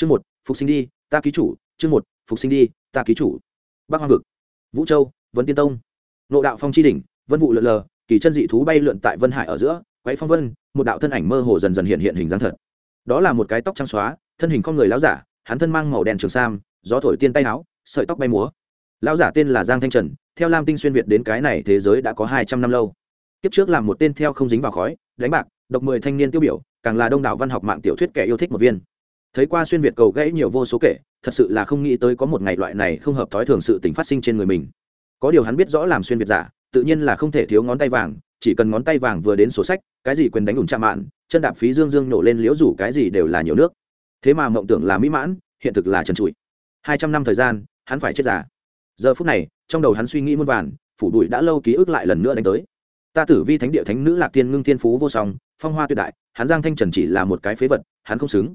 chương một, phục sinh đi, ta ký chủ. Chương một, phục sinh đi, ta ký chủ. Bắc hoang vực. Vũ châu vấn tiên tông. Nộ đạo phong chi đỉnh, vân vụ lượn lờ, kỳ chân dị thú bay lượn tại vân hải ở giữa quay phong vân, một đạo thân ảnh mơ hồ dần dần hiện hiện hình dáng thật. Đó là một cái tóc trắng xóa, thân hình con người lão giả, hắn thân mang màu đen trường sam, gió thổi tiên tay áo, sợi tóc bay múa. Lão giả tên là giang thanh trần, theo lam tinh xuyên việt đến cái này thế giới đã có hai trăm năm lâu. Kiếp trước làm một tên theo không dính vào khói, đánh bạc, độc mười thanh niên tiêu biểu, càng là đông đảo văn học mạng tiểu thuyết kẻ yêu thích một viên thấy qua xuyên việt cầu gãy nhiều vô số kể, thật sự là không nghĩ tới có một ngày loại này không hợp thói thường sự tình phát sinh trên người mình. Có điều hắn biết rõ làm xuyên việt giả, tự nhiên là không thể thiếu ngón tay vàng, chỉ cần ngón tay vàng vừa đến sổ sách, cái gì quyền đánh ủn chạm mạn, chân đạp phí dương dương nổ lên liễu rủ cái gì đều là nhiều nước. Thế mà mộng tưởng là mỹ mãn, hiện thực là trần trụi. Hai trăm năm thời gian, hắn phải chết giả. Giờ phút này, trong đầu hắn suy nghĩ muôn vàn, phủ bụi đã lâu ký ức lại lần nữa đánh tới. Ta tử vi thánh địa thánh nữ lạc tiên ngưng thiên phú vô song, phong hoa tuyệt đại, hắn giang thanh trần chỉ là một cái phế vật, hắn không xứng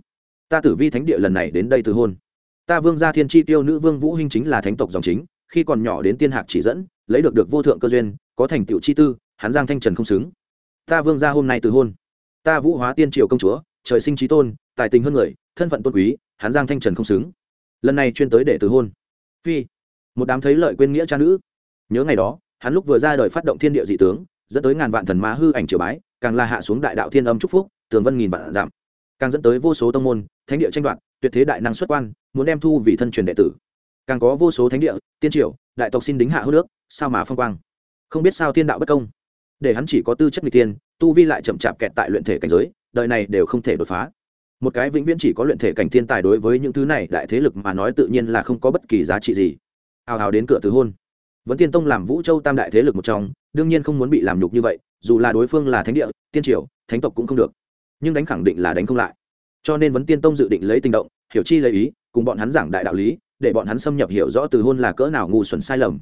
ta tử vi thánh địa lần này đến đây từ hôn. Ta vương gia thiên chi tiêu nữ vương vũ hinh chính là thánh tộc dòng chính, khi còn nhỏ đến tiên hạc chỉ dẫn, lấy được được vô thượng cơ duyên, có thành tựu chi tư, hắn giang thanh trần không xứng. Ta vương gia hôm nay từ hôn. Ta vũ hóa tiên triều công chúa, trời sinh trí tôn, tài tình hơn người, thân phận tôn quý, hắn giang thanh trần không xứng. Lần này chuyên tới để từ hôn. Phi. Một đám thấy lợi quên nghĩa cha nữ. Nhớ ngày đó, hắn lúc vừa ra đời phát động thiên địa dị tướng, dẫn tới ngàn vạn thần ma hư ảnh triều bái, càng là hạ xuống đại đạo thiên âm chúc phúc, tường vân nghìn vạn giảm càng dẫn tới vô số tông môn, thánh địa tranh đoạt, tuyệt thế đại năng xuất quan, muốn đem thu vì thân truyền đệ tử. Càng có vô số thánh địa, tiên triều, đại tộc xin đính hạ hữu nước, sao mà phong quang? Không biết sao thiên đạo bất công. Để hắn chỉ có tư chất n tiên tu vi lại chậm chạp kẹt tại luyện thể cảnh giới, đời này đều không thể đột phá. Một cái vĩnh viễn chỉ có luyện thể cảnh thiên tài đối với những thứ này đại thế lực mà nói tự nhiên là không có bất kỳ giá trị gì. Hào hào đến cửa từ hôn. Vẫn tiên tông làm vũ châu tam đại thế lực một trong, đương nhiên không muốn bị làm nhục như vậy, dù là đối phương là thánh địa, tiên triều, thánh tộc cũng không được nhưng đánh khẳng định là đánh không lại. Cho nên vấn tiên tông dự định lấy tình động, hiểu chi lấy ý, cùng bọn hắn giảng đại đạo lý, để bọn hắn xâm nhập hiểu rõ từ hôn là cỡ nào ngu xuẩn sai lầm.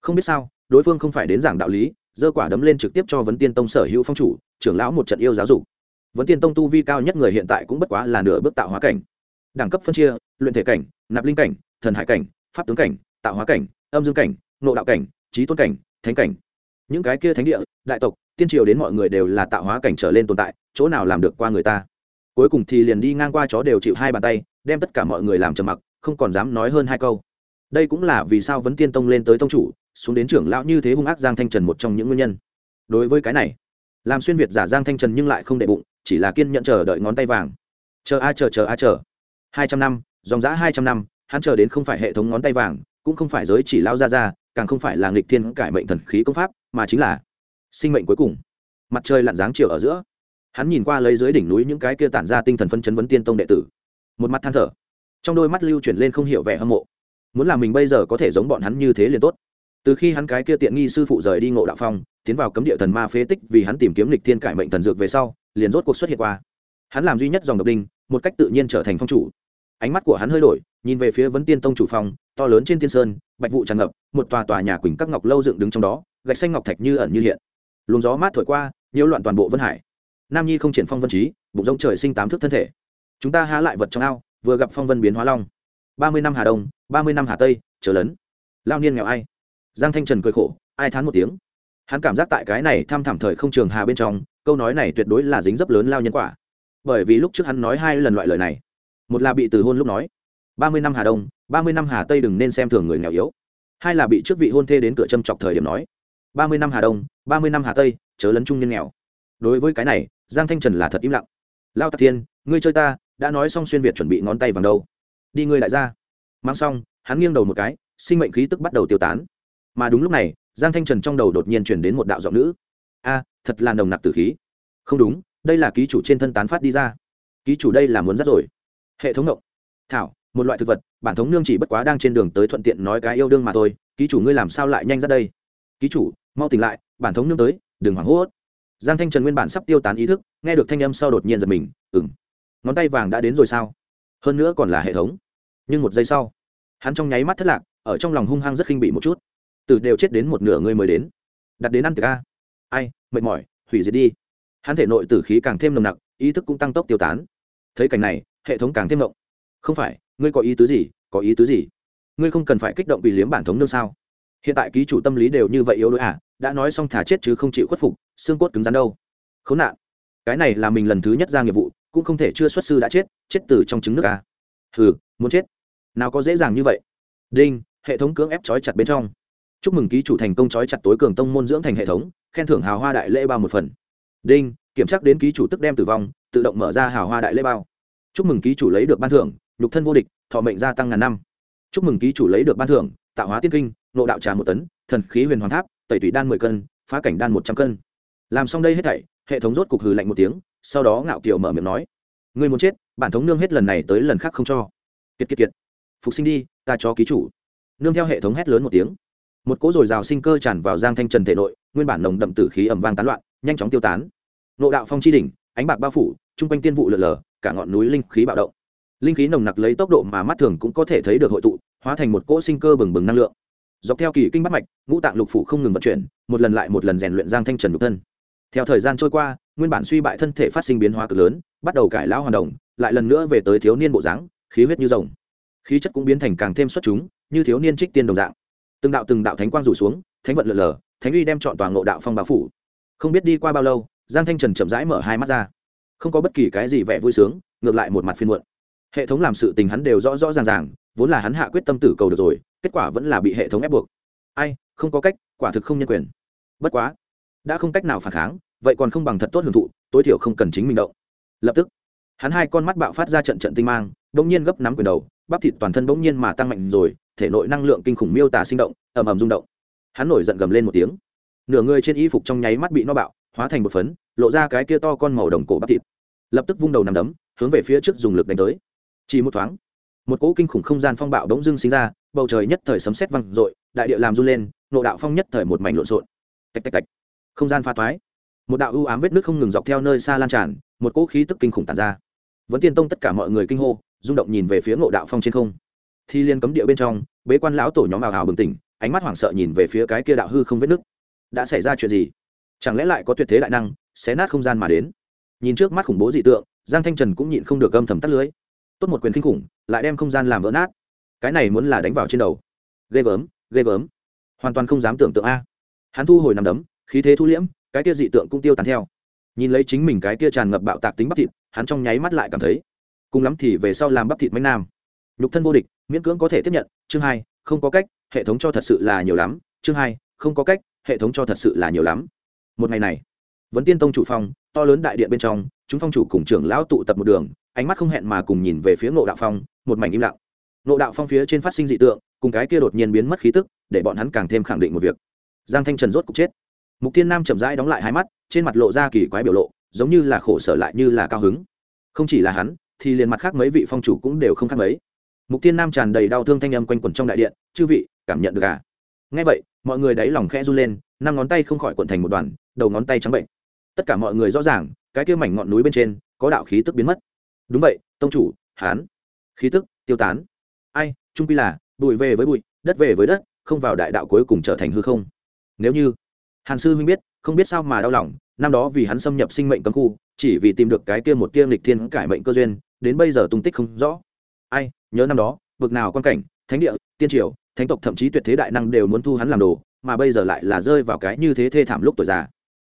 Không biết sao, đối phương không phải đến giảng đạo lý dơ quả đấm lên trực tiếp cho vấn tiên tông sở hữu phong chủ, trưởng lão một trận yêu giáo dục. Vấn tiên tông tu vi cao nhất người hiện tại cũng bất quá là nửa bước tạo hóa cảnh. Đẳng cấp phân chia, luyện thể cảnh, nạp linh cảnh, thần hải cảnh, pháp tướng cảnh, tạo hóa cảnh, âm dương cảnh nộ đạo cảnh, trí tôn cảnh, thánh cảnh. Những cái kia thánh địa, đại tộc tiên triều đến mọi người đều là tạo hóa cảnh trở lên tồn tại, chỗ nào làm được qua người ta? Cuối cùng thì liền đi ngang qua chó đều chịu hai bàn tay, đem tất cả mọi người làm trầm mặc, không còn dám nói hơn hai câu. Đây cũng là vì sao vấn tiên tông lên tới tông chủ, xuống đến trưởng lão như thế hung ác giang thanh trần một trong những nguyên nhân. Đối với cái này, làm xuyên việt giả giang thanh trần nhưng lại không đệ bụng, chỉ là kiên nhận chờ đợi ngón tay vàng. Chờ a, chờ chờ a, chờ. Hai trăm năm, dòng giã hai trăm năm, hắn chờ đến không phải hệ thống ngón tay vàng, cũng không phải giới chỉ lao ra ra càng không phải là nghịch thiên cải mệnh thần khí công pháp, mà chính là sinh mệnh cuối cùng. Mặt trời lặn dáng chiều ở giữa. Hắn nhìn qua lấy dưới đỉnh núi những cái kia tản ra tinh thần phân chấn vấn tiên tông đệ tử. Một mặt than thở. Trong đôi mắt lưu chuyển lên không hiểu vẻ hâm mộ. Muốn làm mình bây giờ có thể giống bọn hắn như thế liền tốt. Từ khi hắn cái kia tiện nghi sư phụ rời đi ngộ đạo phong, tiến vào cấm địa thần ma phế tích vì hắn tìm kiếm lịch thiên cải mệnh thần dược về sau, liền rốt cuộc xuất hiện qua. Hắn làm duy nhất dòng độc đinh, một cách tự nhiên trở thành phong chủ. Ánh mắt của hắn hơi đổi, nhìn về phía vấn tiên tông chủ phong to lớn trên tiên sơn, bạch vụ tràn ngập, một tòa tòa nhà quỳnh các ngọc lâu dựng đứng trong đó, gạch xanh ngọc thạch như ẩn như hiện luồng gió mát thổi qua, nhiễu loạn toàn bộ vân hải. Nam nhi không triển phong vân trí, bụng rông trời sinh tám thước thân thể. Chúng ta há lại vật trong ao, vừa gặp phong vân biến hóa long. Ba mươi năm hà đông, ba mươi năm hà tây trở lớn lao niên nghèo ai? Giang thanh trần cười khổ, ai thán một tiếng. Hắn cảm giác tại cái này tham thảm thời không trường hà bên trong, câu nói này tuyệt đối là dính dấp lớn lao nhân quả. Bởi vì lúc trước hắn nói hai lần loại lời này, một là bị từ hôn lúc nói, ba mươi năm hà đông, ba mươi năm hà tây đừng nên xem thường người nghèo yếu. Hai là bị trước vị hôn thê đến cửa châm chọc thời điểm nói ba mươi năm hà đông, ba mươi năm hà tây, chớ lấn trung nhân nghèo. Đối với cái này, giang thanh trần là thật im lặng. Lao tạc thiên, ngươi chơi ta, đã nói xong xuyên việt chuẩn bị ngón tay vàng đâu. Đi ngươi lại ra. Mang xong, hắn nghiêng đầu một cái, sinh mệnh khí tức bắt đầu tiêu tán. Mà đúng lúc này, giang thanh trần trong đầu đột nhiên chuyển đến một đạo giọng nữ. A, thật là nồng nặc tử khí. Không đúng, đây là ký chủ trên thân tán phát đi ra. Ký chủ đây là muốn dắt rồi. Hệ thống động thảo, một loại thực vật, bản thống nương chỉ bất quá đang trên đường tới thuận tiện nói cái yêu đương mà thôi. Ký chủ ngươi làm sao lại nhanh ra đây? Ký chủ mau tỉnh lại, bản thống nương tới, đừng hoảng hốt. Giang thanh trần nguyên bản sắp tiêu tán ý thức, nghe được thanh âm sau đột nhiên giật mình ừng ngón tay vàng đã đến rồi sao? Hơn nữa còn là hệ thống. Nhưng một giây sau, hắn trong nháy mắt thất lạc, ở trong lòng hung hăng rất khinh bị một chút. Từ đều chết đến một nửa người mới đến. Đặt đến ăn từ a. Ai, mệt mỏi, hủy diệt đi. Hắn thể nội tử khí càng thêm nồng nặc, ý thức cũng tăng tốc tiêu tán. Thấy cảnh này, hệ thống càng thêm động. Không phải, ngươi có ý tứ gì, có ý tứ gì? Ngươi không cần phải kích động vì liếm bản thống nương sao? Hiện tại ký chủ tâm lý đều như vậy yếu đuối à đã nói xong thả chết chứ không chịu khuất phục, xương cốt cứng rắn đâu. Khốn nạn. Cái này là mình lần thứ nhất ra nghiệp vụ, cũng không thể chưa xuất sư đã chết chết từ trong trứng nước à. hừ, muốn chết. Nào có dễ dàng như vậy. Đinh, hệ thống cưỡng ép trói chặt bên trong. Chúc mừng ký chủ thành công trói chặt tối cường tông môn dưỡng thành hệ thống, khen thưởng hào hoa đại lễ bao một phần. Đinh, kiểm tra đến ký chủ tức đem tử vong, tự động mở ra hào hoa đại lễ bao. Chúc mừng ký chủ lấy được ban thưởng, nhục thân vô địch, thọ mệnh gia tăng ngàn năm. Chúc mừng ký chủ lấy được ban thưởng tạo hóa tiên kinh, nộ đạo trà một tấn, thần khí huyền hoàng tháp, tẩy tủy đan mười cân, phá cảnh đan một trăm cân. Làm xong đây hết thảy, hệ thống rốt cục hừ lạnh một tiếng, sau đó ngạo kiều mở miệng nói, ngươi muốn chết, bản thống nương hết lần này tới lần khác không cho. Kiệt kiệt kiệt. Phục sinh đi, ta cho ký chủ. Nương theo hệ thống hét lớn một tiếng. Một cỗ dồi dào sinh cơ tràn vào giang thanh trần thể nội, nguyên bản nồng đậm tử khí ẩm vang tán loạn, nhanh chóng tiêu tán. Nộ đạo phong chi đỉnh, ánh bạc bao phủ, chung quanh tiên vụ lở lở, cả ngọn núi linh khí bạo động. Linh khí nồng nặc lấy tốc độ mà mắt thường cũng có thể thấy được hội tụ hóa thành một cỗ sinh cơ bừng bừng năng lượng. Dọc theo kỳ kinh bắt mạch, ngũ tạng lục phủ không ngừng vận chuyển, một lần lại một lần rèn luyện giang thanh trần nhục thân. Theo thời gian trôi qua, nguyên bản suy bại thân thể phát sinh biến hóa cực lớn, bắt đầu cải lão hoàn đồng, lại lần nữa về tới thiếu niên bộ dáng, khí huyết như rồng. Khí chất cũng biến thành càng thêm xuất chúng, như thiếu niên trích tiên đồng dạng. Từng đạo từng đạo thánh quang rủ xuống, thánh vận lượn lờ, thánh uy đem chọn toàn ngộ đạo phong bao phủ. Không biết đi qua bao lâu, giang thanh trần chậm rãi mở hai mắt ra. Không có bất kỳ cái gì vẻ vui sướng, ngược lại một mặt phiên muộn. Hệ thống làm sự tình hắn đều rõ rõ ràng ràng vốn là hắn hạ quyết tâm tử cầu được rồi, kết quả vẫn là bị hệ thống ép buộc. Ai, không có cách, quả thực không nhân quyền. Bất quá, đã không cách nào phản kháng, vậy còn không bằng thật tốt hưởng thụ, tối thiểu không cần chính mình động. Lập tức, hắn hai con mắt bạo phát ra trận trận tinh mang bỗng nhiên gấp nắm quyền đầu, bắp thịt toàn thân bỗng nhiên mà tăng mạnh rồi, thể nội năng lượng kinh khủng miêu tả sinh động, ầm ầm rung động. Hắn nổi giận gầm lên một tiếng. Nửa người trên y phục trong nháy mắt bị no bạo, hóa thành một phấn, lộ ra cái kia to con màu đồng cổ bắp thịt. Lập tức vung đầu nằm đấm, hướng về phía trước dùng lực đánh tới. Chỉ một thoáng một cỗ kinh khủng không gian phong bạo đống dưng sinh ra, bầu trời nhất thời sấm sét văng rội đại địa làm run lên, nộ đạo phong nhất thời một mảnh lộn xộn. Tạch tạch tạch. Không gian pha toái. Một đạo ưu ám vết nước không ngừng dọc theo nơi xa lan tràn, một cỗ khí tức kinh khủng tàn ra. Vẫn tiên tông tất cả mọi người kinh hô, rung động nhìn về phía ngộ đạo phong trên không. Thi liên cấm địa bên trong, bế quan lão tổ nhóm ảo hào bừng tỉnh, ánh mắt hoảng sợ nhìn về phía cái kia đạo hư không vết nước. Đã xảy ra chuyện gì? Chẳng lẽ lại có tuyệt thế đại năng, xé nát không gian mà đến? Nhìn trước mắt khủng bố dị tượng, giang thanh trần cũng nhịn không được gâm thầm tắt lưới tốt một quyền kinh khủng, lại đem không gian làm vỡ nát. Cái này muốn là đánh vào trên đầu. Ghê gớm ghê gớm. Hoàn toàn không dám tưởng tượng a. Hắn thu hồi nằm đấm, khí thế thu liễm, cái kia dị tượng cũng tiêu tán theo. Nhìn lấy chính mình cái kia tràn ngập bạo tạc tính bắp thịt, hắn trong nháy mắt lại cảm thấy, cùng lắm thì về sau làm bắp thịt mạnh nam. Nhục thân vô địch, miễn cưỡng có thể tiếp nhận, chương hai, không có cách, hệ thống cho thật sự là nhiều lắm, chương hai, không có cách, hệ thống cho thật sự là nhiều lắm. Một ngày này, vấn tiên tông chủ phong to lớn đại điện bên trong, chúng phong chủ cùng trưởng lão tụ tập một đường ánh mắt không hẹn mà cùng nhìn về phía ngộ đạo phong, một mảnh im lặng. Ngộ đạo phong phía trên phát sinh dị tượng, cùng cái kia đột nhiên biến mất khí tức, để bọn hắn càng thêm khẳng định một việc. Giang thanh trần rốt cục chết. Mục tiên nam chậm rãi đóng lại hai mắt, trên mặt lộ ra kỳ quái biểu lộ, giống như là khổ sở lại như là cao hứng. Không chỉ là hắn, thì liền mặt khác mấy vị phong chủ cũng đều không khác mấy. Mục tiên nam tràn đầy đau thương thanh âm quanh quẩn trong đại điện, chư vị, cảm nhận được à? Ngay vậy, mọi người đáy lòng khẽ run lên, năm ngón tay không khỏi quận thành một đoàn, đầu ngón tay trắng bệnh. Tất cả mọi người rõ ràng, cái kia mảnh ngọn núi bên trên, có đạo khí tức biến mất đúng vậy, tông chủ, hán. Khí tức, tiêu tán. Ai, trung quy là, bụi về với bụi, đất về với đất, không vào đại đạo cuối cùng trở thành hư không. Nếu như, hàn sư huynh biết, không biết sao mà đau lòng, năm đó vì hắn xâm nhập sinh mệnh cấm khu, chỉ vì tìm được cái kia một tiêm lịch thiên cải mệnh cơ duyên, đến bây giờ tung tích không rõ. Ai, nhớ năm đó, vực nào quan cảnh, thánh địa, tiên triều, thánh tộc thậm chí tuyệt thế đại năng đều muốn thu hắn làm đồ, mà bây giờ lại là rơi vào cái như thế thê thảm lúc tuổi già.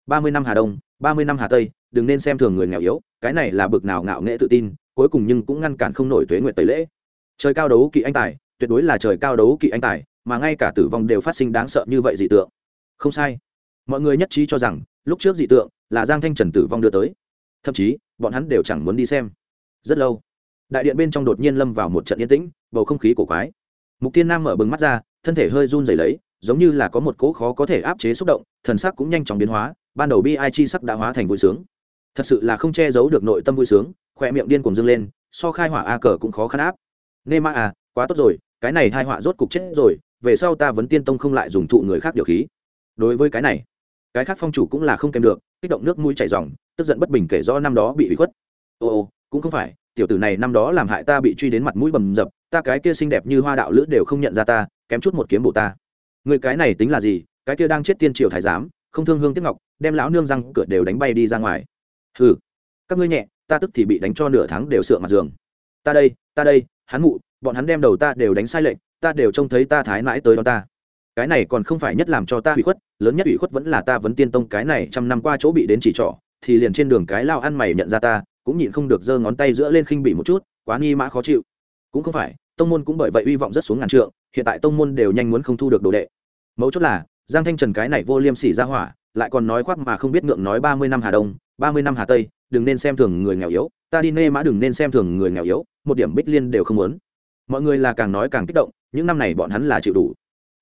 Ba mươi năm hà đông ba mươi năm hà tây, đừng nên xem thường người nghèo yếu, cái này là bực nào ngạo nghệ tự tin, cuối cùng nhưng cũng ngăn cản không nổi tuế nguyện tẩy lễ. Trời cao đấu kỵ anh tài, tuyệt đối là trời cao đấu kỵ anh tài, mà ngay cả tử vong đều phát sinh đáng sợ như vậy dị tượng. Không sai. Mọi người nhất trí cho rằng, lúc trước dị tượng là giang thanh trần tử vong đưa tới. Thậm chí, bọn hắn đều chẳng muốn đi xem. Rất lâu, đại điện bên trong đột nhiên lâm vào một trận yên tĩnh, bầu không khí cổ quái. Mục tiên nam mở bừng mắt ra, thân thể hơi run rẩy lấy giống như là có một cỗ khó có thể áp chế xúc động, thần sắc cũng nhanh chóng biến hóa, ban đầu bi ai chi sắc đã hóa thành vui sướng. Thật sự là không che giấu được nội tâm vui sướng, khoe miệng điên cuồng dâng lên, so khai hỏa a cờ cũng khó khăn áp. Nê ma à quá tốt rồi, cái này thai họa rốt cục chết rồi, về sau ta vẫn tiên tông không lại dùng thụ người khác điều khí. Đối với cái này, cái khác phong chủ cũng là không kèm được, kích động nước mũi chảy dòng tức giận bất bình kể do năm đó bị hủy khuất. Ồ ồ cũng không phải, tiểu tử này năm đó làm hại ta bị truy đến mặt mũi bầm dập, ta cái kia xinh đẹp như hoa đạo lữ đều không nhận ra ta, kém chút một kiếm bổ ta người cái này tính là gì? Cái kia đang chết tiên triều thái giám, không thương hương tiếp ngọc, đem lão nương răng cửa đều đánh bay đi ra ngoài. Hừ, các ngươi nhẹ, ta tức thì bị đánh cho nửa tháng đều sượng mặt giường. Ta đây ta đây, hắn mụ, bọn hắn đem đầu ta đều đánh sai lệnh ta đều trông thấy ta thái mãi tới đó ta. Cái này còn không phải nhất làm cho ta hủy khuất, lớn nhất ủy khuất vẫn là ta vấn tiên tông cái này trăm năm qua chỗ bị đến chỉ trỏ, thì liền trên đường cái lao ăn mày nhận ra ta, cũng nhịn không được giơ ngón tay giữa lên khinh bỉ một chút, quá nghi mã khó chịu. Cũng không phải tông môn cũng bởi vậy hy vọng rất xuống ngàn trượng, hiện tại tông môn đều nhanh muốn không thu được đồ đệ. Mấu chốt là, giang thanh trần cái này vô liêm sỉ ra hỏa, lại còn nói khoác mà không biết ngượng nói ba mươi năm hà đông, ba mươi năm hà tây, đừng nên xem thường người nghèo yếu, ta đi nê mã đừng nên xem thường người nghèo yếu, một điểm bích liên đều không muốn. Mọi người là càng nói càng kích động, những năm này bọn hắn là chịu đủ.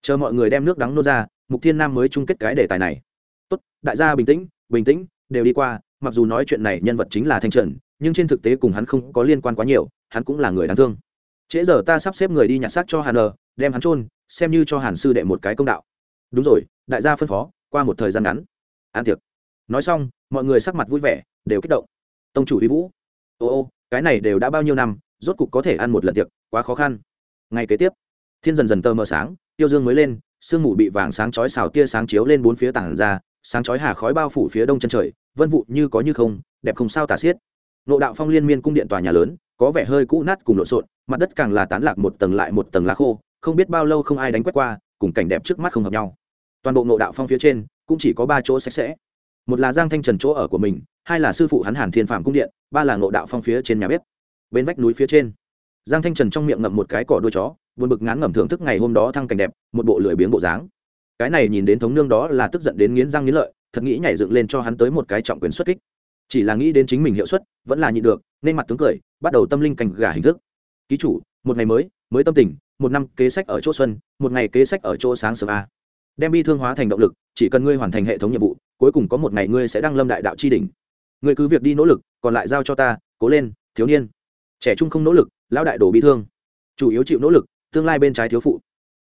Chờ mọi người đem nước đắng nô ra, mục thiên nam mới chung kết cái đề tài này. Tốt, đại gia bình tĩnh bình tĩnh, đều đi qua, mặc dù nói chuyện này nhân vật chính là thanh trần, nhưng trên thực tế cùng hắn không có liên quan quá nhiều, hắn cũng là người đáng thương trễ giờ ta sắp xếp người đi nhặt xác cho hàn ờ đem hắn trôn xem như cho hàn sư đệ một cái công đạo. Đúng rồi, đại gia phân phó, qua một thời gian ngắn. An tiệc. Nói xong, mọi người sắc mặt vui vẻ, đều kích động. Tông chủ uy vũ. Ô ô, cái này đều đã bao nhiêu năm, rốt cục có thể ăn một lần tiệc, quá khó khăn. Ngày kế tiếp, thiên dần dần tơ mờ sáng, tiêu dương mới lên, sương mù bị vàng sáng chói xào tia sáng chiếu lên bốn phía tảng ra, sáng chói hà khói bao phủ phía đông chân trời, vân vụ như có như không, đẹp không sao tả xiết. Nộ đạo phong liên miên cung điện tòa nhà lớn có vẻ hơi cũ nát cùng lộn xộn, mặt đất càng là tán lạc một tầng lại một tầng lá khô, không biết bao lâu không ai đánh quét qua, cùng cảnh đẹp trước mắt không hợp nhau. Toàn bộ ngộ đạo phong phía trên, cũng chỉ có ba chỗ sạch sẽ. Một là giang thanh trần chỗ ở của mình, hai là sư phụ hắn hàn thiên phạm cung điện, ba là ngộ đạo phong phía trên nhà bếp. Bên vách núi phía trên, giang thanh trần trong miệng ngậm một cái cỏ đuôi chó vượt bực ngán ngẩm thưởng thức ngày hôm đó thăng cảnh đẹp, một bộ lười biếng bộ dáng. Cái này nhìn đến thống nương đó là tức giận đến nghiến răng nghiến lợi, thật nghĩ nhảy dựng lên cho hắn tới một cái trọng quyền xuất kích. Chỉ là nghĩ đến chính mình hiệu suất, vẫn là nhịn được, nên mặt tướng cười bắt đầu tâm linh cành gà hình thức. Ký chủ, một ngày mới mới tâm tình, một năm kế sách ở chỗ xuân, một ngày kế sách ở chỗ sáng sớm a. Đem bi thương hóa thành động lực, chỉ cần ngươi hoàn thành hệ thống nhiệm vụ, cuối cùng có một ngày ngươi sẽ đăng lâm đại đạo chi đỉnh. Ngươi cứ việc đi nỗ lực, còn lại giao cho ta, cố lên, thiếu niên. Trẻ trung không nỗ lực, lão đại đổ bi thương. Chủ yếu chịu nỗ lực, tương lai bên trái thiếu phụ.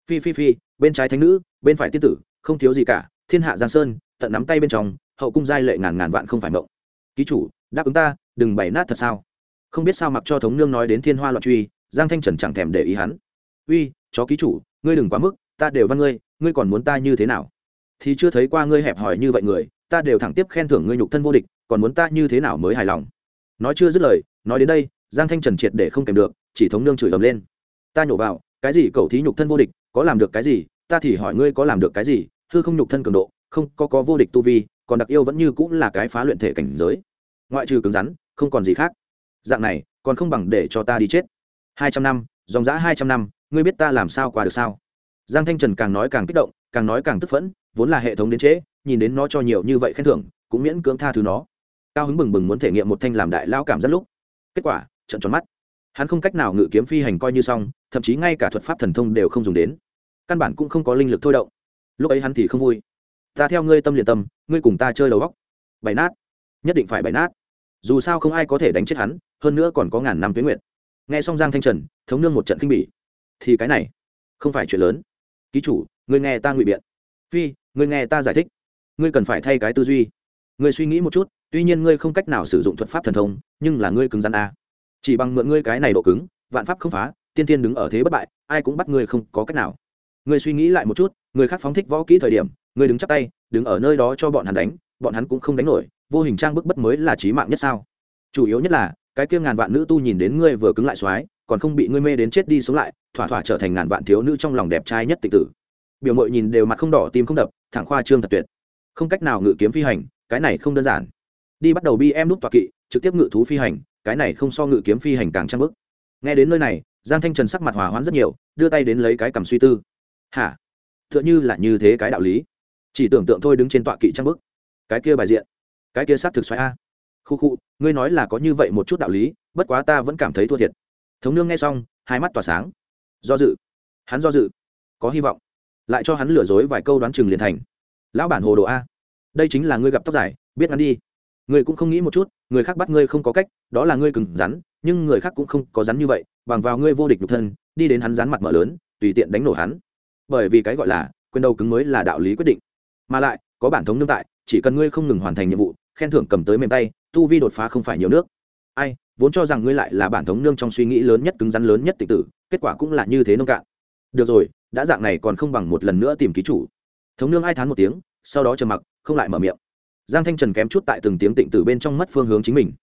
Phi phi phi, bên trái thánh nữ, bên phải tiên tử, không thiếu gì cả, thiên hạ giang sơn, tận nắm tay bên trong, hậu cung giai lệ ngàn ngàn vạn không phải mộng. Ký chủ, đáp ứng ta, đừng bày nát thật sao? Không biết sao mặc cho thống nương nói đến thiên hoa loạn truy, giang thanh trần chẳng thèm để ý hắn. Uy, chó ký chủ, ngươi đừng quá mức, ta đều văn ngươi ngươi còn muốn ta như thế nào? Thì chưa thấy qua ngươi hẹp hòi như vậy người, ta đều thẳng tiếp khen thưởng ngươi nhục thân vô địch, còn muốn ta như thế nào mới hài lòng? Nói chưa dứt lời, nói đến đây, giang thanh trần triệt để không kèm được, chỉ thống nương chửi ầm lên. Ta nhổ vào, cái gì cầu thí nhục thân vô địch, có làm được cái gì, ta thì hỏi ngươi có làm được cái gì, hư không nhục thân cường độ, không, có có vô địch tu vi, còn đặc yêu vẫn như cũng là cái phá luyện thể cảnh giới. Ngoại trừ cứng rắn, không còn gì khác dạng này, còn không bằng để cho ta đi chết. Hai trăm năm, dòng dã hai trăm năm, ngươi biết ta làm sao qua được sao? Giang thanh trần càng nói càng kích động, càng nói càng tức phẫn, vốn là hệ thống đến trễ nhìn đến nó cho nhiều như vậy khen thưởng, cũng miễn cưỡng tha thứ nó. Cao hứng bừng bừng muốn thể nghiệm một thanh làm đại lao cảm rất lúc, kết quả trận tròn mắt. Hắn không cách nào ngự kiếm phi hành coi như xong, thậm chí ngay cả thuật pháp thần thông đều không dùng đến. Căn bản cũng không có linh lực thôi động. Lúc ấy hắn thì không vui. Ta theo ngươi tâm liền tâm, ngươi cùng ta chơi đầu góc bày nát. Nhất định phải bày nát dù sao không ai có thể đánh chết hắn, hơn nữa còn có ngàn năm tuyến nguyện. Nghe xong giang thanh trần, thống nương một trận kinh bỉ. Thì cái này, không phải chuyện lớn. Ký chủ, ngươi nghe ta ngụy biện. Phi, ngươi nghe ta giải thích. Ngươi cần phải thay cái tư duy. Ngươi suy nghĩ một chút, tuy nhiên ngươi không cách nào sử dụng thuật pháp thần thông, nhưng là ngươi cứng rắn a. Chỉ bằng mượn ngươi cái này độ cứng, vạn pháp không phá, tiên tiên đứng ở thế bất bại, ai cũng bắt ngươi không có cách nào. Ngươi suy nghĩ lại một chút, người khác phóng thích võ kỹ thời điểm, ngươi đứng chắp tay, đứng ở nơi đó cho bọn hắn đánh, bọn hắn cũng không đánh nổi vô hình trang bức bất mới là trí mạng nhất sao? Chủ yếu nhất là, cái kia ngàn vạn nữ tu nhìn đến ngươi vừa cứng lại xoái, còn không bị ngươi mê đến chết đi sống lại, thỏa thỏa trở thành ngàn vạn thiếu nữ trong lòng đẹp trai nhất tịch tử. Biểu mội nhìn đều mặt không đỏ, tim không đập, thẳng khoa trương thật tuyệt. Không cách nào ngự kiếm phi hành, cái này không đơn giản. Đi bắt đầu bi em đúc tọa kỵ, trực tiếp ngự thú phi hành, cái này không so ngự kiếm phi hành càng trang bức. Nghe đến nơi này, giang thanh trần sắc mặt hòa hoãn rất nhiều, đưa tay đến lấy cái cầm suy tư. Hả? T h ư ợ n h ư là như thế cái đạo lý. Chỉ tưởng tượng thôi đứng trên tọa kỵ trang bức. Cái kia bài diện cái kia xác thực xoáy a. Khu khu, ngươi nói là có như vậy một chút đạo lý, bất quá ta vẫn cảm thấy thua thiệt. Thống nương nghe xong, hai mắt tỏa sáng. Do dự. Hắn do dự. Có hy vọng. Lại cho hắn lừa dối vài câu đoán chừng liền thành. Lão bản hồ đồ a. Đây chính là ngươi gặp tóc dài, biết ngắn đi. Ngươi cũng không nghĩ một chút, người khác bắt ngươi không có cách, đó là ngươi cừng rắn, nhưng người khác cũng không có rắn như vậy, bằng vào ngươi vô địch nhục thân, đi đến hắn rắn mặt mở lớn, tùy tiện đánh nổ hắn. Bởi vì cái gọi là quên đầu cứng mới là đạo lý quyết định. Mà lại, có bản thống nương tại, chỉ cần ngươi không ngừng hoàn thành nhiệm vụ khen thưởng cầm tới mềm tay, tu vi đột phá không phải nhiều nước. Ai, vốn cho rằng ngươi lại là bản thống nương trong suy nghĩ lớn nhất cứng rắn lớn nhất tịch tử, kết quả cũng là như thế nông cạn. Được rồi, đã dạng này còn không bằng một lần nữa tìm ký chủ. Thống nương ai thán một tiếng, sau đó trầm mặc, không lại mở miệng. Giang thanh trần kém chút tại từng tiếng tịnh tử bên trong mất phương hướng chính mình.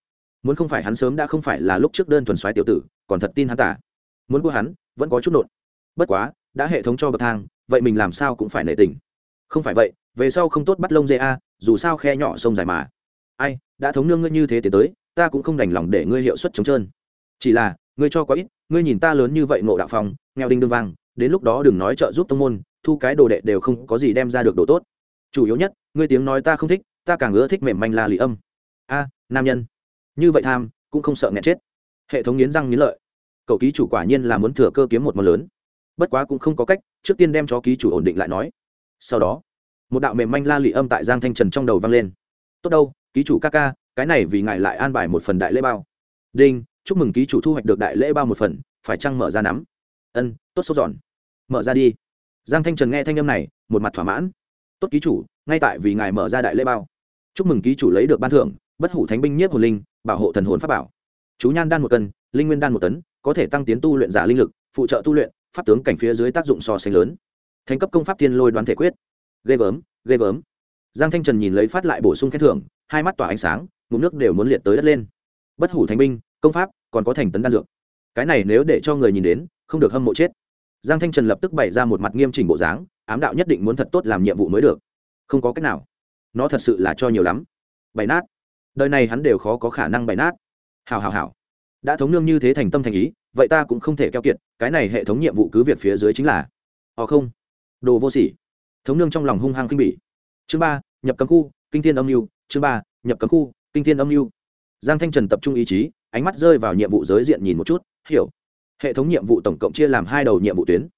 Muốn không phải hắn sớm đã không phải là lúc trước đơn thuần xoáy tiểu tử, còn thật tin hắn tả. Muốn của hắn, vẫn có chút nộn. Bất quá, đã hệ thống cho bậc thang, vậy mình làm sao cũng phải nể tình. Không phải vậy, về sau không tốt bắt lông dê a, dù sao khe nhỏ sông dài mà ai, đã thống nương ngươi như thế tiến tới, ta cũng không đành lòng để ngươi hiệu suất trống trơn. Chỉ là, ngươi cho quá ít, ngươi nhìn ta lớn như vậy ngộ đạo phong, nghèo đinh đương vang, đến lúc đó đừng nói trợ giúp tông môn, thu cái đồ đệ đều không có gì đem ra được đồ tốt. Chủ yếu nhất, ngươi tiếng nói ta không thích, ta càng ưa thích mềm manh la lì âm. A, nam nhân. Như vậy tham, cũng không sợ nghẹn chết. Hệ thống nghiến răng nghiến lợi. Cậu ký chủ quả nhiên là muốn thừa cơ kiếm một món lớn. Bất quá cũng không có cách, trước tiên đem cho ký chủ ổn định lại nói. Sau đó, một đạo mềm manh la lị âm tại giang thanh trần trong đầu vang lên. Tốt đâu ký chủ ca ca, cái này vì ngài lại an bài một phần đại lễ bao. Đinh, chúc mừng ký chủ thu hoạch được đại lễ bao một phần, phải chăng mở ra nắm? Ân, tốt sốt giòn mở ra đi. Giang thanh trần nghe thanh âm này, một mặt thỏa mãn. Tốt ký chủ, ngay tại vì ngài mở ra đại lễ bao. Chúc mừng ký chủ lấy được ban thưởng, bất hủ thánh binh nhiếp hồn linh, bảo hộ thần hồn pháp bảo. Chú nhan đan một cân, linh nguyên đan một tấn, có thể tăng tiến tu luyện giả linh lực, phụ trợ tu luyện, pháp tướng cảnh phía dưới tác dụng so sánh lớn. Thành cấp công pháp tiên lôi đoán thể quyết. Ghê gớm ghê gớm. Giang thanh trần nhìn lấy phát lại bổ sung khen thưởng hai mắt tỏa ánh sáng, ngụm nước đều muốn liệt tới đất lên. Bất hủ thánh binh, công pháp, còn có thành tấn đan dược. Cái này nếu để cho người nhìn đến, không được hâm mộ chết. Giang thanh trần lập tức bày ra một mặt nghiêm chỉnh bộ dáng, ám đạo nhất định muốn thật tốt làm nhiệm vụ mới được. Không có cách nào. Nó thật sự là cho nhiều lắm. Bày nát. Đời này hắn đều khó có khả năng bày nát. Hào hào hào đã thống nương như thế thành tâm thành ý, vậy ta cũng không thể keo kiệt, cái này hệ thống nhiệm vụ cứ việc phía dưới chính là. Họ không. Đồ vô sỉ. Thống nương trong lòng hung hăng khinh bỉ. Chương ba, nhập cấm khu, kinh thiên âm mưu chương ba, nhập cấm khu, kinh thiên âm mưu. Giang thanh trần tập trung ý chí, ánh mắt rơi vào nhiệm vụ giới diện nhìn một chút, hiểu. Hệ thống nhiệm vụ tổng cộng chia làm hai đầu nhiệm vụ tuyến.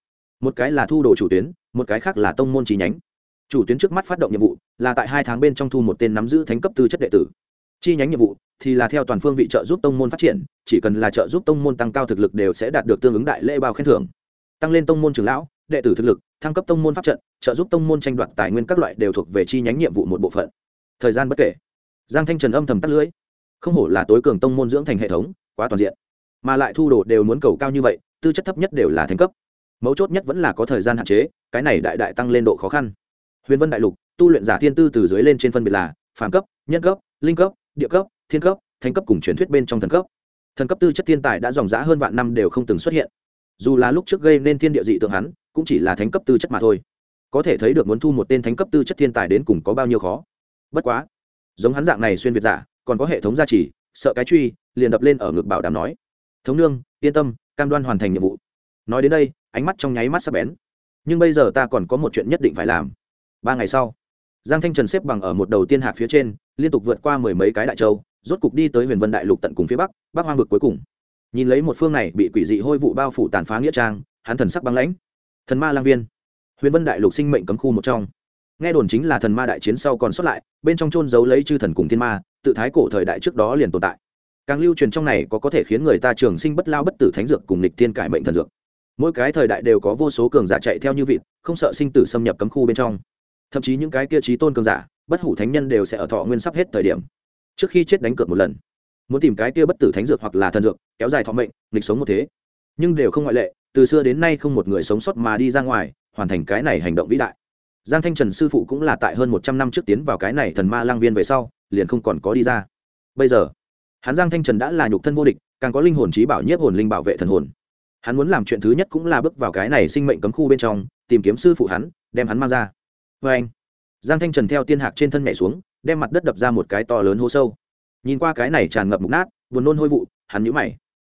Một cái là thu đồ chủ tuyến, một cái khác là tông môn trí nhánh. Chủ tuyến trước mắt phát động nhiệm vụ là tại hai tháng bên trong thu một tên nắm giữ thánh cấp tư chất đệ tử. Chi nhánh nhiệm vụ thì là theo toàn phương vị trợ giúp tông môn phát triển, chỉ cần là trợ giúp tông môn tăng cao thực lực đều sẽ đạt được tương ứng đại lễ bao khen thưởng. Tăng lên tông môn trường lão, đệ tử thực lực, thăng cấp tông môn pháp trận, trợ giúp tông môn tranh đoạt tài nguyên các loại đều thuộc về chi nhánh nhiệm vụ một bộ phận thời gian bất kể. Giang thanh trần âm thầm tắt lưỡi. Không hổ là tối cường tông môn dưỡng thành hệ thống, quá toàn diện. Mà lại thu đồ đều muốn cầu cao như vậy, tư chất thấp nhất đều là thành cấp. Mấu chốt nhất vẫn là có thời gian hạn chế, cái này đại đại tăng lên độ khó khăn. Huyền vân đại lục, tu luyện giả thiên tư từ dưới lên trên phân biệt là phàm cấp, nhân cấp, linh cấp, địa cấp, thiên cấp, thánh cấp cùng truyền thuyết bên trong thần cấp. Thần cấp tư chất thiên tài đã dòng dã hơn vạn năm đều không từng xuất hiện. Dù là lúc trước gây nên thiên địa dị tượng hắn, cũng chỉ là thánh cấp tư chất mà thôi. Có thể thấy được muốn thu một tên thánh cấp tư chất thiên tài đến cùng có bao nhiêu khó bất quá, giống hắn dạng này xuyên việt giả, còn có hệ thống gia trì, sợ cái truy, liền đập lên ở ngực bảo đảm nói. Thống nương, yên tâm, cam đoan hoàn thành nhiệm vụ. Nói đến đây, ánh mắt trong nháy mắt sắp bén. Nhưng bây giờ ta còn có một chuyện nhất định phải làm. Ba ngày sau, giang thanh trần xếp bằng ở một đầu tiên hạc phía trên, liên tục vượt qua mười mấy cái đại châu, rốt cục đi tới huyền vân đại lục tận cùng phía bắc bắc hoang vực cuối cùng. Nhìn lấy một phương này bị quỷ dị hôi vụ bao phủ tàn phá nghĩa trang, hắn thần sắc băng lãnh. Thần ma lang viên. Huyền vân đại lục sinh mệnh cấm khu một trong nghe đồn chính là thần ma đại chiến sau còn xuất lại, bên trong trôn giấu lấy chư thần cùng thiên ma, tự thái cổ thời đại trước đó liền tồn tại. Càng lưu truyền trong này có có thể khiến người ta trường sinh bất lao bất tử thánh dược cùng lịch tiên cải mệnh thần dược. Mỗi cái thời đại đều có vô số cường giả chạy theo như vịt, không sợ sinh tử xâm nhập cấm khu bên trong. Thậm chí những cái kia trí tôn cường giả, bất hủ thánh nhân đều sẽ ở thọ nguyên sắp hết thời điểm. Trước khi chết đánh cược một lần. Muốn tìm cái kia bất tử thánh dược hoặc là thần dược, kéo dài thọ mệnh, nghịch sống một thế. Nhưng đều không ngoại lệ, từ xưa đến nay không một người sống sót mà đi ra ngoài, hoàn thành cái này hành động vĩ đại giang thanh trần sư phụ cũng là tại hơn một trăm năm trước tiến vào cái này thần ma lang viên về sau, liền không còn có đi ra. Bây giờ, hắn giang thanh trần đã là nhục thân vô địch, càng có linh hồn trí bảo nhiếp hồn linh bảo vệ thần hồn. Hắn muốn làm chuyện thứ nhất cũng là bước vào cái này sinh mệnh cấm khu bên trong, tìm kiếm sư phụ hắn, đem hắn mang ra. Vê anh, giang thanh trần theo tiên hạc trên thân nhảy xuống, đem mặt đất đập ra một cái to lớn hố sâu. Nhìn qua cái này tràn ngập mục nát, buồn nôn hôi vụ, hắn nhũ mày.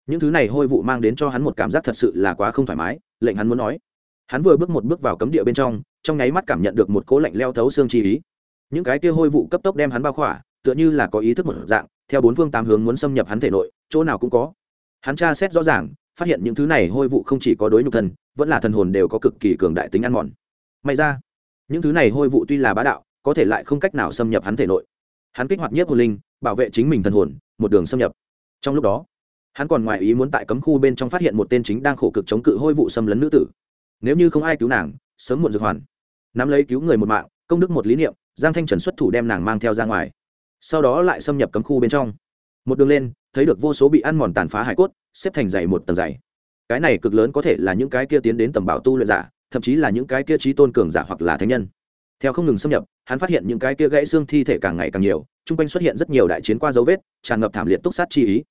Những thứ này hôi vụ mang đến cho hắn một cảm giác thật sự là quá không thoải mái, lệnh hắn muốn nói hắn vừa bước một bước vào cấm địa bên trong trong nháy mắt cảm nhận được một cố lạnh leo thấu xương chi ý. Những cái kia hôi vụ cấp tốc đem hắn bao khỏa, tựa như là có ý thức một dạng, theo bốn phương tám hướng muốn xâm nhập hắn thể nội, chỗ nào cũng có. Hắn tra xét rõ ràng, phát hiện những thứ này hôi vụ không chỉ có đối nhục thân, vẫn là thần hồn đều có cực kỳ cường đại tính ăn mòn. May ra, những thứ này hôi vụ tuy là bá đạo, có thể lại không cách nào xâm nhập hắn thể nội. Hắn kích hoạt nhiếp hồn linh, bảo vệ chính mình thần hồn, một đường xâm nhập. Trong lúc đó, hắn còn ngoài ý muốn tại cấm khu bên trong phát hiện một tên chính đang khổ cực chống cự hôi vụ xâm lấn nữ tử nếu như không ai cứu nàng, sớm muộn dược hoàn. Nắm lấy cứu người một mạng, công đức một lý niệm, giang thanh trần xuất thủ đem nàng mang theo ra ngoài. Sau đó lại xâm nhập cấm khu bên trong. Một đường lên, thấy được vô số bị ăn mòn tàn phá hải cốt, xếp thành dày một tầng dày. Cái này cực lớn có thể là những cái kia tiến đến tầm bảo tu luyện giả, thậm chí là những cái kia trí tôn cường giả hoặc là thánh nhân. Theo không ngừng xâm nhập, hắn phát hiện những cái kia gãy xương thi thể càng ngày càng nhiều, chung quanh xuất hiện rất nhiều đại chiến qua dấu vết, tràn ngập thảm liệt túc sát chi ý.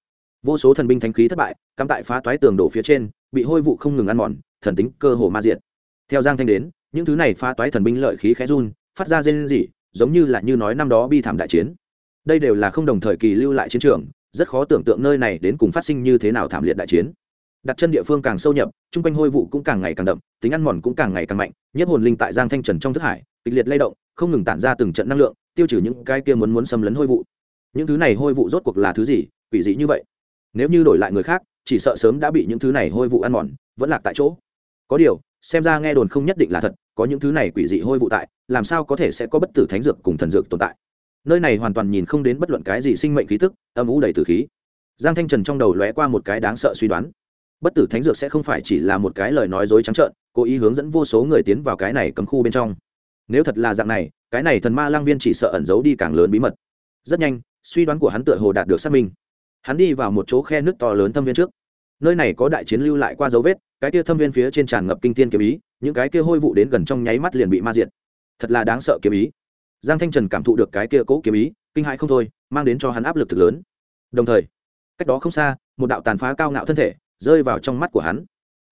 Vô số thần binh thánh khí thất bại, cắm tại phá toái tường đổ phía trên bị hôi vụ không ngừng ăn mòn, thần tính cơ hồ ma diệt. Theo giang thanh đến, những thứ này phá toái thần binh lợi khí khẽ run, phát ra rên rỉ, giống như là như nói năm đó bi thảm đại chiến. Đây đều là không đồng thời kỳ lưu lại chiến trường, rất khó tưởng tượng nơi này đến cùng phát sinh như thế nào thảm liệt đại chiến. Đặt chân địa phương càng sâu nhập, chung quanh hôi vụ cũng càng ngày càng đậm, tính ăn mòn cũng càng ngày càng mạnh, nhất hồn linh tại giang thanh trần trong thức hải, kịch liệt lay động, không ngừng tản ra từng trận năng lượng, tiêu trừ những cái kia muốn muốn xâm lấn hôi vụ. Những thứ này hôi vụ rốt cuộc là thứ gì, quỷ dị như vậy? Nếu như đổi lại người khác chỉ sợ sớm đã bị những thứ này hôi vụ ăn mòn, vẫn lạc tại chỗ. Có điều, xem ra nghe đồn không nhất định là thật, có những thứ này quỷ dị hôi vụ tại, làm sao có thể sẽ có bất tử thánh dược cùng thần dược tồn tại? Nơi này hoàn toàn nhìn không đến bất luận cái gì sinh mệnh khí tức, âm ủ đầy tử khí. Giang thanh trần trong đầu lóe qua một cái đáng sợ suy đoán. Bất tử thánh dược sẽ không phải chỉ là một cái lời nói dối trắng trợn, cố ý hướng dẫn vô số người tiến vào cái này cấm khu bên trong. Nếu thật là dạng này, cái này thần ma lang viên chỉ sợ ẩn giấu đi càng lớn bí mật. Rất nhanh, suy đoán của hắn tựa hồ đạt được xác minh hắn đi vào một chỗ khe nước to lớn thâm viên trước. Nơi này có đại chiến lưu lại qua dấu vết, cái kia thâm viên phía trên tràn ngập kinh tiên kiếm ý, những cái kia hôi vụ đến gần trong nháy mắt liền bị ma diệt. Thật là đáng sợ kiếm ý. Giang thanh trần cảm thụ được cái kia cố kiếm ý, kinh hãi không thôi, mang đến cho hắn áp lực thực lớn. Đồng thời, cách đó không xa, một đạo tàn phá cao ngạo thân thể rơi vào trong mắt của hắn.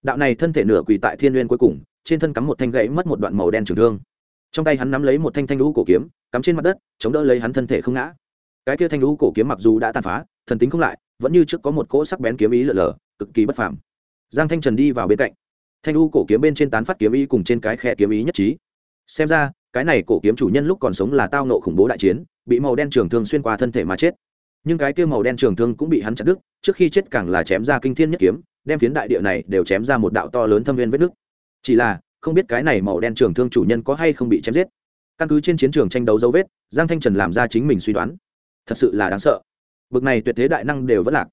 Đạo này thân thể nửa quỳ tại thiên n cuối cùng, trên thân cắm một thanh gãy mất một đoạn màu đen trường thương. Trong tay hắn nắm lấy một thanh thanh lũ cổ kiếm, cắm trên mặt đất, chống đỡ lấy hắn thân thể không ngã. Cái kia thanh lũ cổ kiếm mặc dù đã tàn phá thần tính không lại, vẫn như trước có một cỗ sắc bén kiếm ý lở lở cực kỳ bất phàm. Giang thanh trần đi vào bên cạnh. Thanh u cổ kiếm bên trên tán phát kiếm ý cùng trên cái khe kiếm ý nhất trí. Xem ra, cái này cổ kiếm chủ nhân lúc còn sống là tao nộ khủng bố đại chiến, bị màu đen trường thương xuyên qua thân thể mà chết. Nhưng cái kia màu đen trường thương cũng bị hắn chặt đứt, trước khi chết càng là chém ra kinh thiên nhất kiếm, đem phiến đại địa này đều chém ra một đạo to lớn thâm viên vết nứt. Chỉ là, không biết cái này màu đen trường thương chủ nhân có hay không bị chém giết. Căn cứ trên chiến trường tranh đấu dấu vết, giang thanh trần làm ra chính mình suy đoán. Thật sự là đáng sợ bực này tuyệt thế đại năng đều vẫn lạc.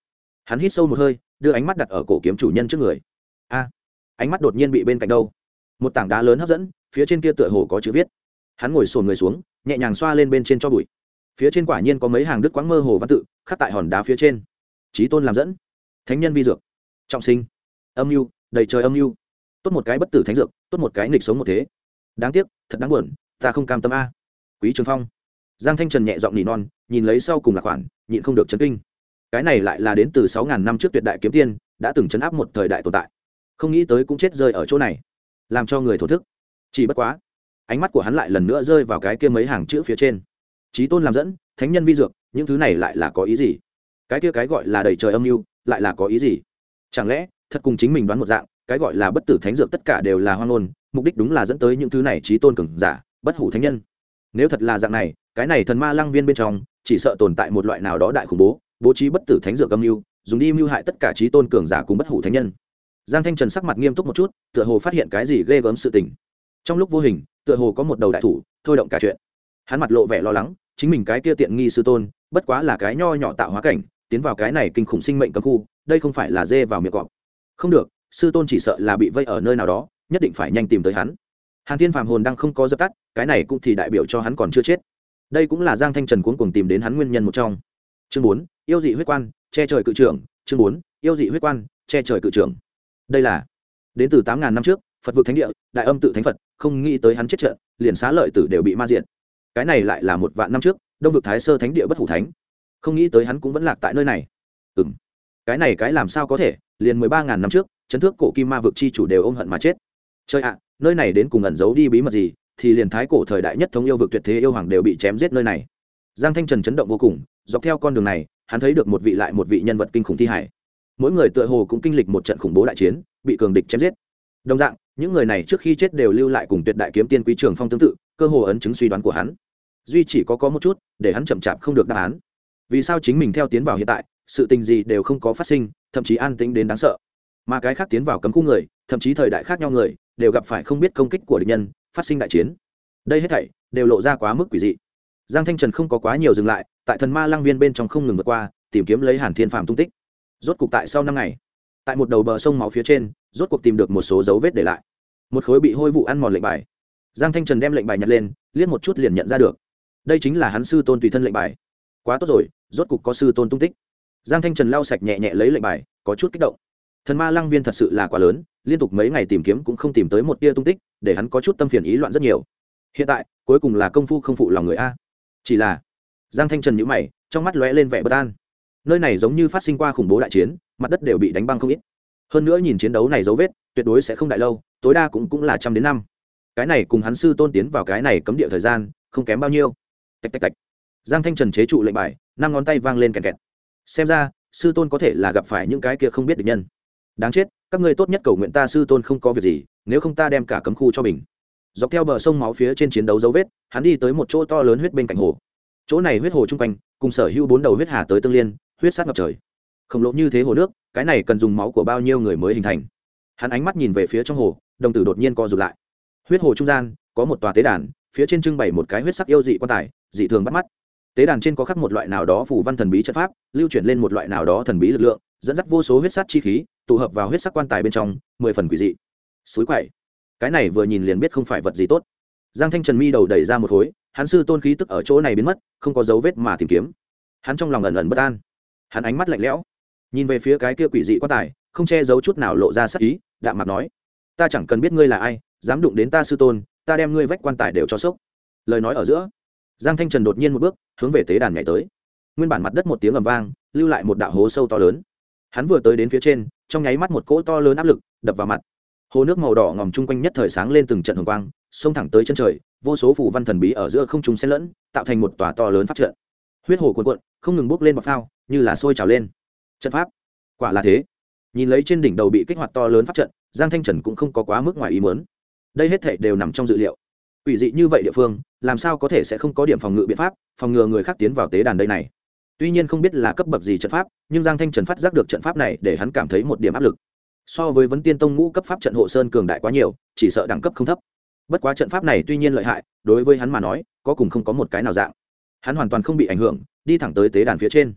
Hắn hít sâu một hơi, đưa ánh mắt đặt ở cổ kiếm chủ nhân trước người. A, ánh mắt đột nhiên bị bên cạnh đâu. Một tảng đá lớn hấp dẫn, phía trên kia tựa hồ có chữ viết. Hắn ngồi sồn người xuống, nhẹ nhàng xoa lên bên trên cho bụi. Phía trên quả nhiên có mấy hàng đức quãng mơ hồ văn tự, khắc tại hòn đá phía trên. Trí tôn làm dẫn. Thánh nhân vi dược. Trọng sinh. Âm mưu, đầy trời âm mưu. Tốt một cái bất tử thánh dược, tốt một cái nghịch sống một thế. Đáng tiếc, thật đáng buồn, ta không cam tâm a. Quý trường phong giang thanh trần nhẹ giọng nỉ non, nhìn lấy sau cùng là khoản, nhịn không được chấn kinh. Cái này lại là đến từ sáu ngàn năm trước tuyệt đại kiếm tiên, đã từng chấn áp một thời đại tồn tại. Không nghĩ tới cũng chết rơi ở chỗ này. Làm cho người thổ thức. Chỉ bất quá, ánh mắt của hắn lại lần nữa rơi vào cái kia mấy hàng chữ phía trên. Trí tôn làm dẫn, thánh nhân vi dược, những thứ này lại là có ý gì? Cái kia cái gọi là đầy trời âm mưu, lại là có ý gì? Chẳng lẽ, thật cùng chính mình đoán một dạng, cái gọi là bất tử thánh dược tất cả đều là hoang ngôn, mục đích đúng là dẫn tới những thứ này trí tôn cường giả, bất hủ thánh nhân nếu thật là dạng này, cái này thần ma lăng viên bên trong, chỉ sợ tồn tại một loại nào đó đại khủng bố bố trí bất tử thánh dược âm mưu, dùng đi mưu hại tất cả trí tôn cường giả cùng bất hủ thánh nhân. Giang thanh trần sắc mặt nghiêm túc một chút, tựa hồ phát hiện cái gì ghê gớm sự tình. Trong lúc vô hình, tựa hồ có một đầu đại thủ, thôi động cả chuyện. Hắn mặt lộ vẻ lo lắng, chính mình cái kia tiện nghi sư tôn, bất quá là cái nho nhỏ tạo hóa cảnh, tiến vào cái này kinh khủng sinh mệnh cấm khu, đây không phải là dê vào miệng cọp. Không được, sư tôn chỉ sợ là bị vây ở nơi nào đó, nhất định phải nhanh tìm tới hắn hàn thiên phàm hồn đang không có dập tắt, cái này cũng thì đại biểu cho hắn còn chưa chết. Đây cũng là giang thanh trần cuốn cùng tìm đến hắn nguyên nhân một trong. Chương bốn, yêu dị huyết quan, che trời cự trưởng. Chương bốn, yêu dị huyết quan, che trời cự trưởng. Đây là, đến từ tám ngàn năm trước, phật vực thánh địa, đại âm tự thánh phật, không nghĩ tới hắn chết trận, liền xá lợi tử đều bị ma diện cái này lại là một vạn năm trước, đông vực thái sơ thánh địa bất hủ thánh. Không nghĩ tới hắn cũng vẫn lạc tại nơi này. Ừ m cái này cái làm sao có thể, liền mười ba ngàn năm trước, chấn thước cổ kim ma vực chi chủ đều ôm hận mà chết. Chơi ạ nơi này đến cùng ẩn giấu đi bí mật gì, thì liền thái cổ thời đại nhất thống yêu vực tuyệt thế yêu hoàng đều bị chém giết nơi này. Giang thanh trần chấn động vô cùng, dọc theo con đường này, hắn thấy được một vị lại một vị nhân vật kinh khủng thi hải. Mỗi người tựa hồ cũng kinh lịch một trận khủng bố đại chiến, bị cường địch chém giết. Đồng dạng, những người này trước khi chết đều lưu lại cùng tuyệt đại kiếm tiên quý trường phong tương tự, cơ hồ ấn chứng suy đoán của hắn. Duy chỉ có có một chút, để hắn chậm chạp không được đáp án. Vì sao chính mình theo tiến vào hiện tại, sự tình gì đều không có phát sinh, thậm chí an tĩnh đến đáng sợ. Mà cái khác tiến vào cấm khu người, thậm chí thời đại khác nhau người đều gặp phải không biết công kích của địch nhân, phát sinh đại chiến. Đây hết thảy đều lộ ra quá mức quỷ dị. Giang thanh trần không có quá nhiều dừng lại, tại thần ma lang viên bên trong không ngừng vượt qua, tìm kiếm lấy hàn thiên phạm tung tích. Rốt cục tại sau năm ngày, tại một đầu bờ sông máu phía trên, rốt cuộc tìm được một số dấu vết để lại. Một khối bị hôi vụ ăn mòn lệnh bài. Giang thanh trần đem lệnh bài nhặt lên, liếc một chút liền nhận ra được. Đây chính là hắn sư tôn tùy thân lệnh bài. Quá tốt rồi, rốt cục có sư tôn tung tích. Giang thanh trần lau sạch nhẹ nhẹ lấy lệnh bài, có chút kích động. Thần ma lăng viên thật sự là quá lớn liên tục mấy ngày tìm kiếm cũng không tìm tới một tia tung tích, để hắn có chút tâm phiền ý loạn rất nhiều. Hiện tại, cuối cùng là công phu không phụ lòng người a. Chỉ là, giang thanh trần nhữ mày, trong mắt lóe lên vẻ bất an. Nơi này giống như phát sinh qua khủng bố đại chiến, mặt đất đều bị đánh băng không ít. Hơn nữa nhìn chiến đấu này dấu vết, tuyệt đối sẽ không đại lâu, tối đa cũng cũng là trăm đến năm. Cái này cùng hắn sư tôn tiến vào cái này cấm địa thời gian, không kém bao nhiêu. Tạch tạch tạch. Giang thanh trần chế trụ lệnh bài, năm ngón tay vang lên kẹt kẹt. Xem ra, sư tôn có thể là gặp phải những cái kia không biết được nhân đáng chết, các ngươi tốt nhất cầu nguyện ta sư tôn không có việc gì, nếu không ta đem cả cấm khu cho mình. Dọc theo bờ sông máu phía trên chiến đấu dấu vết, hắn đi tới một chỗ to lớn huyết bên cạnh hồ. Chỗ này huyết hồ chung quanh, cùng sở hữu bốn đầu huyết hà tới tương liên, huyết sát ngập trời. Khổng lồ như thế hồ nước, cái này cần dùng máu của bao nhiêu người mới hình thành? Hắn ánh mắt nhìn về phía trong hồ, đồng tử đột nhiên co rụt lại. Huyết hồ trung gian, có một tòa tế đàn, phía trên trưng bày một cái huyết sắc yêu dị quan tài, dị thường bắt mắt. Tế đàn trên có khắc một loại nào đó phủ văn thần bí trận pháp, lưu chuyển lên một loại nào đó thần bí lực lượng dẫn dắt vô số huyết sát chi khí, tụ hợp vào huyết sắc quan tài bên trong, mười phần quỷ dị. Suối quậy. Cái này vừa nhìn liền biết không phải vật gì tốt. Giang thanh trần mi đầu đẩy ra một khối, hắn sư tôn khí tức ở chỗ này biến mất, không có dấu vết mà tìm kiếm. Hắn trong lòng ẩn ẩn bất an. Hắn ánh mắt lạnh lẽo. Nhìn về phía cái kia quỷ dị quan tài, không che giấu chút nào lộ ra sắc ý, đạm mặt nói, ta chẳng cần biết ngươi là ai, dám đụng đến ta sư tôn, ta đem ngươi vách quan tài đều cho sốc. Lời nói ở giữa, giang thanh trần đột nhiên một bước, hướng về tế đàn nhảy tới. Nguyên bản mặt đất một tiếng ầm vang, lưu lại một đạo hố sâu to lớn hắn vừa tới đến phía trên, trong nháy mắt một cỗ to lớn áp lực đập vào mặt. Hồ nước màu đỏ ngòm chung quanh nhất thời sáng lên từng trận hồng quang, xông thẳng tới chân trời, vô số phủ văn thần bí ở giữa không trung xen lẫn, tạo thành một tòa to lớn phát trận. Huyết hồ cuộn cuộn, không ngừng bốc lên bọc phao, như là sôi trào lên. Trận pháp? Quả là thế. Nhìn lấy trên đỉnh đầu bị kích hoạt to lớn phát trận, giang thanh trần cũng không có quá mức ngoài ý mớn đây hết thể đều nằm trong dự liệu. Ủy dị như vậy địa phương, làm sao có thể sẽ không có điểm phòng ngự biện pháp, phòng ngừa người khác tiến vào tế đàn đây này? Tuy nhiên không biết là cấp bậc gì trận pháp, nhưng giang thanh trần phát giác được trận pháp này để hắn cảm thấy một điểm áp lực. So với vấn tiên tông ngũ cấp pháp trận hộ sơn cường đại quá nhiều, chỉ sợ đẳng cấp không thấp. Bất quá trận pháp này tuy nhiên lợi hại, đối với hắn mà nói, có cùng không có một cái nào dạng. Hắn hoàn toàn không bị ảnh hưởng, đi thẳng tới tế đàn phía trên.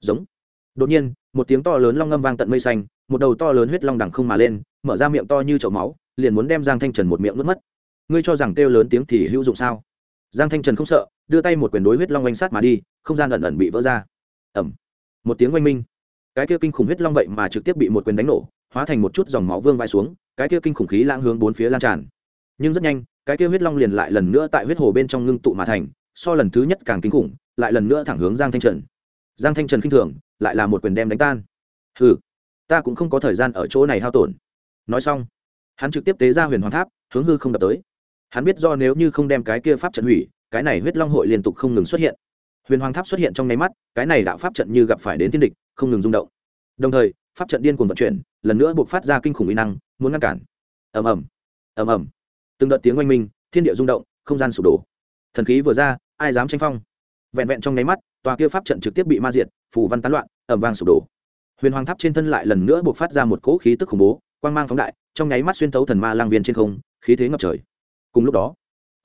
Giống. Đột nhiên, một tiếng to lớn long ngâm vang tận mây xanh, một đầu to lớn huyết long đằng không mà lên, mở ra miệng to như chậu máu, liền muốn đem giang thanh trần một miệng nuốt mất. Ngươi cho rằng kêu lớn tiếng thì hữu dụng sao? Giang thanh trần không sợ đưa tay một quyền đối huyết long oanh sát mà đi, không gian ẩn ẩn bị vỡ ra. Ẩm một tiếng oanh minh. Cái kia kinh khủng huyết long vậy mà trực tiếp bị một quyền đánh nổ, hóa thành một chút dòng máu vương vai xuống, cái kia kinh khủng khí lãng hướng bốn phía lan tràn. Nhưng rất nhanh, cái kia huyết long liền lại lần nữa tại huyết hồ bên trong ngưng tụ mà thành, so lần thứ nhất càng kinh khủng, lại lần nữa thẳng hướng giang thanh trần. Giang thanh trần khinh thường, lại là một quyền đem đánh tan. Ừ ta cũng không có thời gian ở chỗ này hao tổn. Nói xong, hắn trực tiếp tế ra huyền hoàng tháp, hướng hư không đập tới. Hắn biết do nếu như không đem cái kia pháp trận hủy cái này huyết long hội liên tục không ngừng xuất hiện. Huyền hoàng tháp xuất hiện trong nháy mắt, cái này đạo pháp trận như gặp phải đến thiên địch, không ngừng rung động. Đồng thời, pháp trận điên cuồng vận chuyển, lần nữa buộc phát ra kinh khủng uy năng, muốn ngăn cản. Ầm ầm ầm ầm. Từng đợt tiếng oanh minh, thiên địa rung động, không gian sụp đổ. Thần khí vừa ra, ai dám tranh phong? Vẹn vẹn trong nháy mắt, tòa kia pháp trận trực tiếp bị ma diệt phủ văn tán loạn ẩm vang sụp đổ. Huyền hoàng tháp trên thân lại lần nữa buộc phát ra một cỗ khí tức khủng bố, quang mang phóng đại, trong nháy mắt xuyên thấu thần ma lang viên trên không, khí thế ngập trời. Cùng lúc đó,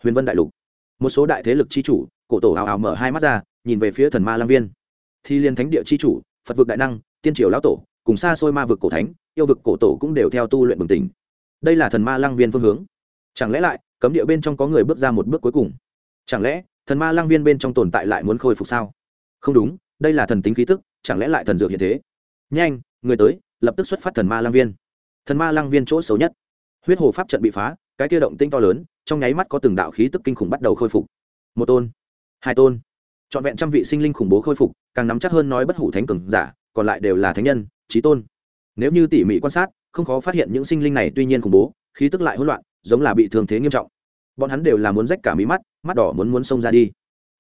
huyền vân đại lục một số đại thế lực chi chủ, cổ tổ hào hào mở hai mắt ra, nhìn về phía thần ma lang viên. Thi liên thánh địa chi chủ, phật vực đại năng, tiên triều lão tổ, cùng xa xôi ma vực cổ thánh, yêu vực cổ tổ cũng đều theo tu luyện bừng tỉnh. Đây là thần ma lang viên phương hướng. Chẳng lẽ lại, cấm địa bên trong có người bước ra một bước cuối cùng? Chẳng lẽ, thần ma lang viên bên trong tồn tại lại muốn khôi phục sao? Không đúng, đây là thần tính khí tức, chẳng lẽ lại thần dược hiện thế? Nhanh, người tới, lập tức xuất phát thần ma lang viên. Thần ma lang viên chỗ xấu nhất huyết hồ pháp trận bị phá, cái kia động tinh to lớn, trong nháy mắt có từng đạo khí tức kinh khủng bắt đầu khôi phục. Một tôn, hai tôn. Trọn vẹn trăm vị sinh linh khủng bố khôi phục, càng nắm chắc hơn nói bất hủ thánh cường giả, còn lại đều là thánh nhân trí tôn. Nếu như tỉ mỉ quan sát, không khó phát hiện những sinh linh này tuy nhiên khủng bố, khí tức lại hỗn loạn, giống là bị thương thế nghiêm trọng. Bọn hắn đều là muốn rách cả mí mắt mắt đỏ muốn muốn xông ra đi.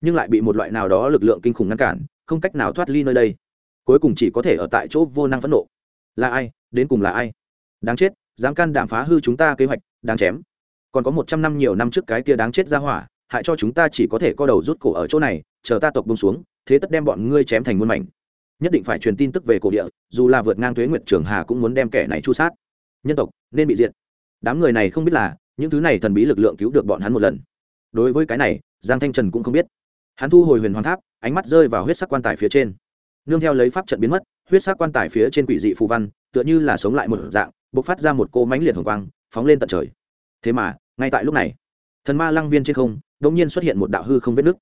Nhưng lại bị một loại nào đó lực lượng kinh khủng ngăn cản, không cách nào thoát ly nơi đây. Cuối cùng chỉ có thể ở tại chỗ vô năng phẫn nộ. Là ai? Đến cùng là ai? Đáng chết dám can đảm phá hư chúng ta kế hoạch, đáng chém. Còn có một trăm năm nhiều năm trước cái kia đáng chết ra hỏa, hại cho chúng ta chỉ có thể co đầu rút cổ ở chỗ này, chờ ta tộc bông xuống, thế tất đem bọn ngươi chém thành muôn mảnh. Nhất định phải truyền tin tức về cổ địa, dù là vượt ngang thuế nguyệt trường hà cũng muốn đem kẻ này chu sát. Nhân tộc, nên bị diệt. Đám người này không biết là, những thứ này thần bí lực lượng cứu được bọn hắn một lần. Đối với cái này, giang thanh trần cũng không biết. Hắn thu hồi huyền hoàng tháp, ánh mắt rơi vào huyết sắc quan tài phía trên. Nương theo lấy pháp trận biến mất, huyết sắc quan tài phía trên quỷ dị phù văn, tựa như là sống lại một dạng bộc phát ra một cô mánh liệt hồng quang, phóng lên tận trời. Thế mà, ngay tại lúc này, thần ma lăng viên trên không đ ỗ n g nhiên xuất hiện một đạo hư không vết nứt.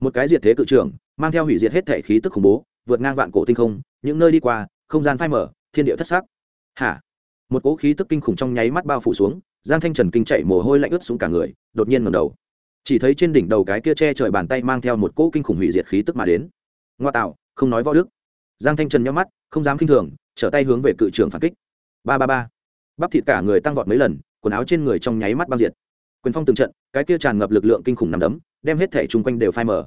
Một cái diệt thế cự trưởng, mang theo hủy diệt hết thể khí tức khủng bố, vượt ngang vạn cổ tinh không, những nơi đi qua, không gian phai mở thiên địa thất sắc. hả? Một cỗ khí tức kinh khủng trong nháy mắt bao phủ xuống, giang thanh trần kinh chạy mồ hôi lạnh ướt xuống cả người, đột nhiên ngầm đầu. Chỉ thấy trên đỉnh đầu cái kia che trời bàn tay mang theo một cỗ kinh khủng hủy diệt khí tức mà đến. Ngoa tạo, không nói võ đức. Giang thanh trần nhắm mắt, không dám k i n h thường, trở tay hướng về cự trưởng phản kích ba ba ba. Bắp thịt cả người tăng vọt mấy lần, quần áo trên người trong nháy mắt băng diệt. Quyền phong từng trận, cái kia tràn ngập lực lượng kinh khủng nằm đấm, đem hết thẻ chung quanh đều phai mở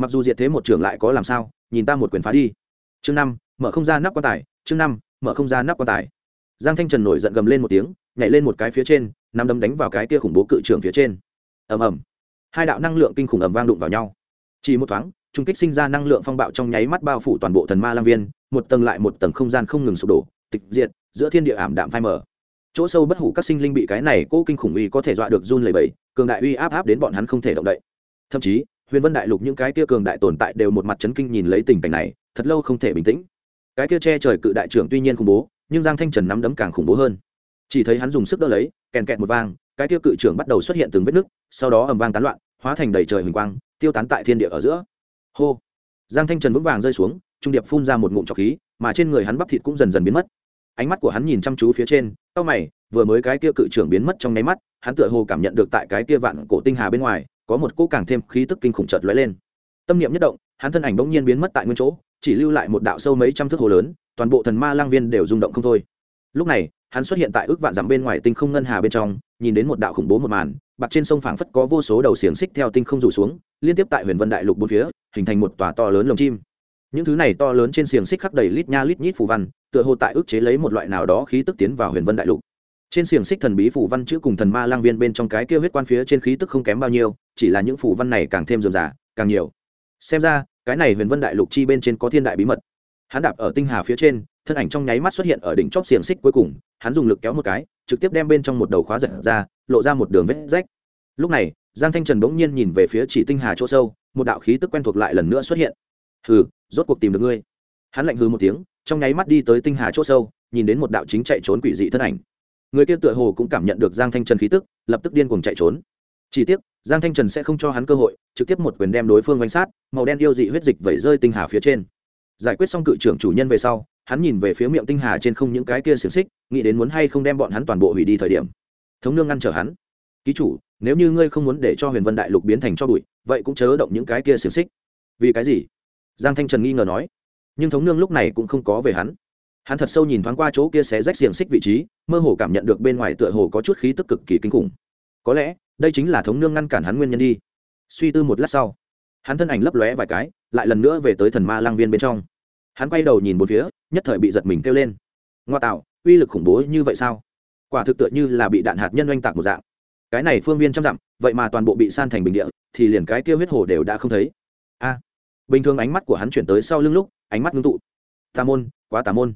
mặc dù diệt thế một trưởng lại có làm sao, nhìn ta một quyền phá đi. Chương năm, mở không ra nắp quan tài, chương năm, mở không ra nắp quan tài. Giang thanh trần nổi giận gầm lên một tiếng, nhảy lên một cái phía trên nằm đấm đánh vào cái kia khủng bố cự trưởng phía trên. Ầm ầm. Hai đạo năng lượng kinh khủng ầm vang đụng vào nhau. Chỉ một thoáng, trung kích sinh ra năng lượng phong bạo trong nháy mắt bao phủ toàn bộ thần ma lang viên, một tầng lại một tầng không gian không ngừng sụp đổ, tịch diệt giữa thiên địa ảm đạm phai mờ. Chỗ sâu bất hủ các sinh linh bị cái này cố kinh khủng uy có thể dọa được run lẩy bẩy, cường đại uy áp áp đến bọn hắn không thể động đậy. Thậm chí, huyền vân đại lục những cái kia cường đại tồn tại đều một mặt chấn kinh nhìn lấy tình cảnh này, thật lâu không thể bình tĩnh. Cái kia che trời cự đại trưởng tuy nhiên khủng bố, nhưng giang thanh trần nắm đấm càng khủng bố hơn. Chỉ thấy hắn dùng sức đỡ lấy, kèn kẹt một vang, cái kia cự trưởng bắt đầu xuất hiện từng vết nứt, sau đó ầm vang tán loạn, hóa thành đầy trời huỳnh quang, tiêu tán tại thiên địa ở giữa. Hô! Giang thanh trần vững vàng rơi xuống, trung điệp phun ra một ngụm trọc khí, mà trên người hắn bắp thịt cũng dần dần biến mất ánh mắt của hắn nhìn chăm chú phía trên tao mày, vừa mới cái kia cự trưởng biến mất trong nháy mắt, hắn tựa hồ cảm nhận được tại cái kia vạn cổ tinh hà bên ngoài, có một cỗ càng thêm khí tức kinh khủng chợt lóe lên. Tâm niệm nhất động, hắn thân ảnh bỗng nhiên biến mất tại nguyên chỗ, chỉ lưu lại một đạo sâu mấy trăm thước hồ lớn, toàn bộ thần ma lang viên đều rung động không thôi. Lúc này, hắn xuất hiện tại ước vạn dặm bên ngoài tinh không ngân hà bên trong, nhìn đến một đạo khủng bố một màn, bạc trên sông phảng phất có vô số đầu xiềng xích theo tinh không rủ xuống, liên tiếp tại huyền vân đại lục bốn phía, hình thành một tòa to lớn lồng chim những thứ này to lớn trên xiềng xích khắc đầy lít nha lít nhít phù văn, tựa hồ tại ước chế lấy một loại nào đó khí tức tiến vào huyền vân đại lục. Trên xiềng xích thần bí phù văn chữ cùng thần ma lang viên bên trong cái kia huyết quan phía trên khí tức không kém bao nhiêu, chỉ là những phù văn này càng thêm dườm giả càng nhiều. Xem ra, cái này huyền vân đại lục chi bên trên có thiên đại bí mật. Hắn đạp ở tinh hà phía trên, thân ảnh trong nháy mắt xuất hiện ở đỉnh chóp xiềng xích cuối cùng, hắn dùng lực kéo một cái, trực tiếp đem bên trong một đầu khóa giật ra, lộ ra một đường vết rách. Lúc này, giang thanh trần bỗng nhiên nhìn về phía chỉ tinh hà chỗ sâu, một đạo khí tức quen thuộc lại lần nữa xuất hiện hừ, rốt cuộc tìm được ngươi. Hắn lạnh hừ một tiếng, trong nháy mắt đi tới tinh hà chỗ sâu, nhìn đến một đạo chính chạy trốn quỷ dị thân ảnh. Người kia tựa hồ cũng cảm nhận được giang thanh trần khí tức, lập tức điên cuồng chạy trốn. Chỉ tiếc, giang thanh trần sẽ không cho hắn cơ hội, trực tiếp một quyền đem đối phương bánh sát, màu đen yêu dị huyết dịch vẩy rơi tinh hà phía trên. Giải quyết xong cự trưởng chủ nhân về sau, hắn nhìn về phía miệng tinh hà trên không những cái kia xiềng xích, nghĩ đến muốn hay không đem bọn hắn toàn bộ hủy đi thời điểm. Thống nương ngăn trở hắn. Ký chủ, nếu như ngươi không muốn để cho huyền vân đại lục biến thành cho bụi, vậy cũng chớ động những cái kia xiềng xích. Vì cái gì? Giang thanh trần nghi ngờ nói. Nhưng thống nương lúc này cũng không có về hắn. Hắn thật sâu nhìn thoáng qua chỗ kia xé rách xiềng xích vị trí, mơ hồ cảm nhận được bên ngoài tựa hồ có chút khí tức cực kỳ kinh khủng. Có lẽ, đây chính là thống nương ngăn cản hắn nguyên nhân đi. Suy tư một lát sau, hắn thân ảnh lấp lóe vài cái, lại lần nữa về tới thần ma lang viên bên trong. Hắn quay đầu nhìn một phía, nhất thời bị giật mình kêu lên. Ngoa tạo, uy lực khủng bố như vậy sao? Quả thực tựa như là bị đạn hạt nhân oanh tạc một dạng. Cái này phương viên trăm dặm, vậy mà toàn bộ bị san thành bình địa, thì liền cái kia huyết hồ đều đã không thấy. A bình thường ánh mắt của hắn chuyển tới sau lưng lúc, ánh mắt ngưng tụ. Tà môn, quá tà môn.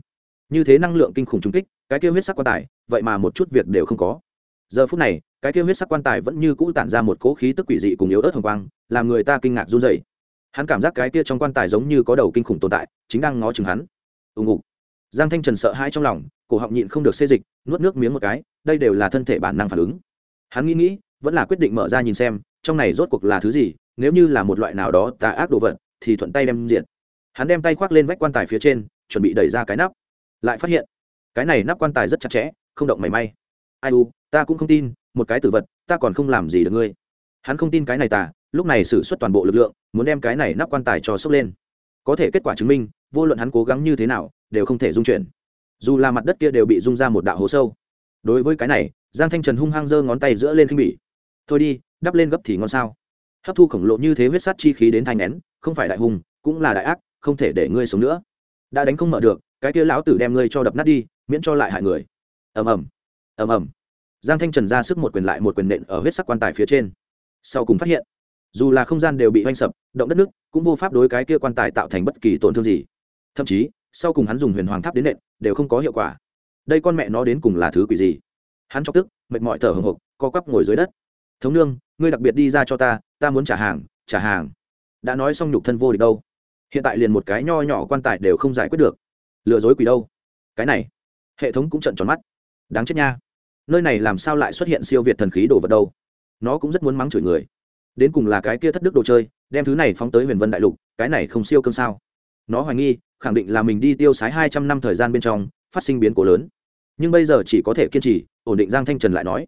Như thế năng lượng kinh khủng trung kích, cái kia huyết sắc quan tài, vậy mà một chút việc đều không có. Giờ phút này, cái kia huyết sắc quan tài vẫn như cũ tản ra một cỗ khí tức quỷ dị cùng yếu ớt hồng quang, làm người ta kinh ngạc run dậy hắn cảm giác cái kia trong quan tài giống như có đầu kinh khủng tồn tại, chính đang ngó chừng hắn. Ùng ục giang thanh trần sợ hãi trong lòng, cổ họng nhịn không được xê dịch, nuốt nước miếng một cái, đây đều là thân thể bản năng phản ứng. Hắn nghĩ nghĩ, vẫn là quyết định mở ra nhìn xem, trong này rốt cuộc là thứ gì, nếu như là một loại nào đó tà ác đồ vật thì thuận tay đem diện hắn đem tay khoác lên vách quan tài phía trên chuẩn bị đẩy ra cái nắp. Lại phát hiện cái này nắp quan tài rất chặt chẽ không động mảy may. Ai u ta cũng không tin một cái tử vật ta còn không làm gì được ngươi. Hắn không tin cái này ta, lúc này xử suất toàn bộ lực lượng muốn đem cái này nắp quan tài cho sốc lên. Có thể kết quả chứng minh vô luận hắn cố gắng như thế nào đều không thể dung chuyển. Dù là mặt đất kia đều bị rung ra một đạo hố sâu. Đối với cái này giang thanh trần hung hăng giơ ngón tay giữa lên khinh bỉ. Thôi đi đắp lên gấp thì ngon sao. Hấp thu khổng lồ như thế huyết sát chi khí đến thanh nén không phải đại hùng cũng là đại ác, không thể để ngươi sống nữa. Đã đánh không mở được, cái kia lão tử đem ngươi cho đập nát đi, miễn cho lại hại người. Ầm ầm ầm ầm. Giang thanh trần ra sức một quyền lại một quyền nện ở huyết sắc quan tài phía trên. Sau cùng phát hiện, dù là không gian đều bị oanh sập, động đất nước, cũng vô pháp đối cái kia quan tài tạo thành bất kỳ tổn thương gì. Thậm chí, sau cùng hắn dùng huyền hoàng tháp đến nện, đều không có hiệu quả. Đây con mẹ nó đến cùng là thứ quỷ gì? Hắn chọc tức, mệt mỏi thở hồng hộc, co quắp ngồi dưới đất. Thống nương, ngươi đặc biệt đi ra cho ta ta muốn trả hàng trả hàng đã nói xong nhục thân vô địch đâu. Hiện tại liền một cái nho nhỏ quan tài đều không giải quyết được. Lừa dối quỷ đâu. Cái này, hệ thống cũng trận tròn mắt. Đáng chết nha. Nơi này làm sao lại xuất hiện siêu việt thần khí đồ vật đâu? Nó cũng rất muốn mắng chửi người. Đến cùng là cái kia thất đức đồ chơi, đem thứ này phóng tới huyền vân đại lục, cái này không siêu cương sao? Nó hoài nghi, khẳng định là mình đi tiêu sái hai trăm năm thời gian bên trong, phát sinh biến cố lớn. Nhưng bây giờ chỉ có thể kiên trì, ổn định giang thanh trần lại nói.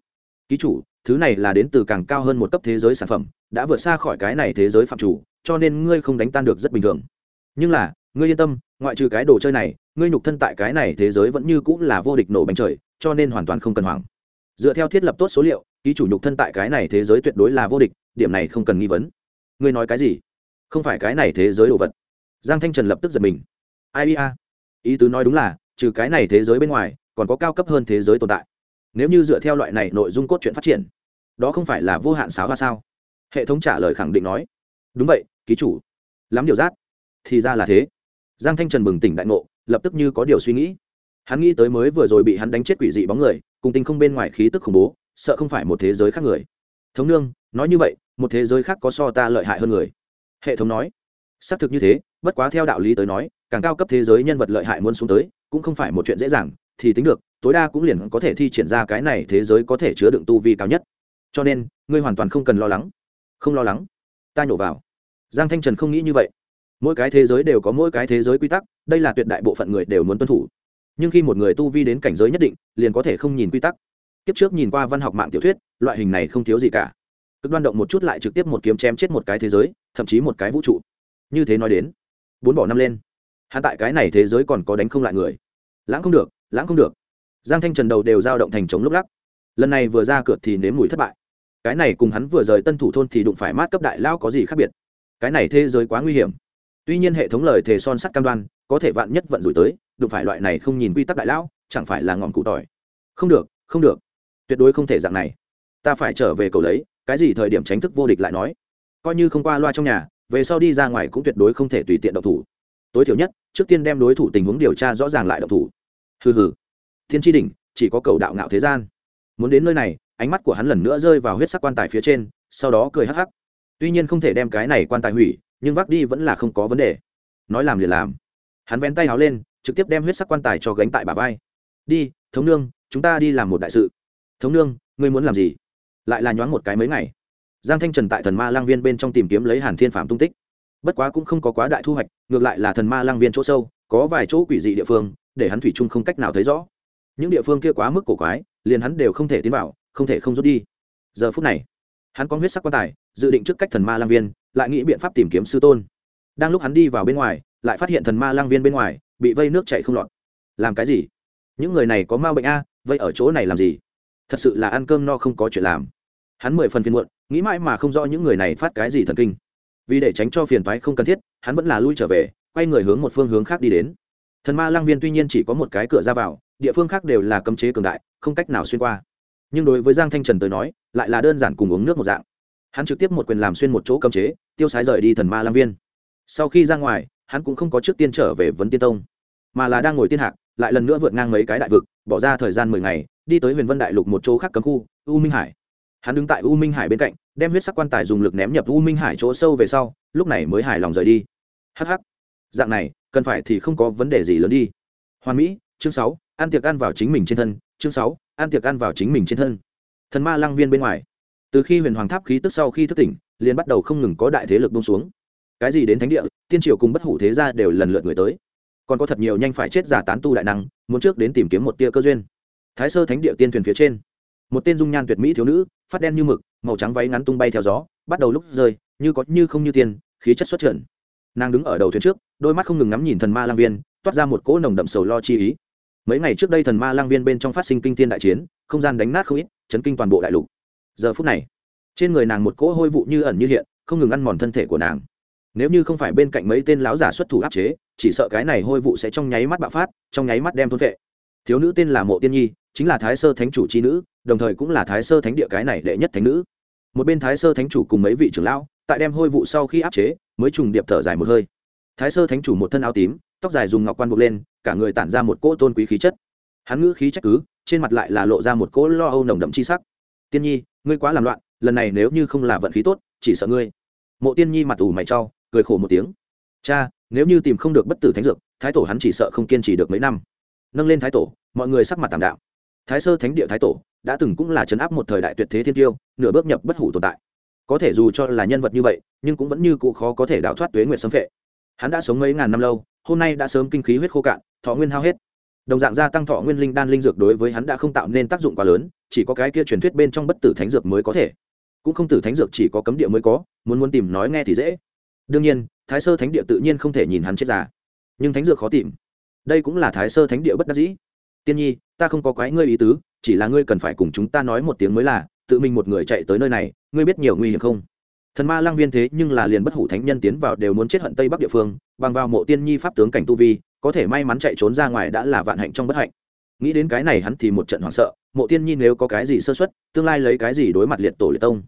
Ký chủ thứ này là đến từ càng cao hơn một cấp thế giới sản phẩm, đã vượt xa khỏi cái này thế giới phạm chủ, cho nên ngươi không đánh tan được rất bình thường. Nhưng là, ngươi yên tâm, ngoại trừ cái đồ chơi này, ngươi nhục thân tại cái này thế giới vẫn như cũng là vô địch nổ bánh trời, cho nên hoàn toàn không cần hoảng. Dựa theo thiết lập tốt số liệu, ký chủ nhục thân tại cái này thế giới tuyệt đối là vô địch, điểm này không cần nghi vấn. Ngươi nói cái gì? Không phải cái này thế giới đồ vật. Giang thanh trần lập tức giật mình. Ai ia? Ý tứ nói đúng là, trừ cái này thế giới bên ngoài, còn có cao cấp hơn thế giới tồn tại. Nếu như dựa theo loại này nội dung cốt truyện phát triển đó không phải là vô hạn sáo hoa sao? Hệ thống trả lời khẳng định nói. Đúng vậy, ký chủ. Lắm điều giác thì ra là thế. Giang thanh trần bừng tỉnh đại ngộ, lập tức như có điều suy nghĩ. Hắn nghĩ tới mới vừa rồi bị hắn đánh chết quỷ dị bóng người, cùng tình không bên ngoài khí tức khủng bố, sợ không phải một thế giới khác người. Thống nương, nói như vậy, một thế giới khác có so ta lợi hại hơn người. Hệ thống nói. Xác thực như thế, bất quá theo đạo lý tới nói, càng cao cấp thế giới nhân vật lợi hại muốn xuống tới, cũng không phải một chuyện dễ dàng, thì tính được, tối đa cũng liền có thể thi triển ra cái này thế giới có thể chứa đựng tu vi cao nhất cho nên, ngươi hoàn toàn không cần lo lắng. Không lo lắng. Ta nhổ vào. Giang thanh trần không nghĩ như vậy. Mỗi cái thế giới đều có mỗi cái thế giới quy tắc, đây là tuyệt đại bộ phận người đều muốn tuân thủ. Nhưng khi một người tu vi đến cảnh giới nhất định, liền có thể không nhìn quy tắc. Kiếp trước nhìn qua văn học mạng tiểu thuyết, loại hình này không thiếu gì cả. Cực đoan động một chút lại trực tiếp một kiếm chém chết một cái thế giới, thậm chí một cái vũ trụ. Như thế nói đến, bốn bỏ năm lên. Hắn tại cái này thế giới còn có đánh không lại người. Lãng không được, lãng không được. Giang thanh trần đầu đều dao động thành trống lúc lắc. Lần này vừa ra cửa thì nếm mùi thất bại cái này cùng hắn vừa rời tân thủ thôn thì đụng phải mát cấp đại lao có gì khác biệt? Cái này thế giới quá nguy hiểm. Tuy nhiên hệ thống lời thề son sắt cam đoan, có thể vạn nhất vận rủi tới, đụng phải loại này không nhìn quy tắc đại lão chẳng phải là ngọn cụ tỏi. Không được không được. Tuyệt đối không thể dạng này. Ta phải trở về cầu lấy, cái gì thời điểm tránh thức vô địch lại nói. Coi như không qua loa trong nhà, về sau đi ra ngoài cũng tuyệt đối không thể tùy tiện động thủ. Tối thiểu nhất, trước tiên đem đối thủ tình huống điều tra rõ ràng lại động thủ. Hừ hừ. Thiên tri đỉnh, chỉ có cầu đạo ngạo thế gian. Muốn đến nơi này ánh mắt của hắn lần nữa rơi vào huyết sắc quan tài phía trên, sau đó cười hắc hắc. Tuy nhiên không thể đem cái này quan tài hủy, nhưng vác đi vẫn là không có vấn đề. Nói làm liền làm. Hắn vén tay áo lên, trực tiếp đem huyết sắc quan tài cho gánh tại bà vai. Đi, thống nương, chúng ta đi làm một đại sự. Thống nương, ngươi muốn làm gì? Lại là nhoáng một cái mấy ngày. Giang thanh trần tại thần ma lang viên bên trong tìm kiếm lấy hàn thiên phạm tung tích. Bất quá cũng không có quá đại thu hoạch, ngược lại là thần ma lang viên chỗ sâu, có vài chỗ quỷ dị địa phương, để hắn thủy chung không cách nào thấy rõ. Những địa phương kia quá mức cổ quái, liền hắn đều không thể tiến vào không thể không rút đi. Giờ phút này, hắn có huyết sắc quan tài, dự định trước cách thần ma lang viên, lại nghĩ biện pháp tìm kiếm sư tôn. Đang lúc hắn đi vào bên ngoài, lại phát hiện thần ma lang viên bên ngoài bị vây nước chạy không lọt. Làm cái gì? Những người này có ma bệnh a vây ở chỗ này làm gì? Thật sự là ăn cơm no không có chuyện làm. Hắn mười phần phiền muộn, nghĩ mãi mà không rõ những người này phát cái gì thần kinh. Vì để tránh cho phiền toái không cần thiết, hắn vẫn là lui trở về, quay người hướng một phương hướng khác đi đến. Thần ma lang viên tuy nhiên chỉ có một cái cửa ra vào, địa phương khác đều là cấm chế cường đại, không cách nào xuyên qua nhưng đối với giang thanh trần tới nói, lại là đơn giản cùng uống nước một dạng. Hắn trực tiếp một quyền làm xuyên một chỗ cấm chế, tiêu sái rời đi thần ma lang viên. Sau khi ra ngoài, hắn cũng không có trước tiên trở về vấn tiên tông, mà là đang ngồi tiên hạc, lại lần nữa vượt ngang mấy cái đại vực, bỏ ra thời gian mười ngày, đi tới huyền vân đại lục một chỗ khác cấm khu, u minh hải. Hắn đứng tại u minh hải bên cạnh, đem huyết sắc quan tài dùng lực ném nhập u minh hải chỗ sâu về sau, lúc này mới hài lòng rời đi. Hh dạng này, cần phải thì không có vấn đề gì lớn đi. Hoàn mỹ, chương sáu, ăn tiệc ăn vào chính mình trên thân, chương sáu ăn tiệc ăn vào chính mình trên thân. Thần ma lăng viên bên ngoài. Từ khi huyền hoàng tháp khí tức sau khi thức tỉnh, liền bắt đầu không ngừng có đại thế lực bông xuống. Cái gì đến thánh địa, tiên triều cùng bất hủ thế gia đều lần lượt người tới. Còn có thật nhiều nhanh phải chết giả tán tu đại năng, muốn trước đến tìm kiếm một tia cơ duyên. Thái sơ thánh địa tiên thuyền phía trên, một tên dung nhan tuyệt mỹ thiếu nữ, phát đen như mực, màu trắng váy ngắn tung bay theo gió, bắt đầu lúc rơi, như có như không như tiền khí chất xuất trận nàng đứng ở đầu thuyền trước, đôi mắt không ngừng ngắm nhìn thần ma lang viên, toát ra một cỗ nồng đậm sầu lo chi ý mấy ngày trước đây thần ma lang viên bên trong phát sinh kinh thiên đại chiến, không gian đánh nát không ít, chấn kinh toàn bộ đại lục. Giờ phút này, trên người nàng một cỗ hôi vụ như ẩn như hiện, không ngừng ăn mòn thân thể của nàng. Nếu như không phải bên cạnh mấy tên lão giả xuất thủ áp chế, chỉ sợ cái này hôi vụ sẽ trong nháy mắt bạo phát, trong nháy mắt đem thôn vệ. Thiếu nữ tên là mộ tiên nhi, chính là thái sơ thánh chủ c nữ, đồng thời cũng là thái sơ thánh địa cái này đệ nhất thánh nữ. Một bên thái sơ thánh chủ cùng mấy vị trưởng lão, tại đem hôi vụ sau khi áp chế, mới trùng điệp thở dài một hơi. Thái sơ thánh chủ một thân áo tím tóc dài dùng ngọc quan buộc lên, cả người tản ra một cỗ tôn quý khí chất. Hắn ngữ khí trách cứ, trên mặt lại là lộ ra một cỗ lo âu nồng đậm chi sắc. Tiên nhi, ngươi quá làm loạn, lần này nếu như không là vận khí tốt, chỉ sợ ngươi. Mộ tiên nhi mặt ủ mày trau cười khổ một tiếng. Cha, nếu như tìm không được bất tử thánh dược, thái tổ hắn chỉ sợ không kiên trì được mấy năm. Nâng lên thái tổ, mọi người sắc mặt tảm đạo thái sơ thánh địa thái tổ đã từng cũng là chấn áp một thời đại tuyệt thế thiên tiêu, nửa bước nhập bất hủ tồn tại. Có thể dù cho là nhân vật như vậy, nhưng cũng vẫn như cụ khó có thể đào thoát tuế nguyệt xâm phệ. Hắn đã sống mấy ngàn năm lâu hôm nay đã sớm kinh khí huyết khô cạn, thọ nguyên hao hết. Đồng dạng gia tăng thọ nguyên linh đan linh dược đối với hắn đã không tạo nên tác dụng quá lớn, chỉ có cái kia truyền thuyết bên trong bất tử thánh dược mới có thể. Cũng không tử thánh dược chỉ có cấm địa mới có, muốn muốn tìm nói nghe thì dễ. Đương nhiên, thái sơ thánh địa tự nhiên không thể nhìn hắn chết già. Nhưng thánh dược khó tìm. Đây cũng là thái sơ thánh địa bất đắc dĩ. Tiên nhi, ta không có quái ngươi ý tứ, chỉ là ngươi cần phải cùng chúng ta nói một tiếng mới là, tự mình một người chạy tới nơi này, ngươi biết nhiều nguy hiểm không? Thần ma lang viên thế nhưng là liền bất hủ thánh nhân tiến vào đều muốn chết hận tây bắc địa phương, bằng vào mộ tiên nhi pháp tướng cảnh tu vi, có thể may mắn chạy trốn ra ngoài đã là vạn hạnh trong bất hạnh. Nghĩ đến cái này hắn thì một trận hoảng sợ, mộ tiên nhi nếu có cái gì sơ xuất tương lai lấy cái gì đối mặt liệt tổ liệt tông?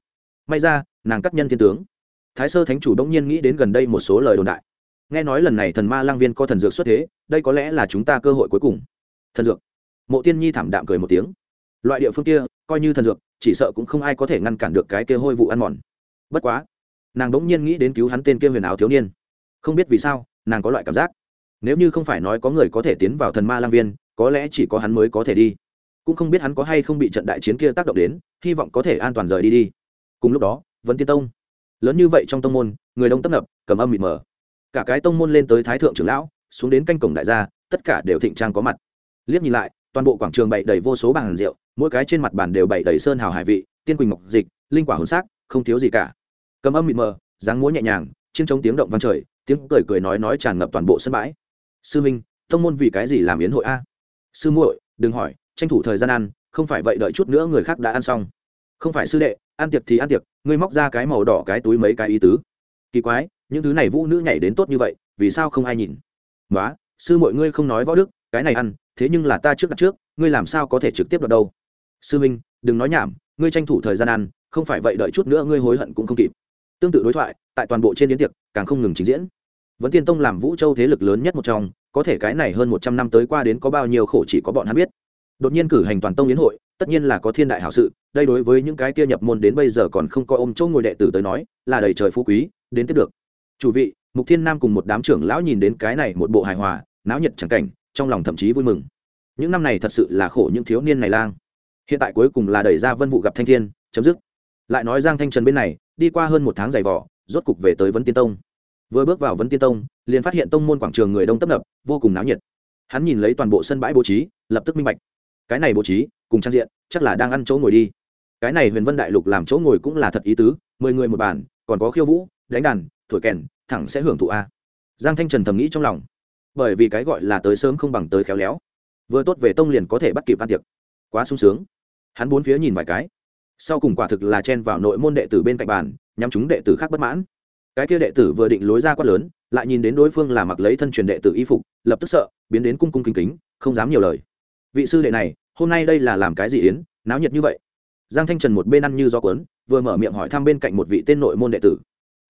May ra, nàng cắt nhân thiên tướng. Thái sơ thánh chủ đông nhiên nghĩ đến gần đây một số lời đồn đại. Nghe nói lần này thần ma lang viên có thần dược xuất thế, đây có lẽ là chúng ta cơ hội cuối cùng. Thần dược. Mộ tiên nhi thảm đạm cười một tiếng. Loại địa phương kia, coi như thần dược, chỉ sợ cũng không ai có thể ngăn cản được cái kia hôi vụ ăn mòn bất quá, nàng đống nhiên nghĩ đến cứu hắn tên kia huyền áo thiếu niên. Không biết vì sao, nàng có loại cảm giác. Nếu như không phải nói có người có thể tiến vào thần ma lang viên, có lẽ chỉ có hắn mới có thể đi. Cũng không biết hắn có hay không bị trận đại chiến kia tác động đến, hy vọng có thể an toàn rời đi đi. Cùng lúc đó vẫn tiên tông. Lớn như vậy trong tông môn, người đông tấp nập, cầm âm mịt mờ. Cả cái tông môn lên tới thái thượng trưởng lão, xuống đến canh cổng đại gia, tất cả đều thịnh trang có mặt. Liếc nhìn lại, toàn bộ quảng trường bày đầy vô số bàn rượu, mỗi cái trên mặt bàn đều bày đầy sơn hào hải vị, tiên quỳnh ngọc dịch, linh quả hồn sắc không thiếu gì cả cầm âm mịt mờ, dáng múa nhẹ nhàng, chiên trống tiếng động vang trời, tiếng cười cười nói nói tràn ngập toàn bộ sân bãi. Sư minh, tông môn vì cái gì làm yến hội a? Sư muội, đừng hỏi, tranh thủ thời gian ăn, không phải vậy đợi chút nữa người khác đã ăn xong. Không phải sư đệ, ăn tiệc thì ăn tiệc, ngươi móc ra cái màu đỏ cái túi mấy cái ý tứ. Kỳ quái, những thứ này vũ nữ nhảy đến tốt như vậy, vì sao không ai nhìn? Nói sư mọi ngươi không nói võ đức, cái này ăn, thế nhưng là ta trước đặt trước, ngươi làm sao có thể trực tiếp đoạt đâu? Sư minh, đừng nói nhảm, ngươi tranh thủ thời gian ăn, không phải vậy đợi chút nữa ngươi hối hận cũng không kịp tương tự đối thoại, tại toàn bộ trên yến tiệc, càng không ngừng trình diễn. Vẫn tiên tông làm vũ châu thế lực lớn nhất một trong, có thể cái này hơn một trăm năm tới qua đến có bao nhiêu khổ chỉ có bọn hắn biết. Đột nhiên cử hành toàn tông yến hội, tất nhiên là có thiên đại hảo sự, đây đối với những cái kia nhập môn đến bây giờ còn không có ôm chỗ ngồi đệ tử tới nói, là đầy trời phú quý, đến tiếp được. Chủ vị, mục thiên nam cùng một đám trưởng lão nhìn đến cái này một bộ hài hòa, náo nhiệt chẳng cảnh, trong lòng thậm chí vui mừng. Những năm này thật sự là khổ những thiếu niên này lang. Hiện tại cuối cùng là đẩy ra vân vụ gặp thanh thiên, chấm dứt. Lại nói giang thanh trần bên này đi qua hơn một tháng dày vỏ, rốt cục về tới vấn tiên tông. Vừa bước vào vấn tiên tông, liền phát hiện tông môn quảng trường người đông tấp nập, vô cùng náo nhiệt. Hắn nhìn lấy toàn bộ sân bãi bố trí, lập tức minh bạch. Cái này bố trí, cùng trang diện, chắc là đang ăn chỗ ngồi đi. Cái này huyền vân đại lục làm chỗ ngồi cũng là thật ý tứ, mười người một bàn, còn có khiêu vũ, đánh đàn, thổi kèn, thẳng sẽ hưởng thụ a. Giang thanh trần thầm nghĩ trong lòng. Bởi vì cái gọi là tới sớm không bằng tới khéo léo. Vừa tốt về tông liền có thể bắt kịp ăn tiệc. Quá sung sướng. Hắn bốn phía nhìn vài cái sau cùng quả thực là chen vào nội môn đệ tử bên cạnh bàn, nhắm chúng đệ tử khác bất mãn. Cái kia đệ tử vừa định lối ra quát lớn, lại nhìn đến đối phương là mặc lấy thân truyền đệ tử y phục, lập tức sợ, biến đến cung cung kính kính, không dám nhiều lời. Vị sư đệ này, hôm nay đây là làm cái gì yến, náo nhiệt như vậy? Giang thanh trần một bên ăn như do quấn vừa mở miệng hỏi thăm bên cạnh một vị tên nội môn đệ tử.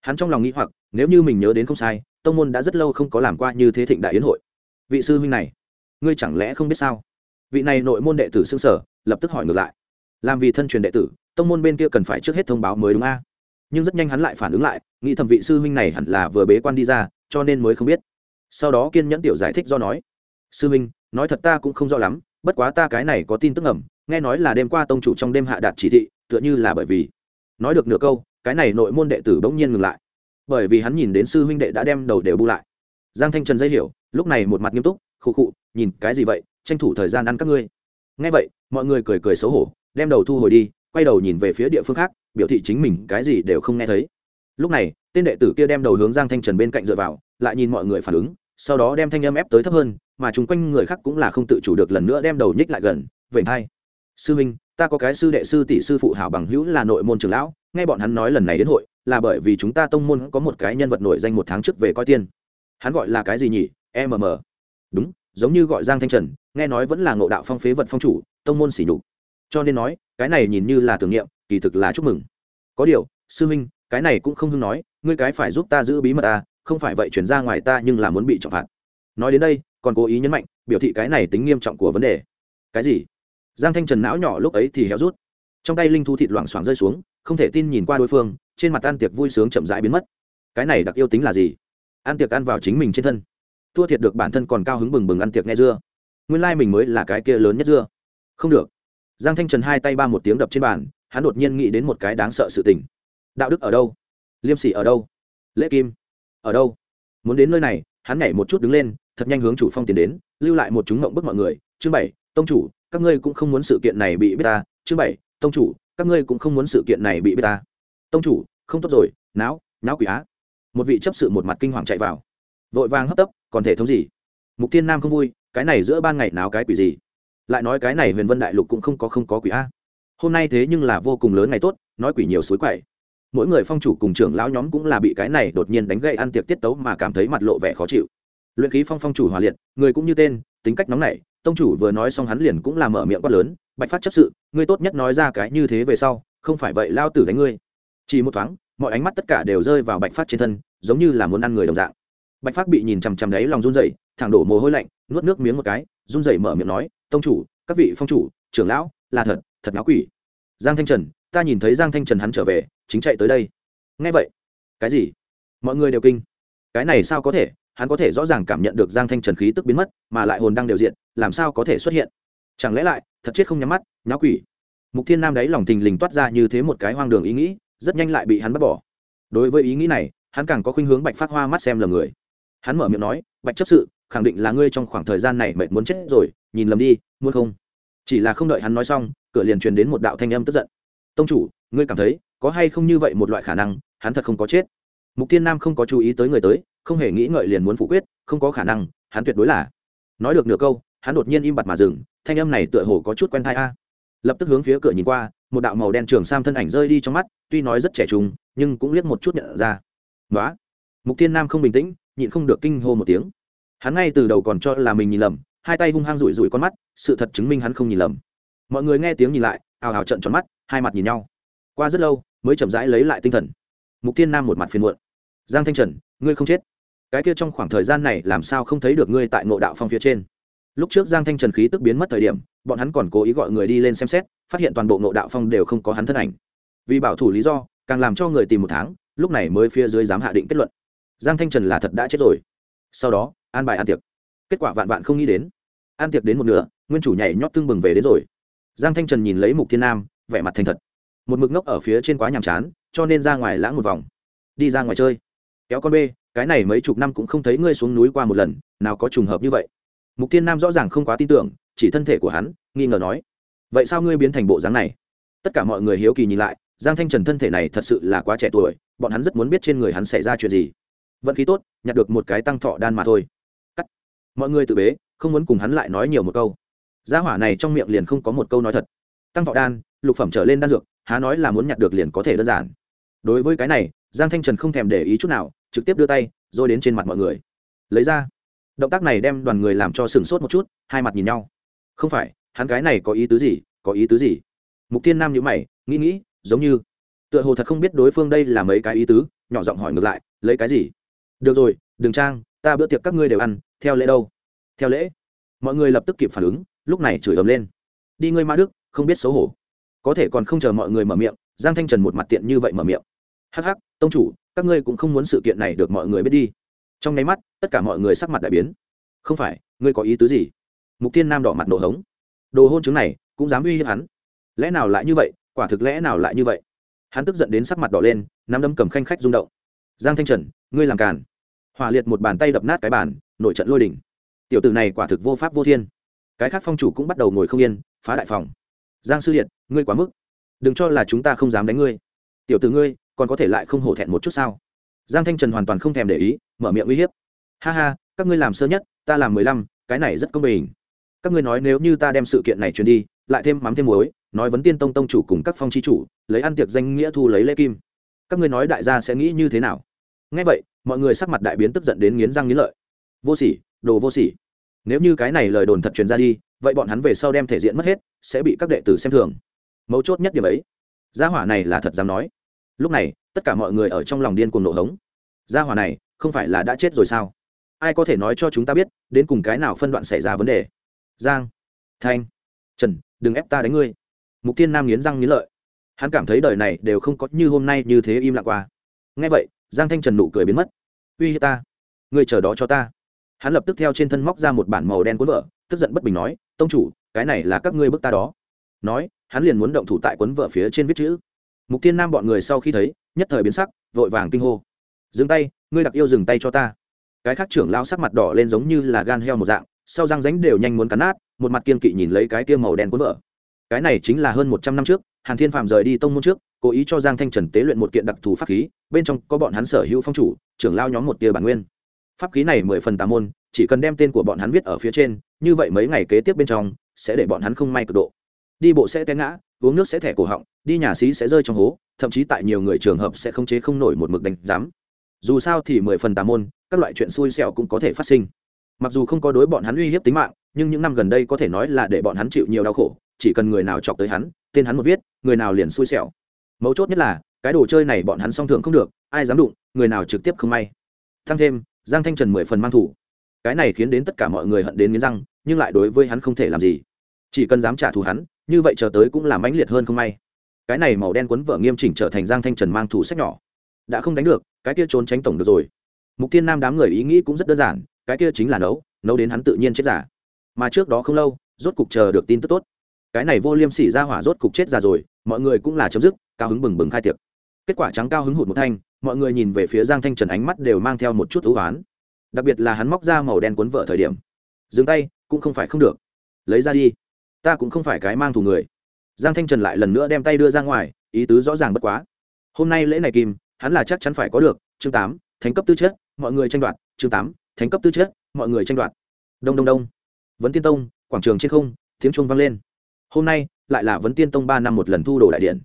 Hắn trong lòng nghĩ hoặc, nếu như mình nhớ đến không sai, tông môn đã rất lâu không có làm qua như thế thịnh đại yến hội. Vị sư huynh này, ngươi chẳng lẽ không biết sao? Vị này nội môn đệ tử xương sở lập tức hỏi ngược lại làm vì thân truyền đệ tử, tông môn bên kia cần phải trước hết thông báo mới đúng a. Nhưng rất nhanh hắn lại phản ứng lại, nghĩ thẩm vị sư huynh này hẳn là vừa bế quan đi ra, cho nên mới không biết. Sau đó kiên nhẫn tiểu giải thích do nói, sư huynh, nói thật ta cũng không rõ lắm, bất quá ta cái này có tin tức ẩm nghe nói là đêm qua tông chủ trong đêm hạ đạt chỉ thị, tựa như là bởi vì nói được nửa câu, cái này nội môn đệ tử bỗng nhiên ngừng lại. Bởi vì hắn nhìn đến sư huynh đệ đã đem đầu đều bu lại. Giang thanh trần dây hiểu, lúc này một mặt nghiêm túc, khụ khụ, nhìn cái gì vậy, tranh thủ thời gian ăn các ngươi. Nghe vậy, mọi người cười cười xấu hổ đem đầu thu hồi đi quay đầu nhìn về phía địa phương khác biểu thị chính mình cái gì đều không nghe thấy. Lúc này tên đệ tử kia đem đầu hướng giang thanh trần bên cạnh dựa vào lại nhìn mọi người phản ứng sau đó đem thanh âm ép tới thấp hơn mà chung quanh người khác cũng là không tự chủ được lần nữa đem đầu nhích lại gần vậy thay, sư minh ta có cái sư đệ sư tỷ sư phụ hảo bằng hữu là nội môn trường lão nghe bọn hắn nói lần này đến hội là bởi vì chúng ta tông môn có một cái nhân vật nổi danh một tháng trước về coi tiên. Hắn gọi là cái gì nhỉ? Mm đúng giống như gọi giang thanh trần nghe nói vẫn là ngộ đạo phong phế vật phong chủ tông môn xỉ nhục cho nên nói, cái này nhìn như là tưởng niệm, kỳ thực là chúc mừng. Có điều, sư minh cái này cũng không hưng nói, ngươi cái phải giúp ta giữ bí mật ta, không phải vậy chuyển ra ngoài ta nhưng là muốn bị trọng phạt. Nói đến đây, còn cố ý nhấn mạnh, biểu thị cái này tính nghiêm trọng của vấn đề. Cái gì? Giang thanh trần não nhỏ lúc ấy thì héo rút. Trong tay linh thu thịt loảng xoảng rơi xuống, không thể tin nhìn qua đối phương, trên mặt ăn tiệc vui sướng chậm rãi biến mất. Cái này đặc yêu tính là gì? Ăn tiệc ăn vào chính mình trên thân. Thua thiệt được bản thân còn cao hứng bừng bừng ăn tiệc nghe dưa. Nguyên lai、like、mình mới là cái kia lớn nhất dưa. Không được giang thanh trần hai tay ba một tiếng đập trên bàn, hắn đột nhiên nghĩ đến một cái đáng sợ sự tình. Đạo đức ở đâu? Liêm sỉ ở đâu? Lễ kim ở đâu? Muốn đến nơi này, hắn nhảy một chút đứng lên, thật nhanh hướng chủ phong tiến đến, lưu lại một chúng mộng bức mọi người. Chương bảy, tông chủ, các ngươi cũng không muốn sự kiện này bị biết ta. Chương bảy, tông chủ, các ngươi cũng không muốn sự kiện này bị biết ta. Tông chủ, không tốt rồi não não quỷ á. Một vị chấp sự một mặt kinh hoàng chạy vào. Vội vàng hấp tấp, còn thể thống gì? Mục tiên nam không vui, cái này giữa ban ngày nào cái quỷ gì? Lại nói cái này huyền vân đại lục cũng không có không có quỷ a. Hôm nay thế nhưng là vô cùng lớn ngày tốt, nói quỷ nhiều suối quậy. Mỗi người phong chủ cùng trưởng lão nhóm cũng là bị cái này đột nhiên đánh gậy ăn tiệc tiết tấu mà cảm thấy mặt lộ vẻ khó chịu. Luyện khí phong phong chủ hòa liệt, người cũng như tên, tính cách nóng nảy, tông chủ vừa nói xong hắn liền cũng là mở miệng quát lớn, bạch phát chấp sự, ngươi tốt nhất nói ra cái như thế về sau, không phải vậy lao tử đánh ngươi. Chỉ một thoáng, mọi ánh mắt tất cả đều rơi vào bạch phát trên thân, giống như là muốn ăn người đồng dạng. Bạch phát bị nhìn chằm chằm đấy lòng run rẩy, thẳng đổ mồ hôi lạnh, nuốt nước miếng một cái, run rẩy mở miệng nói tông chủ, các vị phong chủ, trưởng lão, là thật thật ngáo quỷ. Giang thanh trần, ta nhìn thấy giang thanh trần hắn trở về, chính chạy tới đây. Ngay vậy, cái gì? Mọi người đều kinh. Cái này sao có thể? Hắn có thể rõ ràng cảm nhận được giang thanh trần khí tức biến mất, mà lại hồn đang đều diện làm sao có thể xuất hiện? Chẳng lẽ lại, thật chết không nhắm mắt nháo quỷ? Mục thiên nam đáy lòng thình lình toát ra như thế một cái hoang đường ý nghĩ, rất nhanh lại bị hắn bắt bỏ. Đối với ý nghĩ này, hắn càng có khuynh hướng bạch phát hoa mắt xem lầm người. Hắn mở miệng nói, bạch chấp sự, khẳng định là ngươi trong khoảng thời gian này mệt muốn chết rồi nhìn lầm đi, muốn không? Chỉ là không đợi hắn nói xong, cửa liền truyền đến một đạo thanh âm tức giận. Tông chủ, ngươi cảm thấy có hay không như vậy một loại khả năng, hắn thật không có chết. Mục thiên nam không có chú ý tới người tới, không hề nghĩ ngợi liền muốn phủ quyết, không có khả năng, hắn tuyệt đối là. Nói được nửa câu, hắn đột nhiên im bặt mà dừng, thanh âm này tựa hồ có chút quen thai a. Lập tức hướng phía cửa nhìn qua, một đạo màu đen trường sam thân ảnh rơi đi trong mắt, tuy nói rất trẻ trung, nhưng cũng liếc một chút nhận ra. Nói mục thiên nam không bình tĩnh, nhịn không được kinh hô một tiếng. Hắn ngay từ đầu còn cho là mình nhìn lầm hai tay hung hăng rủi rủi con mắt, sự thật chứng minh hắn không nhìn lầm. Mọi người nghe tiếng nhìn lại ào ào trận tròn mắt, hai mặt nhìn nhau. Qua rất lâu, mới chậm rãi lấy lại tinh thần. Mục thiên nam một mặt phiền muộn. Giang thanh trần, ngươi không chết. Cái kia trong khoảng thời gian này làm sao không thấy được ngươi tại ngộ đạo phong phía trên? Lúc trước giang thanh trần khí tức biến mất thời điểm, bọn hắn còn cố ý gọi người đi lên xem xét, phát hiện toàn bộ ngộ đạo phong đều không có hắn thân ảnh. Vì bảo thủ lý do, càng làm cho người tìm một tháng, lúc này mới phía dưới dám hạ định kết luận. Giang thanh trần là thật đã chết rồi. Sau đó, an bài ăn tiệc. Kết quả vạn vạn không nghĩ đến ăn tiệc đến một nửa, nguyên chủ nhảy nhót tương bừng về đến rồi. Giang thanh trần nhìn lấy mục thiên nam, vẻ mặt thành thật. Một mực ngốc ở phía trên quá nhàm chán, cho nên ra ngoài lãng một vòng. Đi ra ngoài chơi. Kéo con bê, cái này mấy chục năm cũng không thấy ngươi xuống núi qua một lần, nào có trùng hợp như vậy. Mục thiên nam rõ ràng không quá tin tưởng, chỉ thân thể của hắn, nghi ngờ nói, vậy sao ngươi biến thành bộ dáng này? Tất cả mọi người hiếu kỳ nhìn lại, giang thanh trần thân thể này thật sự là quá trẻ tuổi, bọn hắn rất muốn biết trên người hắn xảy ra chuyện gì. Vận khí tốt, nhặt được một cái tăng thọ đan mà thôi. Cắt. Mọi người tự bế không muốn cùng hắn lại nói nhiều một câu. Gia hỏa này trong miệng liền không có một câu nói thật. Tăng thọ đan, lục phẩm trở lên đan dược, há nói là muốn nhặt được liền có thể đơn giản. Đối với cái này, giang thanh trần không thèm để ý chút nào, trực tiếp đưa tay, rồi đến trên mặt mọi người. Lấy ra. Động tác này đem đoàn người làm cho sửng sốt một chút, hai mặt nhìn nhau. Không phải, hắn cái này có ý tứ gì, có ý tứ gì? Mục tiên nam nhữ mày, nghĩ nghĩ, giống như, tựa hồ thật không biết đối phương đây là mấy cái ý tứ, nhỏ giọng hỏi ngược lại, lấy cái gì? Được rồi, đừng trang, ta bữa tiệc các ngươi đều ăn, theo lễ đâu? Theo lễ, mọi người lập tức kịp phản ứng, lúc này chửi ấm lên. Đi ngươi ma đức, không biết xấu hổ. Có thể còn không chờ mọi người mở miệng, giang thanh trần một mặt tiện như vậy mở miệng. Hắc hắc, tông chủ, các ngươi cũng không muốn sự kiện này được mọi người biết đi. Trong nháy mắt, tất cả mọi người sắc mặt đại biến. Không phải, ngươi có ý tứ gì? Mục tiên nam đỏ mặt nổ hống. Đồ hôn chứng này, cũng dám uy hiếp hắn. Lẽ nào lại như vậy? Quả thực lẽ nào lại như vậy? Hắn tức giận đến sắc mặt đỏ lên, nắm đấm cầm khanh khách rung động. Giang thanh trần, ngươi làm càn. Hòa liệt một bàn tay đập nát cái bàn, nội trận lôi đỉnh tiểu tử này quả thực vô pháp vô thiên. Cái khác phong chủ cũng bắt đầu ngồi không yên, phá đại phòng. Giang sư điện ngươi quá mức. Đừng cho là chúng ta không dám đánh ngươi. Tiểu tử ngươi, còn có thể lại không hổ thẹn một chút sao? Giang thanh trần hoàn toàn không thèm để ý, mở miệng uy hiếp. Ha ha, các ngươi làm sơ nhất, ta làm mười lăm, cái này rất công bình. Các ngươi nói nếu như ta đem sự kiện này truyền đi, lại thêm mắm thêm muối, nói vấn tiên tông tông chủ cùng các phong chi chủ, lấy ăn tiệc danh nghĩa thu lấy lễ kim. Các ngươi nói đại gia sẽ nghĩ như thế nào? Ngay vậy, mọi người sắc mặt đại biến tức giận đến nghiến răng nghiến lợi. Vô sỉ đồ vô sỉ. Nếu như cái này lời đồn thật truyền ra đi, vậy bọn hắn về sau đem thể diện mất hết, sẽ bị các đệ tử xem thường. Mấu chốt nhất điểm ấy, gia hỏa này là thật dám nói. Lúc này, tất cả mọi người ở trong lòng điên cuồng nổ hống. Gia hỏa này, không phải là đã chết rồi sao? Ai có thể nói cho chúng ta biết, đến cùng cái nào phân đoạn xảy ra vấn đề? Giang, thanh, trần, đừng ép ta đánh ngươi. Mục tiên nam nghiến răng nghiến lợi. Hắn cảm thấy đời này đều không có như hôm nay như thế im lặng qua. Nghe vậy, giang thanh trần nụ cười biến mất. Uy hiếp ta. Ngươi chờ đó cho ta hắn lập tức theo trên thân móc ra một bản màu đen cuốn vợ, tức giận bất bình nói, tông chủ, cái này là các ngươi bức ta đó. Nói, hắn liền muốn động thủ tại cuốn vợ phía trên viết chữ. Mục tiên nam bọn người sau khi thấy, nhất thời biến sắc, vội vàng kinh hô. Dừng tay, ngươi đặc yêu dừng tay cho ta. Cái khác trưởng lao sắc mặt đỏ lên giống như là gan heo một dạng, sau răng ránh đều nhanh muốn cắn nát, một mặt kiên kỵ nhìn lấy cái tiêm màu đen cuốn vợ. Cái này chính là hơn một trăm năm trước, hàn thiên phạm rời đi tông môn trước, cố ý cho giang thanh trần tế luyện một kiện đặc thù pháp khí, bên trong có bọn hắn sở hữu phong chủ, trưởng lao nhóm một tia bản nguyên pháp khí này mười phần tà môn, chỉ cần đem tên của bọn hắn viết ở phía trên, như vậy mấy ngày kế tiếp bên trong, sẽ để bọn hắn không may cực độ. Đi bộ sẽ té ngã, uống nước sẽ thẻ cổ họng, đi nhà xí sẽ rơi trong hố, thậm chí tại nhiều người trường hợp sẽ không chế không nổi một mực đánh giám. Dù sao thì mười phần tà môn, các loại chuyện xui xẻo cũng có thể phát sinh. Mặc dù không có đối bọn hắn uy hiếp tính mạng, nhưng những năm gần đây có thể nói là để bọn hắn chịu nhiều đau khổ, chỉ cần người nào chọc tới hắn, tên hắn một viết, người nào liền xui xẻo. Mấu chốt nhất là, cái đồ chơi này bọn hắn song thường không được, ai dám đụng, người nào trực tiếp không may. Thăng thêm giang thanh trần mười phần mang thủ. Cái này khiến đến tất cả mọi người hận đến nghiến răng, nhưng lại đối với hắn không thể làm gì. Chỉ cần dám trả thù hắn, như vậy chờ tới cũng làm mãnh liệt hơn không may. Cái này màu đen quấn vợ nghiêm chỉnh trở thành giang thanh trần mang thủ sách nhỏ. Đã không đánh được, cái kia trốn tránh tổng được rồi. Mục tiên nam đám người ý nghĩ cũng rất đơn giản, cái kia chính là nấu nấu đến hắn tự nhiên chết giả mà trước đó không lâu, rốt cục chờ được tin tức tốt. Cái này vô liêm sỉ ra hỏa rốt cục chết già rồi, mọi người cũng là chấm dứt, cao hứng bừng bừng khai tiệc. Kết quả trắng cao hứng hụt một thanh mọi người nhìn về phía giang thanh trần ánh mắt đều mang theo một chút ưu oán đặc biệt là hắn móc ra màu đen cuốn vợ thời điểm. Dừng tay, cũng không phải không được. Lấy ra đi. Ta cũng không phải cái mang thù người. Giang thanh trần lại lần nữa đem tay đưa ra ngoài, ý tứ rõ ràng bất quá. Hôm nay lễ này kim hắn là chắc chắn phải có được. Chương tám, thánh cấp tư chất, mọi người tranh đoạt. Chương tám, thánh cấp tư chất, mọi người tranh đoạt. Đông đông đông. Vấn tiên tông, quảng trường trên không, tiếng chuông vang lên. Hôm nay, lại là vấn tiên tông ba năm một lần thu đồ đại điện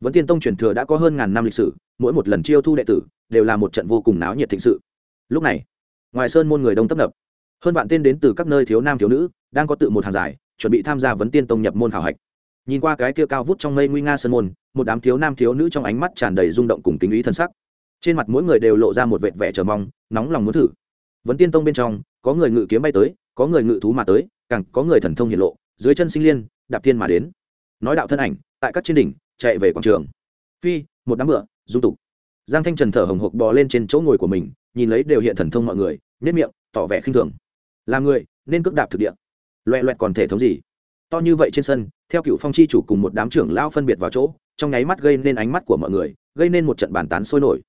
vấn tiên tông truyền thừa đã có hơn ngàn năm lịch sử, mỗi một lần chiêu thu đệ tử đều là một trận vô cùng náo nhiệt thịnh sự. Lúc này, ngoài sơn môn người đông tấp nập, hơn vạn tên đến từ các nơi thiếu nam thiếu nữ đang có tự một hàng giải chuẩn bị tham gia vấn tiên tông nhập môn khảo hạch. Nhìn qua cái kia cao vút trong mây nguy nga sơn môn, một đám thiếu nam thiếu nữ trong ánh mắt tràn đầy rung động cùng kính ý thân sắc. Trên mặt mỗi người đều lộ ra một vệt vẻ chờ mong, nóng lòng muốn thử. Vấn tiên tông bên trong, có người ngự kiếm bay tới, có người ngự thú mà tới, càng có người thần thông hiện lộ, dưới chân sinh liên, đạp thiên mà đến. Nói đạo thân ảnh, tại các trên đỉnh chạy về quảng trường. Phi, một đám bựa, dung tục. Giang thanh trần thở hồng hộc bò lên trên chỗ ngồi của mình, nhìn lấy đều hiện thần thông mọi người nếp miệng, tỏ vẻ khinh thường. Làm người, nên cước đạp thực địa. Loẹ loẹt còn thể thống gì? To như vậy trên sân, theo cựu phong chi chủ cùng một đám trưởng lao phân biệt vào chỗ, trong nháy mắt gây nên ánh mắt của mọi người, gây nên một trận bàn tán sôi nổi.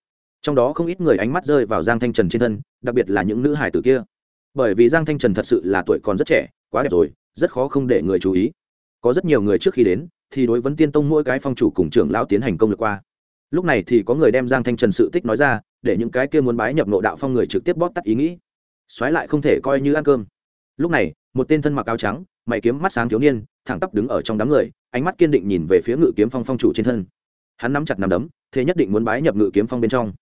Trong đó không ít người ánh mắt rơi vào giang thanh trần trên thân, đặc biệt là những nữ hải tử kia. Bởi vì giang thanh trần thật sự là tuổi còn rất trẻ, quá đẹp rồi, rất khó không để người chú ý. Có rất nhiều người trước khi đến thì đối vấn tiên tông mỗi cái phong chủ cùng trưởng lão tiến hành công lược qua. Lúc này thì có người đem giang thanh trần sự tích nói ra, để những cái kia muốn bái nhập nộ đạo phong người trực tiếp bóp tắt ý nghĩ. Xoáy lại không thể coi như ăn cơm. Lúc này, một tên thân mặc áo trắng, mày kiếm mắt sáng thiếu niên, thẳng tắp đứng ở trong đám người, ánh mắt kiên định nhìn về phía ngự kiếm phong phong chủ trên thân. Hắn nắm chặt nắm đấm, thế nhất định muốn bái nhập ngự kiếm phong bên trong.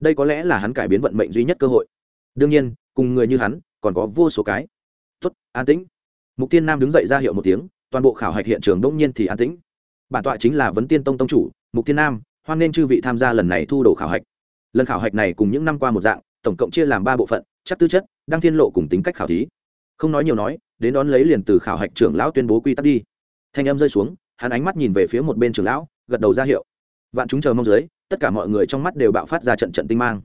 Đây có lẽ là hắn cải biến vận mệnh duy nhất cơ hội. Đương nhiên, cùng người như hắn, còn có vô số cái. Tuất an tĩnh. Mục tiên nam đứng dậy ra hiệu một tiếng toàn bộ khảo hạch hiện trường đông nhiên thì an tĩnh. Bản tọa chính là vấn tiên tông tông chủ, mục tiên nam, hoan nên chư vị tham gia lần này thu đồ khảo hạch. Lần khảo hạch này cùng những năm qua một dạng, tổng cộng chia làm ba bộ phận chắc tư chất, đăng thiên lộ cùng tính cách khảo thí. Không nói nhiều nói, đến đón lấy liền từ khảo hạch trưởng lão tuyên bố quy tắc đi. Thanh âm rơi xuống, hắn ánh mắt nhìn về phía một bên trưởng lão, gật đầu ra hiệu. Vạn chúng chờ mong dưới, tất cả mọi người trong mắt đều bạo phát ra trận trận tinh mang.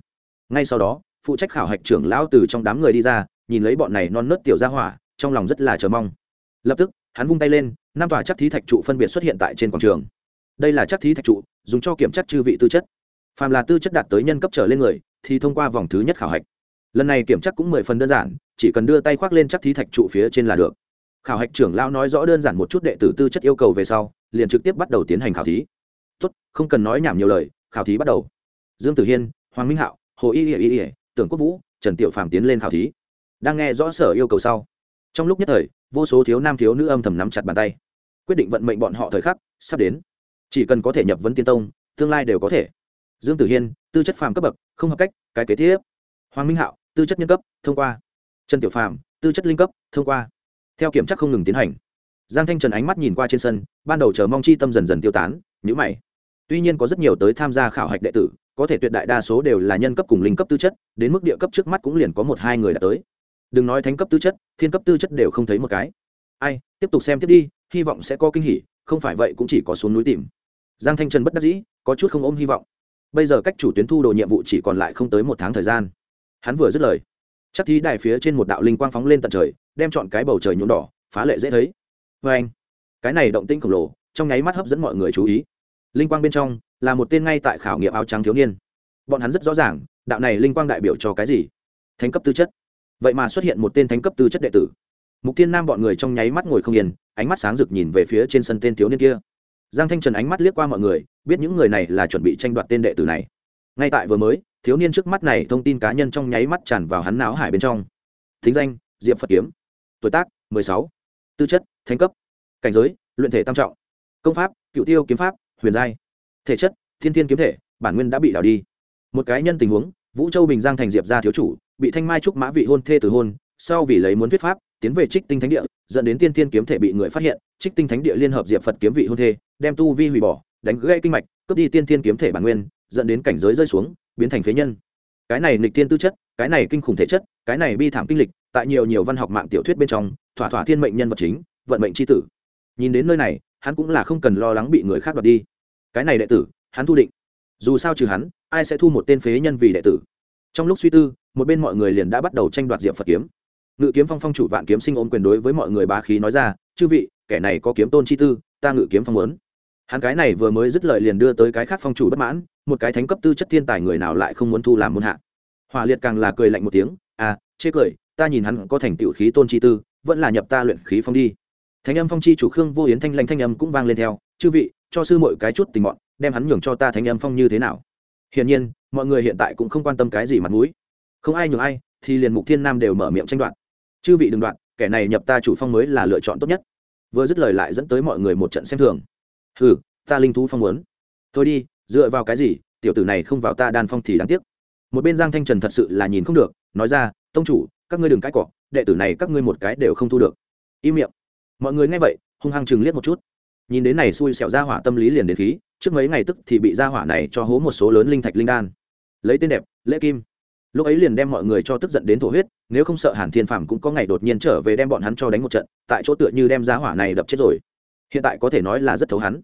Ngay sau đó, phụ trách khảo hạch trưởng lão từ trong đám người đi ra, nhìn lấy bọn này non nớt tiểu ra hỏa, trong lòng rất là chờ mong. Lập tức hắn vung tay lên, năm tòa chắc thí thạch trụ phân biệt xuất hiện tại trên quảng trường. Đây là chắc thí thạch trụ, dùng cho kiểm chắc chư vị tư chất. Phàm là tư chất đạt tới nhân cấp trở lên người, thì thông qua vòng thứ nhất khảo hạch. Lần này kiểm chắc cũng mười phần đơn giản, chỉ cần đưa tay khoác lên chắc thí thạch trụ phía trên là được. Khảo hạch trưởng lão nói rõ đơn giản một chút đệ tử tư chất yêu cầu về sau, liền trực tiếp bắt đầu tiến hành khảo thí. Tốt, không cần nói nhảm nhiều lời, khảo thí bắt đầu. Dương tử hiên, hoàng minh hạo, hồ y ỉa ỉa tưởng quốc vũ, trần tiểu phàm tiến lên khảo thí. Đang nghe rõ sở yêu cầu sau trong lúc nhất thời, vô số thiếu nam thiếu nữ âm thầm nắm chặt bàn tay. Quyết định vận mệnh bọn họ thời khắc, sắp đến. Chỉ cần có thể nhập vấn tiên tông, tương lai đều có thể. Dương tử hiên, tư chất phàm cấp bậc, không hợp cách, cái kế tiếp. Hoàng minh hạo, tư chất nhân cấp, thông qua. Trần tiểu phàm, tư chất linh cấp, thông qua. Theo kiểm tra không ngừng tiến hành. Giang thanh trần ánh mắt nhìn qua trên sân, ban đầu chờ mong chi tâm dần dần tiêu tán nhữ mày. Tuy nhiên có rất nhiều tới tham gia khảo hạch đệ tử, có thể tuyệt đại đa số đều là nhân cấp cùng linh cấp tư chất, đến mức địa cấp trước mắt cũng liền có một hai người đã tới đừng nói thánh cấp tư chất, thiên cấp tư chất đều không thấy một cái. Ai, tiếp tục xem tiếp đi, hy vọng sẽ có kinh hỉ, không phải vậy cũng chỉ có xuống núi tìm. Giang thanh trần bất đắc dĩ, có chút không ôm hy vọng. Bây giờ cách chủ tuyến thu đồ nhiệm vụ chỉ còn lại không tới một tháng thời gian. Hắn vừa dứt lời, chắc thi đài phía trên một đạo linh quang phóng lên tận trời, đem chọn cái bầu trời nhuộm đỏ, phá lệ dễ thấy. Vê anh, cái này động tinh khổng lồ, trong nháy mắt hấp dẫn mọi người chú ý. Linh quang bên trong là một tên ngay tại khảo nghiệm áo trắng thiếu niên. Bọn hắn rất rõ ràng, đạo này linh quang đại biểu cho cái gì? Thánh cấp tư chất vậy mà xuất hiện một tên thánh cấp tư chất đệ tử. Mục tiên nam bọn người trong nháy mắt ngồi không yên, ánh mắt sáng rực nhìn về phía trên sân tên thiếu niên kia. Giang thanh trần ánh mắt liếc qua mọi người, biết những người này là chuẩn bị tranh đoạt tên đệ tử này. Ngay tại vừa mới, thiếu niên trước mắt này thông tin cá nhân trong nháy mắt tràn vào hắn não hải bên trong. Thính danh, diệp phật kiếm. Tuổi tác, mười sáu. Tư chất, thánh cấp. Cảnh giới, luyện thể tam trọng. Công pháp, cựu tiêu kiếm pháp, huyền giai. Thể chất, thiên thiên kiếm thể, bản nguyên đã bị đảo đi. Một cái nhân tình huống vũ châu bình giang thành diệp gia thiếu chủ, bị thanh mai trúc mã vị hôn thê từ hôn, sau vì lấy muốn thuyết pháp, tiến về trích tinh thánh địa, dẫn đến tiên thiên kiếm thể bị người phát hiện, trích tinh thánh địa liên hợp diệp phật kiếm vị hôn thê, đem tu vi hủy bỏ, đánh gãy kinh mạch, cướp đi tiên thiên kiếm thể bản nguyên, dẫn đến cảnh giới rơi xuống, biến thành phế nhân. Cái này nghịch tiên tư chất, cái này kinh khủng thể chất, cái này bi thảm kinh lịch, tại nhiều nhiều văn học mạng tiểu thuyết bên trong, thỏa thỏa thiên mệnh nhân vật chính, vận mệnh c h i tử. Nhìn đến nơi này, hắn cũng là không cần lo lắng bị người khác đoạt đi. Cái này đệ tử, hắn thu định. Dù sao trừ hắn ai sẽ thu một tên phế nhân vì đệ tử? Trong lúc suy tư, một bên mọi người liền đã bắt đầu tranh đoạt diệm phật kiếm. Ngự kiếm phong phong chủ vạn kiếm sinh ôm quyền đối với mọi người bá khí nói ra, chư vị, kẻ này có kiếm tôn chi tư, ta ngự kiếm phong muốn. Hắn cái này vừa mới dứt lời liền đưa tới cái khác phong chủ bất mãn, một cái thánh cấp tư chất thiên tài người nào lại không muốn thu làm môn hạ. Hòa liệt càng là cười lạnh một tiếng à chê cười, ta nhìn hắn có thành tựu khí tôn chi tư, vẫn là nhập ta luyện khí phong đi. Thánh âm phong chi chủ khương vô yến thanh lanh thanh âm cũng vang lên theo, chư vị, cho sư mọi cái chút tình bọn đem hắn nhường cho ta thánh âm phong như thế nào? Hiển nhiên, mọi người hiện tại cũng không quan tâm cái gì mặt mũi. Không ai nhường ai, thì liền mục thiên nam đều mở miệng tranh đoạt. Chư vị đừng đoạn kẻ này nhập ta chủ phong mới là lựa chọn tốt nhất. Vừa dứt lời lại dẫn tới mọi người một trận xem thường. Hừ, ta linh thú phong muốn. Thôi đi, dựa vào cái gì, tiểu tử này không vào ta đan phong thì đáng tiếc. Một bên giang thanh trần thật sự là nhìn không được, nói ra, tông chủ, các ngươi đừng cãi cọ, đệ tử này các ngươi một cái đều không thu được. Im miệng. Mọi người nghe vậy, hung hăng chừng liếc một chút. Nhìn đến này xui xẻo ra hỏa tâm lý liền đến khí trước mấy ngày tức thì bị gia hỏa này cho hố một số lớn linh thạch linh đan. Lấy tên đẹp, lễ kim. Lúc ấy liền đem mọi người cho tức giận đến thổ huyết, nếu không sợ hàn thiên phàm cũng có ngày đột nhiên trở về đem bọn hắn cho đánh một trận, tại chỗ tựa như đem gia hỏa này đập chết rồi. Hiện tại có thể nói là rất thấu hắn.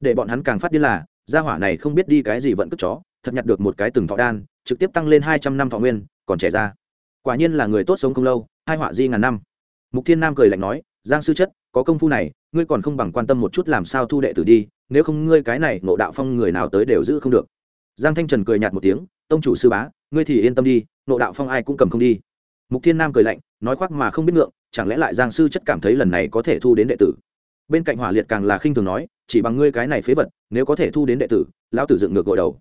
Để bọn hắn càng phát điên là, gia hỏa này không biết đi cái gì vẫn cất chó, thật nhặt được một cái từng thọ đan, trực tiếp tăng lên hai trăm năm thọ nguyên, còn trẻ ra. Quả nhiên là người tốt sống không lâu, hai họa di ngàn năm. Mục thiên nam cười lạnh nói giang sư chất, có công phu này, ngươi còn không bằng quan tâm một chút làm sao thu đệ tử đi, nếu không ngươi cái này ngộ đạo phong người nào tới đều giữ không được. Giang thanh trần cười nhạt một tiếng, tông chủ sư bá, ngươi thì yên tâm đi, ngộ đạo phong ai cũng cầm không đi. Mục thiên nam cười lạnh, nói khoác mà không biết ngượng, chẳng lẽ lại giang sư chất cảm thấy lần này có thể thu đến đệ tử? Bên cạnh hỏa liệt càng là khinh thường nói, chỉ bằng ngươi cái này phế vật, nếu có thể thu đến đệ tử, lão tử dựng ngược gội đầu.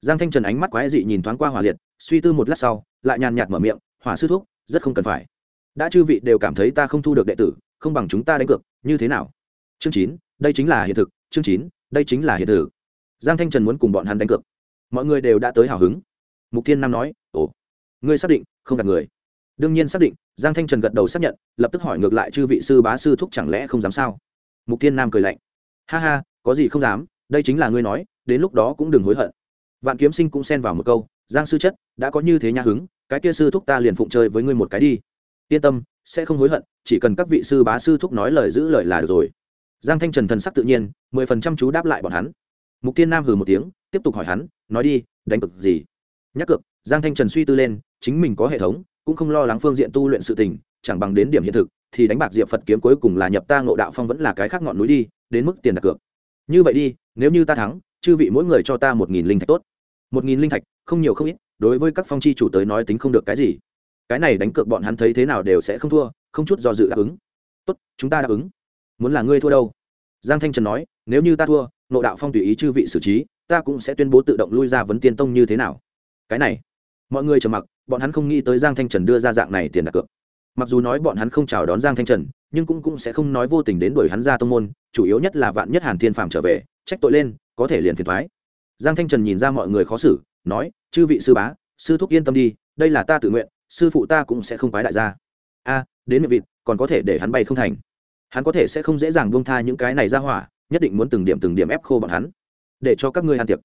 Giang thanh trần ánh mắt quái dị nhìn thoáng qua hỏa liệt, suy tư một lát sau, lại nhàn nhạt mở miệng, hỏa sư thúc, rất không cần phải. Đã chư vị đều cảm thấy ta không thu được đệ tử không bằng chúng ta đánh cược, như thế nào? Chương chín, đây chính là hiện thực, chương chín, đây chính là hiện thực. Giang thanh trần muốn cùng bọn hắn đánh cược. Mọi người đều đã tới hào hứng. Mục thiên nam nói, ồ, ngươi xác định không gặp người? Đương nhiên xác định, giang thanh trần gật đầu xác nhận, lập tức hỏi ngược lại chư vị sư bá sư thúc chẳng lẽ không dám sao? Mục thiên nam cười lạnh, ha ha, có gì không dám, đây chính là ngươi nói, đến lúc đó cũng đừng hối hận. Vạn kiếm sinh cũng xen vào một câu, giang sư chất, đã có như thế nha hứng, cái kia sư thúc ta liền phụng chơi với ngươi một cái đi yên tâm, sẽ không hối hận, chỉ cần các vị sư bá sư thúc nói lời giữ lời là được rồi. Giang thanh trần thần sắc tự nhiên, mười phần trăm chú đáp lại bọn hắn. Mục tiên nam hừ một tiếng, tiếp tục hỏi hắn, nói đi, đánh cực gì? Nhắc cược, giang thanh trần suy tư lên, chính mình có hệ thống, cũng không lo lắng phương diện tu luyện sự tình, chẳng bằng đến điểm hiện thực, thì đánh bạc diệp phật kiếm cuối cùng là nhập ta ngộ đạo phong vẫn là cái khác ngọn núi đi, đến mức tiền đặt cược. Như vậy đi, nếu như ta thắng, chư vị mỗi người cho ta một nghìn linh thạch tốt. Một nghìn linh thạch, không nhiều không ít, đối với các phong chi chủ tới nói tính không được cái gì cái này đánh cược bọn hắn thấy thế nào đều sẽ không thua, không chút do dự đáp ứng. Tốt, chúng ta đáp ứng. Muốn là ngươi thua đâu? Giang thanh trần nói, nếu như ta thua nộ đạo phong tùy ý chư vị xử trí, ta cũng sẽ tuyên bố tự động lui ra vấn tiên tông như thế nào. Cái này, mọi người trầm mặc, bọn hắn không nghĩ tới giang thanh trần đưa ra dạng này tiền đặt cược. Mặc dù nói bọn hắn không chào đón giang thanh trần, nhưng cũng cũng sẽ không nói vô tình đến đuổi hắn ra tông môn, chủ yếu nhất là vạn nhất hàn thiên phàm trở về, trách tội lên, có thể liền phiền thoái giang thanh trần nhìn ra mọi người khó xử, nói, chư vị sư bá, sư thúc yên tâm đi, đây là ta tự nguyện sư phụ ta cũng sẽ không phái đại gia. A, đến miệng vịt, còn có thể để hắn bay không thành. Hắn có thể sẽ không dễ dàng buông tha những cái này ra hỏa, nhất định muốn từng điểm từng điểm ép khô bọn hắn. Để cho các ngươi ăn tiệc.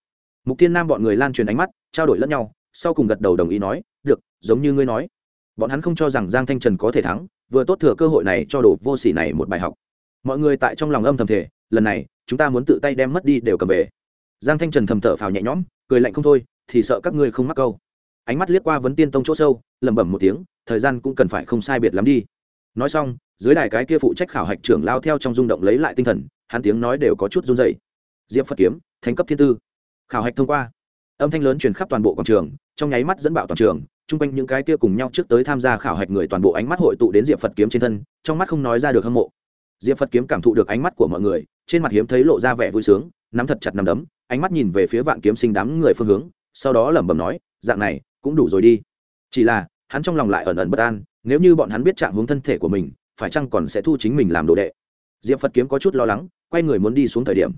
Mục tiên nam bọn người lan truyền ánh mắt, trao đổi lẫn nhau, sau cùng gật đầu đồng ý nói, được, giống như ngươi nói. Bọn hắn không cho rằng giang thanh trần có thể thắng, vừa tốt thừa cơ hội này cho đồ vô sỉ này một bài học. Mọi người tại trong lòng âm thầm thể lần này, chúng ta muốn tự tay đem mất đi đều cầm về. Giang thanh trần thầm thở phào nhẹ nhõm, cười lạnh không thôi, thì sợ các ngươi không mắc câu. Ánh mắt liếc qua vấn tiên tông chỗ sâu lẩm bẩm một tiếng, thời gian cũng cần phải không sai biệt lắm đi. Nói xong, dưới đài cái kia phụ trách khảo hạch trưởng lao theo trong rung động lấy lại tinh thần, hắn tiếng nói đều có chút run dày diệp phật kiếm, thánh cấp thiên tư. Khảo hạch thông qua. Âm thanh lớn truyền khắp toàn bộ quảng trường, trong nháy mắt dẫn bạo toàn trường, chung quanh những cái kia cùng nhau trước tới tham gia khảo hạch người toàn bộ ánh mắt hội tụ đến diệp phật kiếm trên thân, trong mắt không nói ra được hâm mộ. Diệp phật kiếm cảm thụ được ánh mắt của mọi người, trên mặt hiếm thấy lộ ra vẻ vui sướng, nắm thật chặt nắm đấm, ánh mắt nhìn về phía vạn kiếm sinh đám người phương hướng, sau đó lẩm bẩm nói, dạng này, cũng đủ rồi đi. Chỉ là hắn trong lòng lại ẩn ẩn bất an, nếu như bọn hắn biết trạng hướng thân thể của mình, phải chăng còn sẽ thu chính mình làm đồ đệ? Diệp phật kiếm có chút lo lắng, quay người muốn đi xuống thời điểm.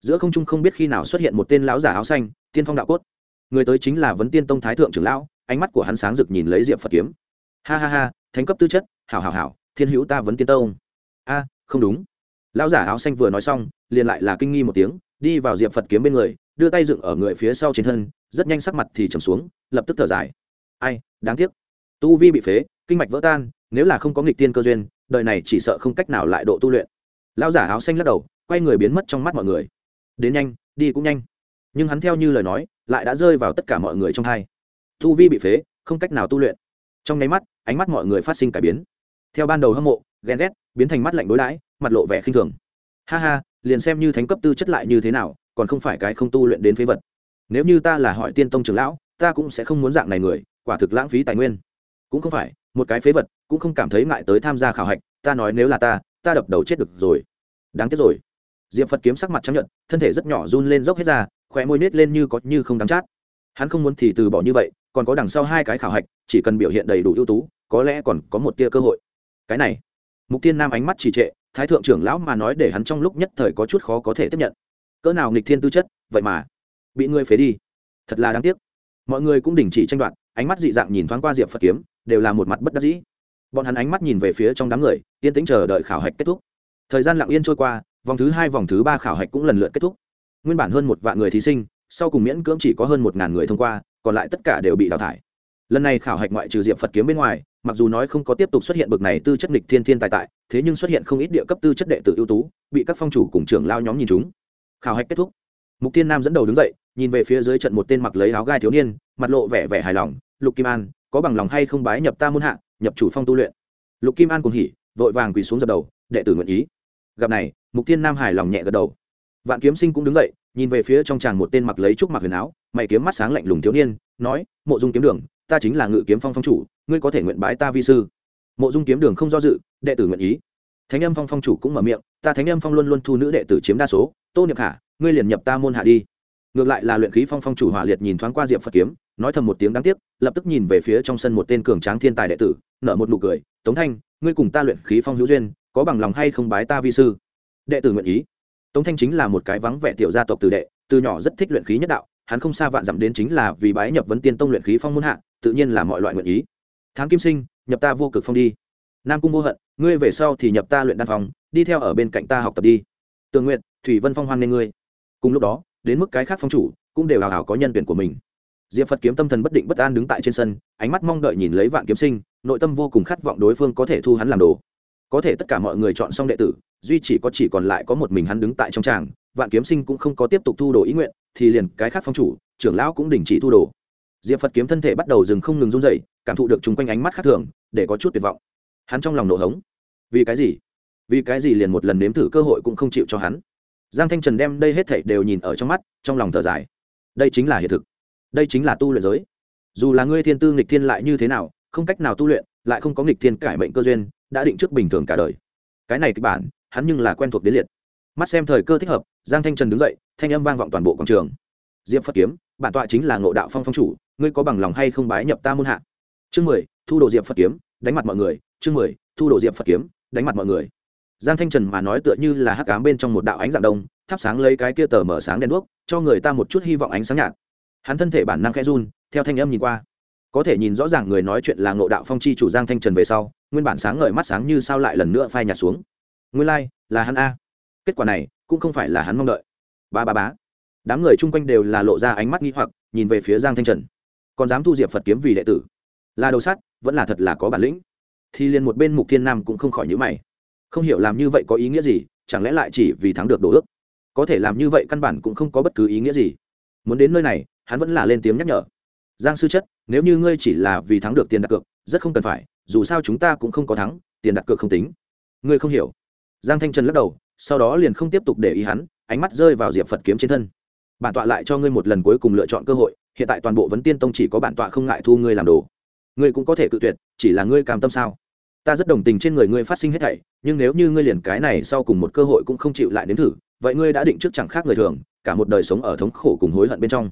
Giữa không trung không biết khi nào xuất hiện một tên lão giả áo xanh, tiên phong đạo cốt. Người tới chính là vấn tiên tông thái thượng trưởng lão, ánh mắt của hắn sáng rực nhìn lấy diệp phật kiếm. Ha ha ha, thánh cấp tư chất, hảo hảo hảo, thiên hữu ta vấn tiên tông. A, không đúng. Lão giả áo xanh vừa nói xong, liền lại là kinh nghi một tiếng, đi vào diệp phật kiếm bên người, đưa tay dựng ở người phía sau trên thân, rất nhanh sắc mặt thì trầm xuống, lập tức thở dài. Ai, đáng tiếc tu vi bị phế, kinh mạch vỡ tan, nếu là không có nghịch tiên cơ duyên, đời này chỉ sợ không cách nào lại độ tu luyện. Lão giả áo xanh lắc đầu, quay người biến mất trong mắt mọi người. Đến nhanh, đi cũng nhanh. Nhưng hắn theo như lời nói, lại đã rơi vào tất cả mọi người trong hai. Tu vi bị phế, không cách nào tu luyện. Trong nháy mắt, ánh mắt mọi người phát sinh cải biến. Theo ban đầu hâm mộ, ghen ghét, biến thành mắt lạnh đối đãi, mặt lộ vẻ khinh thường. Ha ha, liền xem như thánh cấp tư chất lại như thế nào, còn không phải cái không tu luyện đến phế vật. Nếu như ta là hỏi tiên tông trưởng lão, ta cũng sẽ không muốn dạng này người, quả thực lãng phí tài nguyên cũng không phải, một cái phế vật, cũng không cảm thấy ngại tới tham gia khảo hạch, ta nói nếu là ta ta đập đầu chết được rồi. Đáng tiếc rồi. Diệp phật kiếm sắc mặt chấp nhận thân thể rất nhỏ run lên dốc hết ra khỏe môi nết lên như có như không đắm chát. Hắn không muốn thì từ bỏ như vậy, còn có đằng sau hai cái khảo hạch, chỉ cần biểu hiện đầy đủ ưu tú, có lẽ còn có một tia cơ hội. Cái này, mục tiên nam ánh mắt trì trệ, thái thượng trưởng lão mà nói để hắn trong lúc nhất thời có chút khó có thể tiếp nhận. Cỡ nào nghịch thiên tư chất, vậy mà bị ngươi phế đi. Thật là đáng tiếc. Mọi người cũng đình chỉ tranh đoạt, ánh mắt dị dạng nhìn thoáng qua diệp phật kiếm đều là một mặt bất đắc dĩ. Bọn hắn ánh mắt nhìn về phía trong đám người, yên tĩnh chờ đợi khảo hạch kết thúc. Thời gian lặng yên trôi qua, vòng thứ hai, vòng thứ ba khảo hạch cũng lần lượt kết thúc. Nguyên bản hơn một vạn người thí sinh, sau cùng miễn cưỡng chỉ có hơn một ngàn người thông qua, còn lại tất cả đều bị đào thải. Lần này khảo hạch ngoại trừ diệp phật kiếm bên ngoài, mặc dù nói không có tiếp tục xuất hiện bậc này tư chất nghịch thiên thiên tài tại, thế nhưng xuất hiện không ít địa cấp tư chất đệ tử ưu tú, bị các phong chủ cùng trưởng lao nhóm nhìn chúng. Khảo hạch kết thúc. Mục tiên nam dẫn đầu đứng dậy, nhìn về phía dưới trận một tên mặc lấy áo gai thiếu niên, mặt lộ vẻ vẻ hài lòng, lục kim an có bằng lòng hay không bái nhập ta môn hạ, nhập chủ phong tu luyện. Lục kim an cùng hỉ, vội vàng quỳ xuống dập đầu, đệ tử nguyện ý. Gặp này, mục tiên nam hài lòng nhẹ gật đầu. Vạn kiếm sinh cũng đứng dậy, nhìn về phía trong tràng một tên mặc lấy trúc mặc huyền áo, mày kiếm mắt sáng lạnh lùng thiếu niên, nói, mộ dung kiếm đường, ta chính là ngự kiếm phong phong chủ, ngươi có thể nguyện bái ta vi sư. Mộ dung kiếm đường không do dự, đệ tử nguyện ý. Thánh âm phong phong chủ cũng mở miệng, ta thánh âm phong luôn luôn thu nữ đệ tử chiếm đa số, tô niệm khả, ngươi liền nhập ta môn hạ đi ngược lại là luyện khí phong phong chủ hỏa liệt nhìn thoáng qua diệp phật kiếm, nói thầm một tiếng đáng tiếc, lập tức nhìn về phía trong sân một tên cường tráng thiên tài đệ tử, nở một nụ cười, tống thanh, ngươi cùng ta luyện khí phong hữu duyên, có bằng lòng hay không bái ta vi sư? Đệ tử nguyện ý. Tống thanh chính là một cái vắng vẻ tiểu gia tộc từ đệ, từ nhỏ rất thích luyện khí nhất đạo, hắn không xa vạn dặm đến chính là vì bái nhập vấn tiên tông luyện khí phong muôn hạ, tự nhiên là mọi loại nguyện ý. Tháng kim sinh, nhập ta vô cực phong đi. Nam cung vô hận, ngươi về sau thì nhập ta luyện đan phong, đi theo ở bên cạnh ta học tập đi. Tường nguyện thủy vân phong hoan nên ngươi. Cùng lúc đó đến mức cái khác phong chủ cũng đều hào hào có nhân tuyển của mình. Diệp phật kiếm tâm thần bất định bất an đứng tại trên sân, ánh mắt mong đợi nhìn lấy vạn kiếm sinh, nội tâm vô cùng khát vọng đối phương có thể thu hắn làm đồ. Có thể tất cả mọi người chọn xong đệ tử, duy chỉ có chỉ còn lại có một mình hắn đứng tại trong tràng, vạn kiếm sinh cũng không có tiếp tục thu đồ ý nguyện, thì liền cái khác phong chủ, trưởng lão cũng đình chỉ thu đồ. Diệp phật kiếm thân thể bắt đầu dừng không ngừng run dậy cảm thụ được chung quanh ánh mắt khác thường, để có chút tuyệt vọng. Hắn trong lòng nổ hống. Vì cái gì? Vì cái gì liền một lần nếm thử cơ hội cũng không chịu cho hắn? Giang thanh trần đem đây hết thảy đều nhìn ở trong mắt, trong lòng thở dài. Đây chính là hiện thực. Đây chính là tu luyện giới. Dù là ngươi thiên tư nghịch thiên lại như thế nào, không cách nào tu luyện, lại không có nghịch thiên cải mệnh cơ duyên, đã định trước bình thường cả đời. Cái này kịch bản, hắn nhưng là quen thuộc đến liệt. Mắt xem thời cơ thích hợp, giang thanh trần đứng dậy, thanh âm vang vọng toàn bộ quảng trường. Diệp phật kiếm, bản tọa chính là ngộ đạo phong phong chủ, ngươi có bằng lòng hay không bái nhập ta muôn hạ? Chương mười, thu đồ diệp phật kiếm, đánh mặt mọi người. Chương mười, thu đồ diệp phật kiếm, đánh mặt mọi người giang thanh trần mà nói tựa như là hắc cám bên trong một đạo ánh dạng đông thắp sáng lấy cái kia tờ mở sáng đèn đuốc cho người ta một chút hy vọng ánh sáng nhạt. Hắn thân thể bản năng khẽ run theo thanh âm nhìn qua. Có thể nhìn rõ ràng người nói chuyện là ngộ đạo phong chi chủ giang thanh trần về sau nguyên bản sáng ngời mắt sáng như sao lại lần nữa phai nhạt xuống. Nguyên lai、like, là hắn a. Kết quả này cũng không phải là hắn mong đợi. Ba ba bá đám người chung quanh đều là lộ ra ánh mắt nghi hoặc nhìn về phía giang thanh trần. Còn dám thu diệp phật kiếm vì đệ tử? Là đầu sắt vẫn là thật là có bản lĩnh. Thì liền một bên mục thiên nam cũng không khỏi nhữ mày không hiểu làm như vậy có ý nghĩa gì, chẳng lẽ lại chỉ vì thắng được đồ ước? Có thể làm như vậy căn bản cũng không có bất cứ ý nghĩa gì. Muốn đến nơi này, hắn vẫn là lên tiếng nhắc nhở. Giang sư chất, nếu như ngươi chỉ là vì thắng được tiền đặt cược, rất không cần phải, dù sao chúng ta cũng không có thắng, tiền đặt cược không tính. Ngươi không hiểu. Giang thanh trần lắc đầu, sau đó liền không tiếp tục để ý hắn, ánh mắt rơi vào diệp phật kiếm trên thân. Bản tọa lại cho ngươi một lần cuối cùng lựa chọn cơ hội, hiện tại toàn bộ vấn tiên tông chỉ có bản tọa không ngại thu ngươi làm đồ. Ngươi cũng có thể cự tuyệt, chỉ là ngươi cam tâm sao? Ta rất đồng tình trên người ngươi phát sinh hết thảy, nhưng nếu như ngươi liền cái này sau cùng một cơ hội cũng không chịu lại đến thử, vậy ngươi đã định trước chẳng khác người thường, cả một đời sống ở thống khổ cùng hối hận bên trong.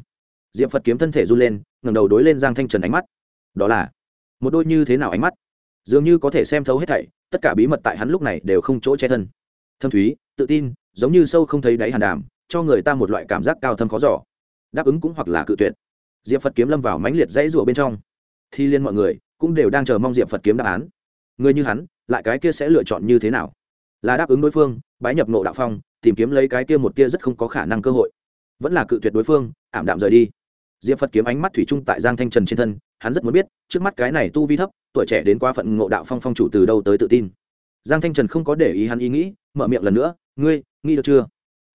Diệp phật kiếm thân thể run lên, ngẩng đầu đối lên giang thanh trần ánh mắt. Đó là, một đôi như thế nào ánh mắt? Dường như có thể xem thấu hết thảy, tất cả bí mật tại hắn lúc này đều không chỗ che thân. Thâm thúy, tự tin, giống như sâu không thấy đáy hàn đàm, cho người ta một loại cảm giác cao thâm khó giỏ đáp ứng cũng hoặc là cự tuyệt. Diệp phật kiếm lâm vào mãnh liệt dãy rủa bên trong. Thi liên mọi người cũng đều đang chờ mong diệp phật kiếm đáp án người như hắn, lại cái kia sẽ lựa chọn như thế nào? Là đáp ứng đối phương, bái nhập nộ đạo phong, tìm kiếm lấy cái kia một tia rất không có khả năng cơ hội. Vẫn là cự tuyệt đối phương, ảm đạm rời đi. Diệp phật kiếm ánh mắt thủy chung tại giang thanh trần trên thân, hắn rất muốn biết, trước mắt cái này tu vi thấp, tuổi trẻ đến qua phận ngộ đạo phong phong chủ từ đâu tới tự tin. Giang thanh trần không có để ý hắn ý nghĩ, mở miệng lần nữa, ngươi, nghĩ được chưa?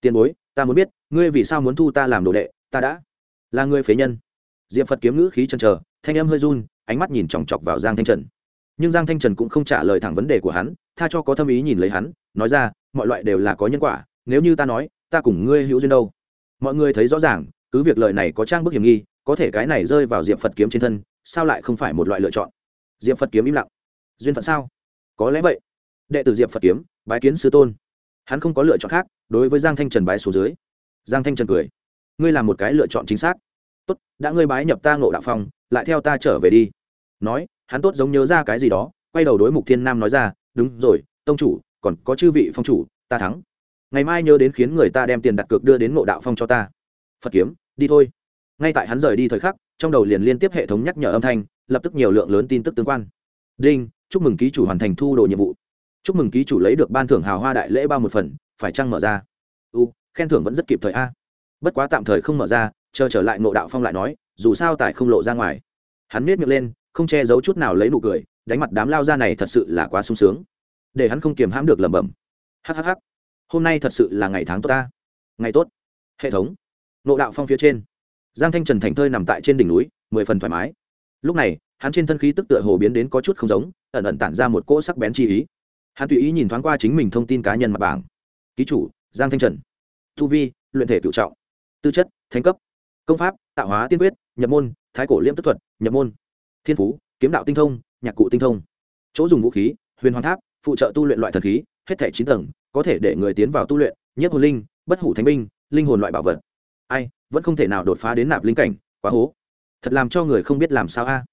Tiền bối, ta muốn biết, ngươi vì sao muốn thu ta làm đồ đệ, ta đã là ngươi phế nhân. Diệp phật kiếm ngữ khí chân trờ thanh âm hơi run, ánh mắt nhìn chòng chọc vào giang thanh trần nhưng giang thanh trần cũng không trả lời thẳng vấn đề của hắn, tha cho có tâm ý nhìn lấy hắn, nói ra, mọi loại đều là có nhân quả, nếu như ta nói, ta cùng ngươi hữu duyên đâu? Mọi người thấy rõ ràng, cứ việc lời này có trang bức hiểm nghi, có thể cái này rơi vào diệp phật kiếm trên thân, sao lại không phải một loại lựa chọn? Diệp phật kiếm im lặng. Duyên phận sao? Có lẽ vậy. Đệ tử diệp phật kiếm, bái kiến sư tôn. Hắn không có lựa chọn khác, đối với giang thanh trần bái số dưới. Giang thanh trần cười. Ngươi làm một cái lựa chọn chính xác. Tốt, đã ngươi bái nhập ta ngộ đạo phong, lại theo ta trở về đi. Nói hắn tốt giống nhớ ra cái gì đó, quay đầu đối mục thiên nam nói ra, đúng rồi, tông chủ, còn có chư vị phong chủ, ta thắng. Ngày mai nhớ đến khiến người ta đem tiền đặt cược đưa đến ngộ đạo phong cho ta. Phật kiếm, đi thôi. Ngay tại hắn rời đi thời khắc, trong đầu liền liên tiếp hệ thống nhắc nhở âm thanh, lập tức nhiều lượng lớn tin tức tương quan. Đinh, chúc mừng ký chủ hoàn thành thu đồ nhiệm vụ. Chúc mừng ký chủ lấy được ban thưởng hào hoa đại lễ bao một phần, phải chăng mở ra? U, khen thưởng vẫn rất kịp thời a. Bất quá tạm thời không mở ra, chờ trở lại ngộ đạo phong lại nói, dù sao tài không lộ ra ngoài. Hắn miết miệng lên không che giấu chút nào lấy nụ cười, đánh mặt đám lao ra này thật sự là quá sung sướng. Để hắn không kiềm hãm được lẩm bẩm. Hhh hôm nay thật sự là ngày tháng tốt ta. Ngày tốt. Hệ thống. Nộ đạo phong phía trên. Giang thanh trần thành thơi nằm tại trên đỉnh núi, mười phần thoải mái. Lúc này, hắn trên thân khí tức tựa hồ biến đến có chút không giống, ẩn ẩn tản ra một cỗ sắc bén chi ý. Hắn tùy ý nhìn thoáng qua chính mình thông tin cá nhân mặt bảng. Ký chủ, giang thanh trần. Thu vi, luyện thể cựu trọng. Tư chất, thánh cấp. Công pháp, tạo hóa tiên quyết, nhập môn, thái cổ liêm tức thuật, nhập môn thiên phú, kiếm đạo tinh thông, nhạc cụ tinh thông. Chỗ dùng vũ khí, huyền hoàng tháp, phụ trợ tu luyện loại thần khí, hết thẻ chín tầng, có thể để người tiến vào tu luyện nhất hồn linh, bất hủ thánh binh, linh hồn loại bảo vật. Ai, vẫn không thể nào đột phá đến nạp linh cảnh, quá hố. Thật làm cho người không biết làm sao a.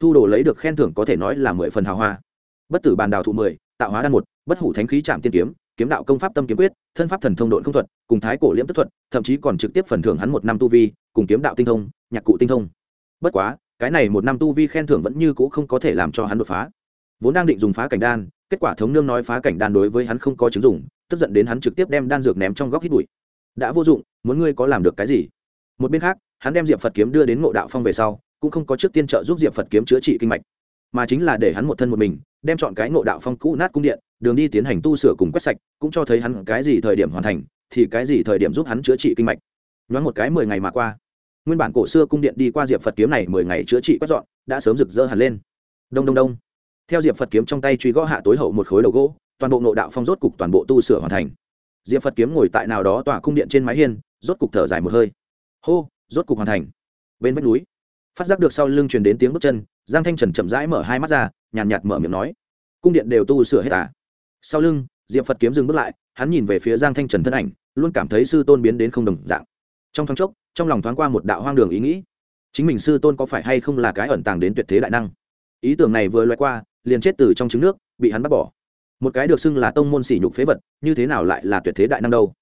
Thu đồ lấy được khen thưởng có thể nói là mười phần hào hoa. Bất tử bàn đào thụ mười, tạo hóa đan một, bất hủ thánh khí trạm tiên kiếm kiếm đạo công pháp tâm kiếm quyết, thân pháp thần thông độn không thuật, cùng thái cổ liễm tức thuật, thậm chí còn trực tiếp phần thưởng hắn một năm tu vi, cùng kiếm đạo tinh thông, nhạc cụ tinh thông. Bất quá cái này một năm tu vi khen thưởng vẫn như c ũ không có thể làm cho hắn đột phá. Vốn đang định dùng phá cảnh đan, kết quả thống nương nói phá cảnh đan đối với hắn không có chứng dùng tức giận đến hắn trực tiếp đem đan dược ném trong góc hít bụi. Đã vô dụng, muốn ngươi có làm được cái gì? Một bên khác, hắn đem diệp phật kiếm đưa đến ngộ đạo phong về sau, cũng không có trước tiên trợ giúp diệp phật kiếm chữa trị kinh mạch, mà chính là để hắn một thân một mình, đem chọn cái ngộ đạo phong cũ nát cung điện, đường đi tiến hành tu sửa cùng quét sạch, cũng cho thấy hắn cái gì thời điểm hoàn thành, thì cái gì thời điểm giúp hắn chữa trị kinh mạch. Nhoáng một cái mười ngày mà qua nguyên bản cổ xưa cung điện đi qua diệp phật kiếm này mười ngày chữa trị quét dọn đã sớm rực rỡ hẳn lên. Đông đông đông. Theo diệp phật kiếm trong tay truy gõ hạ tối hậu một khối đầu gỗ toàn bộ nội đạo phong rốt cục toàn bộ tu sửa hoàn thành. Diệp phật kiếm ngồi tại nào đó tòa cung điện trên mái hiên rốt cục thở dài một hơi. Hô rốt cục hoàn thành. Bên vách núi phát giác được sau lưng truyền đến tiếng bước chân giang thanh trần chậm rãi mở hai mắt ra nhàn nhạt, nhạt mở miệng nói cung điện đều tu sửa hết à? Sau lưng diệp phật kiếm dừng bước lại hắn nhìn về phía giang thanh trần thân ảnh luôn cảm thấy sư tôn biến đến không đồng dạng. Trong thoáng chốc trong lòng thoáng qua một đạo hoang đường ý nghĩ. Chính mình sư tôn có phải hay không là cái ẩn tàng đến tuyệt thế đại năng? Ý tưởng này vừa loại qua, liền chết từ trong trứng nước, bị hắn bắt bỏ. Một cái được xưng là tông môn sỉ nhục phế vật, như thế nào lại là tuyệt thế đại năng đâu?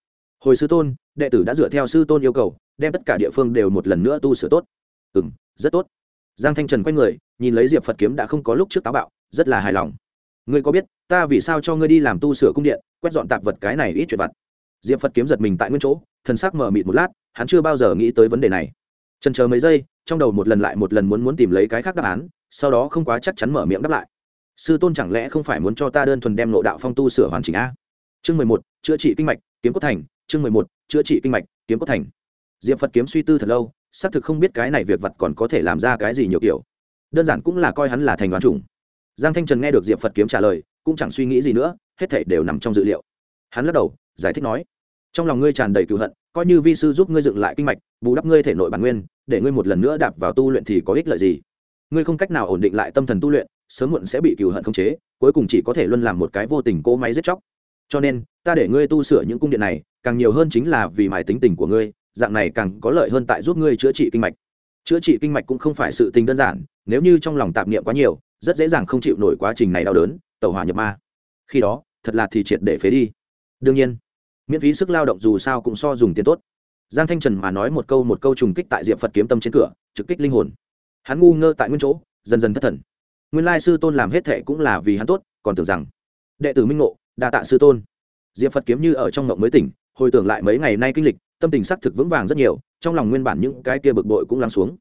Hồi sư tôn, đệ tử đã dựa theo sư tôn yêu cầu, đem tất cả địa phương đều một lần nữa tu sửa tốt. Ừ m rất tốt. Giang thanh trần quay người, nhìn lấy diệp phật kiếm đã không có lúc trước táo bạo, rất là hài lòng. Ngươi có biết, ta vì sao cho ngươi đi làm tu sửa cung điện, quét dọn tạp vật cái này ít chuyện vặt? Diệp phật kiếm giật mình tại nguyên chỗ thân xác mở mịt một lát hắn chưa bao giờ nghĩ tới vấn đề này. Trần chờ mấy giây, trong đầu một lần lại một lần muốn muốn tìm lấy cái khác đáp án, sau đó không quá chắc chắn mở miệng đáp lại. Sư tôn chẳng lẽ không phải muốn cho ta đơn thuần đem nội đạo phong tu sửa hoàn chỉnh a? Chương mười một, chữa trị kinh mạch, kiếm cốt thành. Chương mười một, chữa trị kinh mạch, kiếm cốt thành. Diệp phật kiếm suy tư thật lâu, xác thực không biết cái này việc vật còn có thể làm ra cái gì nhiều kiểu. Đơn giản cũng là coi hắn là thành đoán chủng. Giang thanh trần nghe được diệp phật kiếm trả lời, cũng chẳng suy nghĩ gì nữa, hết thể đều nằm trong dự liệu. Hắn lắc đầu, giải thích nói trong lòng ngươi tràn đầy cựu hận, coi như vi sư giúp ngươi dựng lại kinh mạch, bù đắp ngươi thể nội bản nguyên, để ngươi một lần nữa đạp vào tu luyện thì có ích lợi gì? Ngươi không cách nào ổn định lại tâm thần tu luyện, sớm muộn sẽ bị cựu hận khống chế, cuối cùng chỉ có thể luôn làm một cái vô tình cỗ máy giết chóc. Cho nên, ta để ngươi tu sửa những cung điện này, càng nhiều hơn chính là vì mài tính tình của ngươi, dạng này càng có lợi hơn tại giúp ngươi chữa trị kinh mạch. Chữa trị kinh mạch cũng không phải sự tình đơn giản, nếu như trong lòng tạp niệm quá nhiều, rất dễ dàng không chịu nổi quá trình này đau đớn tàu hỏa nhập ma. Khi đó, thật là thì triệt để phế đi. Đương nhiên miễn phí sức lao động dù sao cũng so dùng tiền tốt. Giang thanh trần mà nói một câu một câu trùng kích tại diệm phật kiếm tâm trên cửa, trực kích linh hồn. Hắn ngu ngơ tại nguyên chỗ, dần dần thất thần. Nguyên lai sư tôn làm hết thệ cũng là vì hắn tốt, còn tưởng rằng đệ tử minh ngộ, đa tạ sư tôn. Diệp phật kiếm như ở trong ngộng mới tỉnh, hồi tưởng lại mấy ngày nay kinh lịch, tâm tình sắc thực vững vàng rất nhiều, trong lòng nguyên bản những cái kia bực bội cũng lắng xuống.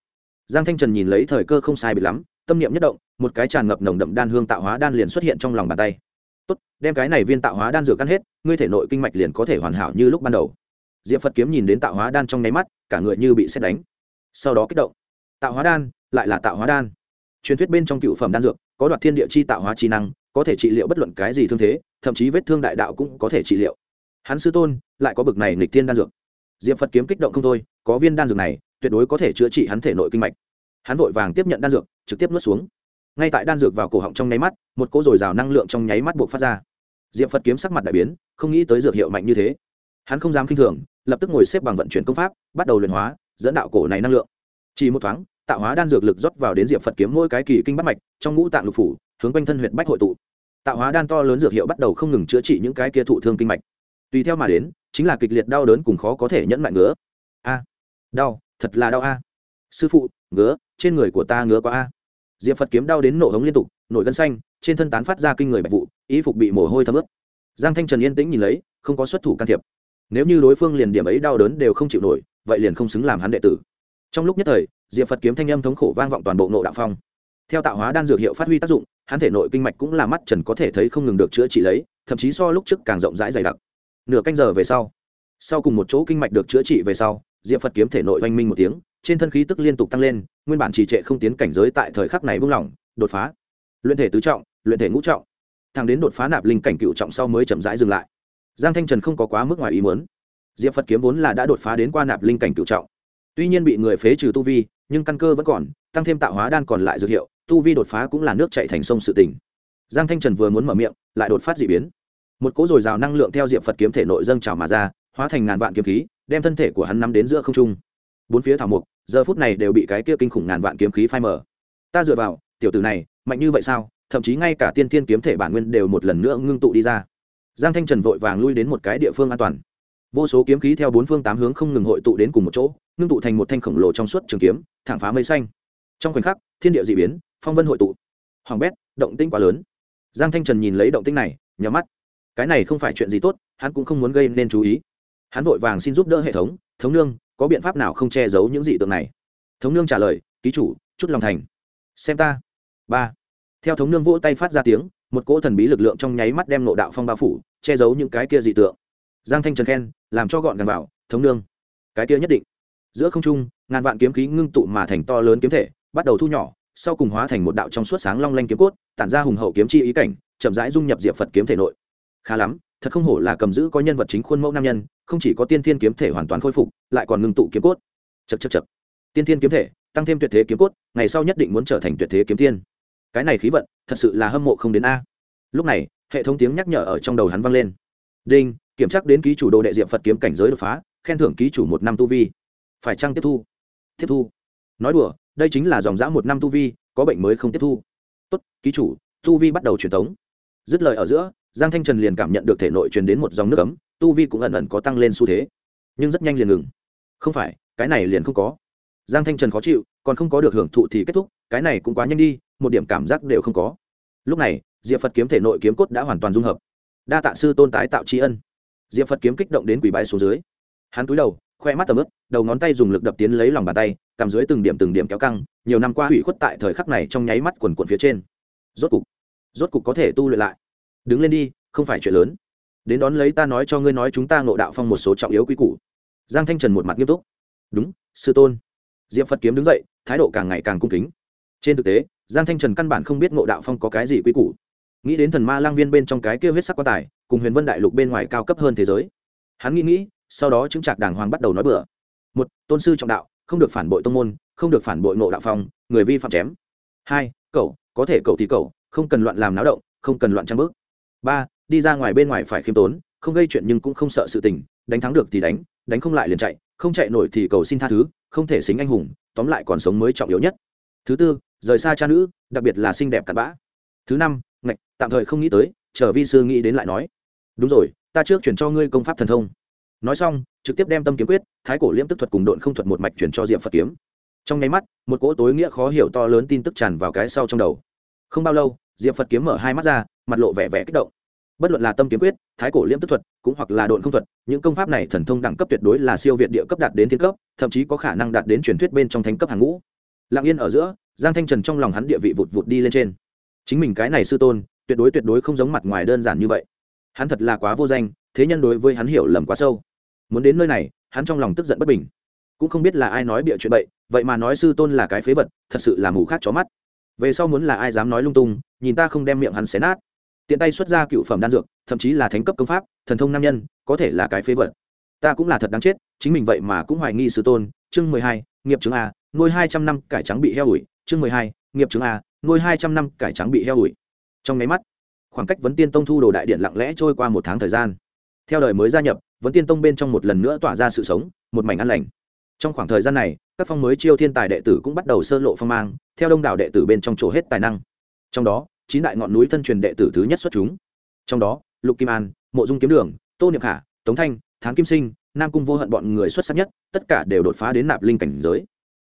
Giang thanh trần nhìn lấy thời cơ không sai bị lắm, tâm niệm nhất động, một cái tràn ngập nồng đậm đan hương tạo hóa đan liền xuất hiện trong lòng bàn tay đem cái này viên tạo hóa đan dược căn hết, ngươi thể nội kinh mạch liền có thể hoàn hảo như lúc ban đầu. Diệp phật kiếm nhìn đến tạo hóa đan trong nháy mắt, cả người như bị xét đánh. Sau đó kích động. Tạo hóa đan, lại là tạo hóa đan. Truyền thuyết bên trong cựu phẩm đan dược, có đoạt thiên địa chi tạo hóa chi năng, có thể trị liệu bất luận cái gì thương thế, thậm chí vết thương đại đạo cũng có thể trị liệu. Hắn sư tôn, lại có bực này nghịch thiên đan dược. Diệp phật kiếm kích động không thôi, có viên đan dược này, tuyệt đối có thể chữa trị hắn thể nội kinh mạch. Hắn vội vàng tiếp nhận đan dược, trực tiếp nuốt xuống. Ngay tại đan dược vào cổ họng trong nháy mắt, một cỗ dồi dào năng lượng trong nháy mắt buộc phát ra diệp phật kiếm sắc mặt đại biến, không nghĩ tới dược hiệu mạnh như thế. Hắn không dám k i n h thường, lập tức ngồi xếp bằng vận chuyển công pháp, bắt đầu luyện hóa, dẫn đạo cổ này năng lượng. Chỉ một thoáng, tạo hóa đan dược lực rót vào đến diệp phật kiếm mỗi cái kỳ kinh bắt mạch, trong ngũ tạng lục phủ, hướng quanh thân huyện bách hội tụ. Tạo hóa đan to lớn dược hiệu bắt đầu không ngừng chữa trị những cái kia thụ thương kinh mạch. Tùy theo mà đến, chính là kịch liệt đau đớn cùng khó có thể nhẫn mạnh ngứa. A, đau, thật là đau a. Sư phụ, ngứa, trên người của ta ngứa quá a. Diệp phật kiếm đau đến nổ hống liên tục nổi gân xanh, trên thân tán phát ra kinh người bạch vụ ý phục bị mồ hôi thấm ướt. Giang thanh trần yên tĩnh nhìn lấy, không có xuất thủ can thiệp. Nếu như đối phương liền điểm ấy đau đớn đều không chịu nổi, vậy liền không xứng làm hắn đệ tử. Trong lúc nhất thời, diệp phật kiếm thanh âm thống khổ vang vọng toàn bộ nộ đạo phong. Theo tạo hóa đan dược hiệu phát huy tác dụng, hắn thể nội kinh mạch cũng là mắt trần có thể thấy không ngừng được chữa trị lấy, thậm chí so lúc trước càng rộng rãi dày đặc. Nửa canh giờ về sau sau cùng một chỗ kinh mạch được chữa trị về sau, diệp phật kiếm thể nội oanh minh một tiếng, trên thân khí tức liên tục tăng lên, nguyên bản trì trệ không tiến cảnh giới tại thời khắc này buông lỏng đột phá luyện thể tứ trọng, luyện thể ngũ trọng. Thằng đến đột phá nạp linh cảnh cựu trọng sau mới chậm rãi dừng lại. Giang thanh trần không có quá mức ngoài ý muốn. Diệp phật kiếm vốn là đã đột phá đến qua nạp linh cảnh cựu trọng. Tuy nhiên bị người phế trừ tu vi, nhưng căn cơ vẫn còn, tăng thêm tạo hóa đan còn lại dược hiệu, tu vi đột phá cũng là nước chạy thành sông sự tình. giang thanh trần vừa muốn mở miệng, lại đột phát d ị biến. Một cỗ dồi dào năng lượng theo diệp phật kiếm thể nội dâng trào mà ra, hóa thành ngàn vạn kiếm khí, đem thân thể của hắn nắm đến giữa không trung. Bốn phía thảo mục giờ phút này đều bị cái kia kinh khủng ngàn vạn kiếm khí phai mở ta dựa vào, tiểu tử này mạnh như vậy sao? Thậm chí ngay cả tiên thiên kiếm thể bản nguyên đều một lần nữa ngưng tụ đi ra. Giang thanh trần vội vàng lui đến một cái địa phương an toàn. Vô số kiếm khí theo bốn phương tám hướng không ngừng hội tụ đến cùng một chỗ, ngưng tụ thành một thanh khổng lồ trong suốt trường kiếm, thẳng phá mây xanh. Trong khoảnh khắc, thiên địa d ị biến, phong vân hội tụ. Hoàng bét, động tinh quá lớn. Giang thanh trần nhìn lấy động tinh này, nhắm mắt. Cái này không phải chuyện gì tốt, hắn cũng không muốn gây nên chú ý. Hắn vội vàng xin giúp đỡ hệ thống thống nương, có biện pháp nào không che giấu những dị tượng này? Thống nương trả lời, ký chủ, chút lòng thành. Xem ta ba. Theo thống nương vỗ tay phát ra tiếng, một cỗ thần bí lực lượng trong nháy mắt đem nộ đạo phong bao phủ, che giấu những cái kia dị tượng. Giang thanh trần khen, làm cho gọn gàng vào, thống nương, cái kia nhất định. Giữa không trung, ngàn vạn kiếm khí ngưng tụ mà thành to lớn kiếm thể, bắt đầu thu nhỏ, sau cùng hóa thành một đạo trong suốt sáng long lanh kiếm cốt, tản ra hùng hậu kiếm chi ý cảnh, chậm rãi dung nhập diệp phật kiếm thể nội. Khá lắm, thật không hổ là cầm giữ có nhân vật chính khuôn mẫu nam nhân, không chỉ có tiên thiên kiếm thể hoàn toàn khôi phục, lại còn ngưng tụ kiếm cốt. Chật chật chật tiên thiên kiếm thể, tăng thêm tuyệt thế kiếm cốt, ngày sau nhất định muốn trở thành tuyệt thế kiếm tiên cái này khí vận, thật sự là hâm mộ không đến a. Lúc này, hệ thống tiếng nhắc nhở ở trong đầu hắn vang lên. Đinh, kiểm tra đến ký chủ đồ đệ diệm phật kiếm cảnh giới đột phá, khen thưởng ký chủ một năm tu vi. Phải chăng tiếp thu? Tiếp thu. Nói đùa, đây chính là dòng dã một năm tu vi, có bệnh mới không tiếp thu. Tốt, ký chủ, tu vi bắt đầu truyền thống. Dứt lời ở giữa, giang thanh trần liền cảm nhận được thể nội truyền đến một dòng nước ấm, tu vi cũng ẩn ẩn có tăng lên xu thế. Nhưng rất nhanh liền ngừng. Không phải, cái này liền không có. Giang thanh trần khó chịu, còn không có được hưởng thụ thì kết thúc, cái này cũng quá nhanh đi một điểm cảm giác đều không có. Lúc này, diệp phật kiếm thể nội kiếm cốt đã hoàn toàn dung hợp. Đa tạ sư tôn tái tạo tri ân. Diệp phật kiếm kích động đến quỷ bái xuống dưới. Hắn cúi đầu, khoe mắt tầm ướp đầu ngón tay dùng lực đập tiến lấy lòng bàn tay, cầm dưới từng điểm từng điểm kéo căng, nhiều năm qua hủy khuất tại thời khắc này trong nháy mắt quần quần phía trên. Rốt cục rốt cục có thể tu luyện lại. Đứng lên đi, không phải chuyện lớn. Đến đón lấy ta nói cho ngươi nói chúng ta ngộ đạo phong một số trọng yếu quy củ. Giang thanh trần một mặt nghiêm túc. Đúng, sư tôn. Diệp phật kiếm đứng dậy, thái độ càng ngày càng cung kính. Trên thực tế giang thanh trần căn bản không biết ngộ đạo phong có cái gì quy củ. Nghĩ đến thần ma lang viên bên trong cái kia huyết sắc quan tài, cùng huyền vân đại lục bên ngoài cao cấp hơn thế giới. Hắn nghĩ nghĩ, sau đó chứng trạc đàng hoàng bắt đầu nói bừa. Một, tôn sư trọng đạo, không được phản bội tông môn, không được phản bội ngộ đạo phong, người vi phạm chém. Hai, cậu, có thể cậu thì cậu, không cần loạn làm náo động, không cần loạn trang bước. Ba, đi ra ngoài bên ngoài phải khiêm tốn, không gây chuyện nhưng cũng không sợ sự tình, đánh thắng được thì đánh đánh không lại liền chạy, không chạy nổi thì cầu xin tha thứ, không thể xính anh hùng, tóm lại còn sống mới trọng yếu nhất. Thứ tư rời xa cha nữ, đặc biệt là xinh đẹp cặn bã. Thứ năm, ngạch, tạm thời không nghĩ tới, chờ vi sư nghĩ đến lại nói. Đúng rồi, ta trước chuyển cho ngươi công pháp thần thông. Nói xong, trực tiếp đem tâm kiếm quyết, thái cổ liễm tức thuật cùng độn không thuật một mạch chuyển cho diệm phật kiếm. Trong nháy mắt, một cỗ tối nghĩa khó hiểu to lớn tin tức tràn vào cái sau trong đầu. Không bao lâu, diệp phật kiếm mở hai mắt ra, mặt lộ vẻ vẻ kích động. Bất luận là tâm kiếm quyết, thái cổ liễm tức thuật, cũng hoặc là độn không thuật, những công pháp này thần thông đẳng cấp tuyệt đối là siêu việt địa cấp đạt đến thiên cấp, thậm chí có khả năng đạt đến truyền thuyết bên trong thánh cấp hàng ngũ. Lặng yên ở giữa giang thanh trần trong lòng hắn địa vị vụt vụt đi lên trên. Chính mình cái này sư tôn, tuyệt đối tuyệt đối không giống mặt ngoài đơn giản như vậy. Hắn thật là quá vô danh, thế nhân đối với hắn hiểu lầm quá sâu. Muốn đến nơi này, hắn trong lòng tức giận bất bình. Cũng không biết là ai nói bịa chuyện bậy, vậy mà nói sư tôn là cái phế vật, thật sự là mù khác chó mắt. Về sau muốn là ai dám nói lung tung, nhìn ta không đem miệng hắn xé nát. Tiện tay xuất ra cựu phẩm đan dược, thậm chí là thánh cấp công pháp, thần thông nam nhân, có thể là cái phế vật. Ta cũng là thật đáng chết, chính mình vậy mà cũng hoài nghi sư tôn. Chương mười hai, nghiệp chứng a, nuôi hai trăm năm cải trắng bị heo ủi chương mười hai, nghiệp chứng a, nuôi hai trăm năm cải trắng bị heo ủi. Trong máy mắt, khoảng cách vấn tiên tông thu đồ đại điện lặng lẽ trôi qua một tháng thời gian. Theo đời mới gia nhập, vấn tiên tông bên trong một lần nữa tỏa ra sự sống, một mảnh an lành. Trong khoảng thời gian này, các phong mới chiêu thiên tài đệ tử cũng bắt đầu sơ lộ phong mang, theo đông đảo đệ tử bên trong chỗ hết tài năng. Trong đó, chín đại ngọn núi thân truyền đệ tử thứ nhất xuất chúng. Trong đó, lục kim an, mộ dung kiếm đường, tô niệm khả, tống thanh Tháng kim sinh, nam cung vô hận bọn người xuất sắc nhất, tất cả đều đột phá đến nạp linh cảnh giới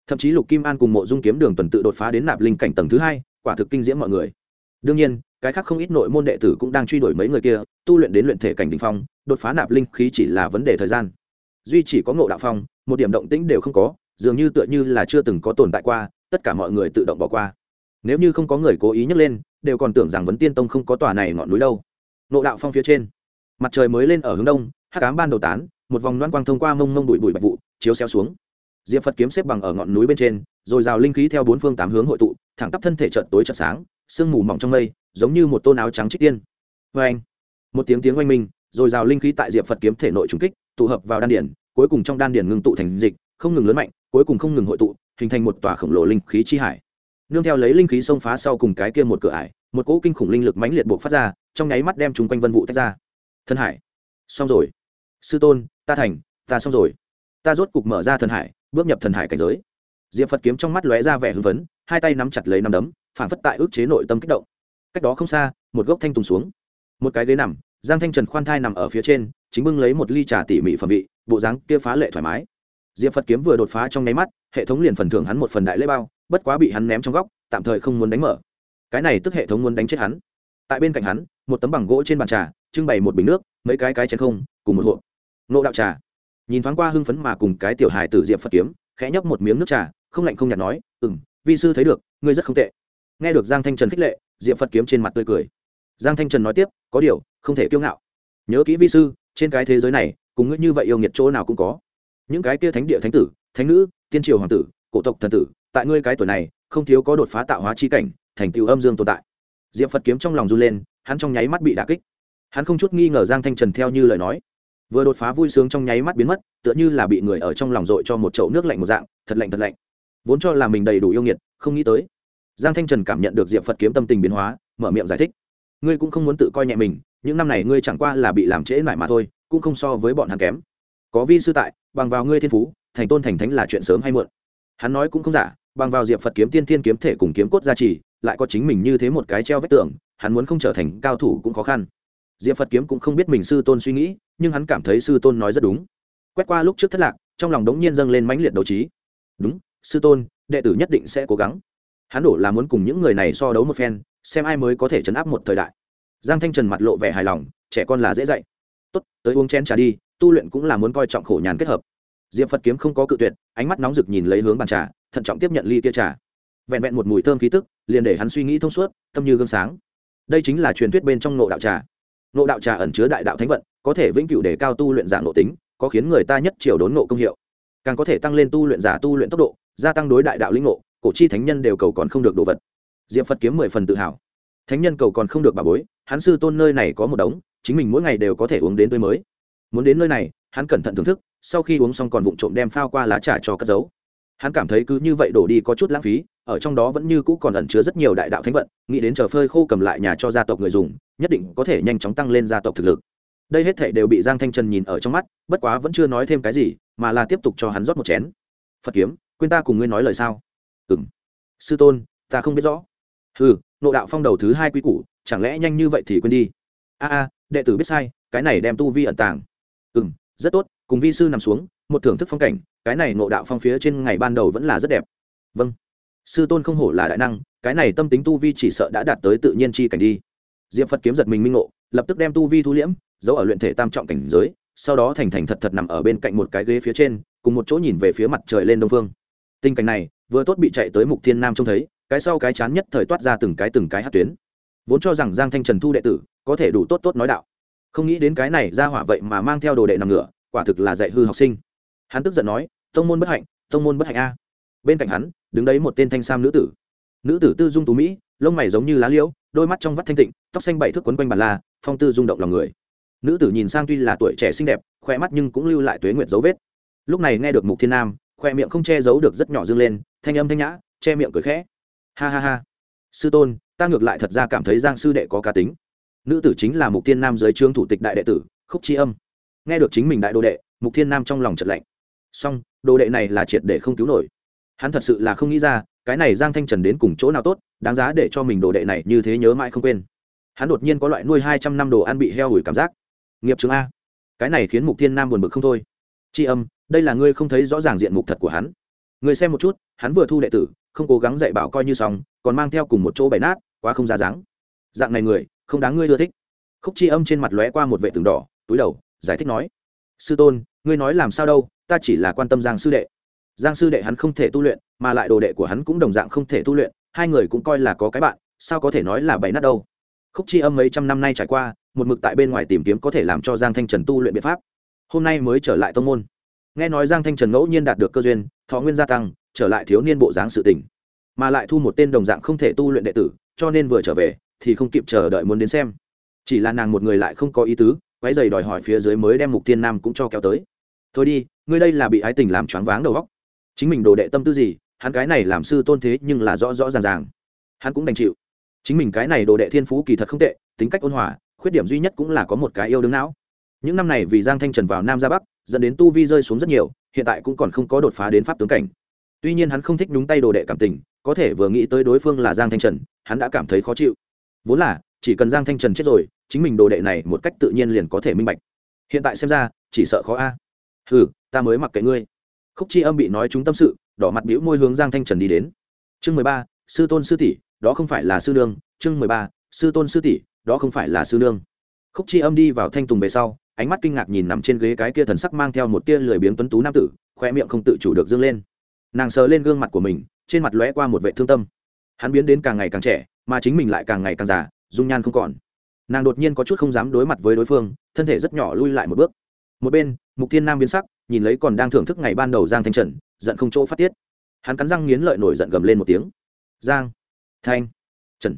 thậm chí lục kim an cùng mộ dung kiếm đường tuần tự đột phá đến nạp linh cảnh tầng thứ hai, quả thực kinh diễm mọi người. Đương nhiên, cái khác không ít nội môn đệ tử cũng đang truy đuổi mấy người kia, tu luyện đến luyện thể cảnh đ ỉ n h phong, đột phá nạp linh khí chỉ là vấn đề thời gian. Duy chỉ có ngộ đạo phong, một điểm động tĩnh đều không có, dường như tựa như là chưa từng có tồn tại qua, tất cả mọi người tự động bỏ qua. Nếu như không có người cố ý nhắc lên, đều còn tưởng rằng vấn tiên tông không có tòa này ngọn núi đâu. Ngộ đạo phong phía trên, mặt trời mới lên ở hướng đông hát cám ban đầu tán, một vòng loan quang thông qua mông mông bụi bụi bạch vụ, chiếu xeo xuống diệp phật kiếm xếp bằng ở ngọn núi bên trên, rồi rào linh khí theo bốn phương tám hướng hội tụ, thẳng tắp thân thể trận tối trận sáng, sương mù mỏng trong mây, giống như một tôn áo trắng trích tiên. Vê anh, một tiếng tiếng oanh minh, rồi rào linh khí tại diệp phật kiếm thể nội trùng kích, tụ hợp vào đan điển, cuối cùng trong đan điển ngưng tụ thành dịch, không ngừng lớn mạnh, cuối cùng không ngừng hội tụ, hình thành một tòa khổng lồ linh khí chi hải. Nương theo lấy linh khí xông phá sau cùng cái kia một cửa ải, một cỗ kinh khủng linh lực mãnh liệt buộc phát ra, trong nháy mắt đem chúng quanh vân vụ tách ra. Thân hải. Xong rồi. Sư tôn, ta thành, ta xong rồi. Ta rốt cục mở ra thần hải bước nhập thần hải cảnh giới. Diệp phật kiếm trong mắt lóe ra vẻ hưng phấn, hai tay nắm chặt lấy nắm đấm, phản phất tại ước chế nội tâm kích động. Cách đó không xa, một gốc thanh tùng xuống. Một cái ghế nằm, giang thanh trần khoan thai nằm ở phía trên, chính bưng lấy một ly trà tỉ mỉ phẩm vị, bộ dáng kia phá lệ thoải mái. Diệp phật kiếm vừa đột phá trong nháy mắt, hệ thống liền phần thưởng hắn một phần đại lễ bao, bất quá bị hắn ném trong góc, tạm thời không muốn đánh mở. Cái này tức hệ thống muốn đánh chết hắn. Tại bên cạnh hắn, một tấm bằng gỗ trên bàn trà, trưng bày một bình nước, mấy cái cái chén không, cùng một hộp. Nộ đạo trà nhìn thoáng qua hưng phấn mà cùng cái tiểu hài tử diệp phật kiếm, khẽ nhấp một miếng nước trà, không lạnh không nhạt nói ừ m vi sư thấy được, ngươi rất không tệ. Nghe được giang thanh trần khích lệ, diệp phật kiếm trên mặt tươi cười. Giang thanh trần nói tiếp, có điều, không thể kiêu ngạo. Nhớ kỹ vi sư, trên cái thế giới này, cùng ngươi như vậy yêu nghiệt chỗ nào cũng có. Những cái kia thánh địa thánh tử, thánh nữ, tiên triều hoàng tử, cổ tộc thần tử, tại ngươi cái tuổi này, không thiếu có đột phá tạo hóa chi cảnh, thành tựu âm dương tồn tại. Diệp phật kiếm trong lòng run lên, hắn trong nháy mắt bị đà kích. Hắn không chút nghi ngờ giang thanh trần theo như lời nói vừa đột phá vui sướng trong nháy mắt biến mất, tựa như là bị người ở trong lòng dội cho một chậu nước lạnh một dạng, thật lạnh thật lạnh. Vốn cho là mình đầy đủ yêu nghiệt, không nghĩ tới. Giang thanh trần cảm nhận được diệp phật kiếm tâm tình biến hóa, mở miệng giải thích. Ngươi cũng không muốn tự coi nhẹ mình, những năm này ngươi chẳng qua là bị làm trễ lại mà thôi, cũng không so với bọn hắn kém. Có vi sư tại, bằng vào ngươi thiên phú, thành tôn thành thánh là chuyện sớm hay muộn. Hắn nói cũng không giả, bằng vào diệp phật kiếm tiên thiên kiếm thể cùng kiếm cốt gia trì, lại có chính mình như thế một cái treo vách tường, hắn muốn không trở thành cao thủ cũng khó khăn diệp phật kiếm cũng không biết mình sư tôn suy nghĩ, nhưng hắn cảm thấy sư tôn nói rất đúng. Quét qua lúc trước thất lạc, trong lòng đống nhiên dâng lên mãnh liệt đấu trí. Đúng, sư tôn, đệ tử nhất định sẽ cố gắng. Hắn đổ là muốn cùng những người này so đấu một phen, xem ai mới có thể chấn áp một thời đại. Giang thanh trần mặt lộ vẻ hài lòng, trẻ con là dễ dạy. Tốt, tới uống chén trà đi, tu luyện cũng là muốn coi trọng khổ nhàn kết hợp. Diệp phật kiếm không có cự tuyệt, ánh mắt nóng rực nhìn lấy hướng bàn trà, thận trọng tiếp nhận ly kia trà. Vẹn vẹn một mùi thơm khí tức, liền để hắn suy nghĩ thông suốt tâm như gương sáng. Đây chính là truyền thuyết bên trong nộ đạo trà nộ đạo trà ẩn chứa đại đạo thánh vận có thể vĩnh cửu để cao tu luyện giả nộ tính có khiến người ta nhất triều đốn nộ công hiệu. Càng có thể tăng lên tu luyện giả tu luyện tốc độ gia tăng đối đại đạo linh nộ, cổ chi thánh nhân đều cầu còn không được đồ vật. Diệp phật kiếm mười phần tự hào. Thánh nhân cầu còn không được bà bối hắn sư tôn nơi này có một đống chính mình mỗi ngày đều có thể uống đến tươi mới. Muốn đến nơi này hắn cẩn thận thưởng thức sau khi uống xong còn vụng trộm đem phao qua lá trà cho cất giấu. Hắn cảm thấy cứ như vậy đổ đi có chút lãng phí ở trong đó vẫn như cũ còn ẩn chứa rất nhiều đại đạo thánh vận, nghĩ đến chờ phơi khô cầm lại nhà cho gia tộc người dùng, nhất định có thể nhanh chóng tăng lên gia tộc thực lực. Đây hết thể đều bị giang thanh trần nhìn ở trong mắt, bất quá vẫn chưa nói thêm cái gì, mà là tiếp tục cho hắn rót một chén. Phật kiếm, quên ta cùng ngươi nói lời sao? Ừ m sư tôn, ta không biết rõ. Ừ nộ đạo phong đầu thứ hai quy củ, chẳng lẽ nhanh như vậy thì quên đi? A a, đệ tử biết sai, cái này đem tu vi ẩn tàng. Ừ m rất tốt, cùng vi sư nằm xuống, một thưởng thức phong cảnh, cái này nộ đạo phong phía trên ngày ban đầu vẫn là rất đẹp. Vâng sư tôn không hổ là đại năng, cái này tâm tính tu vi chỉ sợ đã đạt tới tự nhiên chi cảnh đi. Diệp phật kiếm giật mình minh ngộ, lập tức đem tu vi thu liễm, giấu ở luyện thể tam trọng cảnh giới, sau đó thành thành thật thật nằm ở bên cạnh một cái ghế phía trên, cùng một chỗ nhìn về phía mặt trời lên đông phương. Tình cảnh này, vừa tốt bị chạy tới mục thiên nam trông thấy, cái sau cái chán nhất thời toát ra từng cái từng cái hát tuyến. Vốn cho rằng giang thanh trần thu đệ tử có thể đủ tốt tốt nói đạo. Không nghĩ đến cái này ra hỏa vậy mà mang theo đồ đệ nằm ngửa, quả thực là dạy hư học sinh. Hắn tức giận nói, tông môn bất hạnh, tông môn bất hạnh a bên cạnh hắn, đứng đấy một tên thanh sam nữ tử. Nữ tử tư dung tú mỹ, lông mày giống như lá liễu, đôi mắt trong vắt thanh tịnh, tóc xanh bảy thước quấn quanh bàn la, phong tư rung động lòng người. Nữ tử nhìn sang tuy là tuổi trẻ xinh đẹp khoe mắt nhưng cũng lưu lại tuế nguyệt dấu vết. Lúc này nghe được mục thiên nam khoe miệng không che giấu được rất nhỏ dương lên, thanh âm thanh nhã, che miệng cười khẽ. Ha ha ha. Sư tôn, ta ngược lại thật ra cảm thấy giang sư đệ có cá tính. Nữ tử chính là mục thiên nam dưới trương thủ tịch đại đệ tử, khúc tri âm. Nghe được chính mình đại đồ đệ, mục thiên nam trong lòng chật lạnh. Song đồ đệ này là triệt để không cứu nổi hắn thật sự là không nghĩ ra, cái này giang thanh trần đến cùng chỗ nào tốt, đáng giá để cho mình đồ đệ này như thế nhớ mãi không quên. Hắn đột nhiên có loại nuôi hai trăm năm đồ ăn bị heo hủi cảm giác. Nghiệp chứng a. Cái này khiến mục thiên nam buồn bực không thôi. Tri âm, đây là ngươi không thấy rõ ràng diện mục thật của hắn. Người xem một chút, hắn vừa thu đệ tử, không cố gắng dạy bảo coi như xong, còn mang theo cùng một chỗ bày nát, quá không ra dáng. Dạng này người, không đáng ngươi ưa thích. Khúc tri âm trên mặt lóe qua một vệ tường đỏ, túi đầu, giải thích nói. Sư tôn, ngươi nói làm sao đâu, ta chỉ là quan tâm giang sư đệ giang sư đệ hắn không thể tu luyện, mà lại đồ đệ của hắn cũng đồng dạng không thể tu luyện, hai người cũng coi là có cái bạn, sao có thể nói là bày nát đâu? Khúc chi âm mấy trăm năm nay trải qua, một mực tại bên ngoài tìm kiếm có thể làm cho giang thanh trần tu luyện biện pháp. Hôm nay mới trở lại tông môn. Nghe nói giang thanh trần ngẫu nhiên đạt được cơ duyên, thọ nguyên gia tăng, trở lại thiếu niên bộ dáng sự tình. Mà lại thu một tên đồng dạng không thể tu luyện đệ tử, cho nên vừa trở về, thì không kịp chờ đợi muốn đến xem. Chỉ là nàng một người lại không có ý tứ quái dày đòi hỏi phía dưới mới đem mục tiên nam cũng cho kéo tới. Thôi đi, ngươi đây là bị ái tình làm choáng váng đầu óc chính mình đồ đệ tâm tư gì, hắn cái này làm sư tôn thế nhưng là rõ rõ ràng ràng. Hắn cũng đành chịu. Chính mình cái này đồ đệ thiên phú kỳ thật không tệ, tính cách ôn hòa, khuyết điểm duy nhất cũng là có một cái yêu đứng não. Những năm này vì giang thanh trần vào nam ra bắc, dẫn đến tu vi rơi xuống rất nhiều, hiện tại cũng còn không có đột phá đến pháp tướng cảnh. Tuy nhiên hắn không thích nhúng tay đồ đệ cảm tình, có thể vừa nghĩ tới đối phương là giang thanh trần, hắn đã cảm thấy khó chịu. Vốn là, chỉ cần giang thanh trần chết rồi, chính mình đồ đệ này một cách tự nhiên liền có thể minh bạch. Hiện tại xem ra, chỉ sợ khó a. À. ừ ta mới mặc kệ ngươi khúc chi âm bị nói chúng tâm sự, đỏ mặt biểu môi hướng giang thanh trần đi đến. Chương mười ba, sư tôn sư tỷ, đó không phải là sư nương. Chương mười ba, sư tôn sư tỷ, đó không phải là sư nương. Khúc chi âm đi vào thanh tùng về sau, ánh mắt kinh ngạc nhìn nằm trên ghế cái kia thần sắc mang theo một tia lười biếng tuấn tú nam tử, khoe miệng không tự chủ được dâng lên. Nàng sờ lên gương mặt của mình, trên mặt lóe qua một vệ thương tâm. Hắn biến đến càng ngày càng trẻ, mà chính mình lại càng ngày càng già, dung nhan không còn. Nàng đột nhiên có chút không dám đối mặt với đối phương, thân thể rất nhỏ lui lại một bước. Một bên mục thiên nam biến sắc, nhìn lấy còn đang thưởng thức ngày ban đầu giang thanh trần, giận không chỗ phát tiết. Hắn cắn răng nghiến lợi nổi giận gầm lên một tiếng. Giang thanh trần.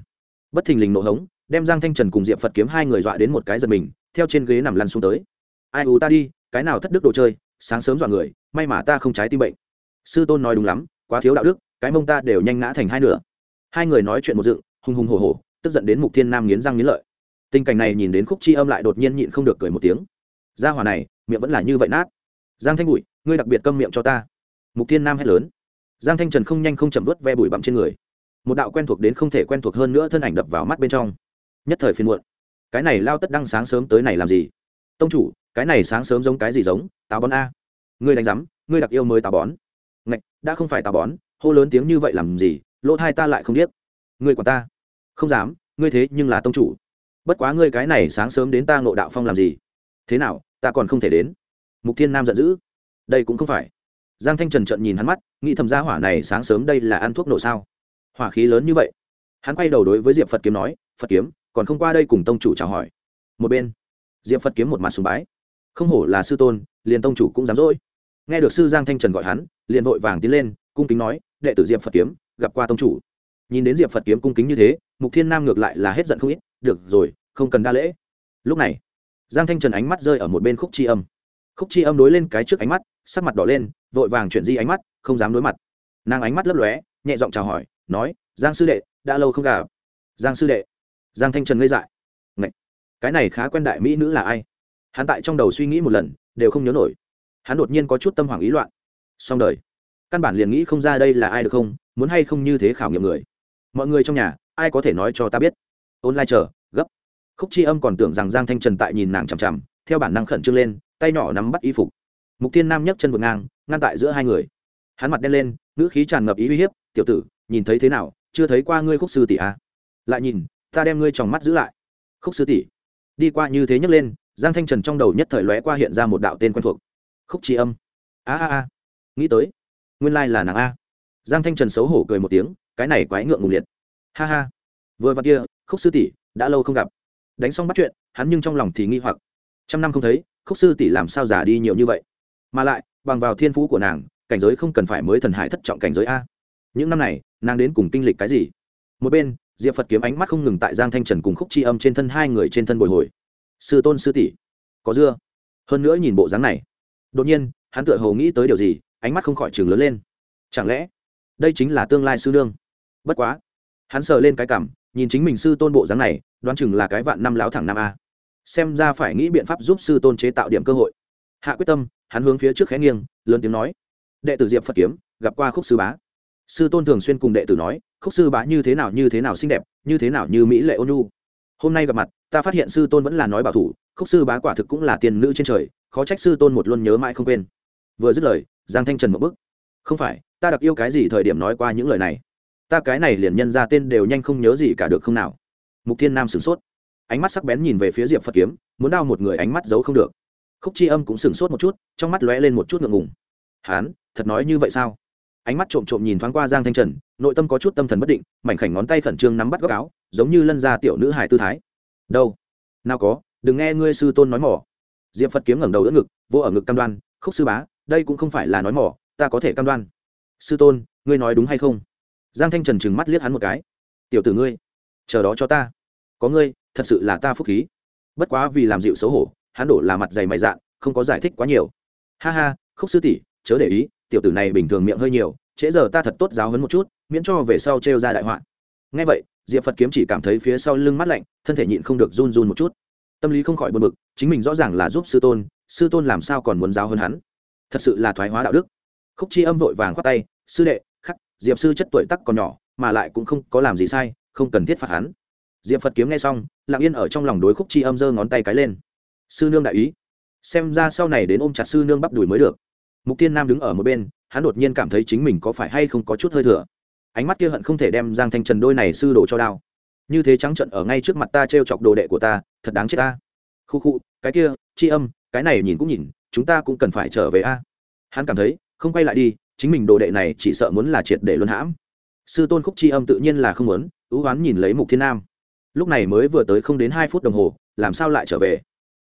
Bất thình lình nổ hống, đem giang thanh trần cùng diệp phật kiếm hai người dọa đến một cái giật mình, theo trên ghế nằm lăn xuống tới. Ai ù ta đi, cái nào thất đức đồ chơi, sáng sớm dọa người, may mà ta không trái tim bệnh. Sư tôn nói đúng lắm, quá thiếu đạo đức, cái mông ta đều nhanh ngã thành hai nửa. Hai người nói chuyện một dựng, hùng hùng hổ hổ, tức giận đến mục thiên nam nghiến răng nghiến lợi. Tình cảnh này nhìn đến khúc chi âm lại đột nhiên nhịn không được cười một tiếng gia hỏa này, miệng vẫn là như vậy nát. Giang thanh bụi, ngươi đặc biệt câm miệng cho ta. Mục thiên nam hét lớn. Giang thanh trần không nhanh không chậm vớt ve bụi bặm trên người. Một đạo quen thuộc đến không thể quen thuộc hơn nữa thân ảnh đập vào mắt bên trong. Nhất thời phiên muộn. Cái này lao tất đăng sáng sớm tới này làm gì? Tông chủ, cái này sáng sớm giống cái gì giống? Táo bón a. Ngươi đánh giám ngươi đặc yêu mới táo bón. Ngạch, đã không phải táo bón, hô lớn tiếng như vậy làm gì? Lỗ thai ta lại không biết ngươi quản ta. Không dám, ngươi thế nhưng là tông chủ. Bất quá ngươi cái này sáng sớm đến ta ngộ đạo phong làm gì? Thế nào ta còn không thể đến. Mục thiên nam giận dữ. Đây cũng không phải. Giang thanh trần trận nhìn hắn mắt, nghĩ thầm gia hỏa này sáng sớm đây là ăn thuốc nổ sao? Hỏa khí lớn như vậy. Hắn quay đầu đối với diệp phật kiếm nói, phật kiếm, còn không qua đây cùng tông chủ chào hỏi. Một bên, diệp phật kiếm một mặt sùng bái. Không hổ là sư tôn, liền tông chủ cũng dám dỗi. Nghe được sư giang thanh trần gọi hắn, liền vội vàng tiến lên, cung kính nói, đệ tử diệp phật kiếm, gặp qua tông chủ. Nhìn đến diệp phật kiếm cung kính như thế, mục thiên nam ngược lại là hết giận không ít, được rồi, không cần đa lễ. Lúc này giang thanh trần ánh mắt rơi ở một bên khúc chi âm. Khúc chi âm đối lên cái trước ánh mắt, sắc mặt đỏ lên, vội vàng chuyển di ánh mắt, không dám đối mặt. Nàng ánh mắt lấp lóe, nhẹ giọng chào hỏi, nói, giang sư đệ, đã lâu không gặp. Giang sư đệ. Giang thanh trần ngây dại. Ngậy! cái này khá quen đại mỹ nữ là ai? Hắn tại trong đầu suy nghĩ một lần, đều không nhớ nổi. Hắn đột nhiên có chút tâm hoảng ý loạn. Xong đời. Căn bản liền nghĩ không ra đây là ai được không? Muốn hay không như thế khảo nghiệm người. Mọi người trong nhà, ai có thể nói cho ta biết? Ôn lai chờ khúc chi âm còn tưởng rằng giang thanh trần tại nhìn nàng chằm chằm, theo bản năng khẩn trương lên, tay nhỏ nắm bắt y phục. Mục tiên nam nhấc chân vượt ngang, ngăn tại giữa hai người. Hắn mặt đen lên, ngữ khí tràn ngập ý uy hiếp, tiểu tử, nhìn thấy thế nào? Chưa thấy qua ngươi khúc sư tỷ à. lại nhìn, ta đem ngươi tròng mắt giữ lại. Khúc sư tỷ? Đi qua như thế nhấc lên, giang thanh trần trong đầu nhất thời lóe qua hiện ra một đạo tên quen thuộc. Khúc tri âm. A a a. Nghĩ tới, nguyên lai、like、là nàng a. Giang thanh trần xấu hổ cười một tiếng, cái này quái ngượng ngùng liệt. Ha ha. Vừa vặn kia, khúc sư tỷ, đã lâu không gặp đánh xong bắt chuyện, hắn nhưng trong lòng thì nghi hoặc. Trăm năm không thấy, khúc sư tỷ làm sao giả đi nhiều như vậy? Mà lại, bằng vào thiên phú của nàng, cảnh giới không cần phải mới thần hải thất trọng cảnh giới a. Những năm này, nàng đến cùng kinh lịch cái gì? Một bên, diệp phật kiếm ánh mắt không ngừng tại giang thanh trần cùng khúc c h i âm trên thân hai người trên thân bồi hồi. Sư tôn, sư tỷ, có dưa. Hơn nữa nhìn bộ dáng này, đột nhiên, hắn tựa hồ nghĩ tới điều gì, ánh mắt không khỏi trường lớn lên. Chẳng lẽ, đây chính là tương lai sư nương? Bất quá, hắn sờ lên cái cảm nhìn chính mình sư tôn bộ dáng này, đoán chừng là cái vạn năm láo thẳng năm a. Xem ra phải nghĩ biện pháp giúp sư tôn chế tạo điểm cơ hội. Hạ quyết tâm, hắn hướng phía trước khẽ nghiêng, lớn tiếng nói. Đệ tử diệp phật kiếm, gặp qua khúc sư bá. Sư tôn thường xuyên cùng đệ tử nói, khúc sư bá như thế nào như thế nào xinh đẹp, như thế nào như mỹ lệ ôn nhu. Hôm nay gặp mặt, ta phát hiện sư tôn vẫn là nói bảo thủ, khúc sư bá quả thực cũng là tiền nữ trên trời, khó trách sư tôn một luôn nhớ mãi không quên. Vừa dứt lời, giang thanh trần một bức không phải, ta đặc yêu cái gì thời điểm nói qua những lời này ta cái này liền nhân ra tên đều nhanh không nhớ gì cả được không nào? Mục thiên nam sửng sốt. Ánh mắt sắc bén nhìn về phía diệp phật kiếm, muốn đao một người ánh mắt giấu không được. Khúc c h i âm cũng sửng sốt một chút, trong mắt lóe lên một chút ngượng ngùng. Hán, thật nói như vậy sao? Ánh mắt trộm trộm nhìn thoáng qua giang thanh trần, nội tâm có chút tâm thần bất định, mảnh khảnh ngón tay khẩn trương nắm bắt góc áo, giống như lân ra tiểu nữ hài tư thái. Đâu? Nào có, đừng nghe ngươi sư tôn nói mỏ. Diệp phật kiếm ngẩng đầu đỡ ngực, vô ở ngực cam đoan, khúc sư bá, đây cũng không phải là nói mỏ, ta có thể cam đoan. Sư tôn, ngươi nói đúng hay không? Giang thanh trần trừng mắt liếc hắn một cái. Tiểu tử ngươi, chờ đó cho ta. Có ngươi, thật sự là ta phúc khí. Bất quá vì làm dịu xấu hổ, hắn đổ là mặt dày mày dạn, không có giải thích quá nhiều. Ha ha, khúc sư tỷ, chớ để ý, tiểu tử này bình thường miệng hơi nhiều, trễ giờ ta thật tốt giáo hấn một chút, miễn cho về sau trêu ra đại họa. Ngay vậy, diệp phật kiếm chỉ cảm thấy phía sau lưng mắt lạnh, thân thể nhịn không được run run một chút. Tâm lý không khỏi buồn bực, chính mình rõ ràng là giúp sư tôn sư tôn làm sao còn muốn giáo hơn hắn? Thật sự là thoái hóa đạo đức. Khúc chi âm vội vàng khoát tay, sư đệ diệp sư chất tuổi tắc còn nhỏ, mà lại cũng không có làm gì sai, không cần thiết phạt hắn. Diệp phật kiếm nghe xong, lặng yên ở trong lòng đối khúc chi âm giơ ngón tay cái lên. Sư nương đại ý. Xem ra sau này đến ôm chặt sư nương bắp đùi mới được. Mục tiên nam đứng ở một bên, hắn đột nhiên cảm thấy chính mình có phải hay không có chút hơi thừa. Ánh mắt kia hận không thể đem giang thanh trần đôi này sư đổ cho đao như thế trắng trận ở ngay trước mặt ta t r e o chọc đồ đệ của ta, thật đáng chết ta. Khu khu, cái kia tri âm, cái này nhìn cũng nhìn, chúng ta cũng cần phải trở về a. Hắn cảm thấy, không quay lại đi chính mình đồ đệ này chỉ sợ muốn là triệt để luân hãm. Sư tôn khúc chi âm tự nhiên là không muốn, ưu oán nhìn lấy mục thiên nam. Lúc này mới vừa tới không đến hai phút đồng hồ, làm sao lại trở về?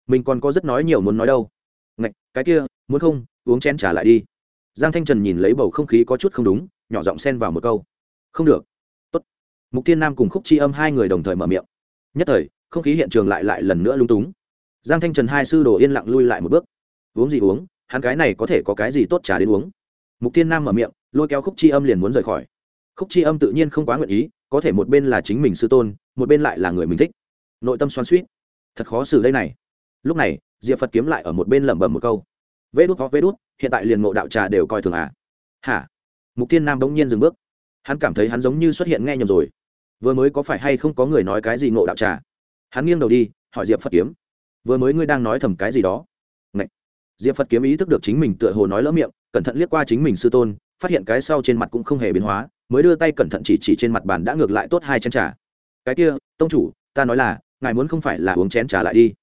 Mình còn có rất nói nhiều muốn nói đâu. Ngạch, cái kia, muốn không, uống chén trà lại đi. Giang thanh trần nhìn lấy bầu không khí có chút không đúng, nhỏ giọng xen vào một câu. Không được. Tốt. mục thiên nam cùng khúc chi âm hai người đồng thời mở miệng. Nhất thời, không khí hiện trường lại lại lần nữa lung túng. Giang thanh trần hai sư đồ yên lặng lui lại một bước. Uống gì uống, hắn cái này có thể có cái gì tốt trà đến uống? Mục tiên nam mở miệng, lôi kéo khúc chi âm liền muốn rời khỏi. Khúc chi âm tự nhiên không quá nguyện ý, có thể một bên là chính mình sư tôn, một bên lại là người mình thích. Nội tâm xoan suýt thật khó xử đây này. Lúc này, diệp phật kiếm lại ở một bên lẩm bẩm một câu. Vê đút hoặc vê đút, hiện tại liền ngộ đạo trà đều coi thường à? Hả? Mục tiên nam bỗng nhiên dừng bước. Hắn cảm thấy hắn giống như xuất hiện nghe nhầm rồi. Vừa mới có phải hay không có người nói cái gì ngộ đạo trà? Hắn nghiêng đầu đi, hỏi diệp phật kiếm. Vừa mới ngươi đang nói thầm cái gì đó? Diệp phật kiếm ý thức được chính mình tựa hồ nói lỡ miệng, cẩn thận liếc qua chính mình sư tôn, phát hiện cái sau trên mặt cũng không hề biến hóa, mới đưa tay cẩn thận chỉ chỉ trên mặt bàn đã ngược lại tốt hai chén trà. Cái kia, tông chủ, ta nói là, ngài muốn không phải là uống chén trà lại đi.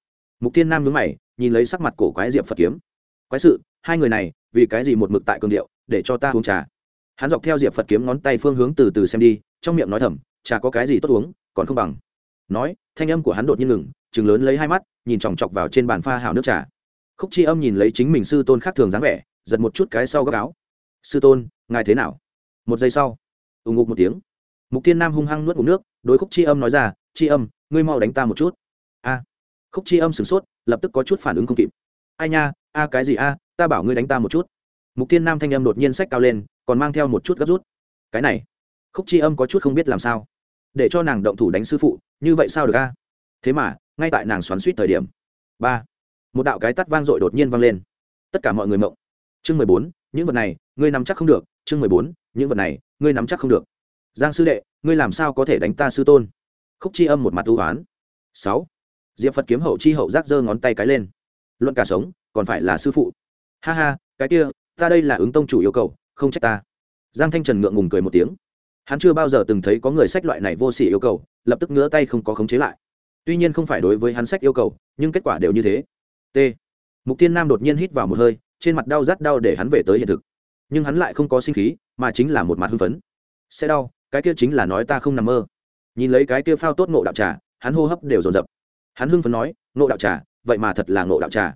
Mục tiên nam nhướng mày, nhìn lấy sắc mặt cổ quái diệp phật kiếm. Quái sự, hai người này, vì cái gì một mực tại cường điệu, để cho ta uống trà? Hắn dọc theo diệp phật kiếm ngón tay phương hướng từ từ xem đi, trong miệng nói thầm, trà có cái gì tốt uống, còn không bằng. Nói, thanh âm của hắn đột nhiên ngừng chừng lớn lấy hai mắt, nhìn chòng chọc vào trên bàn pha hào nước trà khúc chi âm nhìn lấy chính mình sư tôn khác thường dáng vẻ, giật một chút cái sau góc áo. Sư tôn, ngài thế nào? Một giây sau, ù ngục một tiếng. Mục tiên nam hung hăng nuốt ngụm nước, đối khúc chi âm nói ra, chi âm, ngươi mau đánh ta một chút. A. Khúc chi âm sửng sốt, lập tức có chút phản ứng không kịp. Ai nha, a, cái gì a, ta bảo ngươi đánh ta một chút. Mục tiên nam thanh âm đột nhiên sách cao lên, còn mang theo một chút gấp rút. Cái này. Khúc chi âm có chút không biết làm sao. Để cho nàng động thủ đánh sư phụ, như vậy sao được a? Thế mà, ngay tại nàng xoắn suýt thời điểm. Ba một đạo cái tắt vang dội đột nhiên vang lên. Tất cả mọi người mộng. Chương mười bốn, những vật này, ngươi nắm chắc không được. Chương mười bốn, những vật này, ngươi nắm chắc không được. Giang sư đệ, ngươi làm sao có thể đánh ta sư tôn? Khúc chi âm một mặt ưu hoán sáu. Diệp phật kiếm hậu chi hậu giác giơ ngón tay cái lên. Luận cả sống, còn phải là sư phụ. Ha ha, cái kia, ta đây là ứng tông chủ yêu cầu, không trách ta. Giang thanh trần ngượng ngùng cười một tiếng. Hắn chưa bao giờ từng thấy có người sách loại này vô s ỉ yêu cầu, lập tức ngứa tay không có khống chế lại. Tuy nhiên không phải đối với hắn sách yêu cầu, nhưng kết quả đều như thế t. Mục tiên nam đột nhiên hít vào một hơi, trên mặt đau rát đau để hắn về tới hiện thực. Nhưng hắn lại không có sinh khí, mà chính là một mặt hưng phấn. Sẽ đau, cái kia chính là nói ta không nằm mơ. Nhìn lấy cái kia phao tốt ngộ đạo trà, hắn hô hấp đều dồn dập. Hắn hưng phấn nói, ngộ đạo trà, vậy mà thật là ngộ đạo trà.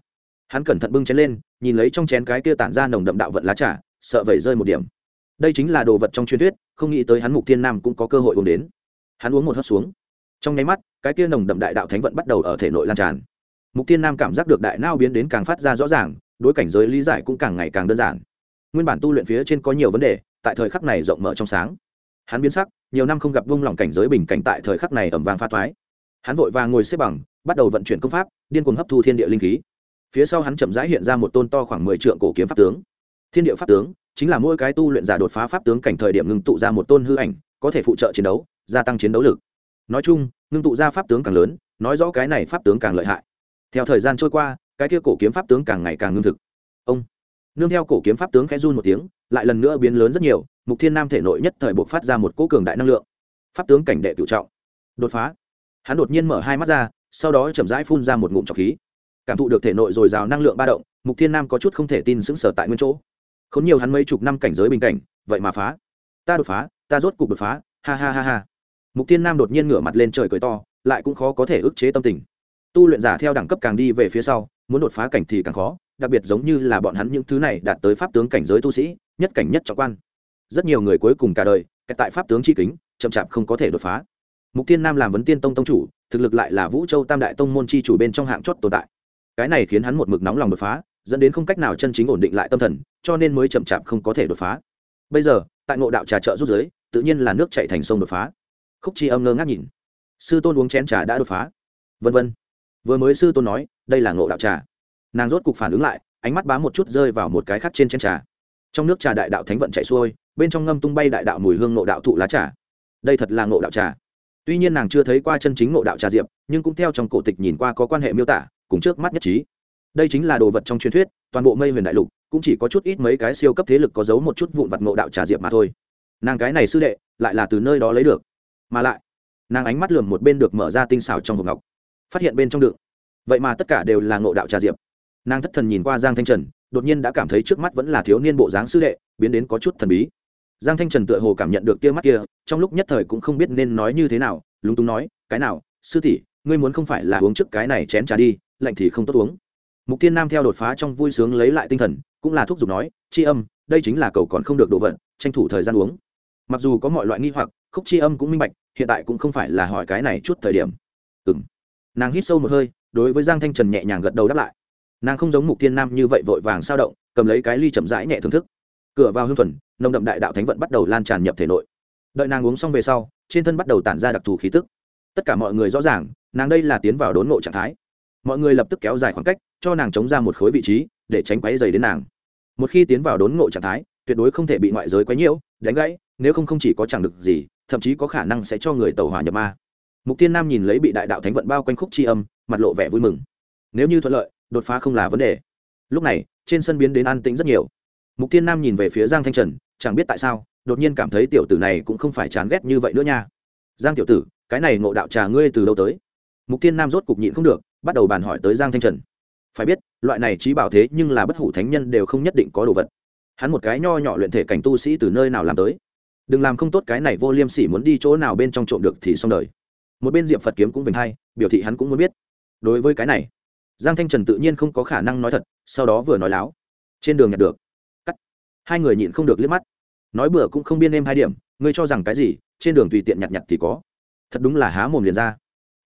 Hắn cẩn thận bưng chén lên, nhìn lấy trong chén cái kia tản ra nồng đậm đạo vận lá trà, sợ vẩy rơi một điểm. Đây chính là đồ vật trong truyền thuyết, không nghĩ tới hắn mục tiên nam cũng có cơ hội uống đến. Hắn uống một hớp xuống. Trong nháy mắt, cái kia nồng đậm đại đạo thánh vận bắt đầu ở thể nội lan tràn mục Thiên nam cảm giác được đại nao biến đến càng phát ra rõ ràng, đối cảnh giới lý giải cũng càng ngày càng đơn giản. Nguyên bản tu luyện phía trên có nhiều vấn đề, tại thời khắc này rộng mở trong sáng. Hắn biến sắc, nhiều năm không gặp vung lòng cảnh giới bình cảnh tại thời khắc này ẩm vàng pha thoái. Hắn vội vàng ngồi xếp bằng, bắt đầu vận chuyển công pháp, điên cuồng hấp thu thiên địa linh khí. Phía sau hắn chậm rãi hiện ra một tôn to khoảng mười trượng cổ kiếm pháp tướng. Thiên địa pháp tướng chính là mỗi cái tu luyện giả đột phá pháp tướng cảnh thời điểm ngưng tụ ra một tôn hư ảnh, có thể phụ trợ chiến đấu, gia tăng chiến đấu lực. Nói chung, ngưng tụ ra pháp tướng càng lớn, nói rõ cái này pháp tướng càng lợi hại theo thời gian trôi qua, cái kia cổ kiếm pháp tướng càng ngày càng ngưng thực. Ông nương theo cổ kiếm pháp tướng khẽ run một tiếng, lại lần nữa biến lớn rất nhiều, mục thiên nam thể nội nhất thời buộc phát ra một cỗ cường đại năng lượng. Pháp tướng cảnh đệ cựu trọng. Đột phá. Hắn đột nhiên mở hai mắt ra, sau đó chậm rãi phun ra một ngụm trọc khí. Cảm thụ được thể nội dồi dào năng lượng ba động, mục thiên nam có chút không thể tin sững sờ tại nguyên chỗ. K h ố n nhiều hắn mấy chục năm cảnh giới bình cảnh, vậy mà phá. Ta đột phá, ta rốt cục đột phá, ha ha ha ha. Mục thiên nam đột nhiên ngửa mặt lên trời cười to, lại cũng khó có thể ức chế tâm tình tu luyện giả theo đẳng cấp càng đi về phía sau, muốn đột phá cảnh thì càng khó, đặc biệt giống như là bọn hắn những thứ này đạt tới pháp tướng cảnh giới tu sĩ, nhất cảnh nhất trọng quan. Rất nhiều người cuối cùng cả đời tại pháp tướng chi kính, chậm chạp không có thể đột phá. Mục tiên nam làm vấn tiên tông tông chủ, thực lực lại là vũ châu tam đại tông môn chi chủ bên trong hạng chót tồn tại. Cái này khiến hắn một mực nóng lòng đột phá, dẫn đến không cách nào chân chính ổn định lại tâm thần, cho nên mới chậm chạp không có thể đột phá. Bây giờ, tại ngộ đạo trà trợ rút giới tự nhiên là nước chạy thành sông đột phá. Khúc chi âm ngơ ngác nhìn. Sư tôn uống chén trà đã đột phá. Vân vân vừa mới sư tôn nói, đây là ngộ đạo trà. Nàng rốt cục phản ứng lại, ánh mắt bám một chút rơi vào một cái khác trên chén trà. Trong nước trà đại đạo thánh vận chạy xuôi, bên trong ngâm tung bay đại đạo mùi hương ngộ đạo thụ lá trà. Đây thật là ngộ đạo trà. Tuy nhiên nàng chưa thấy qua chân chính ngộ đạo trà diệp, nhưng cũng theo trong cổ tịch nhìn qua có quan hệ miêu tả, cùng trước mắt nhất trí. Đây chính là đồ vật trong truyền thuyết, toàn bộ mây huyền đại lục cũng chỉ có chút ít mấy cái siêu cấp thế lực có giấu một chút vụn vặt ngộ đạo trà diệp mà thôi. Nàng cái này sư đệ, lại là từ nơi đó lấy được. Mà lại, nàng ánh mắt lườm một bên được mở ra tinh xảo trong hộp ngọc phát hiện bên trong đựng. Vậy mà tất cả đều là ngộ đạo trà diệp. Nàng thất thần nhìn qua giang thanh trần, đột nhiên đã cảm thấy trước mắt vẫn là thiếu niên bộ dáng sư đệ, biến đến có chút thần bí. Giang thanh trần tựa hồ cảm nhận được tia mắt kia, trong lúc nhất thời cũng không biết nên nói như thế nào, lúng túng nói, cái nào, sư tỷ, ngươi muốn không phải là uống trước cái này chén trà đi, lạnh thì không tốt uống. Mục tiên nam theo đột phá trong vui sướng lấy lại tinh thần, cũng là thuốc giục nói c âm, đây chính là cầu còn không được độ vận, tranh thủ thời gian uống. Mặc dù có mọi loại nghi hoặc, khúc c âm cũng minh bạch, hiện tại cũng không phải là hỏi cái này chút thời điểm nàng hít sâu một hơi, đối với giang thanh trần nhẹ nhàng gật đầu đáp lại. Nàng không giống mục tiên nam như vậy vội vàng sao động, cầm lấy cái ly chậm rãi nhẹ thưởng thức. Cửa vào hương thuần, nồng đậm đại đạo thánh vận bắt đầu lan tràn nhập thể nội. Đợi nàng uống xong về sau, trên thân bắt đầu tản ra đặc thù khí tức. Tất cả mọi người rõ ràng, nàng đây là tiến vào đốn ngộ trạng thái. Mọi người lập tức kéo dài khoảng cách, cho nàng chống ra một khối vị trí, để tránh quáy dày đến nàng. Một khi tiến vào đốn ngộ trạng thái, tuyệt đối không thể bị ngoại giới quấy nhiễu, đánh gãy, nếu không không chỉ có chẳng được gì, thậm chí có khả năng sẽ cho người tàu hỏa nhập ma mục tiên nam nhìn lấy bị đại đạo thánh vận bao quanh khúc tri âm, mặt lộ vẻ vui mừng. Nếu như thuận lợi, đột phá không là vấn đề. Lúc này, trên sân biến đến an tĩnh rất nhiều. Mục tiên nam nhìn về phía giang thanh trần, chẳng biết tại sao, đột nhiên cảm thấy tiểu tử này cũng không phải chán ghét như vậy nữa nha. Giang tiểu tử, cái này ngộ đạo trà ngươi từ đâu tới? Mục tiên nam rốt cục nhịn không được, bắt đầu bàn hỏi tới giang thanh trần. Phải biết, loại này trí bảo thế nhưng là bất hủ thánh nhân đều không nhất định có đồ vật. Hắn một cái nho nhỏ luyện thể cảnh tu sĩ từ nơi nào làm tới? Đừng làm không tốt cái này vô liêm sỉ muốn đi chỗ nào bên trong trộm được thì xong đời một bên diệp phật kiếm cũng vinh hay biểu thị hắn cũng muốn biết. Đối với cái này, giang thanh trần tự nhiên không có khả năng nói thật, sau đó vừa nói láo. Trên đường nhặt được. Cắt. Hai người nhịn không được liếc mắt. Nói bừa cũng không biên em hai điểm, ngươi cho rằng cái gì, trên đường tùy tiện nhặt nhặt thì có. Thật đúng là há mồm liền ra.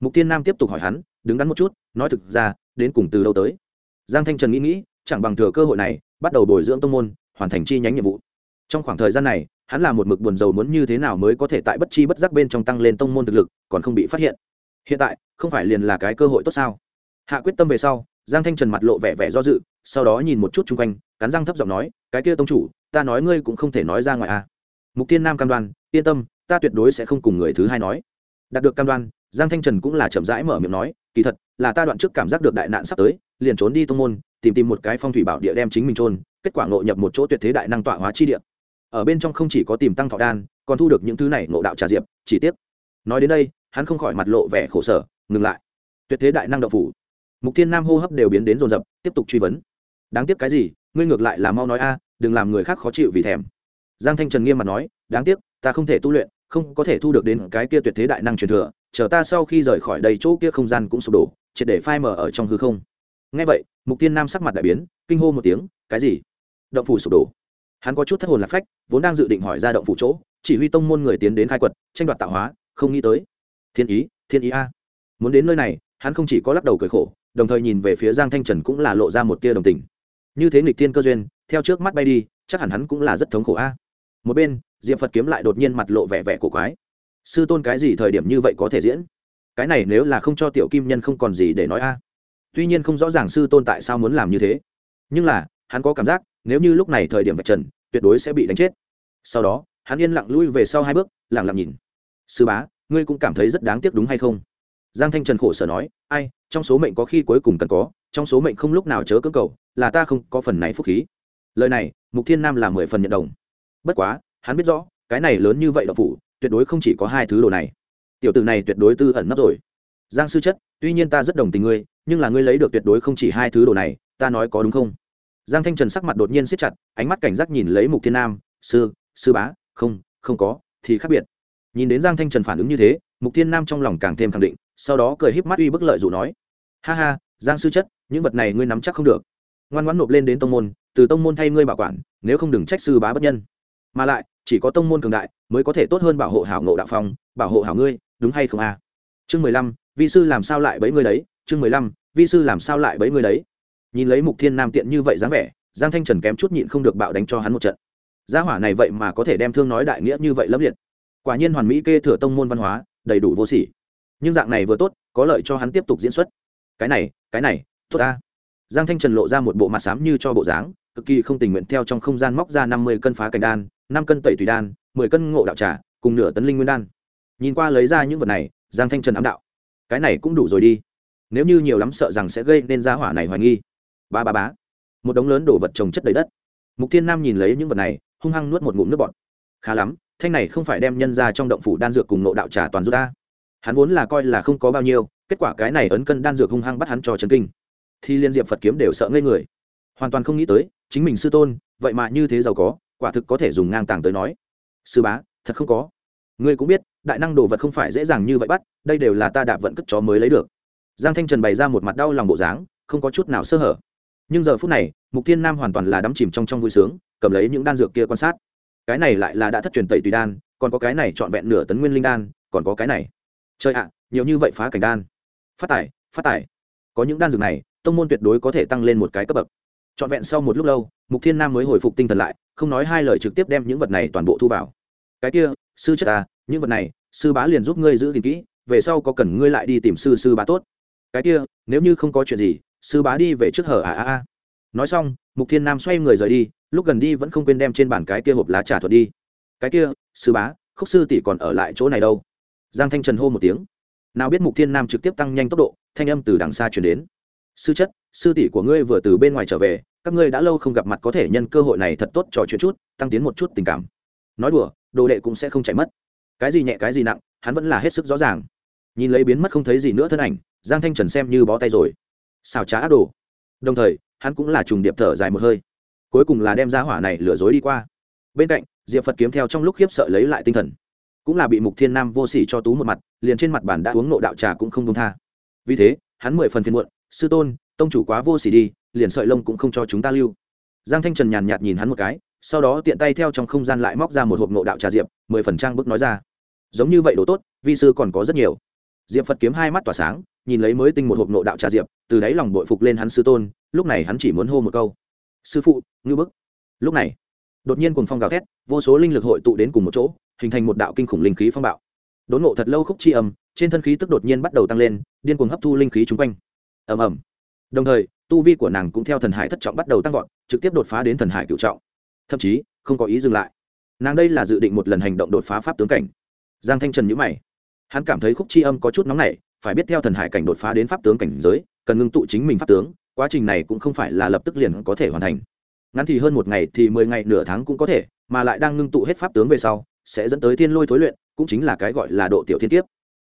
Mục tiên nam tiếp tục hỏi hắn, đứng đắn một chút, nói thực ra, đến cùng từ đâu tới? Giang thanh trần nghĩ nghĩ, chẳng bằng thừa cơ hội này, bắt đầu bồi dưỡng tông môn, hoàn thành chi nhánh nhiệm vụ trong khoảng thời gian này, hắn là một mực buồn rầu muốn như thế nào mới có thể tại bất chi bất giác bên trong tăng lên tông môn thực lực, còn không bị phát hiện. Hiện tại, không phải liền là cái cơ hội tốt sao? Hạ quyết tâm về sau, giang thanh trần mặt lộ vẻ vẻ do dự, sau đó nhìn một chút chung quanh, cắn răng thấp giọng nói, cái kia tông chủ, ta nói ngươi cũng không thể nói ra ngoài à. mục tiên nam cam đoan, yên tâm, ta tuyệt đối sẽ không cùng người thứ hai nói. Đạt được cam đoan, giang thanh trần cũng là chậm rãi mở miệng nói, kỳ thật, là ta đoạn trước cảm giác được đại nạn sắp tới, liền trốn đi tông môn, tìm tìm một cái phong thủy bảo địa đem chính mình trôn kết quả ngộ nhập một chỗ tuyệt thế đại năng tọa hóa chi địa ở bên trong không chỉ có tìm tăng thọ đan, còn thu được những thứ này ngộ đạo trà diệp, chỉ tiếc. Nói đến đây, hắn không khỏi mặt lộ vẻ khổ sở, ngừng lại. Tuyệt thế đại năng đậu phủ. Mục thiên nam hô hấp đều biến đến rồn rập tiếp tục truy vấn. Đáng tiếc cái gì, ngươi ngược lại là mau nói a, đừng làm người khác khó chịu vì thèm. Giang thanh trần nghiêm mặt nói, đáng tiếc, ta không thể tu luyện, không có thể thu được đến cái kia tuyệt thế đại năng truyền thừa, chờ ta sau khi rời khỏi đây chỗ kia không gian cũng sụp đổ, triệt để phai mờ ở trong hư không. Ngay vậy, mục tiên nam sắc mặt đại biến, kinh hô một tiếng, cái gì? Động phủ sụp đổ hắn có chút thất hồn lạc phách, vốn đang dự định hỏi ra động phủ chỗ, chỉ huy tông môn người tiến đến khai quật, tranh đoạt tạo hóa, không nghĩ tới. Thiên ý thiên ý a. Muốn đến nơi này, hắn không chỉ có lắc đầu cười khổ, đồng thời nhìn về phía giang thanh trần cũng là lộ ra một tia đồng tình. Như thế nghịch thiên cơ duyên, theo trước mắt bay đi, chắc hẳn hắn cũng là rất thống khổ a. Một bên, diệp phật kiếm lại đột nhiên mặt lộ vẻ vẻ cổ quái. Sư tôn cái gì thời điểm như vậy có thể diễn? Cái này nếu là không cho tiểu kim nhân không còn gì để nói a. Tuy nhiên không rõ ràng sư tôn tại sao muốn làm như thế. Nhưng là, hắn có cảm giác nếu như lúc này thời điểm vạch trần, tuyệt đối sẽ bị đánh chết. Sau đó, hắn yên lặng lui về sau hai bước lẳng lặng nhìn. Sư bá, ngươi cũng cảm thấy rất đáng tiếc đúng hay không? Giang thanh trần khổ sở nói, ai, trong số mệnh có khi cuối cùng cần có, trong số mệnh không lúc nào chớ cơ cầu, là ta không có phần này phúc khí. Lời này, mục thiên nam là mười phần nhận đồng. Bất quá, hắn biết rõ, cái này lớn như vậy đậu phủ, tuyệt đối không chỉ có hai thứ đồ này. Tiểu tử này tuyệt đối tư ẩn nấp rồi. Giang sư chất, tuy nhiên ta rất đồng tình ngươi, nhưng là ngươi lấy được tuyệt đối không chỉ hai thứ đồ này, ta nói có đúng không? Giang thanh trần sắc mặt đột nhiên siết chặt, ánh mắt cảnh giác nhìn lấy mục thiên nam, sư sư bá, không không có, thì khác biệt. Nhìn đến giang thanh trần phản ứng như thế, mục thiên nam trong lòng càng thêm khẳng định, sau đó cười híp mắt uy bức lợi dù nói, ha ha, giang sư chất, những vật này ngươi nắm chắc không được. Ngoan ngoãn nộp lên đến tông môn, từ tông môn thay ngươi bảo quản, nếu không đừng trách sư bá bất nhân. Mà lại, chỉ có tông môn cường đại mới có thể tốt hơn bảo hộ hảo ngộ đạo phong, bảo hộ hảo ngươi, đúng hay không a? À? chương mười lăm, vi sư làm sao lại bấy ngươi đấy? Chương mười lăm, vi sư làm sao lại bấy ngươi đấy? Nhìn lấy mục thiên nam tiện như vậy dáng vẻ, giang thanh trần kém chút nhịn không được bạo đánh cho hắn một trận. Gia hỏa này vậy mà có thể đem thương nói đại nghĩa như vậy lấp liệt. Quả nhiên hoàn mỹ kê thừa tông môn văn hóa, đầy đủ vô sỉ. Nhưng dạng này vừa tốt, có lợi cho hắn tiếp tục diễn xuất. Cái này cái này, tốt ta. Giang thanh trần lộ ra một bộ mặt xám như cho bộ dáng, cực kỳ không tình nguyện theo trong không gian móc ra năm mươi cân phá cảnh đan, năm cân tẩy tùy đan, mười cân ngộ đạo trà, cùng nửa tấn linh nguyên đan. Nhìn qua lấy ra những vật này, giang thanh trần ám đạo. Cái này cũng đủ rồi đi. Nếu như nhiều lắm sợ rằng sẽ gây nên gia hỏa này hoài nghi ba ba bá một đống lớn đồ vật trồng chất đầy đất. Mục thiên nam nhìn lấy những vật này, hung hăng nuốt một ngụm nước bọt. Khá lắm, thanh này không phải đem nhân ra trong động phủ đan dược cùng nộ đạo trà toàn rút ta hắn vốn là coi là không có bao nhiêu, kết quả cái này ấn cân đan dược hung hăng bắt hắn cho chấn kinh. Thì liên diệp phật kiếm đều sợ ngây người. Hoàn toàn không nghĩ tới, chính mình sư tôn, vậy mà như thế giàu có, quả thực có thể dùng ngang tàng tới nói. Sư bá, thật không có. Ngươi cũng biết, đại năng đồ vật không phải dễ dàng như vậy bắt, đây đều là ta đạp vận cất chó mới lấy được. Giang thanh trần bày ra một mặt đau lòng bộ dáng, không có chút nào sơ hở nhưng giờ phút này mục thiên nam hoàn toàn là đắm chìm trong trong vui sướng cầm lấy những đan dược kia quan sát. Cái này lại là đã thất truyền tẩy tùy đan còn có cái này trọn vẹn nửa tấn nguyên linh đan còn có cái này. Chơi ạ nhiều như vậy phá cảnh đan. Phát tải phát tải có những đan dược này tông môn tuyệt đối có thể tăng lên một cái cấp bậc. Trọn vẹn sau một lúc lâu mục thiên nam mới hồi phục tinh thần lại không nói hai lời trực tiếp đem những vật này toàn bộ thu vào. Cái kia sư chất ta à, những vật này sư bá liền giúp ngươi giữ gìn kỹ về sau có cần ngươi lại đi tìm sư sư bá tốt. Cái kia nếu như không có chuyện gì sư bá đi về trước hở à à à. Nói xong, mục thiên nam xoay người rời đi, lúc gần đi vẫn không quên đem trên bàn cái kia hộp lá trà thuật đi. Cái kia, sư bá, khúc sư tỷ còn ở lại chỗ này đâu? Giang thanh trần hô một tiếng. Nào biết mục thiên nam trực tiếp tăng nhanh tốc độ, thanh âm từ đằng xa chuyển đến. Sư chất, sư tỷ của ngươi vừa từ bên ngoài trở về, các ngươi đã lâu không gặp mặt có thể nhân cơ hội này thật tốt trò chuyện chút, tăng tiến một chút tình cảm. Nói đùa, đồ đệ cũng sẽ không chạy mất. Cái gì nhẹ cái gì nặng, hắn vẫn là hết sức rõ ràng. Nhìn lấy biến mất không thấy gì nữa thân ảnh, giang thanh trần xem như bó tay rồi xào trá ác đồ. Đồng thời, hắn cũng là trùng điệp thở dài một hơi. Cuối cùng là đem ra hỏa này lừa dối đi qua. Bên cạnh, diệp phật kiếm theo trong lúc khiếp sợ lấy lại tinh thần. Cũng là bị mục thiên nam vô s ỉ cho tú một mặt, liền trên mặt bàn đã uống nộ đạo trà cũng không đông tha. Vì thế, hắn mười phần phiền muộn, sư tôn, tông chủ quá vô s ỉ đi, liền sợi lông cũng không cho chúng ta lưu. Giang thanh trần nhàn nhạt nhìn hắn một cái, sau đó tiện tay theo trong không gian lại móc ra một hộp nộ đạo trà diệp, mười phần trang bức nói ra. Giống như vậy đồ tốt, vi sư còn có rất nhiều. Diệp phật kiếm hai mắt tỏa sáng nhìn lấy mới tinh một hộp nộ đạo trà diệp, từ đáy lòng bội phục lên hắn sư tôn, lúc này hắn chỉ muốn hô một câu. Sư phụ, ngư bức. Lúc này, đột nhiên cùng phong gào thét, vô số linh lực hội tụ đến cùng một chỗ, hình thành một đạo kinh khủng linh khí phong bạo. Đốn ngộ thật lâu khúc chi âm, trên thân khí tức đột nhiên bắt đầu tăng lên, điên cuồng hấp thu linh khí chung quanh. Ầm ầm. Đồng thời, tu vi của nàng cũng theo thần hải thất trọng bắt đầu tăng vọt, trực tiếp đột phá đến thần hải cựu trọng. Thậm chí, không có ý dừng lại. Nàng đây là dự định một lần hành động đột phá pháp tướng cảnh. Giang thanh trần nhữ mày. Hắn cảm thấy khúc chi âm có chút nóng nảy phải biết theo thần hải cảnh đột phá đến pháp tướng cảnh giới, cần ngưng tụ chính mình pháp tướng, quá trình này cũng không phải là lập tức liền có thể hoàn thành. Ngắn thì hơn một ngày thì mười ngày nửa tháng cũng có thể, mà lại đang ngưng tụ hết pháp tướng về sau, sẽ dẫn tới thiên lôi thối luyện, cũng chính là cái gọi là độ tiểu thiên kiếp.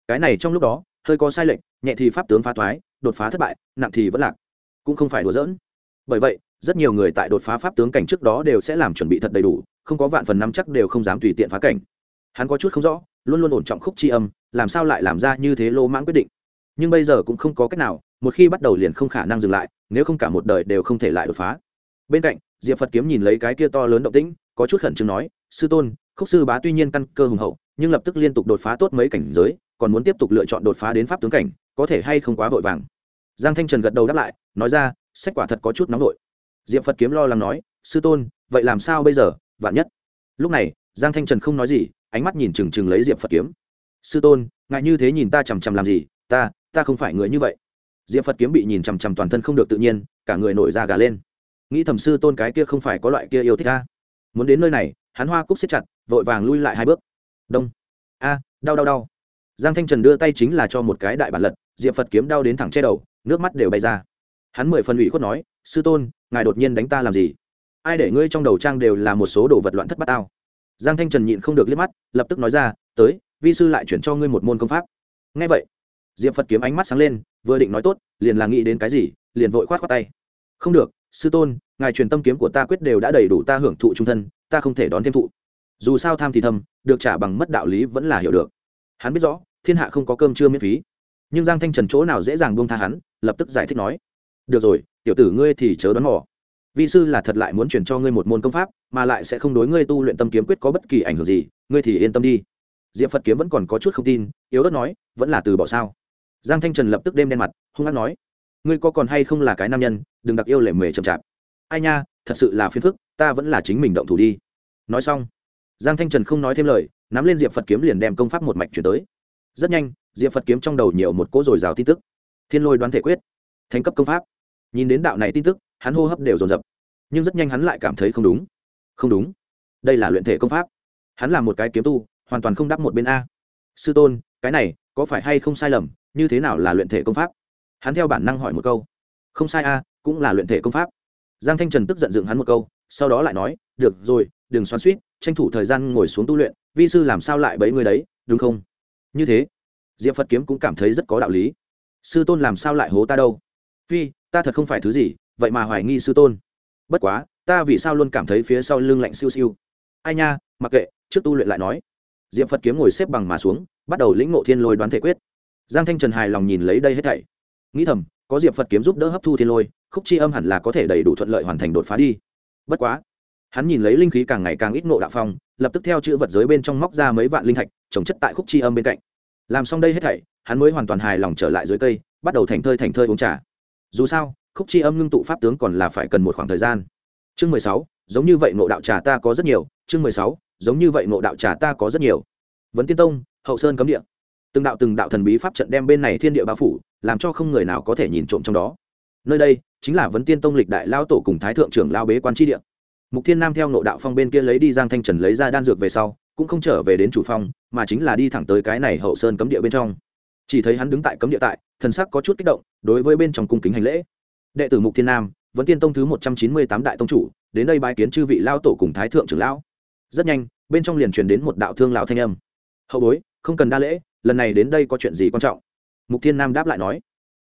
Cái này trong lúc đó, hơi có sai lệch, nhẹ thì pháp tướng phá thoái, đột phá thất bại, nặng thì vẫn lạc, cũng không phải đùa giỡn. Bởi vậy, rất nhiều người tại đột phá pháp tướng cảnh trước đó đều sẽ làm chuẩn bị thật đầy đủ, không có vạn phần năm chắc đều không dám tùy tiện phá cảnh hắn có chút không rõ, luôn luôn ổn trọng khúc tri âm, làm sao lại làm ra như thế lô mãng quyết định. Nhưng bây giờ cũng không có cách nào, một khi bắt đầu liền không khả năng dừng lại, nếu không cả một đời đều không thể lại đột phá. Bên cạnh, diệp phật kiếm nhìn lấy cái kia to lớn động tĩnh, có chút khẩn trương nói, sư tôn, khúc sư bá tuy nhiên căn cơ hùng hậu, nhưng lập tức liên tục đột phá tốt mấy cảnh giới, còn muốn tiếp tục lựa chọn đột phá đến pháp tướng cảnh, có thể hay không quá vội vàng? Giang thanh trần gật đầu đáp lại, nói ra, sách quả thật có chút nóng vội. Diệp phật kiếm lo lắng nói, sư tôn, vậy làm sao bây giờ? Vạn nhất. Lúc này, giang thanh trần không nói gì ánh mắt nhìn chừng chừng lấy diệp phật kiếm. Sư tôn ngại như thế nhìn ta chằm chằm làm gì? Ta ta không phải người như vậy. Diệp phật kiếm bị nhìn chằm chằm toàn thân không được tự nhiên, cả người nổi da gà lên. Nghĩ thầm sư tôn cái kia không phải có loại kia yêu thích ta muốn đến nơi này, hắn hoa cúc xếp chặt, vội vàng lui lại hai bước. Đông. A, đau đau đau. Giang thanh trần đưa tay chính là cho một cái đại bản lật, diệp phật kiếm đau đến thẳng che đầu, nước mắt đều bay ra. Hắn mười phần ủy khuất nói, sư tôn, ngài đột nhiên đánh ta làm gì? Ai để ngươi trong đầu trang đều là một số đồ vật loạn thất bát tao? Giang thanh trần nhịn không được liếc mắt, lập tức nói ra, tới, vi sư lại chuyển cho ngươi một môn công pháp. Ngay vậy, diệp phật kiếm ánh mắt sáng lên, vừa định nói tốt, liền là nghĩ đến cái gì, liền vội khoát khoát tay. Không được, sư tôn, ngài truyền tâm kiếm của ta quyết đều đã đầy đủ ta hưởng thụ trung thân, ta không thể đón thêm thụ. Dù sao tham thì thầm, được trả bằng mất đạo lý vẫn là hiểu được. Hắn biết rõ, thiên hạ không có cơm chưa miễn phí. Nhưng giang thanh trần chỗ nào dễ dàng buông tha hắn, lập tức giải thích nói, được rồi, tiểu tử ngươi thì chớ đoán mò vi sư là thật lại muốn chuyển cho ngươi một môn công pháp, mà lại sẽ không đối ngươi tu luyện tâm kiếm quyết có bất kỳ ảnh hưởng gì, ngươi thì yên tâm đi. Diệp phật kiếm vẫn còn có chút không tin, yếu ớt nói, vẫn là từ bỏ sao? Giang thanh trần lập tức đêm đen mặt, hung hát nói, ngươi có còn hay không là cái nam nhân, đừng đặc yêu lệ mề chậm chạp. Ai nha, thật sự là phiền phức, ta vẫn là chính mình động thủ đi. Nói xong, giang thanh trần không nói thêm lời, nắm lên diệp phật kiếm liền đem công pháp một mạch chuyển tới. Rất nhanh, diệp phật kiếm trong đầu nhiều một cỗ dồi dào tin tức. Thiên lôi đoán thể quyết thành cấp công pháp. Nhìn đến đạo này tin tức hắn hô hấp đều dồn dập. Nhưng rất nhanh hắn lại cảm thấy không đúng. Không đúng. Đây là luyện thể công pháp. Hắn là một cái kiếm tu, hoàn toàn không đắp một bên a. Sư tôn, cái này, có phải hay không sai lầm? Như thế nào là luyện thể công pháp? Hắn theo bản năng hỏi một câu. Không sai a, cũng là luyện thể công pháp. Giang thanh trần tức giận dựng hắn một câu, sau đó lại nói, được rồi, đừng xoắn suýt tranh thủ thời gian ngồi xuống tu luyện, vi sư làm sao lại bấy người đấy, đúng không? Như thế, diệp phật kiếm cũng cảm thấy rất có đạo lý. Sư tôn làm sao lại hố ta đâu? Phi, ta thật không phải thứ gì vậy mà hoài nghi sư tôn. Bất quá, ta vì sao luôn cảm thấy phía sau lưng lạnh siêu siêu? Ai nha, mặc kệ, trước tu luyện lại nói. Diệp phật kiếm ngồi xếp bằng mà xuống, bắt đầu lĩnh ngộ thiên lôi đoán thể quyết. Giang thanh trần hài lòng nhìn lấy đây hết thảy. Nghĩ thầm, có diệp phật kiếm giúp đỡ hấp thu thiên lôi, khúc chi âm hẳn là có thể đầy đủ thuận lợi hoàn thành đột phá đi. Bất quá, hắn nhìn lấy linh khí càng ngày càng ít ngộ đạo phong, lập tức theo chữ vật giới bên trong móc ra mấy vạn linh thạch, trồng chất tại khúc chi âm bên cạnh. Làm xong đây hết thảy, hắn mới hoàn toàn hài lòng trở lại dưới cây, bắt đầu thành thơi thành thơi uống trà. Dù sao khúc chi âm ngưng tụ pháp tướng còn là phải cần một khoảng thời gian. Chương mười sáu, giống như vậy ngộ đạo trà ta có rất nhiều. Chương mười sáu, giống như vậy ngộ đạo trà ta có rất nhiều. Vấn tiên tông, hậu sơn cấm địa. Từng đạo từng đạo thần bí pháp trận đem bên này thiên địa bao phủ, làm cho không người nào có thể nhìn trộm trong đó. Nơi đây chính là vấn tiên tông lịch đại lao tổ cùng thái thượng trưởng lao bế quan tri địa. Mục thiên nam theo ngộ đạo phong bên kia lấy đi giang thanh trần lấy ra đan dược về sau, cũng không trở về đến chủ phong, mà chính là đi thẳng tới cái này hậu sơn cấm địa bên trong. Chỉ thấy hắn đứng tại cấm địa tại, thần sắc có chút kích động, đối với bên trong cung kính hành lễ đệ tử mục thiên nam, vẫn tiên tông thứ một trăm chín mươi tám đại tông chủ, đến đây bái kiến chư vị lao tổ cùng thái thượng trưởng lão. Rất nhanh, bên trong liền truyền đến một đạo thương lão thanh âm. Hậu bối, không cần đa lễ, lần này đến đây có chuyện gì quan trọng? Mục thiên nam đáp lại nói.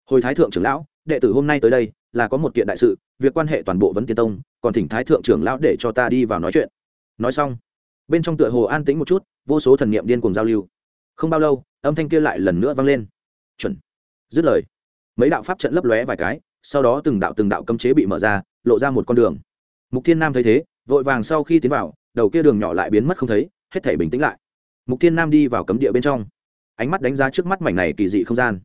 Hồi thái thượng trưởng lão, đệ tử hôm nay tới đây, là có một kiện đại sự, việc quan hệ toàn bộ vấn tiên tông, còn thỉnh thái thượng trưởng lão để cho ta đi vào nói chuyện. Nói xong, bên trong tựa hồ an tĩnh một chút, vô số thần niệm điên cùng giao lưu. Không bao lâu, âm thanh kia lại lần nữa vang lên. Chuẩn. Dứt lời, mấy đạo pháp trận lấp lóe vài cái sau đó từng đạo từng đạo cấm chế bị mở ra, lộ ra một con đường. Mục thiên nam thấy thế, vội vàng sau khi tiến vào, đầu kia đường nhỏ lại biến mất không thấy, hết thể bình tĩnh lại. Mục thiên nam đi vào cấm địa bên trong. Ánh mắt đánh giá trước mắt mảnh này kỳ dị không gian.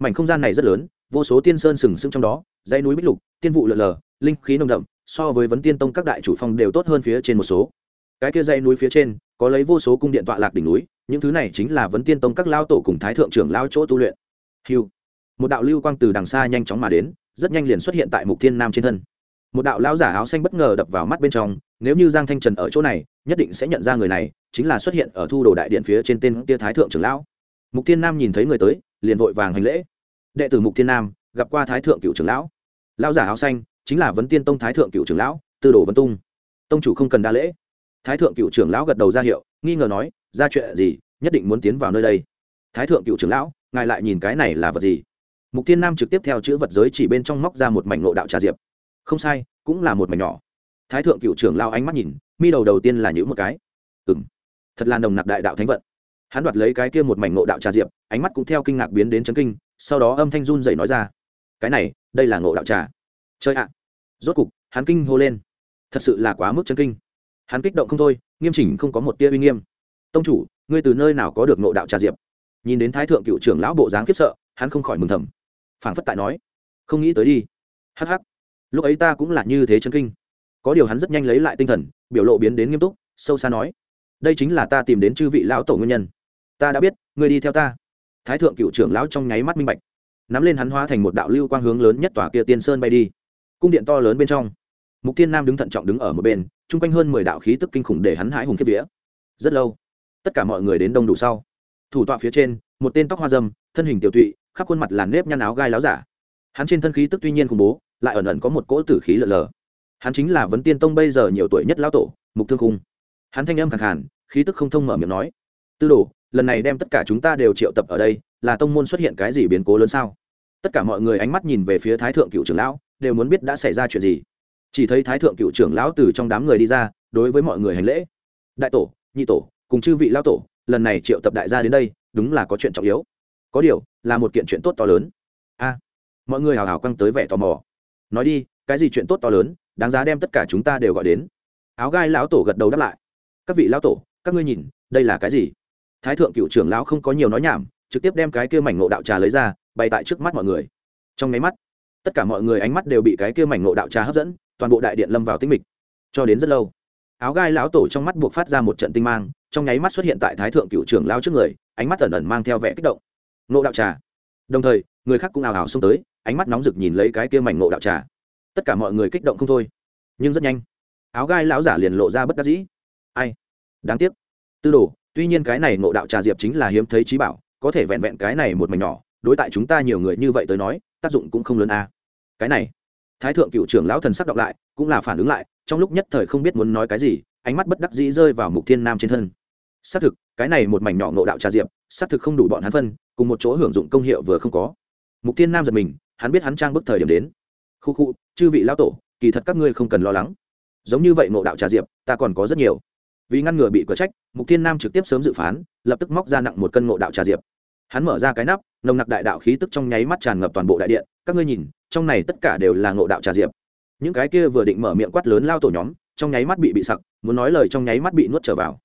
Mảnh không gian này rất lớn, vô số tiên sơn sừng sững trong đó, dãy núi bích lục, tiên vụ lợn lờ, linh khí nồng đậm, so với vấn tiên tông các đại chủ phong đều tốt hơn phía trên một số. Cái kia dãy núi phía trên, có lấy vô số cung điện tọa lạc đỉnh núi, những thứ này chính là vấn tiên tông các lao tổ cùng thái thượng trưởng lao chỗ tu luyện. Hiu một đạo lưu quang từ đằng xa nhanh chóng mà đến rất nhanh liền xuất hiện tại mục thiên nam trên thân. Một đạo lão giả áo xanh bất ngờ đập vào mắt bên trong, nếu như giang thanh trần ở chỗ này, nhất định sẽ nhận ra người này, chính là xuất hiện ở thu đồ đại điện phía trên tên tia thái thượng trưởng lão. Mục thiên nam nhìn thấy người tới, liền vội vàng hành lễ. Đệ tử mục thiên nam, gặp qua thái thượng cựu trưởng lão. Lão giả áo xanh, chính là vấn tiên tông thái thượng cựu trưởng lão, tư đồ vân tung. Tông chủ không cần đa lễ. Thái thượng cựu trưởng lão gật đầu ra hiệu, nghi ngờ nói, ra chuyện gì, nhất định muốn tiến vào nơi đây. Thái thượng cựu trưởng lão, ngài lại nhìn cái này là vật gì? Mục tiên nam trực tiếp theo chữ vật giới chỉ bên trong móc ra một mảnh ngộ đạo trà diệp. Không sai, cũng là một mảnh nhỏ. Thái thượng cựu trưởng lao ánh mắt nhìn, mi đầu đầu tiên là những một cái. Ừ m thật là nồng nặc đại đạo thánh vận. Hắn đoạt lấy cái kia một mảnh ngộ đạo trà diệp, ánh mắt cũng theo kinh ngạc biến đến chấn kinh, sau đó âm thanh run dậy nói ra, cái này, đây là ngộ đạo trà. Chơi ạ. Rốt cục, hắn kinh hô lên. Thật sự là quá mức chấn kinh. Hắn kích động không thôi, nghiêm chỉnh không có một tia uy nghiêm. Tông chủ, ngươi từ nơi nào có được ngộ đạo trà diệp? Nhìn đến thái thượng cựu trưởng lão bộ dáng khiếp sợ, hắn không khỏi mừng thầm phảng phất tại nói, không nghĩ tới đi. Hh lúc ấy ta cũng là như thế chân kinh. Có điều hắn rất nhanh lấy lại tinh thần, biểu lộ biến đến nghiêm túc, sâu xa nói, đây chính là ta tìm đến chư vị lão tổ nguyên nhân. Ta đã biết người đi theo ta. Thái thượng cựu trưởng lão trong nháy mắt minh bạch. Nắm lên hắn hóa thành một đạo lưu quang hướng lớn nhất tòa kia tiên sơn bay đi. Cung điện to lớn bên trong, mục tiên nam đứng thận trọng đứng ở một bên, chung quanh hơn mười đạo khí tức kinh khủng để hắn hãi hùng kiếp vía. Rất lâu, tất cả mọi người đến đông đủ sau. Thủ tọa phía trên, một tên tóc hoa dâm, thân hình tiểu tụy khắp khuôn mặt làn nếp nhăn áo gai láo giả. Hắn trên thân khí tức tuy nhiên khủng bố, lại ẩn ẩn có một cỗ tử khí lợn lờ. Hắn chính là vấn tiên tông bây giờ nhiều tuổi nhất lão tổ, mục thương khung. Hắn thanh âm khẳng hẳn khí tức không thông mở miệng nói, tư đồ, lần này đem tất cả chúng ta đều triệu tập ở đây, là tông môn xuất hiện cái gì biến cố lớn sao? Tất cả mọi người ánh mắt nhìn về phía thái thượng cựu trưởng lão, đều muốn biết đã xảy ra chuyện gì. Chỉ thấy thái thượng cựu trưởng lão từ trong đám người đi ra, đối với mọi người hành lễ. Đại tổ, nhị tổ, cùng chư vị lão tổ, lần này triệu tập đại gia đến đây, đúng là có chuyện trọng yếu có điều, là một kiện chuyện tốt to lớn. A, mọi người hào hào căng tới vẻ tò mò. Nói đi, cái gì chuyện tốt to lớn, đáng giá đem tất cả chúng ta đều gọi đến. Áo gai lão tổ gật đầu đáp lại. Các vị lão tổ, các ngươi nhìn, đây là cái gì? Thái thượng cựu trưởng lão không có nhiều nói nhảm, trực tiếp đem cái kia mảnh ngộ đạo trà lấy ra, bày tại trước mắt mọi người. Trong nháy mắt, tất cả mọi người ánh mắt đều bị cái kia mảnh ngộ đạo trà hấp dẫn, toàn bộ đại điện lâm vào tinh mịch. Cho đến rất lâu, áo gai lão tổ trong mắt buộc phát ra một trận tinh mang, trong nháy mắt xuất hiện tại thái thượng cựu trưởng lao trước người, ánh mắt ẩn ẩn mang theo vẻ kích động ngộ đạo trà. Đồng thời, người khác cũng ào ào xông tới, ánh mắt nóng rực nhìn lấy cái kia mảnh ngộ đạo trà. Tất cả mọi người kích động không thôi, nhưng rất nhanh, áo gai lão giả liền lộ ra bất đắc dĩ. Ai? Đáng tiếc. Tư đồ, tuy nhiên cái này ngộ đạo trà diệp chính là hiếm thấy trí bảo, có thể vẹn vẹn cái này một mảnh nhỏ, đối tại chúng ta nhiều người như vậy tới nói, tác dụng cũng không lớn a. À. cái này, thái thượng cựu trưởng lão thần sắc đọc lại, cũng là phản ứng lại, trong lúc nhất thời không biết muốn nói cái gì, ánh mắt bất đắc dĩ rơi vào mục thiên nam trên thân. Xác thực, cái này một mảnh nhỏ ngộ đạo trà diệp xác thực không đủ bọn hắn phân, cùng một chỗ hưởng dụng công hiệu vừa không có. Mục tiên nam giật mình, hắn biết hắn trang bức thời điểm đến. Khu khu, chư vị lão tổ, kỳ thật các ngươi không cần lo lắng. Giống như vậy ngộ đạo trà diệp, ta còn có rất nhiều. Vì ngăn ngừa bị cửa trách, mục thiên nam trực tiếp sớm dự phán, lập tức móc ra nặng một cân ngộ đạo trà diệp. Hắn mở ra cái nắp, nồng nặc đại đạo khí tức trong nháy mắt tràn ngập toàn bộ đại điện. Các ngươi nhìn, trong này tất cả đều là ngộ đạo trà diệp. Những cái kia vừa định mở miệng quát lớn lao tổ nhóm, trong nháy mắt bị bị sặc, muốn nói lời trong nháy mắt bị nuốt trở vào.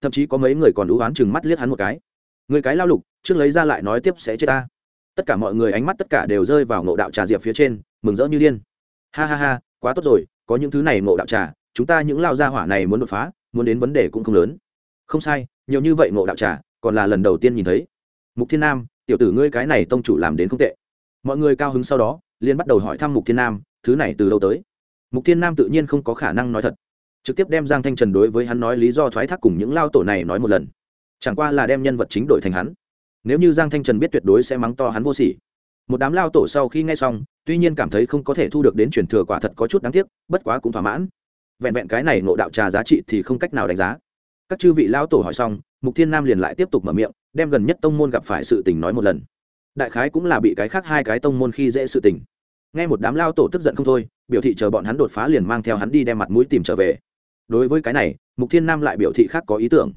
Thậm chí có mấy người còn đú oán chừng mắt liếc hắn một cái người cái lao lục, trước lấy ra lại nói tiếp sẽ chết ta. Tất cả mọi người ánh mắt tất cả đều rơi vào ngộ đạo trà diệp phía trên, mừng rỡ như điên. Ha ha ha, quá tốt rồi, có những thứ này ngộ đạo trà, chúng ta những lao gia hỏa này muốn đột phá, muốn đến vấn đề cũng không lớn. Không sai, nhiều như vậy ngộ đạo trà, còn là lần đầu tiên nhìn thấy. Mục thiên nam, tiểu tử ngươi cái này tông chủ làm đến không tệ. Mọi người cao hứng sau đó liên bắt đầu hỏi thăm mục thiên nam, thứ này từ đâu tới? Mục thiên nam tự nhiên không có khả năng nói thật. Trực tiếp đem giang thanh trần đối với hắn nói lý do thoái thác cùng những lao tổ này nói một lần chẳng qua là đem nhân vật chính đổi thành hắn. Nếu như giang thanh trần biết tuyệt đối sẽ mắng to hắn vô sỉ. Một đám lao tổ sau khi nghe xong, tuy nhiên cảm thấy không có thể thu được đến truyền thừa quả thật có chút đáng tiếc, bất quá cũng thỏa mãn. Vẹn vẹn cái này ngộ đạo trà giá trị thì không cách nào đánh giá. Các chư vị lao tổ hỏi xong, mục thiên nam liền lại tiếp tục mở miệng, đem gần nhất tông môn gặp phải sự tình nói một lần. Đại khái cũng là bị cái khác hai cái tông môn khi dễ sự tình. Nghe một đám lao tổ tức giận không thôi, biểu thị chờ bọn hắn đột phá liền mang theo hắn đi đem mặt mũi tìm trở về. Đối với cái này, mục thiên nam lại biểu thị khác có ý tưởng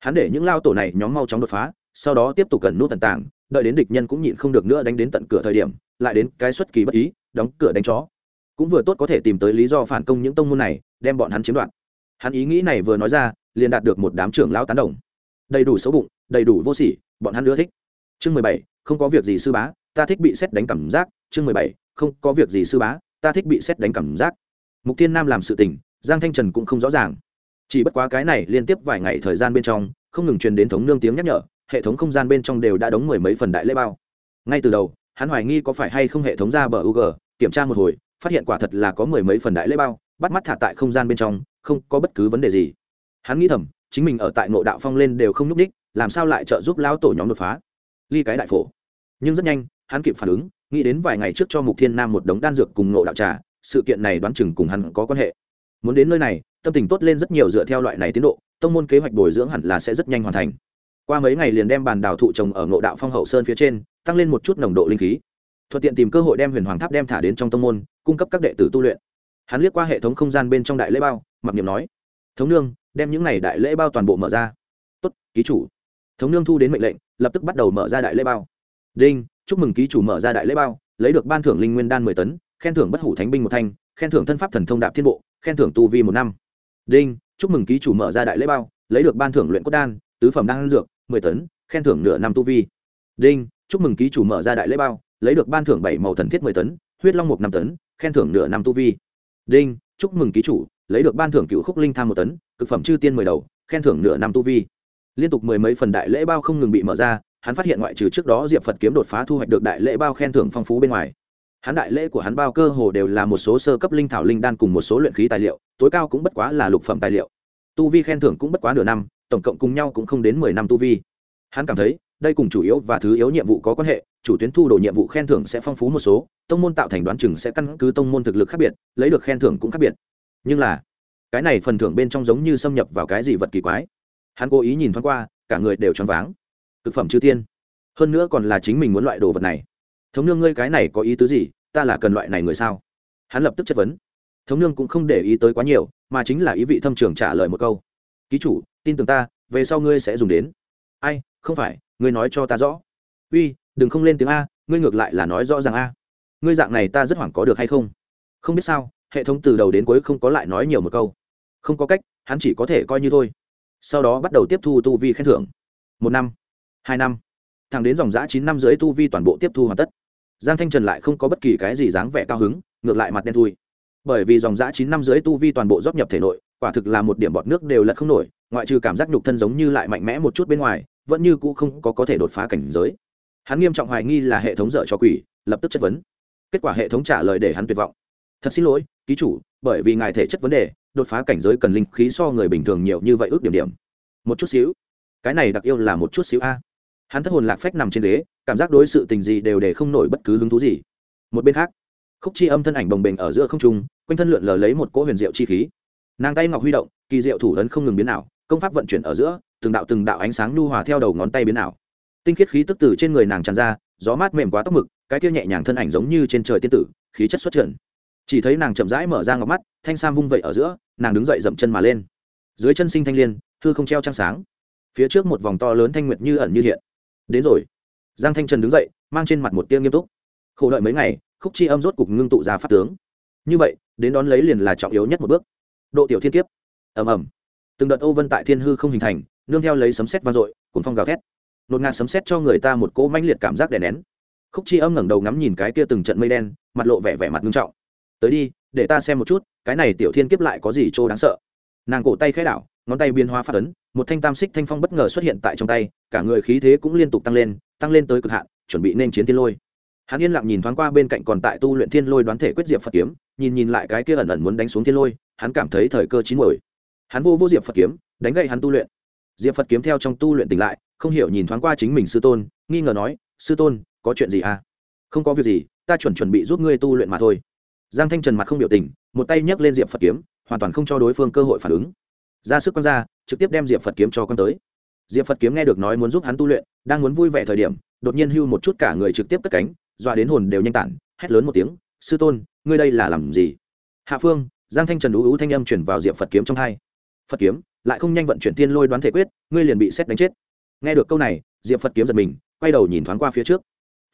hắn để những lao tổ này nhóm mau chóng đột phá, sau đó tiếp tục cần nút tận tàng đợi đến địch nhân cũng nhịn không được nữa đánh đến tận cửa thời điểm, lại đến cái xuất kỳ bất ý, đóng cửa đánh chó. Cũng vừa tốt có thể tìm tới lý do phản công những tông môn này, đem bọn hắn chiếm đoạt. Hắn ý nghĩ này vừa nói ra, liền đạt được một đám trưởng lao tán đồng. Đầy đủ xấu bụng, đầy đủ vô sỉ, bọn hắn ưa thích. Chương mười bảy, không có việc gì sư bá, ta thích bị xét đánh cảm giác. Chương mười bảy, không có việc gì sư bá, ta thích bị xét đánh cảm giác. Mục thiên nam làm sự tình, giang thanh trần cũng không rõ ràng chỉ bất quá cái này liên tiếp vài ngày thời gian bên trong, không ngừng truyền đến thống nương tiếng nhắc nhở, hệ thống không gian bên trong đều đã đóng mười mấy phần đại lễ bao. Ngay từ đầu, hắn hoài nghi có phải hay không hệ thống ra bờ ug kiểm tra một hồi, phát hiện quả thật là có mười mấy phần đại lễ bao, bắt mắt thả tại không gian bên trong, không có bất cứ vấn đề gì. Hắn nghĩ thầm, chính mình ở tại ngộ đạo phong lên đều không nhúc ních làm sao lại trợ giúp lão tổ nhóm đột phá? Ly cái đại phổ. Nhưng rất nhanh, hắn kịp phản ứng, nghĩ đến vài ngày trước cho mục thiên nam một đống đan dược cùng ngộ đạo trà, sự kiện này đoán chừng cùng hắn có quan hệ muốn đến nơi này, tâm tình tốt lên rất nhiều dựa theo loại này tiến độ, tông môn kế hoạch bồi dưỡng hẳn là sẽ rất nhanh hoàn thành. Qua mấy ngày liền đem bàn đào thụ trồng ở ngộ đạo phong hậu sơn phía trên, tăng lên một chút nồng độ linh khí. Thuận tiện tìm cơ hội đem huyền hoàng tháp đem thả đến trong tông môn, cung cấp các đệ tử tu luyện. Hắn liếc qua hệ thống không gian bên trong đại lễ bao, mặc niệm nói, thống nương, đem những này đại lễ bao toàn bộ mở ra. Tốt, ký chủ. Thống nương thu đến mệnh lệnh, lập tức bắt đầu mở ra đại lễ bao. Đinh, chúc mừng ký chủ mở ra đại lễ bao, lấy được ban thưởng linh nguyên đan mười tấn, khen thưởng bất hủ thánh binh một thanh, khen thưởng thân pháp thần thông đạp thiên bộ khen thưởng tu vi một năm. Đinh, chúc mừng ký chủ mở ra đại lễ bao, lấy được ban thưởng luyện cốt đan, tứ phẩm đan dược, mười tấn, khen thưởng nửa năm tu vi. Đinh, chúc mừng ký chủ mở ra đại lễ bao, lấy được ban thưởng bảy màu thần thiết mười tấn, huyết long một năm tấn, khen thưởng nửa năm tu vi. Đinh, chúc mừng ký chủ, lấy được ban thưởng cựu khúc linh tham một tấn, cực phẩm chư tiên mười đầu, khen thưởng nửa năm tu vi. Liên tục mười mấy phần đại lễ bao không ngừng bị mở ra, hắn phát hiện ngoại trừ trước đó diệp phật kiếm đột phá thu hoạch được đại lễ bao khen thưởng phong phú bên ngoài hắn đại lễ của hắn bao cơ hồ đều là một số sơ cấp linh thảo linh đan cùng một số luyện khí tài liệu, tối cao cũng bất quá là lục phẩm tài liệu. Tu vi khen thưởng cũng bất quá nửa năm, tổng cộng cùng nhau cũng không đến mười năm tu vi. Hắn cảm thấy, đây cùng chủ yếu và thứ yếu nhiệm vụ có quan hệ, chủ tuyến thu đồ nhiệm vụ khen thưởng sẽ phong phú một số, tông môn tạo thành đoán chừng sẽ căn cứ tông môn thực lực khác biệt, lấy được khen thưởng cũng khác biệt. Nhưng là, cái này phần thưởng bên trong giống như xâm nhập vào cái gì vật kỳ quái. Hắn cố ý nhìn thoáng qua, cả người đều choáng váng. Thực phẩm chư tiên. Hơn nữa còn là chính mình muốn loại đồ vật này thống nương ngươi cái này có ý tứ gì? Ta là cần loại này người sao? Hắn lập tức chất vấn. Thống nương cũng không để ý tới quá nhiều, mà chính là ý vị thâm trường trả lời một câu. Ký chủ, tin tưởng ta, về sau ngươi sẽ dùng đến. Ai, không phải, ngươi nói cho ta rõ. Uy, đừng không lên tiếng a, ngươi ngược lại là nói rõ ràng a. Ngươi dạng này ta rất hoảng có được hay không? Không biết sao, hệ thống từ đầu đến cuối không có lại nói nhiều một câu. Không có cách, hắn chỉ có thể coi như thôi. Sau đó bắt đầu tiếp thu tu vi khen thưởng. Một năm, hai năm, thẳng đến dòng giã chín năm dưới tu vi toàn bộ tiếp thu hoàn tất giang thanh trần lại không có bất kỳ cái gì dáng vẻ cao hứng, ngược lại mặt đen thui. Bởi vì dòng giã chín năm dưới tu vi toàn bộ dốc nhập thể nội, quả thực là một điểm bọt nước đều lật không nổi, ngoại trừ cảm giác nhục thân giống như lại mạnh mẽ một chút bên ngoài, vẫn như cũ không có có thể đột phá cảnh giới. Hắn nghiêm trọng hoài nghi là hệ thống dở cho quỷ, lập tức chất vấn. Kết quả hệ thống trả lời để hắn tuyệt vọng. Thật xin lỗi, ký chủ, bởi vì ngài thể chất vấn đề, đột phá cảnh giới cần linh khí so người bình thường nhiều như vậy ước điểm điểm. Một chút xíu. Cái này đặc yêu là một chút xíu a. Hắn thất hồn lạc phách nằm trên ghế cảm giác đối sự tình gì đều để không nổi bất cứ hứng thú gì. Một bên khác, khúc chi âm thân ảnh bồng bềnh ở giữa không trung, quanh thân lượn lờ lấy một cỗ huyền diệu chi khí. Nàng tay ngọc huy động, kỳ diệu thủ ấn không ngừng biến ảo, công pháp vận chuyển ở giữa, từng đạo từng đạo ánh sáng nhu hòa theo đầu ngón tay biến ảo. Tinh khiết khí tức từ trên người nàng tràn ra, gió mát mềm quá tóc mực, cái kia nhẹ nhàng thân ảnh giống như trên trời tiên tử, khí chất xuất trần. Chỉ thấy nàng chậm rãi mở ra ngọc mắt, thanh sam vung vẩy ở giữa, nàng đứng dậy dậm chân mà lên. Dưới chân sinh thanh liên, hư không treo trăng sáng. Phía trước một vòng to lớn thanh nguyệt như ẩn như hiện. Đến rồi giang thanh trần đứng dậy, mang trên mặt một tiêu nghiêm túc. Khổ đợi mấy ngày, khúc chi âm rốt cục ngưng tụ ra pháp tướng. Như vậy, đến đón lấy liền là trọng yếu nhất một bước. Độ tiểu thiên kiếp. Ầm ầm. Từng đợt ô vân tại thiên hư không hình thành, nương theo lấy sấm sét vang dội cuốn phong gào thét. Nột ngạt sấm sét cho người ta một cỗ mãnh liệt cảm giác đè nén. Khúc chi âm ngẩng đầu ngắm nhìn cái kia từng trận mây đen, mặt lộ vẻ vẻ mặt nghiêm trọng. Tới đi, để ta xem một chút, cái này tiểu thiên kiếp lại có gì trô đáng sợ. Nàng cổ tay khẽ đảo, ngón tay biến hóa phát ấn, một thanh tam xích thanh phong bất ngờ xuất hiện tại trong tay, cả người khí thế cũng liên tục tăng lên tăng lên tới cực hạn, chuẩn bị nên chiến thiên lôi. Hắn yên lặng nhìn thoáng qua bên cạnh còn tại tu luyện thiên lôi đoán thể quyết diệp phật kiếm, nhìn nhìn lại cái kia ẩn ẩn muốn đánh xuống thiên lôi, hắn cảm thấy thời cơ chín muồi. Hắn vô vô diệp phật kiếm, đánh gậy hắn tu luyện. Diệp phật kiếm theo trong tu luyện tỉnh lại, không hiểu nhìn thoáng qua chính mình sư tôn, nghi ngờ nói, sư tôn, có chuyện gì à? Không có việc gì, ta chuẩn chuẩn bị giúp ngươi tu luyện mà thôi. Giang thanh trần mặt không biểu tình, một tay nhấc lên diệp phật kiếm, hoàn toàn không cho đối phương cơ hội phản ứng. Ra sức quăng ra, trực tiếp đem diệp phật kiếm cho con tới diệp phật kiếm nghe được nói muốn giúp hắn tu luyện, đang muốn vui vẻ thời điểm, đột nhiên hưu một chút cả người trực tiếp cất cánh, dọa đến hồn đều nhanh tản, hét lớn một tiếng, sư tôn, ngươi đây là làm gì? Hạ phương, giang thanh trần ú ú thanh âm chuyển vào diệp phật kiếm trong hai. Phật kiếm, lại không nhanh vận chuyển tiên lôi đoán thể quyết, ngươi liền bị xét đánh chết. Nghe được câu này, diệp phật kiếm giật mình, quay đầu nhìn thoáng qua phía trước.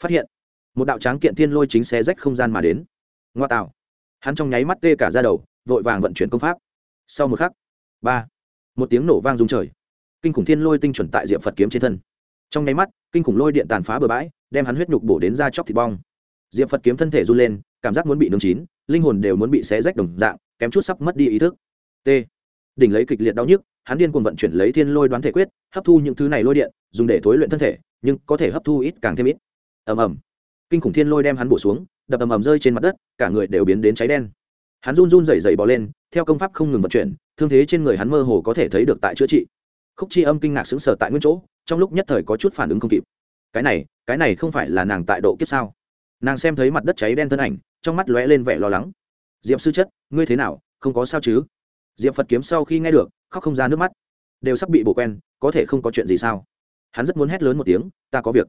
Phát hiện, một đạo tráng kiện tiên lôi chính xé rách không gian mà đến. Ngoa tạo. Hắn trong nháy mắt tê cả ra đầu, vội vàng vận chuyển công pháp. Sau một khắc, ba, một tiếng nổ vang rung trời kinh khủng thiên lôi tinh chuẩn tại diệp phật kiếm trên thân trong nháy mắt kinh khủng lôi điện tàn phá bừa bãi đem hắn huyết nhục bổ đến ra chóc thịt bong diệp phật kiếm thân thể run lên cảm giác muốn bị nướng chín linh hồn đều muốn bị xé rách đồng dạng kém chút sắp mất đi ý thức t đỉnh lấy kịch liệt đau nhức hắn điên cuồng vận chuyển lấy thiên lôi đoán thể quyết hấp thu những thứ này lôi điện dùng để thối luyện thân thể nhưng có thể hấp thu ít càng thêm ít ầm ầm kinh khủng thiên lôi đem hắn bổ xuống đập ầm ầm rơi trên mặt đất cả người đều biến đến cháy đen hắn run run rẩy rẩy bò lên theo công pháp không ngừng vận chuyển thương thế trên người hắn mơ hồ có thể thấy được tại chữa trị khúc chi âm kinh ngạc sững sờ tại nguyên chỗ, trong lúc nhất thời có chút phản ứng không kịp. Cái này cái này không phải là nàng tại độ kiếp sao? Nàng xem thấy mặt đất cháy đen thân ảnh, trong mắt lóe lên vẻ lo lắng. Diệp sư chất, ngươi thế nào, không có sao chứ? Diệp phật kiếm sau khi nghe được, khóc không ra nước mắt. Đều sắp bị bổ quen, có thể không có chuyện gì sao? Hắn rất muốn hét lớn một tiếng, ta có việc.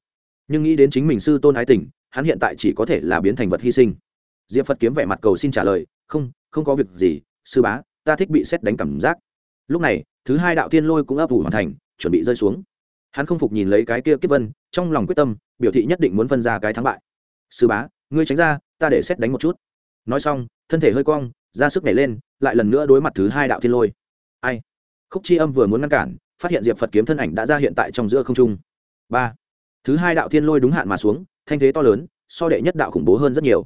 Nhưng nghĩ đến chính mình sư tôn ái tình, hắn hiện tại chỉ có thể là biến thành vật hy sinh. Diệp phật kiếm vẻ mặt cầu xin trả lời, không không có việc gì, sư bá, ta thích bị xét đánh cảm giác lúc này, thứ hai đạo thiên lôi cũng ấp ủ hoàn thành, chuẩn bị rơi xuống. Hắn không phục nhìn lấy cái kia kiếp vân, trong lòng quyết tâm, biểu thị nhất định muốn phân ra cái thắng bại. Sư bá, ngươi tránh ra, ta để xét đánh một chút. Nói xong, thân thể hơi cong, ra sức nhảy lên, lại lần nữa đối mặt thứ hai đạo thiên lôi. Ai? Khúc chi âm vừa muốn ngăn cản, phát hiện diệp phật kiếm thân ảnh đã ra hiện tại trong giữa không trung. Ba. Thứ hai đạo thiên lôi đúng hạn mà xuống, thanh thế to lớn, so đệ nhất đạo khủng bố hơn rất nhiều.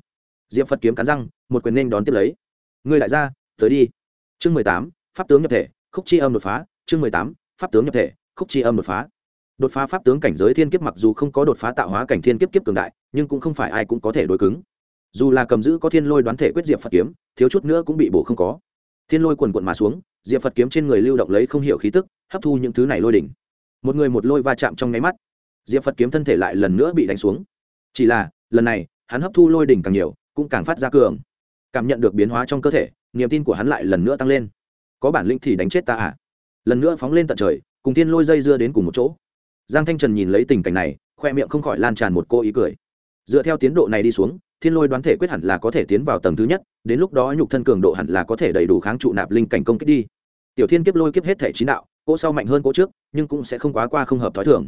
Diệp phật kiếm cắn răng, một quyền nên đón tiếp lấy. Ngươi lại ra, tới đi. Chương mười tám, pháp tướng nhập thể khúc chi âm đột phá, chương mười tám, pháp tướng nhập thể, khúc chi âm đột phá. Đột phá pháp tướng cảnh giới thiên kiếp mặc dù không có đột phá tạo hóa cảnh thiên kiếp kiếp cường đại, nhưng cũng không phải ai cũng có thể đối cứng. Dù là cầm giữ có thiên lôi đoán thể quyết diệp phật kiếm, thiếu chút nữa cũng bị bổ không có. Thiên lôi quần quận mà xuống, diệp phật kiếm trên người lưu động lấy không hiểu khí tức, hấp thu những thứ này lôi đỉnh. Một người một lôi va chạm trong nháy mắt, diệp phật kiếm thân thể lại lần nữa bị đánh xuống. Chỉ là, lần này, hắn hấp thu lôi đỉnh càng nhiều, cũng càng phát ra cường. Cảm nhận được biến hóa trong cơ thể, niềm tin của hắn lại lần nữa tăng lên có bản lĩnh thì đánh chết ta à? Lần nữa phóng lên tận trời, cùng thiên lôi dây dưa đến cùng một chỗ. Giang thanh trần nhìn lấy tình cảnh này, khoe miệng không khỏi lan tràn một cô ý cười. Dựa theo tiến độ này đi xuống, thiên lôi đoán thể quyết hẳn là có thể tiến vào tầng thứ nhất, đến lúc đó nhục thân cường độ hẳn là có thể đầy đủ kháng trụ nạp linh cảnh công kích đi. Tiểu thiên kiếp lôi kiếp hết thể chín đạo, cỗ sau mạnh hơn cỗ trước, nhưng cũng sẽ không quá qua không hợp t h ó i thường.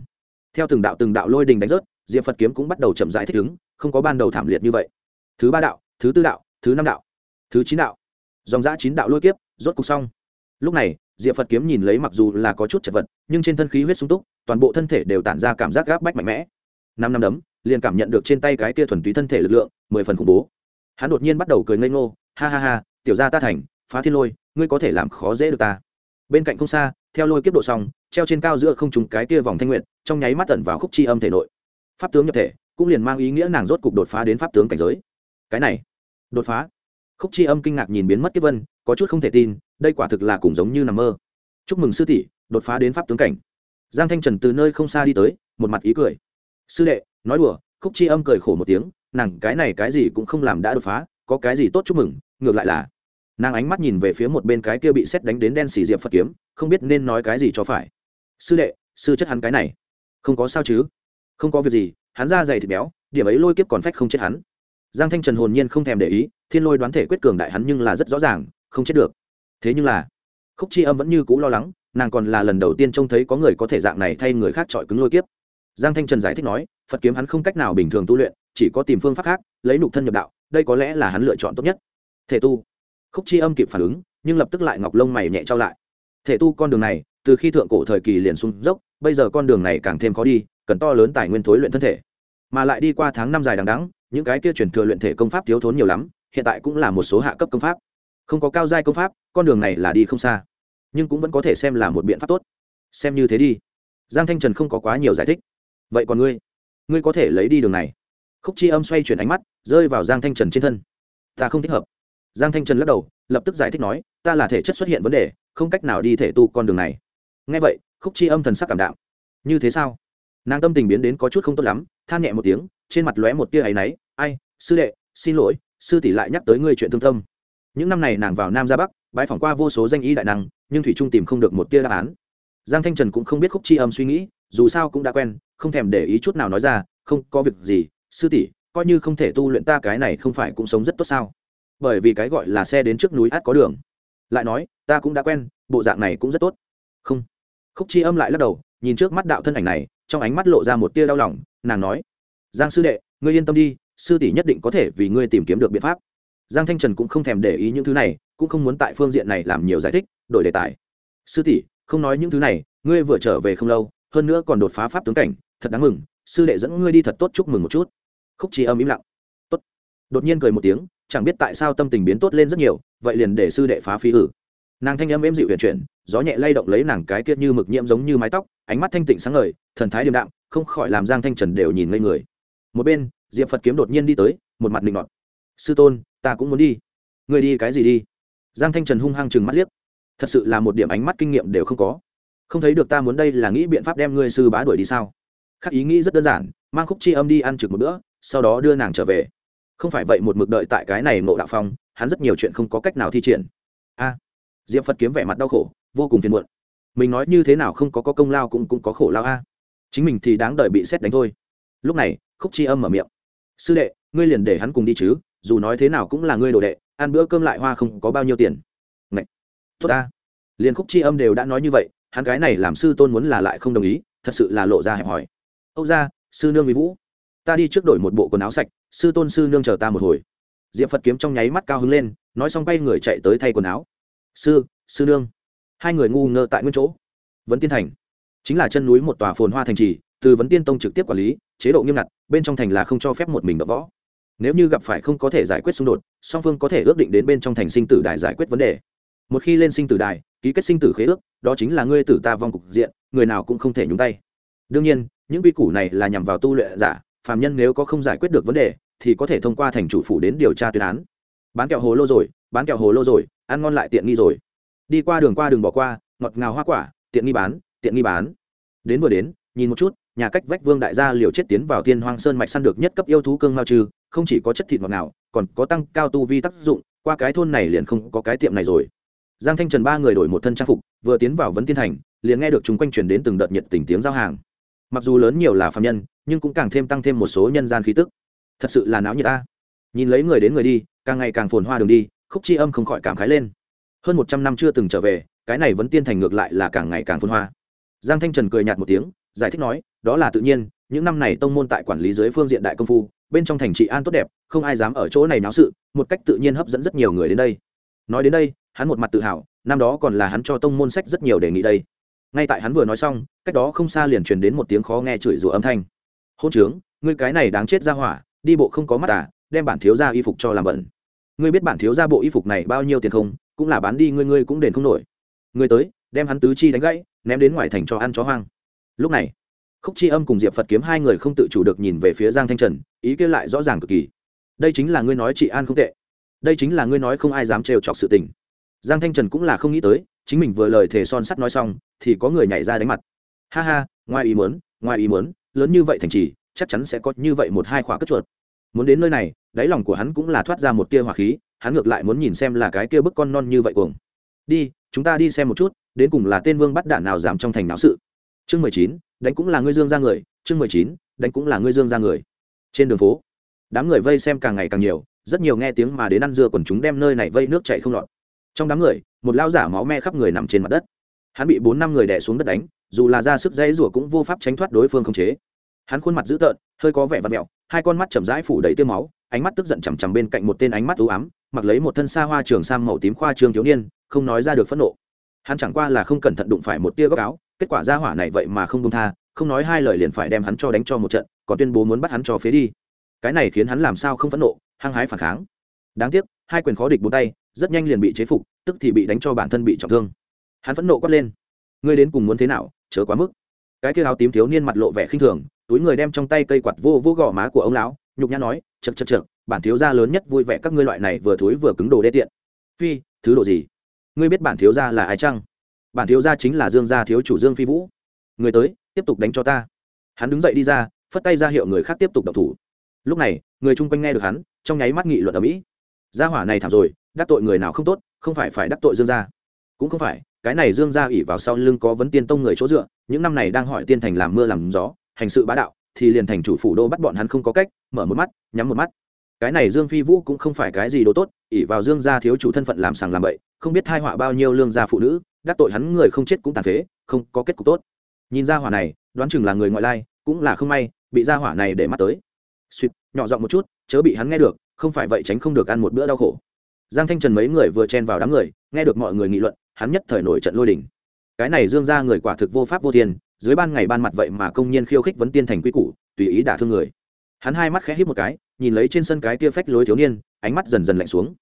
Theo từng đạo từng đạo lôi đình đánh rớt, diệp phật kiếm cũng bắt đầu chậm rãi thích ứng, không có ban đầu thảm liệt như vậy. Thứ ba đạo, thứ tư đạo, thứ năm đạo, thứ chín đạo. Dòng giã chín đạo lôi kiếp, rốt cục xong lúc này, diệp phật kiếm nhìn lấy mặc dù là có chút chật vật, nhưng trên thân khí huyết sung túc, toàn bộ thân thể đều tản ra cảm giác gáp bách mạnh mẽ. Năm năm đấm, liền cảm nhận được trên tay cái kia thuần túy thân thể lực lượng, mười phần khủng bố. Hắn đột nhiên bắt đầu cười ngây ngô, ha ha ha, tiểu gia ta thành, phá thiên lôi, ngươi có thể làm khó dễ được ta. Bên cạnh không xa, theo lôi kiếp độ xong, treo trên cao giữa không trùng cái kia vòng thanh nguyện trong nháy mắt tẩn vào khúc chi âm thể nội. Pháp tướng nhập thể, cũng liền mang ý nghĩa nàng rốt cục đột phá đến pháp tướng cảnh giới. Cái này, đột phá. Khúc chi âm kinh ngạc nhìn biến mất kiếp vân, có chút không thể tin đây quả thực là cùng giống như nằm mơ. Chúc mừng sư tỷ, đột phá đến pháp tướng cảnh. Giang thanh trần từ nơi không xa đi tới, một mặt ý cười. Sư đệ, nói đùa, khúc chi âm cười khổ một tiếng, nàng cái này cái gì cũng không làm đã đột phá, có cái gì tốt chúc mừng, ngược lại là. Nàng ánh mắt nhìn về phía một bên cái kia bị xét đánh đến đen xì diệp phật kiếm, không biết nên nói cái gì cho phải. Sư đệ, sư chất hắn cái này. Không có sao chứ? Không có việc gì, hắn ra dày thịt béo, điểm ấy lôi kiếp còn phách không chết hắn. Giang thanh trần hồn nhiên không thèm để ý, thiên lôi đoán thể quyết cường đại hắn nhưng là rất rõ ràng, không chết được thế nhưng là, khúc chi âm vẫn như c ũ lo lắng, nàng còn là lần đầu tiên trông thấy có người có thể dạng này thay người khác chọi cứng lôi kiếp. Giang thanh trần giải thích nói, phật kiếm hắn không cách nào bình thường tu luyện, chỉ có tìm phương pháp khác, lấy nục thân nhập đạo, đây có lẽ là hắn lựa chọn tốt nhất. Thể tu. Khúc chi âm kịp phản ứng, nhưng lập tức lại ngọc lông mày nhẹ trao lại. Thể tu con đường này, từ khi thượng cổ thời kỳ liền xuống dốc, bây giờ con đường này càng thêm khó đi, cần to lớn tài nguyên thối luyện thân thể. Mà lại đi qua tháng năm dài đằng đắng những cái kia chuyển thừa luyện thể công pháp thiếu thốn nhiều lắm, hiện tại cũng là một số hạ cấp công pháp. Không có cao giai công pháp con đường này là đi không xa, nhưng cũng vẫn có thể xem là một biện pháp tốt. Xem như thế đi. Giang thanh trần không có quá nhiều giải thích. Vậy còn ngươi? Ngươi có thể lấy đi đường này. Khúc chi âm xoay chuyển ánh mắt, rơi vào giang thanh trần trên thân. Ta không thích hợp. Giang thanh trần lắc đầu, lập tức giải thích nói, ta là thể chất xuất hiện vấn đề, không cách nào đi thể tu con đường này. Ngay vậy, khúc chi âm thần sắc cảm đạo như thế sao? Nàng tâm tình biến đến có chút không tốt lắm, than nhẹ một tiếng, trên mặt lóe một tia áy náy. Ai, sư đệ, xin lỗi, sư tỷ lại nhắc tới ngươi chuyện thương tâm. Những năm này nàng vào nam ra bắc bãi phỏng qua vô số danh y đại năng, nhưng thủy trung tìm không được một tia đáp án. Giang thanh trần cũng không biết khúc chi âm suy nghĩ, dù sao cũng đã quen, không thèm để ý chút nào nói ra, không, có việc gì, sư tỷ, coi như không thể tu luyện ta cái này không phải cũng sống rất tốt sao? Bởi vì cái gọi là xe đến trước núi át có đường. Lại nói, ta cũng đã quen, bộ dạng này cũng rất tốt. Không. Khúc chi âm lại lắc đầu, nhìn trước mắt đạo thân ảnh này, trong ánh mắt lộ ra một tia đau lòng, nàng nói, giang sư đệ, ngươi yên tâm đi, sư tỷ nhất định có thể vì ngươi tìm kiếm được biện pháp. Giang thanh trần cũng không thèm để ý những thứ này cũng không muốn tại phương diện này làm nhiều giải thích, đổi đề tài. Sư tỷ, không nói những thứ này, ngươi vừa trở về không lâu, hơn nữa còn đột phá pháp tướng cảnh, thật đáng mừng, sư đệ dẫn ngươi đi thật tốt chúc mừng một chút. Khúc chi âm im lặng. Tốt. Đột nhiên cười một tiếng, chẳng biết tại sao tâm tình biến tốt lên rất nhiều, vậy liền để sư đệ phá phi ử. Nàng thanh âm êm dịu huyền chuyển, gió nhẹ lay động lấy nàng cái kiết như mực nhiễm giống như mái tóc, ánh mắt thanh tịnh sáng ngời, thần thái điềm đạm, không khỏi làm giang thanh trần đều nhìn ngây người. Một bên, diệp phật kiếm đột nhiên đi tới, một mặt định ngọt sư tôn, ta cũng muốn đi. Người đi cái gì đi? Giang thanh trần hung hăng chừng mắt liếc. Thật sự là một điểm ánh mắt kinh nghiệm đều không có. Không thấy được ta muốn đây là nghĩ biện pháp đem ngươi sư bá đuổi đi sao? Khác ý nghĩ rất đơn giản mang khúc chi âm đi ăn trực một bữa sau đó đưa nàng trở về. Không phải vậy một mực đợi tại cái này ngộ đạo phong hắn rất nhiều chuyện không có cách nào thi triển. A diệp phật kiếm vẻ mặt đau khổ vô cùng phiền muộn. Mình nói như thế nào không có, có công lao cũng cũng có khổ lao a. Chính mình thì đáng đợi bị xét đánh thôi. Lúc này khúc chi âm mở miệng. Sư đệ ngươi liền để hắn cùng đi chứ dù nói thế nào cũng là ngươi đồ đệ ăn bữa cơm lại hoa không có bao nhiêu tiền. Ngậy! tốt ta. Liền khúc chi âm đều đã nói như vậy, hắn cái này làm sư tôn muốn là lại không đồng ý, thật sự là lộ ra hẹp hòi. Âu ra sư nương vi vũ, ta đi trước đổi một bộ quần áo sạch, sư tôn sư nương chờ ta một hồi. Diệp phật kiếm trong nháy mắt cao hứng lên, nói xong bay người chạy tới thay quần áo. Sư sư nương. Hai người ngu ngơ tại nguyên chỗ. Vấn tiên thành. Chính là chân núi một tòa phồn hoa thành trì, từ vấn tiên tông trực tiếp quản lý, chế độ nghiêm ngặt, bên trong thành là không cho phép một mình đỡ võ nếu như gặp phải không có thể giải quyết xung đột, song phương có thể ước định đến bên trong thành sinh tử đài giải quyết vấn đề. Một khi lên sinh tử đài, ký kết sinh tử khế ước, đó chính là ngươi tử ta vong cục diện, người nào cũng không thể nhúng tay. Đương nhiên, những quy củ này là nhằm vào tu luyện giả, phàm nhân nếu có không giải quyết được vấn đề, thì có thể thông qua thành chủ phủ đến điều tra tuyên án. Bán kẹo hồ lô rồi, bán kẹo hồ lô rồi, ăn ngon lại tiện nghi rồi. Đi qua đường qua đường bỏ qua, ngọt ngào hoa quả, tiện nghi bán, tiện nghi bán. Đến vừa đến, nhìn một chút, nhà cách vách vương đại gia liều chết tiến vào thiên hoang sơn mạch săn được nhất cấp yêu thú cương mao trừ không chỉ có chất thịt ngọt ngào, còn có tăng cao tu vi tác dụng, qua cái thôn này liền không có cái tiệm này rồi. Giang thanh trần ba người đổi một thân trang phục, vừa tiến vào vấn tiên thành, liền nghe được chúng quanh chuyển đến từng đợt nhiệt tình tiếng giao hàng. Mặc dù lớn nhiều là phạm nhân, nhưng cũng càng thêm tăng thêm một số nhân gian khí tức. Thật sự là náo nhiệt ta. Nhìn lấy người đến người đi, càng ngày càng phồn hoa đường đi, khúc chi âm không khỏi cảm khái lên. Hơn một trăm năm chưa từng trở về, cái này vẫn tiên thành ngược lại là càng ngày càng phồn hoa. Giang thanh trần cười nhạt một tiếng, giải thích nói, đó là tự nhiên, những năm này tông môn tại quản lý dưới phương diện đại công phu bên trong thành trị an tốt đẹp, không ai dám ở chỗ này náo sự, một cách tự nhiên hấp dẫn rất nhiều người đến đây. Nói đến đây, hắn một mặt tự hào, năm đó còn là hắn cho tông môn sách rất nhiều đề nghị đây. Ngay tại hắn vừa nói xong, cách đó không xa liền truyền đến một tiếng khó nghe chửi rủa âm thanh. Hôn trướng, ngươi cái này đáng chết ra hỏa, đi bộ không có mắt à đem bản thiếu ra y phục cho làm bẩn. Ngươi biết bản thiếu ra bộ y phục này bao nhiêu tiền không, cũng là bán đi ngươi ngươi cũng đền không nổi. Ngươi tới, đem hắn tứ chi đánh gãy, ném đến ngoài thành cho ăn chó hoang. Lúc này khúc chi âm cùng diệp phật kiếm hai người không tự chủ được nhìn về phía giang thanh trần, ý kia lại rõ ràng cực kỳ. Đây chính là ngươi nói chị an không tệ. Đây chính là ngươi nói không ai dám trêu chọc sự tình. Giang thanh trần cũng là không nghĩ tới, chính mình vừa lời thề son sắt nói xong, thì có người nhảy ra đánh mặt. Ha ha, ngoài ý muốn, ngoài ý muốn, lớn như vậy thành trì, chắc chắn sẽ có như vậy một hai khóa cất chuột. Muốn đến nơi này, đáy lòng của hắn cũng là thoát ra một tia hỏa khí, hắn ngược lại muốn nhìn xem là cái kia bức con non như vậy cuồng. Đi, chúng ta đi xem một chút, đến cùng là tên vương bắt đạn nào dám trong thành náo sự. Chương mười chín đánh cũng là ngươi dương ra người, chương mười chín, đánh cũng là ngươi dương ra người. Trên đường phố, đám người vây xem càng ngày càng nhiều, rất nhiều nghe tiếng mà đến ăn dưa còn chúng đem nơi này vây nước chạy không lọt. Trong đám người, một lao giả máu me khắp người nằm trên mặt đất. Hắn bị bốn năm người đè xuống đất đánh, dù là ra sức dây rủa cũng vô pháp tránh thoát đối phương không chế. Hắn khuôn mặt dữ tợn, hơi có vẻ vặt mẹo, hai con mắt chậm rãi phủ đầy tiêu máu, ánh mắt tức giận chằm chằm bên cạnh một tên ánh mắt ưu ám, mặc lấy một thân xa hoa trường sang màu tím khoa trường thiếu niên, không nói ra được phẫn nộ. Hắn chẳng qua là không cẩn thận đụng phải một tia góc áo kết quả ra hỏa này vậy mà không công tha, không nói hai lời liền phải đem hắn cho đánh cho một trận, còn tuyên bố muốn bắt hắn cho phế đi. Cái này khiến hắn làm sao không phẫn nộ, hăng hái phản kháng. Đáng tiếc, hai quyền khó địch bốn tay, rất nhanh liền bị chế phục, tức thì bị đánh cho bản thân bị trọng thương. Hắn phẫn nộ quát lên. Ngươi đến cùng muốn thế nào, chớ quá mức. Cái kia áo tím thiếu niên mặt lộ vẻ khinh thường, túi người đem trong tay cây quạt vô vô gò má của ông lão, nhục nhã nói chật chật chật bản thiếu gia lớn nhất vui vẻ các ngươi loại này vừa thối vừa cứng đồ đê tiện. Phi, thứ đồ gì? Ngươi biết bản thiếu gia là ai chăng? Bản thiếu gia chính là dương gia thiếu chủ dương phi vũ. Người tới, tiếp tục đánh cho ta. Hắn đứng dậy đi ra, phất tay ra hiệu người khác tiếp tục đập thủ. Lúc này, người chung quanh nghe được hắn, trong nháy mắt nghị luận ở mỹ gia hỏa này thảm rồi, đắc tội người nào không tốt, không phải phải đắc tội dương gia. Cũng không phải, cái này dương gia ủy vào sau lưng có vấn tiên tông người chỗ dựa, những năm này đang hỏi tiên thành làm mưa làm gió, hành sự bá đạo, thì liền thành chủ phủ đô bắt bọn hắn không có cách, mở một mắt, nhắm một mắt. Cái này dương phi vũ cũng không phải cái gì đồ tốt ỉ vào dương gia thiếu chủ thân phận làm sàng làm bậy, không biết thai họa bao nhiêu lương gia phụ nữ đắc tội hắn người không chết cũng tàn phế, không có kết cục tốt. Nhìn ra hỏa này, đoán chừng là người ngoại lai, cũng là không may, bị ra hỏa này để mắt tới. Suýt nhỏ giọng một chút, chớ bị hắn nghe được, không phải vậy tránh không được ăn một bữa đau khổ. Giang thanh trần mấy người vừa chen vào đám người, nghe được mọi người nghị luận, hắn nhất thời nổi trận lôi đình. Cái này dương ra người quả thực vô pháp vô thiên, dưới ban ngày ban mặt vậy mà công nhiên khiêu khích vấn tiên thành quy củ, tùy ý đả thương người. Hắn hai mắt khẽ hít một cái, nhìn lấy trên sân cái kia phách lối thiếu niên, ánh mắt dần dần lạnh xuống.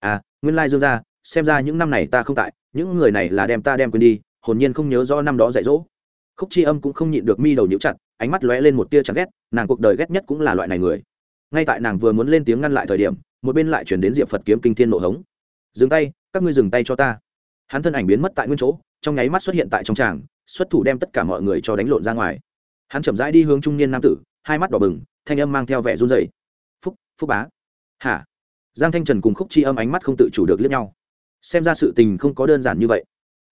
À nguyên lai dương ra xem ra những năm này ta không tại, những người này là đem ta đem quên đi, hồn nhiên không nhớ rõ năm đó dạy dỗ. Khúc chi âm cũng không nhịn được mi đầu nhíu chặt, ánh mắt lóe lên một tia chán ghét, nàng cuộc đời ghét nhất cũng là loại này người. Ngay tại nàng vừa muốn lên tiếng ngăn lại thời điểm, một bên lại chuyển đến diệp phật kiếm kinh thiên nộ hống. Dừng tay, các ngươi dừng tay cho ta. Hắn thân ảnh biến mất tại nguyên chỗ, trong nháy mắt xuất hiện tại trong tràng, xuất thủ đem tất cả mọi người cho đánh lộn ra ngoài. Hắn chậm rãi đi hướng trung niên nam tử, hai mắt đỏ bừng, thanh âm mang theo vẻ run rẩy. Phúc phúc bá. Hả? Giang thanh trần cùng khúc chi âm ánh mắt không tự chủ được liếc nhau xem ra sự tình không có đơn giản như vậy.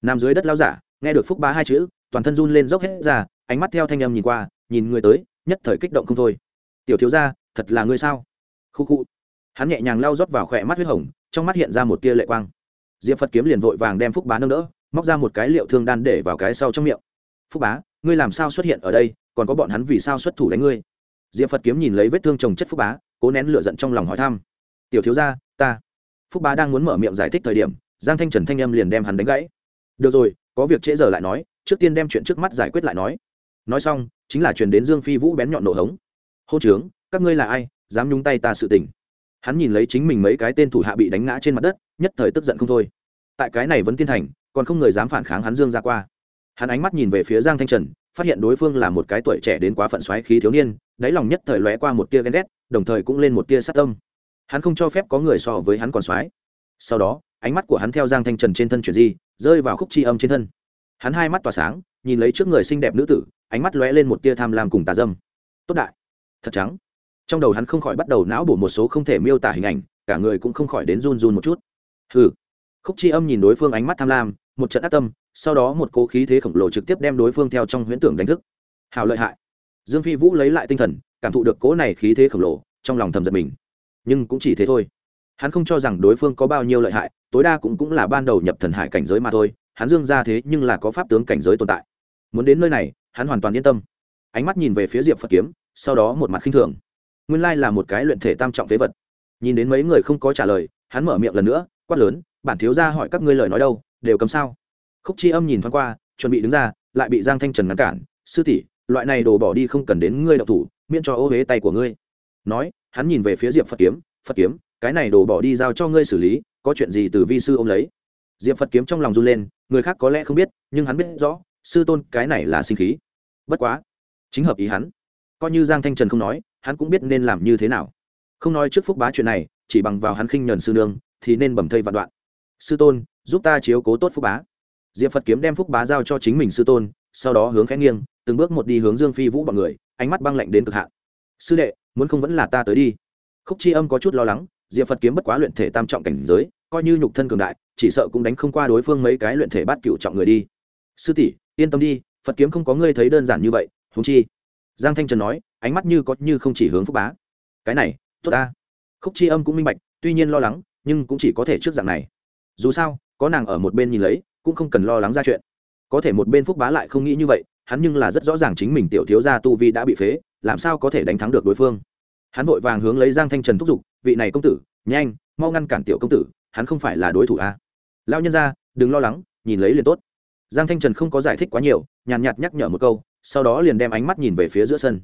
Nằm dưới đất lao giả, nghe được phúc bá hai chữ, toàn thân run lên dốc hết ra, ánh mắt theo thanh em nhìn qua, nhìn người tới, nhất thời kích động không thôi. Tiểu thiếu gia, thật là ngươi sao? Khu khu. Hắn nhẹ nhàng lao rót vào khỏe mắt huyết hồng, trong mắt hiện ra một tia lệ quang. Diệp phật kiếm liền vội vàng đem phúc bá nâng đỡ, móc ra một cái liệu thương đan để vào cái sau trong miệng. Phúc bá, ngươi làm sao xuất hiện ở đây, còn có bọn hắn vì sao xuất thủ đánh ngươi? Diệp phật kiếm nhìn lấy vết thương trồng chất phúc bá, cố nén lửa giận trong lòng hỏi thăm. Tiểu thiếu gia, ta phúc bá đang muốn mở miệng giải thích thời điểm, giang thanh trần thanh âm liền đem hắn đánh gãy. Được rồi, có việc trễ giờ lại nói, trước tiên đem chuyện trước mắt giải quyết lại nói. Nói xong, chính là chuyển đến dương phi vũ bén nhọn nổ hống. Hô trướng, các ngươi là ai, dám nhúng tay ta sự tình. Hắn nhìn lấy chính mình mấy cái tên thủ hạ bị đánh ngã trên mặt đất, nhất thời tức giận không thôi. Tại cái này vẫn tiên thành, còn không người dám phản kháng hắn dương ra qua. Hắn ánh mắt nhìn về phía giang thanh trần, phát hiện đối phương là một cái tuổi trẻ đến quá phận xoáy khí thiếu niên, đáy lòng nhất thời lóe qua một tia ghen ghét, đồng thời cũng lên một tia sát tâm hắn không cho phép có người so với hắn còn soái. sau đó, ánh mắt của hắn theo giang thanh trần trên thân chuyển di, rơi vào khúc chi âm trên thân. Hắn hai mắt tỏa sáng, nhìn lấy trước người xinh đẹp nữ tử, ánh mắt lóe lên một tia tham lam cùng tà dâm. Tốt đại, thật trắng. Trong đầu hắn không khỏi bắt đầu não bổ một số không thể miêu tả hình ảnh, cả người cũng không khỏi đến run run một chút. Hừ. Khúc chi âm nhìn đối phương ánh mắt tham lam, một trận ác tâm, sau đó một cố khí thế khổng lồ trực tiếp đem đối phương theo trong huyễn tưởng đánh thức. Hào lợi hại. Dương phi vũ lấy lại tinh thần, cảm thụ được cố này khí thế khổng lồ, trong lòng thầm giật mình nhưng cũng chỉ thế thôi. Hắn không cho rằng đối phương có bao nhiêu lợi hại, tối đa cũng cũng là ban đầu nhập thần hải cảnh giới mà thôi, hắn dương ra thế nhưng là có pháp tướng cảnh giới tồn tại. Muốn đến nơi này, hắn hoàn toàn yên tâm. Ánh mắt nhìn về phía diệp phật kiếm, sau đó một mặt khinh thường. Nguyên lai là một cái luyện thể tam trọng phế vật. Nhìn đến mấy người không có trả lời, hắn mở miệng lần nữa, quát lớn, bản thiếu ra hỏi các ngươi lời nói đâu, đều cấm sao? Khúc chi âm nhìn thoáng qua, chuẩn bị đứng ra, lại bị giang thanh trần ngăn cản, sư tỷ, loại này đồ bỏ đi không cần đến ngươi đọc thủ, miễn cho ô huế tay của ngươi. Nói hắn nhìn về phía diệp phật kiếm phật kiếm, cái này đổ bỏ đi giao cho ngươi xử lý, có chuyện gì từ vi sư ô m lấy? Diệp phật kiếm trong lòng run lên, người khác có lẽ không biết, nhưng hắn biết rõ, sư tôn, cái này là sinh khí. Bất quá, chính hợp ý hắn. Coi như giang thanh trần không nói, hắn cũng biết nên làm như thế nào. Không nói trước phúc bá chuyện này, chỉ bằng vào hắn khinh nhuần sư nương, thì nên bầm thây vạn đoạn. Sư tôn, giúp ta chiếu cố tốt phúc bá. Diệp phật kiếm đem phúc bá giao cho chính mình sư tôn, sau đó hướng khẽ nghiêng, từng bước một đi hướng dương phi vũ b ọ n người, ánh mắt băng lạnh đến cực hạn. Sư đệ muốn không vẫn là ta tới đi. Khúc chi âm có chút lo lắng, diệp phật kiếm bất quá luyện thể tam trọng cảnh giới, coi như nhục thân cường đại, chỉ sợ cũng đánh không qua đối phương mấy cái luyện thể bát cựu trọng người đi. Sư tỷ, yên tâm đi, phật kiếm không có ngươi thấy đơn giản như vậy thú chi. Giang thanh trần nói, ánh mắt như có như không chỉ hướng phúc bá. Cái này, tốt ta. Khúc chi âm cũng minh bạch, tuy nhiên lo lắng, nhưng cũng chỉ có thể trước dạng này. Dù sao, có nàng ở một bên nhìn lấy, cũng không cần lo lắng ra chuyện. Có thể một bên phúc bá lại không nghĩ như vậy hắn nhưng là rất rõ ràng chính mình tiểu thiếu gia tu vi đã bị phế, làm sao có thể đánh thắng được đối phương. Hắn vội vàng hướng lấy giang thanh trần thúc giục, vị này công tử, nhanh, mau ngăn cản tiểu công tử, hắn không phải là đối thủ a à. nhân ra đừng lo lắng, nhìn lấy liền tốt. Giang thanh trần không có giải thích quá nhiều, nhàn nhạt nhắc nhở một câu, sau đó liền đem ánh mắt nhìn về phía giữa sân.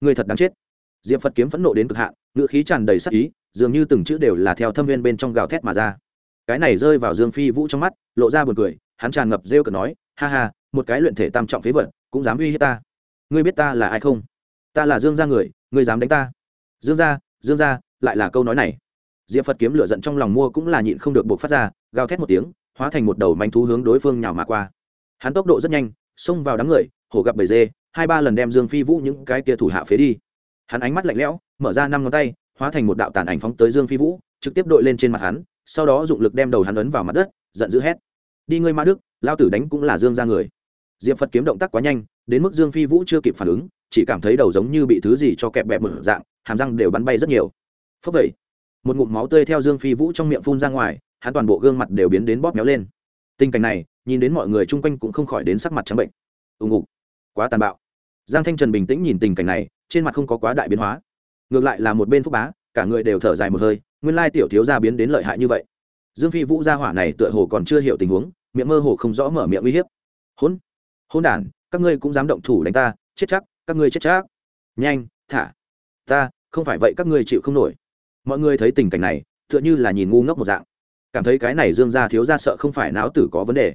Người thật đáng chết. Diệp phật kiếm phẫn nộ đến cực hạn ngự khí tràn đầy sắc ý, dường như từng chữ đều là theo thâm viên bên trong gào thét mà ra. Cái này rơi vào dương phi vũ trong mắt, lộ ra buồn cười, hắn tràn ngập rêu cợt nói, ha ha, một cái luyện thể tam trọng phế vật cũng dám uy hiếp ta. Ngươi biết ta là ai không? Ta là dương gia người, ngươi dám đánh ta. Dương gia dương gia, lại là câu nói này. Diệp phật kiếm lửa giận trong lòng mua cũng là nhịn không được buộc phát ra, gào thét một tiếng, hóa thành một đầu manh thú hướng đối phương nhào mà qua. Hắn tốc độ rất nhanh, xông vào đám người, hổ gặp bầy dê, hai ba lần đem dương phi vũ những cái kia thủ hạ phế đi. Hắn ánh mắt lạnh lẽo, mở ra năm ngón tay, hóa thành một đạo tàn ảnh phóng tới dương phi vũ, trực tiếp đội lên trên mặt hắn, sau đó dụng lực đem đầu hắn ấn vào mặt đất, giận dữ hét. Đi ngươi ma đức lao tử đánh cũng là dương ra người diệp phật kiếm động tác quá nhanh, đến mức dương phi vũ chưa kịp phản ứng, chỉ cảm thấy đầu giống như bị thứ gì cho kẹp bẹp mở dạng, hàm răng đều bắn bay rất nhiều. Phấp vậy một ngụm máu tươi theo dương phi vũ trong miệng phun ra ngoài, hắn toàn bộ gương mặt đều biến đến bóp méo lên. Tình cảnh này, nhìn đến mọi người chung quanh cũng không khỏi đến sắc mặt trắng bệnh. Ưng ngục. Quá tàn bạo. Giang thanh trần bình tĩnh nhìn tình cảnh này, trên mặt không có quá đại biến hóa. Ngược lại là một bên phúc bá, cả người đều thở dài một hơi, nguyên lai tiểu thiếu gia biến đến lợi hại như vậy. Dương phi vũ gia hỏa này tựa hồ còn chưa hiểu tình huống, miệng mơ hồ không rõ mở miệng uy hiếp. Hỗn. Hôn đản các ngươi cũng dám động thủ đánh ta, chết chắc, các ngươi chết chắc. Nhanh, thả. Ta, không phải vậy các ngươi chịu không nổi. Mọi người thấy tình cảnh này, tựa như là nhìn ngu ngốc một dạng. Cảm thấy cái này dương gia thiếu gia sợ không phải não tử có vấn đề.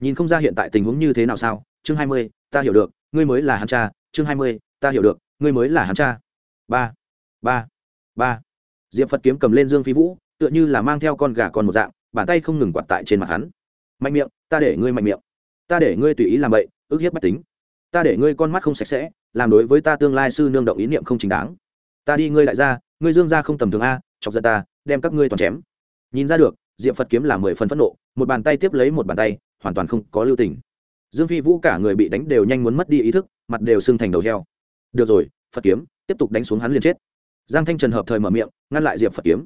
Nhìn không ra hiện tại tình huống như thế nào sao? Chương hai mươi, ta hiểu được, ngươi mới là hắn cha. Chương hai mươi, ta hiểu được, ngươi mới là hắn cha. Ba ba ba. Diệp phật kiếm cầm lên dương phi vũ, tựa như là mang theo con gà con một dạng, bàn tay không ngừng quạt tại trên mặt hắn. Mạnh miệng, ta để ngươi mạnh miệng ta để ngươi tùy ý làm vậy ức hiếp bách tính. Ta để ngươi con mắt không sạch sẽ, làm đối với ta tương lai sư nương động ý niệm không chính đáng. Ta đi ngươi lại ra ngươi dương gia không tầm thường a, chọc giận ta, đem các ngươi toàn chém. Nhìn ra được, diệp phật kiếm là mười phần phẫn nộ, một bàn tay tiếp lấy một bàn tay, hoàn toàn không có lưu tình. Dương phi vũ cả người bị đánh đều nhanh muốn mất đi ý thức, mặt đều sưng thành đầu heo. Được rồi, phật kiếm, tiếp tục đánh xuống hắn liền chết. Giang thanh trần hợp thời mở miệng, ngăn lại diệp phật kiếm.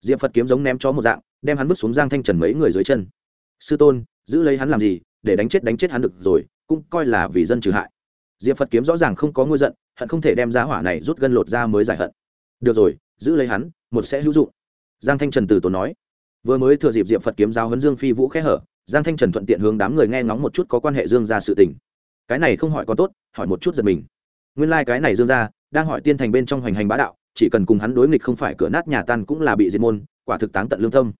Diệp phật kiếm giống ném chó một dạng, đem hắn vứt xuống giang thanh trần mấy người dưới chân. Sư tôn, giữ lấy hắn làm gì? Để đánh chết đánh chết hắn được rồi, cũng coi là vì dân trừ hại. Diệp phật kiếm rõ ràng không có ngôi giận, hận không thể đem giá hỏa này rút gân lột ra mới giải hận. Được rồi, giữ lấy hắn, một sẽ hữu dụng. Giang thanh trần từ tốn nói. Vừa mới thừa dịp diệp phật kiếm giáo huấn dương phi vũ khẽ hở, giang thanh trần thuận tiện hướng đám người nghe ngóng một chút có quan hệ dương ra sự tình. Cái này không hỏi có tốt, hỏi một chút giật mình. Nguyên lai、like、cái này dương ra đang hỏi tiên thành bên trong hoành hành bá đạo, chỉ cần cùng hắn đối nghịch không phải cửa nát nhà tan cũng là bị diệt môn, quả thực táng tận lương tâm.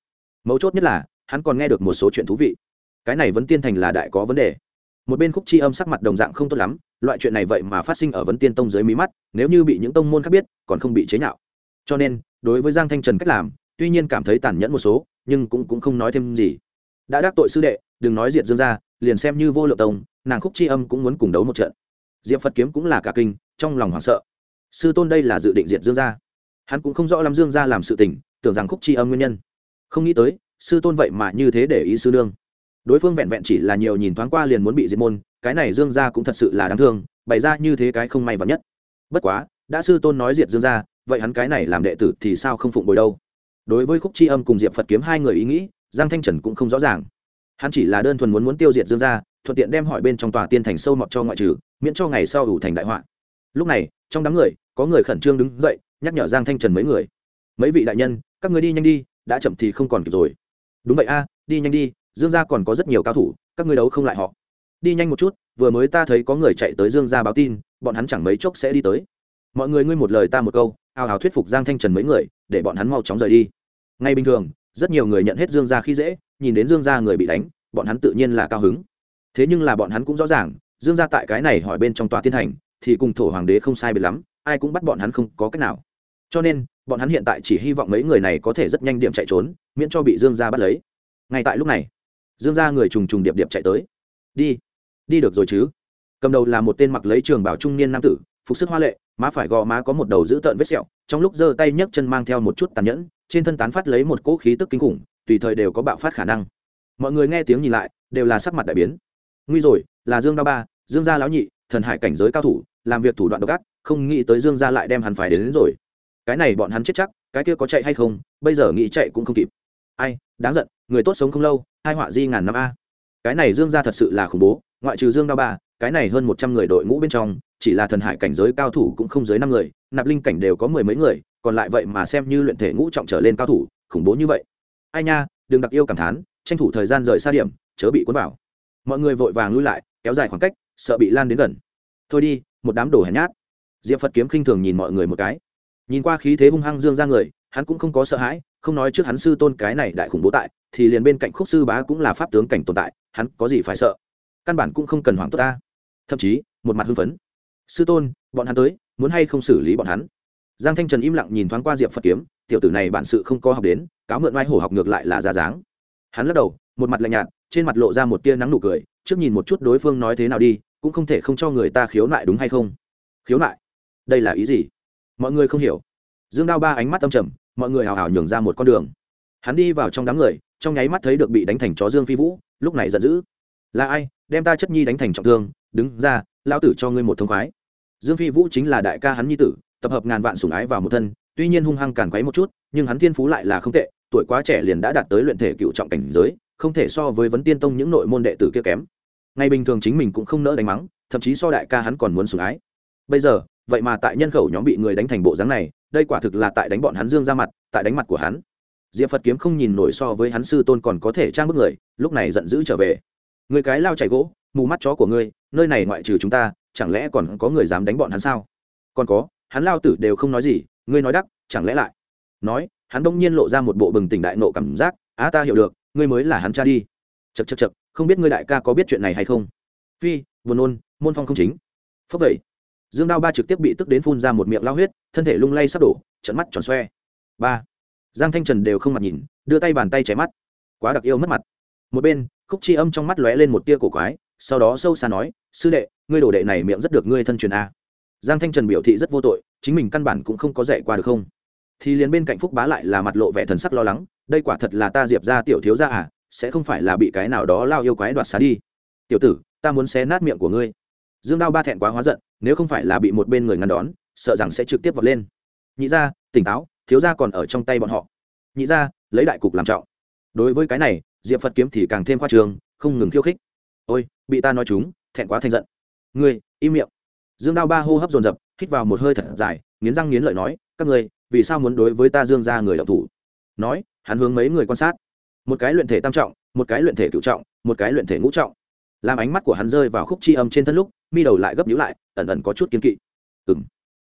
Mấu chốt nhất là, hắn còn nghe được một số chuyện thú vị cái này vấn tiên thành là đại có vấn đề. Một bên khúc chi âm sắc mặt đồng dạng không tốt lắm loại chuyện này vậy mà phát sinh ở vấn tiên tông dưới mí mắt nếu như bị những tông môn khác biết còn không bị chế nhạo. Cho nên đối với giang thanh trần cách làm tuy nhiên cảm thấy tàn nhẫn một số nhưng cũng, cũng không nói thêm gì. Đã đắc tội sư đệ đừng nói diệt dương ra liền xem như vô lượng tông nàng khúc chi âm cũng muốn cùng đấu một trận. Diệp phật kiếm cũng là cả kinh trong lòng hoảng sợ. Sư tôn đây là dự định diệt dương gia. Hắn cũng không rõ lắm dương gia làm sự tình tưởng rằng khúc chi âm nguyên nhân. Không nghĩ tới sư tôn vậy mà như thế để ý sư nương đối phương vẹn vẹn chỉ là nhiều nhìn thoáng qua liền muốn bị diệt môn, cái này dương gia cũng thật sự là đáng thương, bày ra như thế cái không may vật nhất. Bất quá, đã sư tôn nói diệt dương gia, vậy hắn cái này làm đệ tử thì sao không phụng bồi đâu? Đối với khúc chi âm cùng diệp phật kiếm hai người ý nghĩ, giang thanh trần cũng không rõ ràng. Hắn chỉ là đơn thuần muốn muốn tiêu diệt dương gia, thuận tiện đem hỏi bên trong tòa tiên thành sâu mọt cho ngoại trừ, miễn cho ngày sau ủ thành đại họa. Lúc này, trong đám người, có người khẩn trương đứng dậy, nhắc nhở giang thanh trần mấy người. Mấy vị đại nhân, các người đi nhanh đi, đã chậm thì không còn kịp rồi. Đúng vậy a, đi nhanh đi dương gia còn có rất nhiều cao thủ, các ngươi đấu không lại họ. Đi nhanh một chút, vừa mới ta thấy có người chạy tới dương gia báo tin, bọn hắn chẳng mấy chốc sẽ đi tới. Mọi người ngươi một lời ta một câu ào ào thuyết phục giang thanh trần mấy người, để bọn hắn mau chóng rời đi. Ngay bình thường, rất nhiều người nhận hết dương gia khi dễ, nhìn đến dương gia người bị đánh, bọn hắn tự nhiên là cao hứng. Thế nhưng là bọn hắn cũng rõ ràng, dương gia tại cái này hỏi bên trong tòa Thiên thành, thì cùng thổ hoàng đế không sai biệt lắm, ai cũng bắt bọn hắn không có cách nào. Cho nên, bọn hắn hiện tại chỉ hy vọng mấy người này có thể rất nhanh điểm chạy trốn, miễn cho bị dương gia bắt lấy. Ngay tại lúc này dương gia người trùng trùng điệp điệp chạy tới. Đi đi được rồi chứ? Cầm đầu là một tên mặc lấy trường bảo trung niên nam tử phục sức hoa lệ má phải gò má có một đầu dữ tợn vết sẹo trong lúc giơ tay nhấc chân mang theo một chút tàn nhẫn trên thân tán phát lấy một cỗ khí tức kinh khủng tùy thời đều có bạo phát khả năng. Mọi người nghe tiếng nhìn lại đều là sắc mặt đại biến. Nguy rồi là dương ba ba dương gia lão nhị thần hải cảnh giới cao thủ làm việc thủ đoạn độc ác không nghĩ tới dương gia lại đem hắn phải đến, đến rồi. Cái này bọn hắn chết chắc cái kia có chạy hay không bây giờ nghĩ chạy cũng không kịp. Ai đáng giận người tốt sống không lâu, hai họa di ngàn năm a. Cái này dương gia thật sự là khủng bố, ngoại trừ dương đao ba, cái này hơn một trăm người đội ngũ bên trong, chỉ là thần hải cảnh giới cao thủ cũng không dưới năm người, nạp linh cảnh đều có mười mấy người, còn lại vậy mà xem như luyện thể ngũ trọng trở lên cao thủ, khủng bố như vậy. Ai nha, đừng đặc yêu cảm thán, tranh thủ thời gian rời xa điểm, chớ bị cuốn vào. Mọi người vội vàng lui lại, kéo dài khoảng cách, sợ bị lan đến gần. Thôi đi, một đám đồ hèn nhát. Diệp phật kiếm khinh thường nhìn mọi người một cái. Nhìn qua khí thế hung hăng dương ra người, hắn cũng không có sợ hãi không nói trước hắn sư tôn cái này đại khủng bố tại, thì liền bên cạnh khúc sư bá cũng là pháp tướng cảnh tồn tại, hắn có gì phải sợ? Căn bản cũng không cần hoảng tốt ta. Thậm chí, một mặt hưng phấn. Sư tôn, bọn hắn tới, muốn hay không xử lý bọn hắn? Giang thanh trần im lặng nhìn thoáng qua diệp phật kiếm, tiểu tử này bản sự không có học đến, cáo mượn oai hổ học ngược lại là ra dáng. Hắn lắc đầu, một mặt lạnh nhạt, trên mặt lộ ra một tia nắng nụ cười, trước nhìn một chút đối phương nói thế nào đi, cũng không thể không cho người ta khiếu nại đúng hay không? Khiếu nại? Đây là ý gì? Mọi người không hiểu. Dương đao ba ánh mắt âm trầm mọi người hào hào nhường ra một con đường. Hắn đi vào trong đám người, trong nháy mắt thấy được bị đánh thành chó dương phi vũ, lúc này giận dữ. Là ai? Đem ta chất nhi đánh thành trọng thương, đứng ra lao tử cho ngươi một thông khoái. Dương phi vũ chính là đại ca hắn nhi tử, tập hợp ngàn vạn sủng ái vào một thân, tuy nhiên hung hăng càn quấy một chút, nhưng hắn thiên phú lại là không tệ, tuổi quá trẻ liền đã đạt tới luyện thể cựu trọng cảnh giới, không thể so với vấn tiên tông những nội môn đệ tử kia kém. Ngày bình thường chính mình cũng không nỡ đánh mắng, thậm chí so đại ca hắn còn muốn sủng ái. Bây giờ, vậy mà tại nhân khẩu nhóm bị người đánh thành bộ dáng này đây quả thực là tại đánh bọn hắn dương ra mặt, tại đánh mặt của hắn. Diệp phật kiếm không nhìn nổi so với hắn sư tôn còn có thể trang bức người, lúc này giận dữ trở về. Người cái lao chảy gỗ, mù mắt chó của ngươi, nơi này ngoại trừ chúng ta, chẳng lẽ còn có người dám đánh bọn hắn sao? Còn có, hắn lao tử đều không nói gì, ngươi nói đắc, chẳng lẽ lại? Nói, hắn đông nhiên lộ ra một bộ bừng tỉnh đại nộ cảm giác, á, ta hiểu được, ngươi mới là hắn cha đi. Chật chật chật không biết ngươi đại ca có biết chuyện này hay không? Phi, buồn nôn, môn phong không chính. Phúc vậy dương đao ba trực tiếp bị tức đến phun ra một miệng lao huyết, thân thể lung lay sắp đổ, trận mắt tròn xoe. Ba. Giang thanh trần đều không mặt nhìn, đưa tay bàn tay chảy mắt. Quá đặc yêu mất mặt. Một bên, khúc chi âm trong mắt lóe lên một tia cổ quái, sau đó sâu xa nói, sư đệ, ngươi đồ đệ này miệng rất được ngươi thân truyền a. Giang thanh trần biểu thị rất vô tội, chính mình căn bản cũng không có dạy qua được không? Thì liền bên cạnh phúc bá lại là mặt lộ vẻ thần sắc lo lắng, đây quả thật là ta diệp ra tiểu thiếu ra à sẽ không phải là bị cái nào đó lao yêu quái đoạt xá đi. Tiểu tử, ta muốn xé nát miệng của ngươi. Dương đao ba thẹn quá hóa giận nếu không phải là bị một bên người ngăn đón, sợ rằng sẽ trực tiếp vọt lên. Nhị ra tỉnh táo, thiếu ra còn ở trong tay bọn họ. Nhị ra lấy đại cục làm trọng. Đối với cái này, diệp phật kiếm thì càng thêm khoa trường không ngừng khiêu khích. Ôi, bị ta nói chúng, thẹn quá thành giận. Ngươi, im miệng. Dương đao ba hô hấp dồn dập, hít vào một hơi thật dài, nghiến răng nghiến lợi nói, các ngươi, vì sao muốn đối với ta dương ra người đọc thủ? Nói, hắn hướng mấy người quan sát. Một cái luyện thể tam trọng, một cái luyện thể cựu trọng, một cái luyện thể ngũ trọng làm ánh mắt của hắn rơi vào khúc chi âm trên thân lúc, mi đầu lại gấp nhữ lại, ẩn ẩn có chút kiên kỵ. Ừ m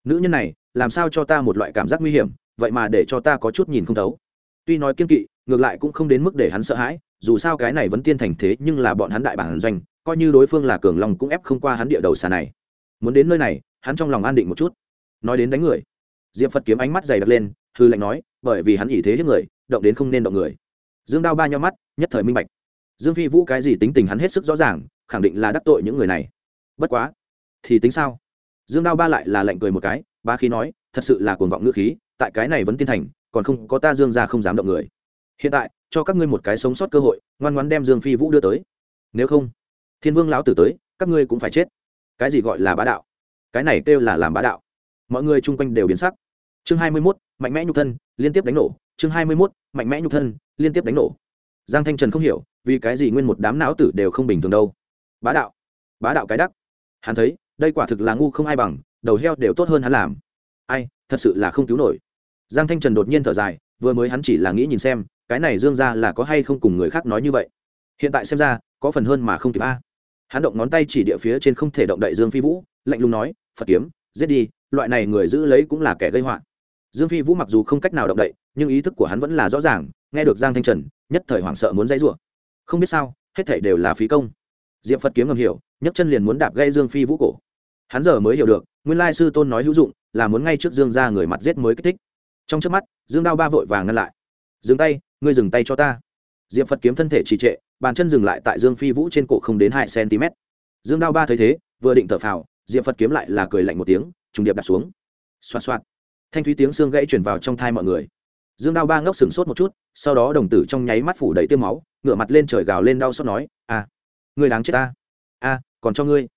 nữ nhân này, làm sao cho ta một loại cảm giác nguy hiểm, vậy mà để cho ta có chút nhìn không thấu. Tuy nói kiên kỵ, ngược lại cũng không đến mức để hắn sợ hãi, dù sao cái này vẫn tiên thành thế nhưng là bọn hắn đại bản doanh, coi như đối phương là cường long cũng ép không qua hắn địa đầu xà này. Muốn đến nơi này, hắn trong lòng an định một chút. Nói đến đánh người, diệp phật kiếm ánh mắt dày đặt lên, hư lệnh nói, bởi vì hắn ỷ thế hiếp người, động đến không nên động người. Dương đao ba nhau mắt, nhất thời minh bạch dương phi vũ cái gì tính tình hắn hết sức rõ ràng, khẳng định là đắc tội những người này. Bất quá, thì tính sao? Dương đao ba lại là lệnh cười một cái ba khí nói, thật sự là cuồng vọng ngữ khí, tại cái này vẫn tiên thành, còn không có ta dương ra không dám động người. Hiện tại, cho các ngươi một cái sống sót cơ hội, ngoan ngoan đem dương phi vũ đưa tới. Nếu không, thiên vương lão tử tới, các ngươi cũng phải chết. Cái gì gọi là bá đạo? Cái này kêu là làm bá đạo. Mọi người chung quanh đều biến sắc. Chương hai mươi mốt, mạnh mẽ nhục thân, liên tiếp đánh nổ. Chương hai mươi mốt, mạnh mẽ nhục thân, liên tiếp đánh nổ giang thanh trần không hiểu, vì cái gì nguyên một đám não tử đều không bình thường đâu. Bá đạo bá đạo cái đắc. Hắn thấy, đây quả thực là ngu không ai bằng, đầu heo đều tốt hơn hắn làm. Ai, thật sự là không cứu nổi. Giang thanh trần đột nhiên thở dài, vừa mới hắn chỉ là nghĩ nhìn xem, cái này dương ra là có hay không cùng người khác nói như vậy. Hiện tại xem ra, có phần hơn mà không kịp a. Hắn động ngón tay chỉ địa phía trên không thể động đậy dương phi vũ, lạnh lùng nói, phật kiếm, giết đi, loại này người giữ lấy cũng là kẻ gây họa. Dương phi vũ mặc dù không cách nào động đậy, nhưng ý thức của hắn vẫn là rõ ràng, nghe được giang thanh trần nhất thời hoảng sợ muốn dãy rủa. Không biết sao, hết thảy đều là phí công. Diệp phật kiếm ngầm hiểu, nhấc chân liền muốn đạp gây dương phi vũ cổ. Hắn giờ mới hiểu được, nguyên lai sư tôn nói hữu dụng, là muốn ngay trước dương ra người mặt giết mới kích thích. Trong chớp mắt, dương đao ba vội vàng ngăn lại. Dừng tay, ngươi dừng tay cho ta. Diệp phật kiếm thân thể trì trệ, bàn chân dừng lại tại dương phi vũ trên cổ không đến hai cm dương đao ba thấy thế, vừa định thở phào, diệp phật kiếm lại là cười lạnh một tiếng, trùng điệp đặt xuống. Xoạt xoạt. Thanh thúy tiếng xương gãy truyền vào trong thai mọi người dương đao ba ngốc sừng sốt một chút sau đó đồng tử trong nháy mắt phủ đầy tiêm máu ngửa mặt lên trời gào lên đau xót nói a à, ngươi đáng chết ta. A còn cho ngươi.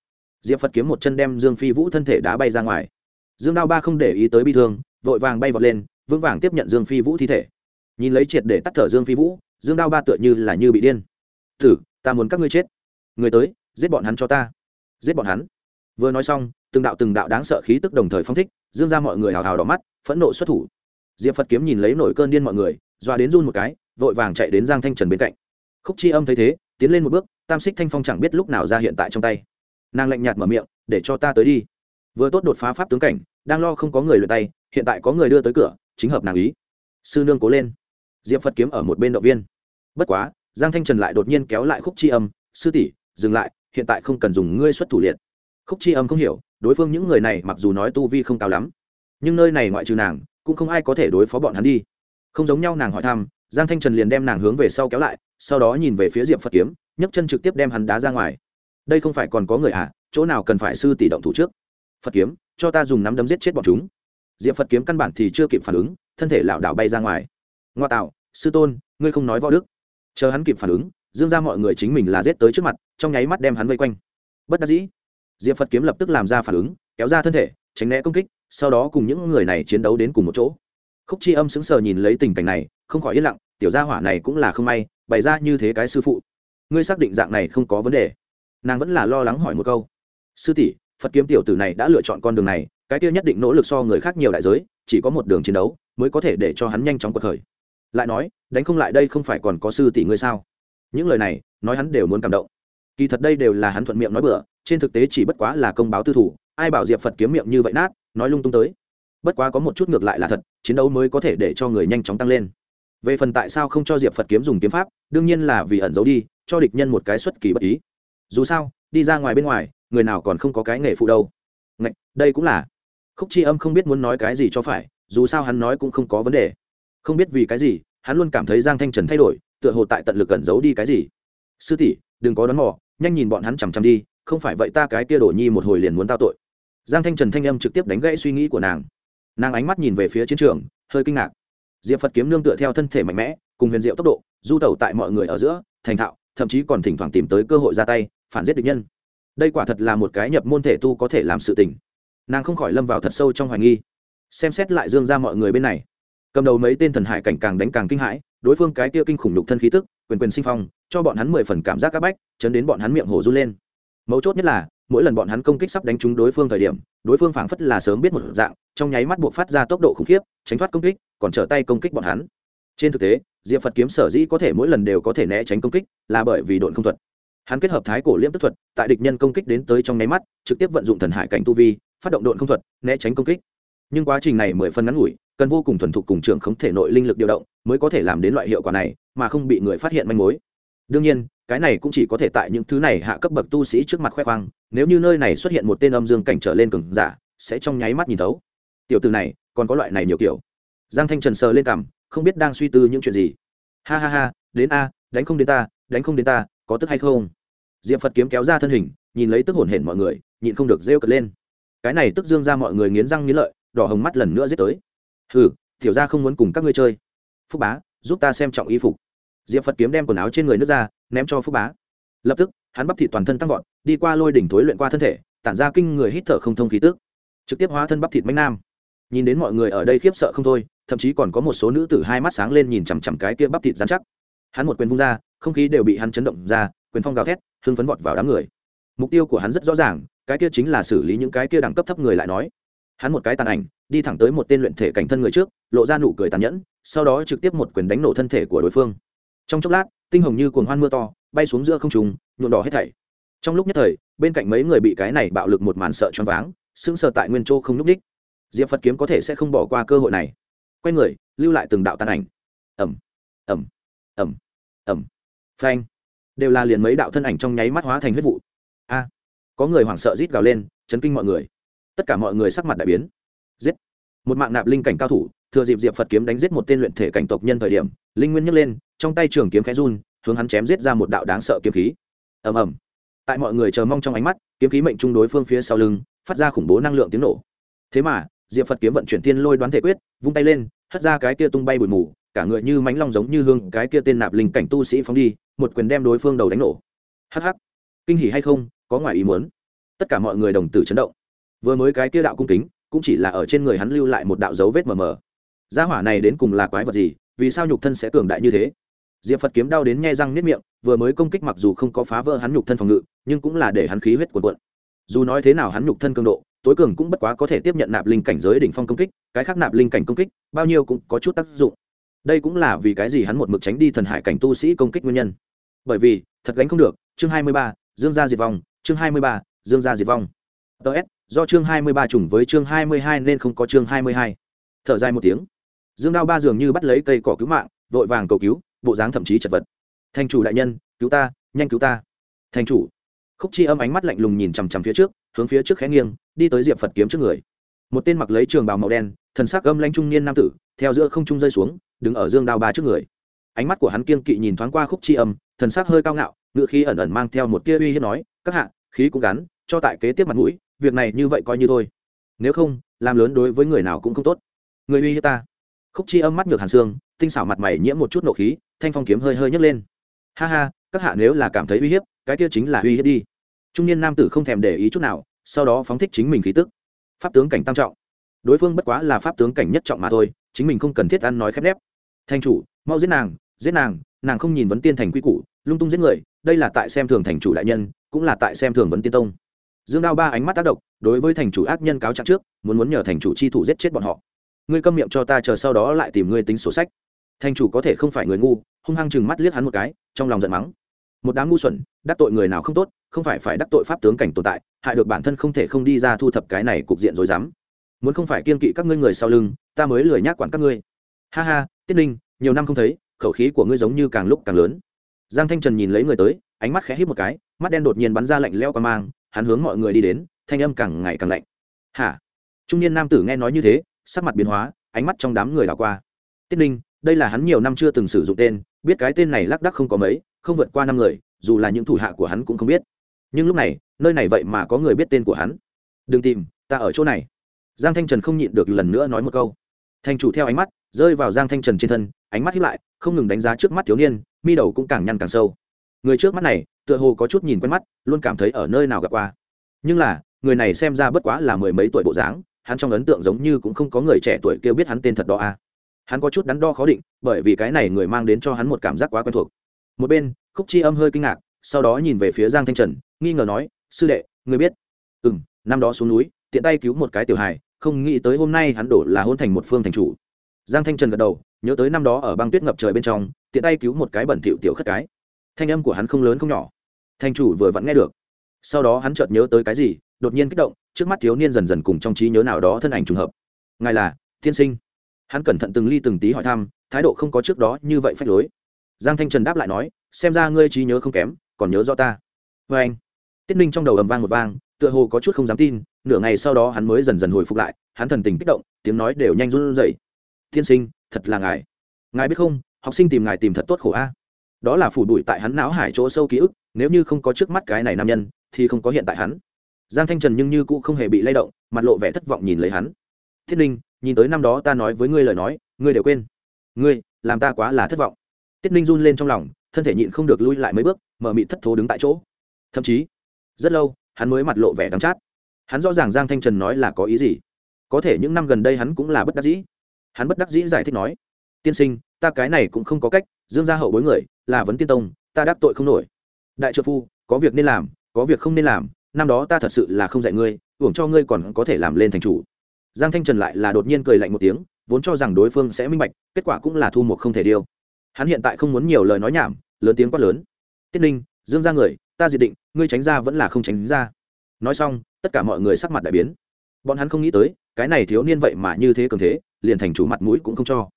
Diệp phật kiếm một chân đem dương phi vũ thân thể đá bay ra ngoài. Dương đao ba không để ý tới bi thương vội vàng bay vọt lên vững vàng tiếp nhận dương phi vũ thi thể. Nhìn lấy triệt để tắt thở dương phi vũ dương đao ba tựa như là như bị điên. Thử ta muốn các ngươi chết. Người tới giết bọn hắn cho ta. Giết bọn hắn. Vừa nói xong từng đạo từng đạo đáng sợ khí tức đồng thời phong thích dương ra mọi người hào hào đỏ mắt phẫn nộ xuất thủ diệp phật kiếm nhìn lấy nổi cơn điên mọi người, doa đến run một cái, vội vàng chạy đến giang thanh trần bên cạnh. Khúc chi âm thấy thế, tiến lên một bước, tam xích thanh phong chẳng biết lúc nào ra hiện tại trong tay. Nàng lạnh nhạt mở miệng, để cho ta tới đi. Vừa tốt đột phá pháp tướng cảnh, đang lo không có người luyện tay, hiện tại có người đưa tới cửa, chính hợp nàng ý. Sư nương cố lên. Diệp phật kiếm ở một bên động viên. Bất quá, giang thanh trần lại đột nhiên kéo lại khúc chi âm, sư tỷ, dừng lại, hiện tại không cần dùng ngươi xuất thủ liệt. Khúc chi âm không hiểu, đối phương những người này mặc dù nói tu vi không cao lắm, nhưng nơi này ngoại trừ nàng cũng không ai có thể đối phó bọn hắn đi. Không giống nhau nàng hỏi thăm, giang thanh trần liền đem nàng hướng về sau kéo lại, sau đó nhìn về phía diệp phật kiếm, nhấc chân trực tiếp đem hắn đá ra ngoài. Đây không phải còn có người à chỗ nào cần phải sư tỷ động thủ trước? Phật kiếm, cho ta dùng nắm đấm giết chết bọn chúng. Diệp phật kiếm căn bản thì chưa kịp phản ứng, thân thể lảo đảo bay ra ngoài. Ngoa tạo, sư tôn, ngươi không nói võ đức. Chờ hắn kịp phản ứng, dương ra mọi người chính mình là giết tới trước mặt, trong nháy mắt đem hắn vây quanh. Bất đắc dĩ, diệp phật kiếm lập tức làm ra phản ứng, kéo ra thân thể, tránh né công kích sau đó cùng những người này chiến đấu đến cùng một chỗ. Khúc chi âm sững sờ nhìn lấy tình cảnh này, không khỏi yên lặng, tiểu gia hỏa này cũng là không may, bày ra như thế cái sư phụ. Ngươi xác định dạng này không có vấn đề. Nàng vẫn là lo lắng hỏi một câu. Sư tỷ, phật kiếm tiểu tử này đã lựa chọn con đường này, cái kia nhất định nỗ lực so người khác nhiều đại giới, chỉ có một đường chiến đấu mới có thể để cho hắn nhanh chóng cuộc khởi. Lại nói, đánh không lại đây không phải còn có sư tỷ ngươi sao? Những lời này, nói hắn đều muốn cảm động. Kỳ thật đây đều là hắn thuận miệng nói bừa, trên thực tế chỉ bất quá là công báo tư thủ, ai bảo diệp phật kiếm miệng như vậy nát nói lung tung tới. Bất quá có một chút ngược lại là thật chiến đấu mới có thể để cho người nhanh chóng tăng lên. Về phần tại sao không cho diệp phật kiếm dùng kiếm pháp đương nhiên là vì ẩn giấu đi cho địch nhân một cái xuất kỳ bất ý. Dù sao đi ra ngoài bên ngoài người nào còn không có cái nghề phụ đâu. Ngạch, đây cũng là. Khúc chi âm không biết muốn nói cái gì cho phải dù sao hắn nói cũng không có vấn đề. Không biết vì cái gì hắn luôn cảm thấy giang thanh trần thay đổi tựa hồ tại tận lực cẩn giấu đi cái gì. Sư tỷ đừng có đón mò nhanh nhìn bọn hắn chằm chằm đi không phải vậy ta cái kia đổ nhi một hồi liền muốn tao tội giang thanh trần thanh âm trực tiếp đánh gãy suy nghĩ của nàng. Nàng ánh mắt nhìn về phía chiến trường, hơi kinh ngạc. Diệp phật kiếm nương tựa theo thân thể mạnh mẽ, cùng huyền diệu tốc độ, du tẩu tại mọi người ở giữa, thành thạo, thậm chí còn thỉnh thoảng tìm tới cơ hội ra tay, phản giết địch nhân. Đây quả thật là một cái nhập môn thể tu có thể làm sự tình. Nàng không khỏi lâm vào thật sâu trong hoài nghi. Xem xét lại dương ra mọi người bên này. Cầm đầu mấy tên thần hải cảnh càng đánh càng kinh hãi, đối phương cái kia kinh khủng nhục thân khí tức, quyền quyền sinh phong, cho bọn hắn mười phần cảm giác c áp bách, chấn đến bọn hắn miệng hổ run lên. Mấu chốt nhất là mỗi lần bọn hắn công kích sắp đánh trúng đối phương thời điểm, đối phương phảng phất là sớm biết một dạng, trong nháy mắt buộc phát ra tốc độ khủng khiếp, tránh thoát công kích, còn trở tay công kích bọn hắn. Trên thực tế, diệp phật kiếm sở dĩ có thể mỗi lần đều có thể né tránh công kích, là bởi vì độn không thuật. Hắn kết hợp thái cổ liễm tức thuật, tại địch nhân công kích đến tới trong nháy mắt, trực tiếp vận dụng thần hải cảnh tu vi, phát động độn không thuật, né tránh công kích. Nhưng quá trình này mười phân ngắn ngủi, cần vô cùng thuần thục cùng trường không thể nội linh lực điều động, mới có thể làm đến loại hiệu quả này, mà không bị người phát hiện manh mối đương nhiên, cái này cũng chỉ có thể tại những thứ này hạ cấp bậc tu sĩ trước mặt khoe khoang, nếu như nơi này xuất hiện một tên âm dương cảnh trở lên cường giả, sẽ trong nháy mắt nhìn thấu. Tiểu từ này, còn có loại này nhiều kiểu. Giang thanh trần sờ lên cằm, không biết đang suy tư những chuyện gì. Ha ha ha, đến a, đánh không đến ta, đánh không đến ta, có tức hay không? Diệm phật kiếm kéo ra thân hình, nhìn lấy tức hổn hển mọi người, nhịn không được rêu cật lên. Cái này tức dương ra mọi người nghiến răng nghiến lợi, đỏ hồng mắt lần nữa giết tới. Hừ, tiểu ra không muốn cùng các ngươi chơi. Phúc bá, giúp ta xem trọng y phục diệp phật kiếm đem quần áo trên người nước ra, ném cho phúc bá. Lập tức, hắn bắp thịt toàn thân tăng vọt, đi qua lôi đỉnh thối luyện qua thân thể, tản ra kinh người hít thở không thông khí tước trực tiếp hóa thân bắp thịt mạnh nam. Nhìn đến mọi người ở đây khiếp sợ không thôi, thậm chí còn có một số nữ tử hai mắt sáng lên nhìn chằm chằm cái kia bắp thịt dán chắc. Hắn một quyền vung ra, không khí đều bị hắn chấn động ra, quyền phong gào thét, hưng phấn vọt vào đám người. Mục tiêu của hắn rất rõ ràng, cái kia chính là xử lý những cái kia đẳng cấp thấp người lại nói. Hắn một cái tàn ảnh, đi thẳng tới một tên luyện thể cảnh thân người trước, lộ ra nụ cười tàn nhẫn, sau đó trực tiếp một quyền đánh nổ thân thể của đối phương trong chốc lát, tinh hồng như cuồng hoan mưa to, bay xuống giữa không trùng nhuộm đỏ hết thảy. Trong lúc nhất thời, bên cạnh mấy người bị cái này bạo lực một màn sợ choáng váng, sững sờ tại nguyên châu không nhúc đích diệp phật kiếm có thể sẽ không bỏ qua cơ hội này. Quay người, lưu lại từng đạo tàn ảnh. Ẩm ẩm ẩm ẩm phanh. Đều là liền mấy đạo thân ảnh trong nháy mắt hóa thành huyết vụ. A. Có người hoảng sợ rít gào lên, chấn kinh mọi người. Tất cả mọi người sắc mặt đại biến. Giết. Một mạng nạp linh cảnh cao thủ thừa dịp diệp phật kiếm đánh giết một tên luyện thể cảnh tộc nhân thời điểm, linh nguyên nhấc lên, trong tay trường kiếm khẽ run, hướng hắn chém giết ra một đạo đáng sợ kiếm khí. Ầm ầm. Tại mọi người chờ mong trong ánh mắt, kiếm khí mệnh trung đối phương phía sau lưng, phát ra khủng bố năng lượng tiếng nổ. Thế mà, diệp phật kiếm vận chuyển tiên lôi đoán thể quyết, vung tay lên, hất ra cái kia tung bay bụi mù, cả người như mánh long giống như hương, cái kia tên nạp linh cảnh tu sĩ phóng đi, một quyền đem đối phương đầu đánh nổ. Hh kinh hỉ hay không, có ngoài ý muốn. Tất cả mọi người đồng tử chấn động. Vừa mới cái kia đạo cung kính, cũng chỉ là ở trên người hắn lưu lại một đạo dấu vết mờ mờ gia hỏa này đến cùng là quái vật gì, vì sao nhục thân sẽ cường đại như thế? Diệp phật kiếm đau đến nghe răng nếp miệng, vừa mới công kích mặc dù không có phá vỡ hắn nhục thân phòng ngự, nhưng cũng là để hắn khí huyết cuồn cuộn. Dù nói thế nào hắn nhục thân cường độ, tối cường cũng bất quá có thể tiếp nhận nạp linh cảnh giới đỉnh phong công kích, cái khác nạp linh cảnh công kích, bao nhiêu cũng có chút tác dụng. Đây cũng là vì cái gì hắn một mực tránh đi thần hải cảnh tu sĩ công kích nguyên nhân. Bởi vì, thật gánh không được, chương hai mươi ba, dương gia diệt vong, chương hai mươi ba, dương gia diệt vong. Ts do chương hai mươi ba trùng với chương hai mươi hai nên không có chương hai mươi hai. Thở dài một tiếng dương đao ba dường như bắt lấy cây cỏ cứu mạng, vội vàng cầu cứu, bộ dáng thậm chí chật vật. Thành chủ đại nhân, cứu ta, nhanh cứu ta. Thành chủ. Khúc chi âm ánh mắt lạnh lùng nhìn chằm chằm phía trước, hướng phía trước khẽ nghiêng, đi tới diệp phật kiếm trước người. Một tên mặc lấy trường bào màu đen, thần sắc âm lãnh trung niên nam tử, theo giữa không trung rơi xuống, đứng ở dương đao ba trước người. Ánh mắt của hắn kiên kỵ nhìn thoáng qua khúc chi âm, thần sắc hơi cao ngạo ngự khí ẩn ẩn mang theo một tia uy hiếp nói, các hạ, khí cũng gắn, cho tại kế tiếp mặt mũi, việc này như vậy coi như thôi. Nếu không, làm lớn đối với người nào cũng không tốt. Người uy hiếp ta khúc chi âm mắt ngược hàn xương, tinh xảo mặt mày nhiễm một chút nộ khí, thanh phong kiếm hơi hơi nhấc lên. Ha ha, các hạ nếu là cảm thấy uy hiếp, cái kia chính là uy hiếp đi. Trung niên nam tử không thèm để ý chút nào, sau đó phóng thích chính mình khí tức. Pháp tướng cảnh tam trọng. Đối phương bất quá là pháp tướng cảnh nhất trọng mà thôi, chính mình không cần thiết ăn nói khép nép. Thanh chủ, mau giết nàng giết nàng nàng không nhìn vấn tiên thành quy củ, lung tung giết người, đây là tại xem thường thành chủ đại nhân, cũng là tại xem thường vấn tiên tông. Dương đao ba ánh mắt tác động, đối với thành chủ ác nhân cáo trạng trước, muốn muốn nhờ thành chủ chi thủ giết chết bọn họ ngươi câm miệng cho ta chờ sau đó lại tìm ngươi tính sổ sách. Thành chủ có thể không phải người ngu, hung hăng chừng mắt liếc hắn một cái, trong lòng giận mắng. Một đám ngu xuẩn, đắc tội người nào không tốt, không phải phải đắc tội pháp tướng cảnh tồn tại, hại được bản thân không thể không đi ra thu thập cái này cục diện rồi dám muốn không phải kiên kỵ các ngươi người sau lưng, ta mới lười nhác quản các ngươi. Ha ha, tiết ninh, nhiều năm không thấy, khẩu khí của ngươi giống như càng lúc càng lớn. Giang thanh trần nhìn lấy người tới, ánh mắt khẽ hít một cái, mắt đen đột nhiên bắn ra lạnh leo qua mang, hắn hướng mọi người đi đến, thanh âm càng ngày càng lạnh. Hả? Trung niên nam tử nghe nói như thế sắc mặt biến hóa, ánh mắt trong đám người đảo qua. Tiết ninh, đây là hắn nhiều năm chưa từng sử dụng tên, biết cái tên này lác đắc không có mấy, không vượt qua năm người, dù là những thủ hạ của hắn cũng không biết. Nhưng lúc này, nơi này vậy mà có người biết tên của hắn. Đừng tìm, ta ở chỗ này. Giang thanh trần không nhịn được lần nữa nói một câu. Thành chủ theo ánh mắt, rơi vào giang thanh trần trên thân, ánh mắt hiếp lại, không ngừng đánh giá trước mắt thiếu niên, mi đầu cũng càng nhăn càng sâu. Người trước mắt này, tựa hồ có chút nhìn quen mắt, luôn cảm thấy ở nơi nào gặp qua. Nhưng là, người này xem ra bất quá là mười mấy tuổi bộ dáng hắn trong ấn tượng giống như cũng không có người trẻ tuổi kêu biết hắn tên thật đó a à. hắn có chút đắn đo khó định, bởi vì cái này người mang đến cho hắn một cảm giác quá quen thuộc. Một bên, khúc chi âm hơi kinh ngạc, sau đó nhìn về phía giang thanh trần, nghi ngờ nói, sư đệ, người biết? Ừ m năm đó xuống núi, tiện tay cứu một cái tiểu hài, không nghĩ tới hôm nay hắn đổ là hôn thành một phương thành chủ. Giang thanh trần gật đầu, nhớ tới năm đó ở băng tuyết ngập trời bên trong, tiện tay cứu một cái bẩn thịu tiểu khất cái. Thanh âm của hắn không lớn không nhỏ. Thành chủ vừa vẫn nghe được. Sau đó hắn chợt nhớ tới cái gì đột nhiên kích động, trước mắt thiếu niên dần dần cùng trong trí nhớ nào đó thân ảnh trùng hợp. Ngài là tiên sinh. Hắn cẩn thận từng ly từng tí hỏi thăm, thái độ không có trước đó như vậy phách lối. Giang thanh trần đáp lại nói, xem ra ngươi trí nhớ không kém, còn nhớ rõ ta. Vê anh, tiết ninh trong đầu ầm vang một vang, tựa hồ có chút không dám tin, nửa ngày sau đó hắn mới dần dần hồi phục lại, hắn thần tình kích động, tiếng nói đều nhanh run rẩy. Tiên sinh, thật là ngài. Ngài biết không, học sinh tìm ngài tìm thật tốt khổ a. Đó là phủ bụi tại hắn não hải chỗ sâu ký ức, nếu như không có trước mắt cái này nam nhân, thì không có hiện tại hắn giang thanh trần nhưng như cũng không hề bị lay động, mặt lộ vẻ thất vọng nhìn lấy hắn. Thiết ninh, nhìn tới năm đó ta nói với ngươi lời nói, ngươi đều quên. Ngươi, làm ta quá là thất vọng. Tiết ninh run lên trong lòng, thân thể nhịn không được lui lại mấy bước, mở mị thất thố đứng tại chỗ. Thậm chí, rất lâu, hắn mới mặt lộ vẻ đắng chát. Hắn rõ ràng giang thanh trần nói là có ý gì. Có thể những năm gần đây hắn cũng là bất đắc dĩ. Hắn bất đắc dĩ giải thích nói, tiên sinh, ta cái này cũng không có cách, dương gia hậu bối người, là vấn tiên tông, ta đáp tội không nổi. Đại trợ phu, có việc nên làm, có việc không nên làm năm đó ta thật sự là không dạy ngươi uổng cho ngươi còn có thể làm lên thành chủ. Giang thanh trần lại là đột nhiên cười lạnh một tiếng, vốn cho rằng đối phương sẽ minh bạch, kết quả cũng là thu một không thể điêu. Hắn hiện tại không muốn nhiều lời nói nhảm, lớn tiếng quát lớn. Tiết ninh, dương ra người, ta dự định, ngươi tránh ra vẫn là không tránh ra. Nói xong, tất cả mọi người sắc mặt đại biến. Bọn hắn không nghĩ tới, cái này thiếu niên vậy mà như thế cường thế, liền thành chủ mặt mũi cũng không cho.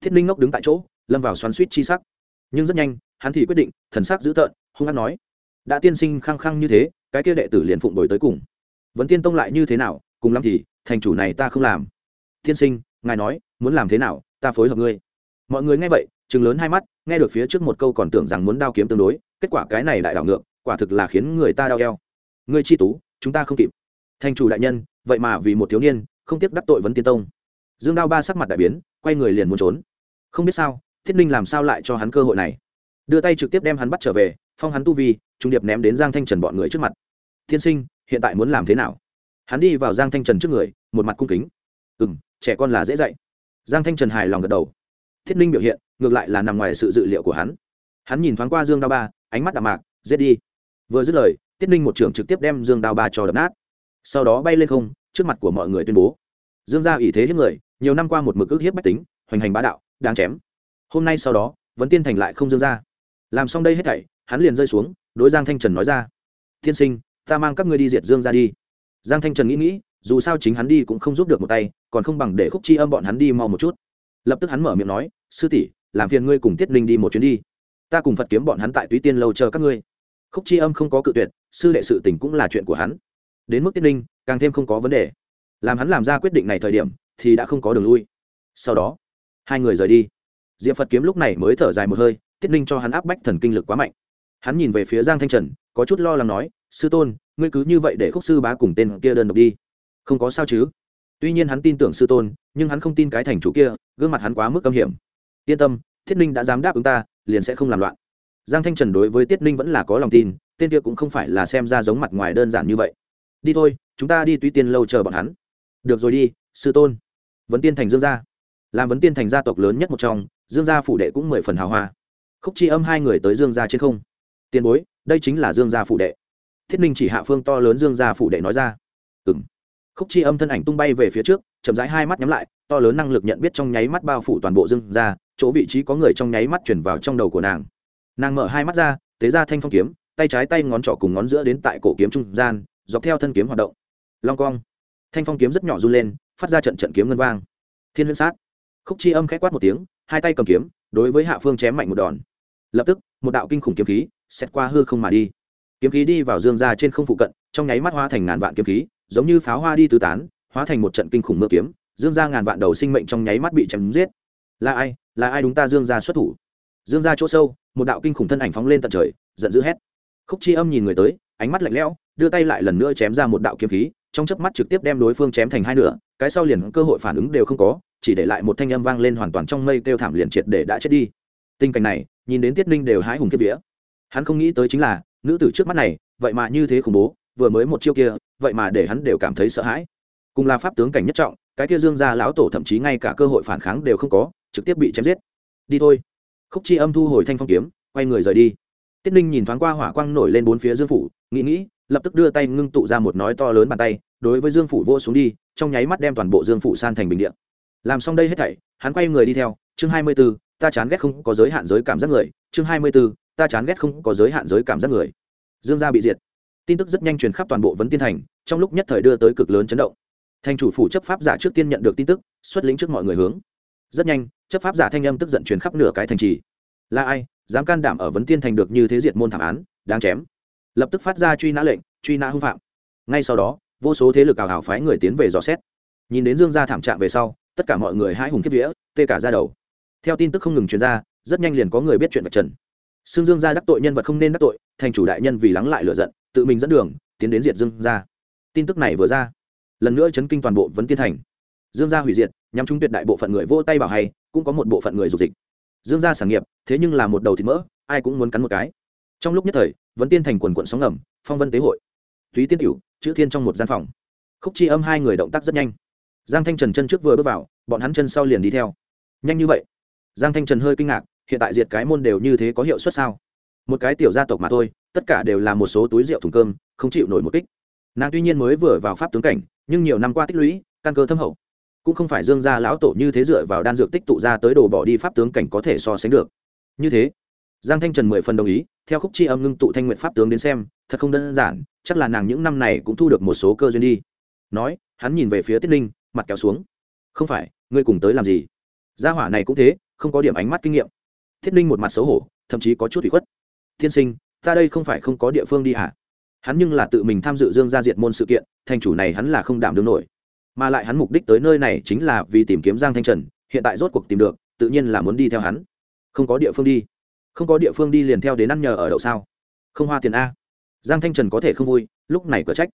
Thiết ninh ngốc đứng tại chỗ, lâm vào xoắn suýt chi sắc. Nhưng rất nhanh, hắn thì quyết định, thần sắc dữ tợn, hung hát nói đã tiên sinh khăng khăng như thế, cái kia đệ tử liền phụng đổi tới cùng. Vẫn tiên tông lại như thế nào, cùng lắm thì, thành chủ này ta không làm. Tiên sinh, ngài nói, muốn làm thế nào, ta phối hợp ngươi. Mọi người nghe vậy chừng lớn hai mắt, nghe được phía trước một câu còn tưởng rằng muốn đao kiếm tương đối, kết quả cái này lại đảo ngược, quả thực là khiến người ta đau eo. Ngươi chi tú, chúng ta không kịp. Thành chủ đại nhân, vậy mà vì một thiếu niên, không tiếc đắc tội vấn tiên tông. Dương đao ba sắc mặt đại biến, quay người liền muốn trốn. Không biết sao, thiết ninh làm sao lại cho hắn cơ hội này? Đưa tay trực tiếp đem hắn bắt trở về, phong hắn tu vi trung điệp ném đến giang thanh trần bọn người trước mặt. Tiên sinh, hiện tại muốn làm thế nào? Hắn đi vào giang thanh trần trước người, một mặt cung kính. Ừ m trẻ con là dễ dạy. Giang thanh trần hài lòng gật đầu. Thiết ninh biểu hiện, ngược lại là nằm ngoài sự dự liệu của hắn. Hắn nhìn thoáng qua dương đao ba, ánh mắt đạm mạc, giết đi. Vừa dứt lời tiết ninh một trưởng trực tiếp đem dương đao ba cho đập nát. Sau đó bay lên không, trước mặt của mọi người tuyên bố. Dương gia ủy thế hiếp người, nhiều năm qua một mực ước hiếp bách tính, hoành hành bá đạo đang chém. Hôm nay sau đó, vẫn tiên thành lại không dương gia. Làm xong đây hết thảy, hắn liền rơi xuống đối giang thanh trần nói ra, tiên sinh, ta mang các ngươi đi diệt dương ra đi. Giang thanh trần nghĩ nghĩ, dù sao chính hắn đi cũng không giúp được một tay, còn không bằng để khúc chi âm bọn hắn đi mau một chút. Lập tức hắn mở miệng nói, sư tỷ, làm phiền ngươi cùng tiết linh đi một chuyến đi. Ta cùng phật kiếm bọn hắn tại túy tiên lâu chờ các ngươi. Khúc chi âm không có cự tuyệt, sư đệ sự tình cũng là chuyện của hắn. Đến mức tiết linh, càng thêm không có vấn đề. Làm hắn làm ra quyết định này thời điểm, thì đã không có đường lui. Sau đó, hai người rời đi. Diệp phật kiếm lúc này mới thở dài một hơi, tiết ninh cho hắn áp bách thần kinh lực quá mạnh hắn nhìn về phía giang thanh trần, có chút lo lắng nói, sư tôn, ngươi cứ như vậy để khúc sư bá cùng tên kia đơn độc đi. Không có sao chứ. Tuy nhiên hắn tin tưởng sư tôn, nhưng hắn không tin cái thành chủ kia, gương mặt hắn quá mức âm hiểm. Yên tâm, thiết ninh đã dám đáp ứng ta, liền sẽ không làm loạn. Giang thanh trần đối với tiết ninh vẫn là có lòng tin, tên kia cũng không phải là xem ra giống mặt ngoài đơn giản như vậy. Đi thôi, chúng ta đi tuy tiên lâu chờ bọn hắn. Được rồi đi, sư tôn. Vấn tiên thành dương gia. Làm vấn tiên thành gia tộc lớn nhất một trong, dương gia phủ đệ cũng mười phần hào hoa. Khúc chi âm hai người tới dương gia trên không tiền bối, đây chính là dương gia phủ đệ. Thiết minh chỉ hạ phương to lớn dương gia phủ đệ nói ra. Ừ m khúc chi âm thân ảnh tung bay về phía trước, chậm rãi hai mắt nhắm lại, to lớn năng lực nhận biết trong nháy mắt bao phủ toàn bộ dương gia, chỗ vị trí có người trong nháy mắt chuyển vào trong đầu của nàng. Nàng mở hai mắt ra, tế ra thanh phong kiếm, tay trái tay ngón trỏ cùng ngón giữa đến tại cổ kiếm trung gian, dọc theo thân kiếm hoạt động. Long cong. Thanh phong kiếm rất nhỏ run lên, phát ra trận trận kiếm ngân vang. Thiên huyễn sát. Khúc chi âm k h ẽ quát một tiếng, hai tay cầm kiếm, đối với hạ phương chém mạnh một đòn. Lập tức, một đạo kinh khủng kiếm khí xét qua hư không mà đi. Kiếm khí đi vào dương ra trên không phụ cận, trong nháy mắt hoa thành ngàn vạn kiếm khí, giống như pháo hoa đi tứ tán, hóa thành một trận kinh khủng mưa kiếm, dương ra ngàn vạn đầu sinh mệnh trong nháy mắt bị chém giết. Là ai? Là ai đúng ta dương ra xuất thủ? Dương ra chỗ sâu, một đạo kinh khủng thân ảnh phóng lên tận trời, giận dữ hét. Khúc chi âm nhìn người tới, ánh mắt lạnh lẽo, đưa tay lại lần nữa chém ra một đạo kiếm khí, trong chớp mắt trực tiếp đem đối phương chém thành hai nửa, cái sau liền cơ hội phản ứng đều không có, chỉ để lại một thanh âm vang lên hoàn toàn trong mây kêu thảm liền triệt để đã chết đi. Tình cảnh này, nhìn đến tiết ninh đều hái hùng kiếp vía hắn không nghĩ tới chính là, nữ tử trước mắt này, vậy mà như thế khủng bố, vừa mới một chiêu kia, vậy mà để hắn đều cảm thấy sợ hãi. Cùng là pháp tướng cảnh nhất trọng, cái kia dương gia lão tổ thậm chí ngay cả cơ hội phản kháng đều không có, trực tiếp bị chém giết. Đi thôi. Khúc chi âm thu hồi thanh phong kiếm, quay người rời đi. Tiết ninh nhìn thoáng qua hỏa quang nổi lên bốn phía dương phủ, nghĩ nghĩ, lập tức đưa tay ngưng tụ ra một nói to lớn bàn tay, đối với dương phủ vô xuống đi, trong nháy mắt đem toàn bộ dương phủ san thành bình điện làm xong đây hết thảy, hắn quay người đi theo. Chương hai mươi b ố ta chán ghét không có giới hạn giới cảm giác người. Chương hai mươi b ố ta chán ghét không có giới hạn giới cảm giác người. Dương gia bị diệt. Tin tức rất nhanh truyền khắp toàn bộ vấn tiên thành, trong lúc nhất thời đưa tới cực lớn chấn động. Thành chủ phủ chấp pháp giả trước tiên nhận được tin tức, xuất lĩnh trước mọi người hướng. Rất nhanh, chấp pháp giả thanh âm tức giận truyền khắp nửa cái thành trì. Là ai, dám can đảm ở vấn tiên thành được như thế diệt môn thảm án, đáng chém. Lập tức phát ra truy nã lệnh, truy nã hung phạm. Ngay sau đó, vô số thế lực ảo hảo phái người tiến về dò xét. Nhìn đến dương gia thảm trạng về sau, tất cả mọi người hãi hùng kiếp vía, tê cả ra đầu. Theo tin tức không ngừng truyền ra, rất nhanh liền có người biết chuyện vật trần xương dương gia đắc tội nhân vật không nên đắc tội thành chủ đại nhân vì lắng lại lựa giận tự mình dẫn đường tiến đến diệt dương gia. Tin tức này vừa ra lần nữa chấn kinh toàn bộ vấn tiên thành. Dương gia hủy diệt nhằm chúng tuyệt đại bộ phận người vô tay bảo hay cũng có một bộ phận người dục dịch. Dương gia sản nghiệp thế nhưng là một đầu thịt mỡ ai cũng muốn cắn một cái. Trong lúc nhất thời vấn tiên thành quần quận sóng ngầm phong vân tế hội. Túy tiên Cửu, chữ thiên trong một gian phòng. Khúc chi âm hai người động tác rất nhanh. Giang thanh trần chân trước vừa bước vào bọn hắn chân sau liền đi theo. Nhanh như vậy? Giang thanh trần hơi kinh ngạc hiện tại diệt cái môn đều như thế có hiệu suất sao? Một cái tiểu gia tộc mà thôi, tất cả đều là một số túi rượu thùng cơm, không chịu nổi một kích. Nàng tuy nhiên mới vừa vào pháp tướng cảnh, nhưng nhiều năm qua tích lũy, căn cơ thâm hậu. Cũng không phải dương gia lão tổ như thế dựa vào đan dược tích tụ ra tới đồ bỏ đi pháp tướng cảnh có thể so sánh được. Như thế, giang thanh trần mười phần đồng ý, theo khúc chi âm ngưng tụ thanh nguyện pháp tướng đến xem, thật không đơn giản, chắc là nàng những năm này cũng thu được một số cơ duyên đi. Nói, hắn nhìn về phía tiết linh, mặt kéo xuống. Không phải, ngươi cùng tới làm gì? Gia hỏa này cũng thế, không có điểm ánh mắt kinh nghiệm thiết ninh một mặt xấu hổ, thậm chí có chút bị khuất. Tiên sinh, ta đây không phải không có địa phương đi hả? Hắn nhưng là tự mình tham dự dương gia diệt môn sự kiện, thành chủ này hắn là không đảm đương nổi. Mà lại hắn mục đích tới nơi này chính là vì tìm kiếm giang thanh trần, hiện tại rốt cuộc tìm được, tự nhiên là muốn đi theo hắn. Không có địa phương đi. Không có địa phương đi liền theo đến ăn nhờ ở đậu sao? Không hoa tiền a. Giang thanh trần có thể không vui, lúc này cửa trách.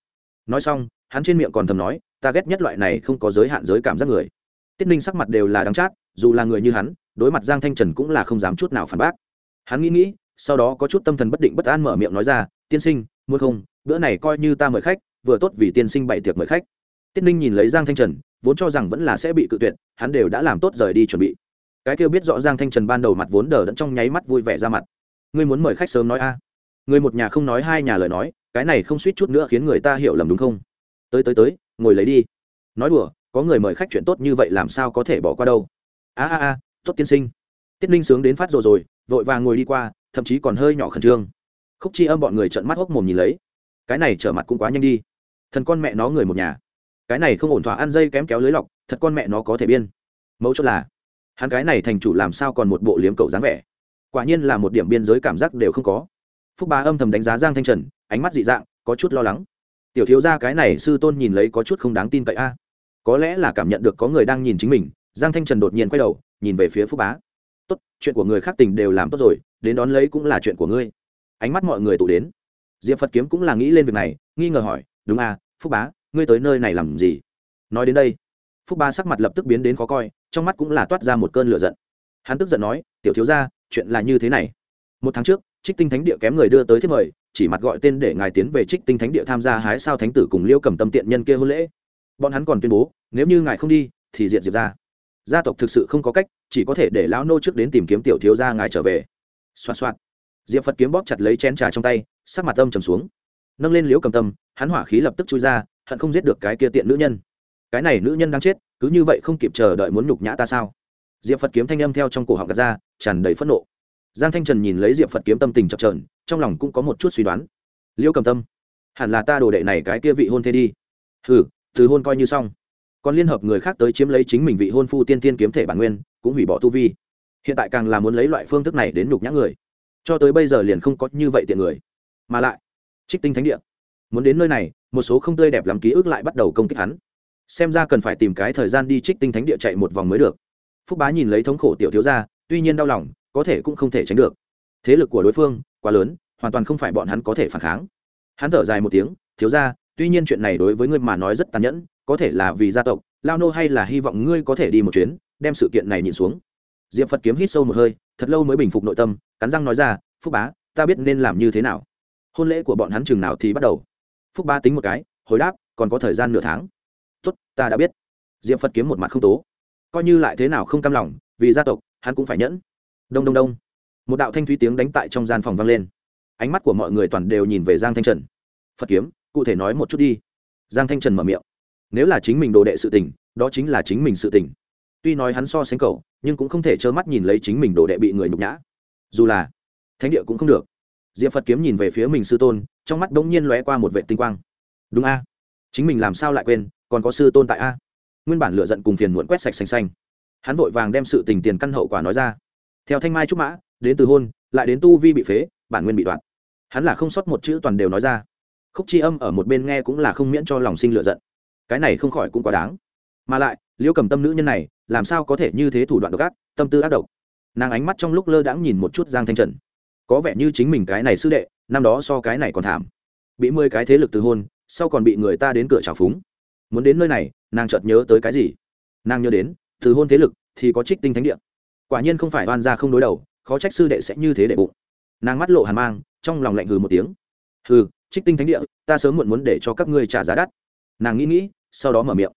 Nói xong, hắn trên miệng còn thầm nói, ta ghét nhất loại này không có giới hạn giới cảm giác người. Tiết ninh sắc mặt đều là đắng chát dù là người như hắn, đối mặt giang thanh trần cũng là không dám chút nào phản bác. Hắn nghĩ nghĩ, sau đó có chút tâm thần bất định bất an mở miệng nói ra, tiên sinh, muốn không? Bữa này coi như ta mời khách, vừa tốt vì tiên sinh bày tiệc mời khách. Tiết ninh nhìn lấy giang thanh trần, vốn cho rằng vẫn là sẽ bị cự tuyệt, hắn đều đã làm tốt rời đi chuẩn bị. Cái kêu biết rõ giang thanh trần ban đầu mặt vốn đờ đẫn trong nháy mắt vui vẻ ra mặt. Ngươi muốn mời khách sớm nói a? À. Người một nhà không nói hai nhà lời nói, cái này không suýt chút nữa khiến người ta hiểu lầm đúng không? Tới tới tới, ngồi lấy đi. Nói đùa, có người mời khách chuyện tốt như vậy làm sao có thể bỏ qua đâu? A a a, tốt tiên sinh. Tiết ninh sướng đến phát rồi rồi, vội vàng ngồi đi qua, thậm chí còn hơi nhỏ khẩn trương. Khúc chi âm bọn người trận mắt hốc mồm nhìn lấy. Cái này trở mặt cũng quá nhanh đi. Thần con mẹ nó người một nhà. Cái này không ổn thỏa ăn dây kém kéo lưới lọc, thật con mẹ nó có thể biên. Mẫu chốt là, hắn cái này thành chủ làm sao còn một bộ liếm cầu dáng vẻ. Quả nhiên là một điểm biên giới cảm giác đều không có. Phúc bá âm thầm đánh giá giang thanh trần, ánh mắt dị dạng, có chút lo lắng. Tiểu thiếu ra cái này sư tôn nhìn lấy có chút không đáng tin cậy a. Có lẽ là cảm nhận được có người đang nhìn chính mình giang thanh trần đột nhiên quay đầu, nhìn về phía phúc bá. Tốt, chuyện của người khác tình đều làm tốt rồi, đến đón lấy cũng là chuyện của ngươi. Ánh mắt mọi người tụ đến. Diệp phật kiếm cũng là nghĩ lên việc này, nghi ngờ hỏi, đúng à phúc bá, ngươi tới nơi này làm gì? Nói đến đây, phúc bá sắc mặt lập tức biến đến khó coi, trong mắt cũng là toát ra một cơn lửa giận. Hắn tức giận nói, tiểu thiếu ra chuyện là như thế này. Một tháng trước, trích tinh thánh địa kém người đưa tới thiết mời, chỉ mặt gọi tên để ngài tiến về trích tinh thánh địa tham gia hái sao thánh tử cùng liêu cầm tâm tiện nhân kia hôn lễ. Bọn hắn còn tuyên bố, nếu như ngài không đi, thì diện diệp ra gia tộc thực sự không có cách, chỉ có thể để lão nô trước đến tìm kiếm tiểu thiếu gia ngài trở về. Xoa xoa diệp phật kiếm bóp chặt lấy chén trà trong tay, sắc mặt âm trầm xuống. Nâng lên liễu cầm tâm, hắn hỏa khí lập tức chui ra, hận không giết được cái kia tiện nữ nhân. Cái này nữ nhân đang chết, cứ như vậy không kịp chờ đợi muốn nhục nhã ta sao? Diệp phật kiếm thanh âm theo trong cổ họng gạt ra, tràn đầy phẫn nộ. Giang thanh trần nhìn lấy diệp phật kiếm tâm tình chập trờn trong lòng cũng có một chút suy đoán. Liễu cầm tâm. Hẳn là ta đồ đệ này cái kia vị hôn thế đi. Hừ, từ hôn coi như xong còn liên hợp người khác tới chiếm lấy chính mình vị hôn phu tiên tiên kiếm thể bản nguyên, cũng hủy bỏ tu vi. Hiện tại càng là muốn lấy loại phương thức này đến nhục nhã người. Cho tới bây giờ liền không có như vậy tiện người. Mà lại, trích tinh thánh địa. Muốn đến nơi này, một số không tươi đẹp làm ký ức lại bắt đầu công kích hắn. Xem ra cần phải tìm cái thời gian đi trích tinh thánh địa chạy một vòng mới được. Phúc bá nhìn lấy thống khổ tiểu thiếu ra tuy nhiên đau lòng, có thể cũng không thể tránh được. Thế lực của đối phương, quá lớn, hoàn toàn không phải bọn hắn có thể phản kháng. Hắn thở dài một tiếng, thiếu ra tuy nhiên chuyện này đối với ngươi mà nói rất tàn nhẫn có thể là vì gia tộc, lao nô hay là hy vọng ngươi có thể đi một chuyến, đem sự kiện này nhìn xuống. Diệp phật kiếm hít sâu một hơi, thật lâu mới bình phục nội tâm, cắn răng nói ra, phúc bá, ta biết nên làm như thế nào. Hôn lễ của bọn hắn chừng nào thì bắt đầu. Phúc bá tính một cái, hồi đáp, còn có thời gian nửa tháng. Tốt, ta đã biết. Diệp phật kiếm một mặt không tố. Coi như lại thế nào không cam lòng, vì gia tộc, hắn cũng phải nhẫn. Đông đông đông. Một đạo thanh thúy tiếng đánh tại trong gian phòng vang lên. Ánh mắt của mọi người toàn đều nhìn về giang thanh trần. Phật kiếm, cụ thể nói một chút đi. Giang thanh trần mở miệng nếu là chính mình đồ đệ sự tình, đó chính là chính mình sự tình. Tuy nói hắn so sánh cầu nhưng cũng không thể trơ mắt nhìn lấy chính mình đồ đệ bị người nhục nhã. Dù là, thánh địa cũng không được. Diệp phật kiếm nhìn về phía mình sư tôn, trong mắt đ ỗ n g nhiên lóe qua một vệ tinh quang. Đúng a. Chính mình làm sao lại quên, còn có sư tôn tại a? Nguyên bản lựa giận cùng phiền muộn quét sạch xanh xanh. Hắn vội vàng đem sự tình tiền căn hậu quả nói ra. Theo thanh mai trúc mã, đến từ hôn, lại đến tu vi bị phế, bản nguyên bị đoạn. Hắn là không sót một chữ toàn đều nói ra. Khúc chi âm ở một bên nghe cũng là không miễn cho lòng sinh lựa giận cái này không khỏi cũng quá đáng. Mà lại, liễu cầm tâm nữ nhân này, làm sao có thể như thế thủ đoạn độc ác, tâm tư ác độc? Nàng ánh mắt trong lúc lơ đãng nhìn một chút giang thanh trần. Có vẻ như chính mình cái này sư đệ, năm đó so cái này còn thảm. Bị mười cái thế lực từ hôn, sau còn bị người ta đến cửa trào phúng. Muốn đến nơi này, nàng chợt nhớ tới cái gì? Nàng nhớ đến, từ hôn thế lực thì có trích tinh thánh địa. Quả nhiên không phải oan ra không đối đầu, khó trách sư đệ sẽ như thế đệ bụng. Nàng mắt lộ hàn mang, trong lòng lạnh hừ một tiếng. Hừ, trích tinh thánh địa, ta sớm muộn muốn để cho các ngươi trả giá đắt. Nàng nghĩ nghĩ sau đó mở miệng.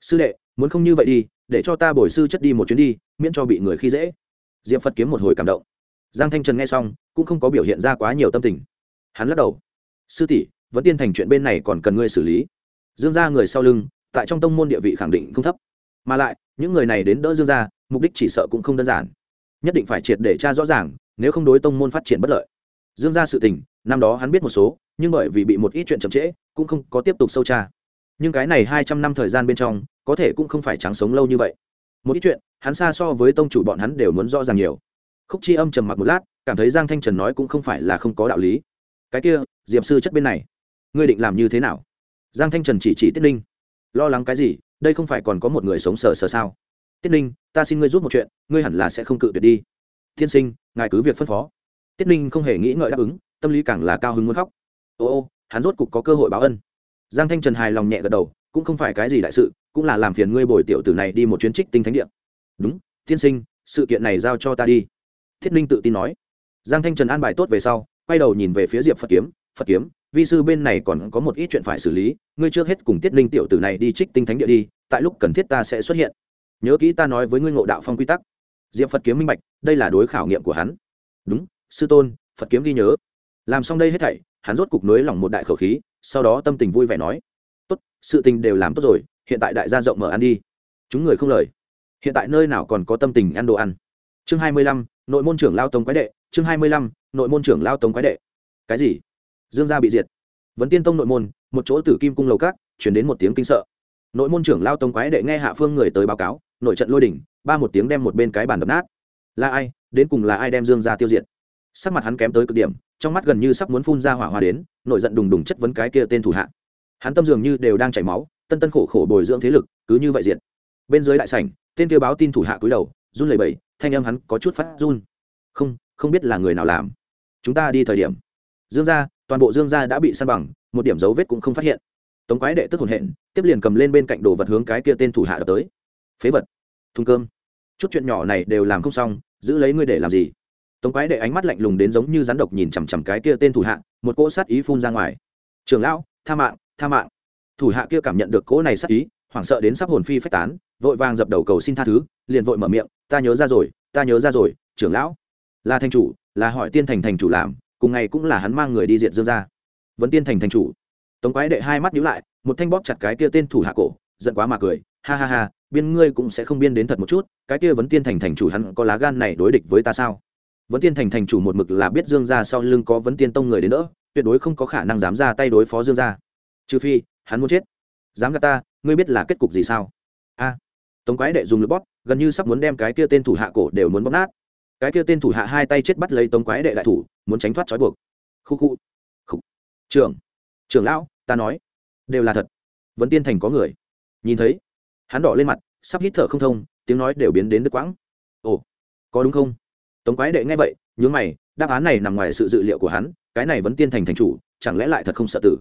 Sư đệ, muốn không như vậy đi, để cho ta bồi sư chất đi một chuyến đi, miễn cho bị người khi dễ. Diệp phật kiếm một hồi cảm động. Giang thanh trần nghe xong, cũng không có biểu hiện ra quá nhiều tâm tình. Hắn lắc đầu. Sư tỷ, vẫn tiên thành chuyện bên này còn cần ngươi xử lý. Dương gia người sau lưng, tại trong tông môn địa vị khẳng định không thấp. Mà lại, những người này đến đỡ dương gia, mục đích chỉ sợ cũng không đơn giản. Nhất định phải triệt để tra rõ ràng, nếu không đối tông môn phát triển bất lợi. Dương gia sự tình, năm đó hắn biết một số, nhưng bởi vì bị một ít chuyện chậm trễ, cũng không có tiếp tục sâu tra nhưng cái này hai trăm năm thời gian bên trong, có thể cũng không phải trắng sống lâu như vậy. Một ít chuyện, hắn xa so với tông chủ bọn hắn đều muốn rõ ràng nhiều. Khúc chi âm trầm mặc một lát, cảm thấy giang thanh trần nói cũng không phải là không có đạo lý. Cái kia, diệp sư chất bên này, ngươi định làm như thế nào? Giang thanh trần chỉ chỉ tiết ninh. Lo lắng cái gì? Đây không phải còn có một người sống sờ sờ sao? Tiết ninh, ta xin ngươi giúp một chuyện, ngươi hẳn là sẽ không cự tuyệt đi. Tiên sinh, ngài cứ việc phân phó. Tiết ninh không hề nghĩ ngợi đáp ứng, tâm lý càng là cao hứng muốn khóc. Ô ô, hắn rốt cục có cơ hội báo ân giang thanh trần hài lòng nhẹ gật đầu, cũng không phải cái gì đại sự, cũng là làm phiền ngươi bồi tiểu tử này đi một chuyến trích tinh thánh địa. Đúng, tiên sinh, sự kiện này giao cho ta đi. Thiết ninh tự tin nói. Giang thanh trần an bài tốt về sau, quay đầu nhìn về phía diệp phật kiếm. Phật kiếm, vi sư bên này còn có một ít chuyện phải xử lý, ngươi trước hết cùng tiết linh tiểu tử này đi trích tinh thánh địa đi, tại lúc cần thiết ta sẽ xuất hiện. Nhớ kỹ ta nói với ngươi ngộ đạo phong quy tắc. Diệp phật kiếm minh bạch, đây là đối khảo nghiệm của hắn. Đúng, sư tôn, phật kiếm ghi nhớ. Làm xong đây hết thảy, hắn rốt cục nối lòng một đại khẩu khí sau đó tâm tình vui vẻ nói, tốt, sự tình đều làm tốt rồi, hiện tại đại gia rộng mở ăn đi. Chúng người không lời. Hiện tại nơi nào còn có tâm tình ăn đồ ăn? Chương hai mươi lăm, nội môn trưởng lao tống quái đệ, chương hai mươi lăm, nội môn trưởng lao tống quái đệ. Cái gì? Dương gia bị diệt. Vấn tiên tông nội môn, một chỗ tử kim cung lầu cát chuyển đến một tiếng kinh sợ. Nội môn trưởng lao tống quái đệ nghe hạ phương người tới báo cáo, nội trận lôi đỉnh, ba một tiếng đem một bên cái bàn đập nát. Là ai? Đến cùng là ai đem dương gia tiêu diệt? Sắc mặt hắn kém tới cực điểm, trong mắt gần như sắp muốn phun ra hỏa hoa đến nội giận đùng đùng chất vấn cái kia tên thủ hạ. Hắn tâm dường như đều đang chảy máu, tân tân khổ khổ bồi dưỡng thế lực, cứ như vậy diệt. Bên dưới đại sảnh, tên kia báo tin thủ hạ cúi đầu, run lẩy bẩy, thanh âm hắn có chút phát run. Không không biết là người nào làm. Chúng ta đi thời điểm. Dương gia, toàn bộ dương gia đã bị săn bằng, một điểm dấu vết cũng không phát hiện. Tống quái đệ tức hồn hện, tiếp liền cầm lên bên cạnh đồ vật hướng cái kia tên thủ hạ đập tới. Phế vật. Thùng cơm. Chút chuyện nhỏ này đều làm không xong, giữ lấy ngươi để làm gì? Tống quái đệ ánh mắt lạnh lùng đến giống như rắn độc nhìn chằm chằm cái kia tên thủ hạ, một cỗ sát ý phun ra ngoài. Trường lão, tha mạng tha mạng. Thủ hạ kia cảm nhận được cỗ này sát ý, hoảng sợ đến sắp hồn phi phách tán, vội vàng dập đầu cầu xin tha thứ, liền vội mở miệng, ta nhớ ra rồi, ta nhớ ra rồi, trưởng lão. Là thành chủ, là hỏi tiên thành thành chủ làm, cùng ngày cũng là hắn mang người đi diện dương ra vẫn tiên thành thành chủ. Tống quái đệ hai mắt nhíu lại, một thanh bóp chặt cái kia tên thủ hạ cổ, giận quá mà cười, ha ha ha, biên ngươi cũng sẽ không biên đến thật một chút, cái kia vấn tiên thành thành chủ hắn có lá gan này đối địch với ta sao? Vấn tiên thành thành chủ một mực là biết dương gia sau lưng có vấn tiên tông người đến nữa tuyệt đối không có khả năng dám ra tay đối phó dương gia. Trừ phi, hắn muốn chết. Dám gạt ta, ngươi biết là kết cục gì sao? A. Tống quái đệ dùng lực bóp, gần như sắp muốn đem cái kia tên thủ hạ cổ đều muốn bóp nát. Cái kia tên thủ hạ hai tay chết bắt lấy tống quái đệ đại thủ, muốn tránh thoát trói buộc. Khu khu. Khu trưởng. Trưởng lão, ta nói. Đều là thật. Vẫn tiên thành có người. Nhìn thấy. Hắn đỏ lên mặt, sắp hít thở không thông, tiếng nói đều biến đến đứt quãng. Ồ, có đúng không? Tống quái đệ nghe vậy, nhướng mày, đáp án này nằm ngoài sự dự liệu của hắn, cái này vẫn tiên thành thành chủ, chẳng lẽ lại thật không sợ tử?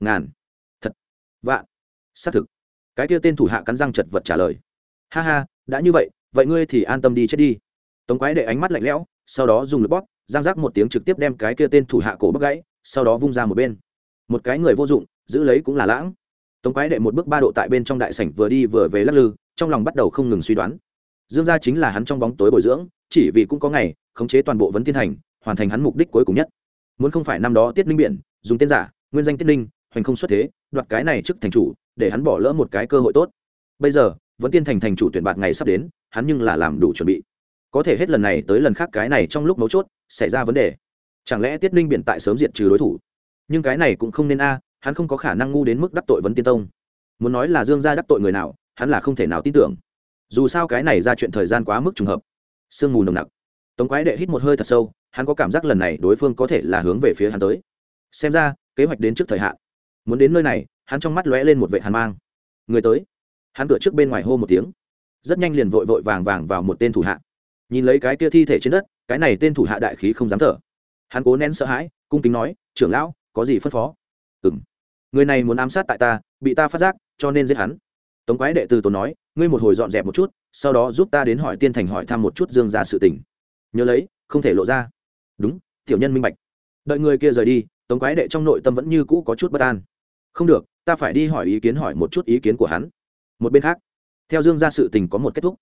Ngàn. Thật. Vạn. Xác thực. Cái kia tên thủ hạ cắn răng chật vật trả lời. Ha ha, đã như vậy vậy ngươi thì an tâm đi chết đi. Tống quái đệ ánh mắt lạnh lẽo, sau đó dùng lực bóp, giang giác một tiếng trực tiếp đem cái kia tên thủ hạ cổ bóc gãy, sau đó vung ra một bên. Một cái người vô dụng, giữ lấy cũng là lãng. Tống quái đệ một bước ba độ tại bên trong đại sảnh vừa đi vừa về lắc lư, trong lòng bắt đầu không ngừng suy đoán. Dương gia chính là hắn trong bóng tối bồi dưỡng chỉ vì cũng có ngày, khống chế toàn bộ vấn thiên Thành hoàn thành hắn mục đích cuối cùng nhất. Muốn không phải năm đó tiết ninh biển, dùng tên giả, nguyên danh tiết ninh, hoành không xuất thế, đoạt cái này trước thành chủ, để hắn bỏ lỡ một cái cơ hội tốt. Bây giờ vẫn tiên thành thành chủ tuyển bạt ngày sắp đến, hắn nhưng là làm đủ chuẩn bị. Có thể hết lần này tới lần khác cái này trong lúc mấu chốt, xảy ra vấn đề. Chẳng lẽ tiết ninh biện tại sớm diệt trừ đối thủ? Nhưng cái này cũng không nên a, hắn không có khả năng ngu đến mức đắc tội vấn tiên tông. Muốn nói là dương gia đắc tội người nào, hắn là không thể nào tin tưởng. Dù sao cái này ra chuyện thời gian quá mức trùng hợp sương mù nồng nặc. Tống quái đệ hít một hơi thật sâu, hắn có cảm giác lần này đối phương có thể là hướng về phía hắn tới. Xem ra, kế hoạch đến trước thời hạn. Muốn đến nơi này, hắn trong mắt lóe lên một vệ hàn mang. Người tới. Hắn cửa trước bên ngoài hô một tiếng. Rất nhanh liền vội vội vàng vàng vào một tên thủ hạ. Nhìn lấy cái kia thi thể trên đất, cái này tên thủ hạ đại khí không dám thở. Hắn cố nén sợ hãi, cung kính nói, trưởng lão, có gì phân phó? Ừ m người này muốn ám sát tại ta, bị ta phát giác, cho nên giết hắn. Tống quái đệ từ tốn nói, ngươi một hồi dọn dẹp một chút sau đó giúp ta đến hỏi tiên thành hỏi thăm một chút dương gia sự tình. Nhớ lấy, không thể lộ ra. Đúng, tiểu nhân minh bạch. Đợi người kia rời đi, tống quái đệ trong nội tâm vẫn như cũ có chút bất an. Không được, ta phải đi hỏi ý kiến hỏi một chút ý kiến của hắn. Một bên khác, theo dương gia sự tình có một kết thúc.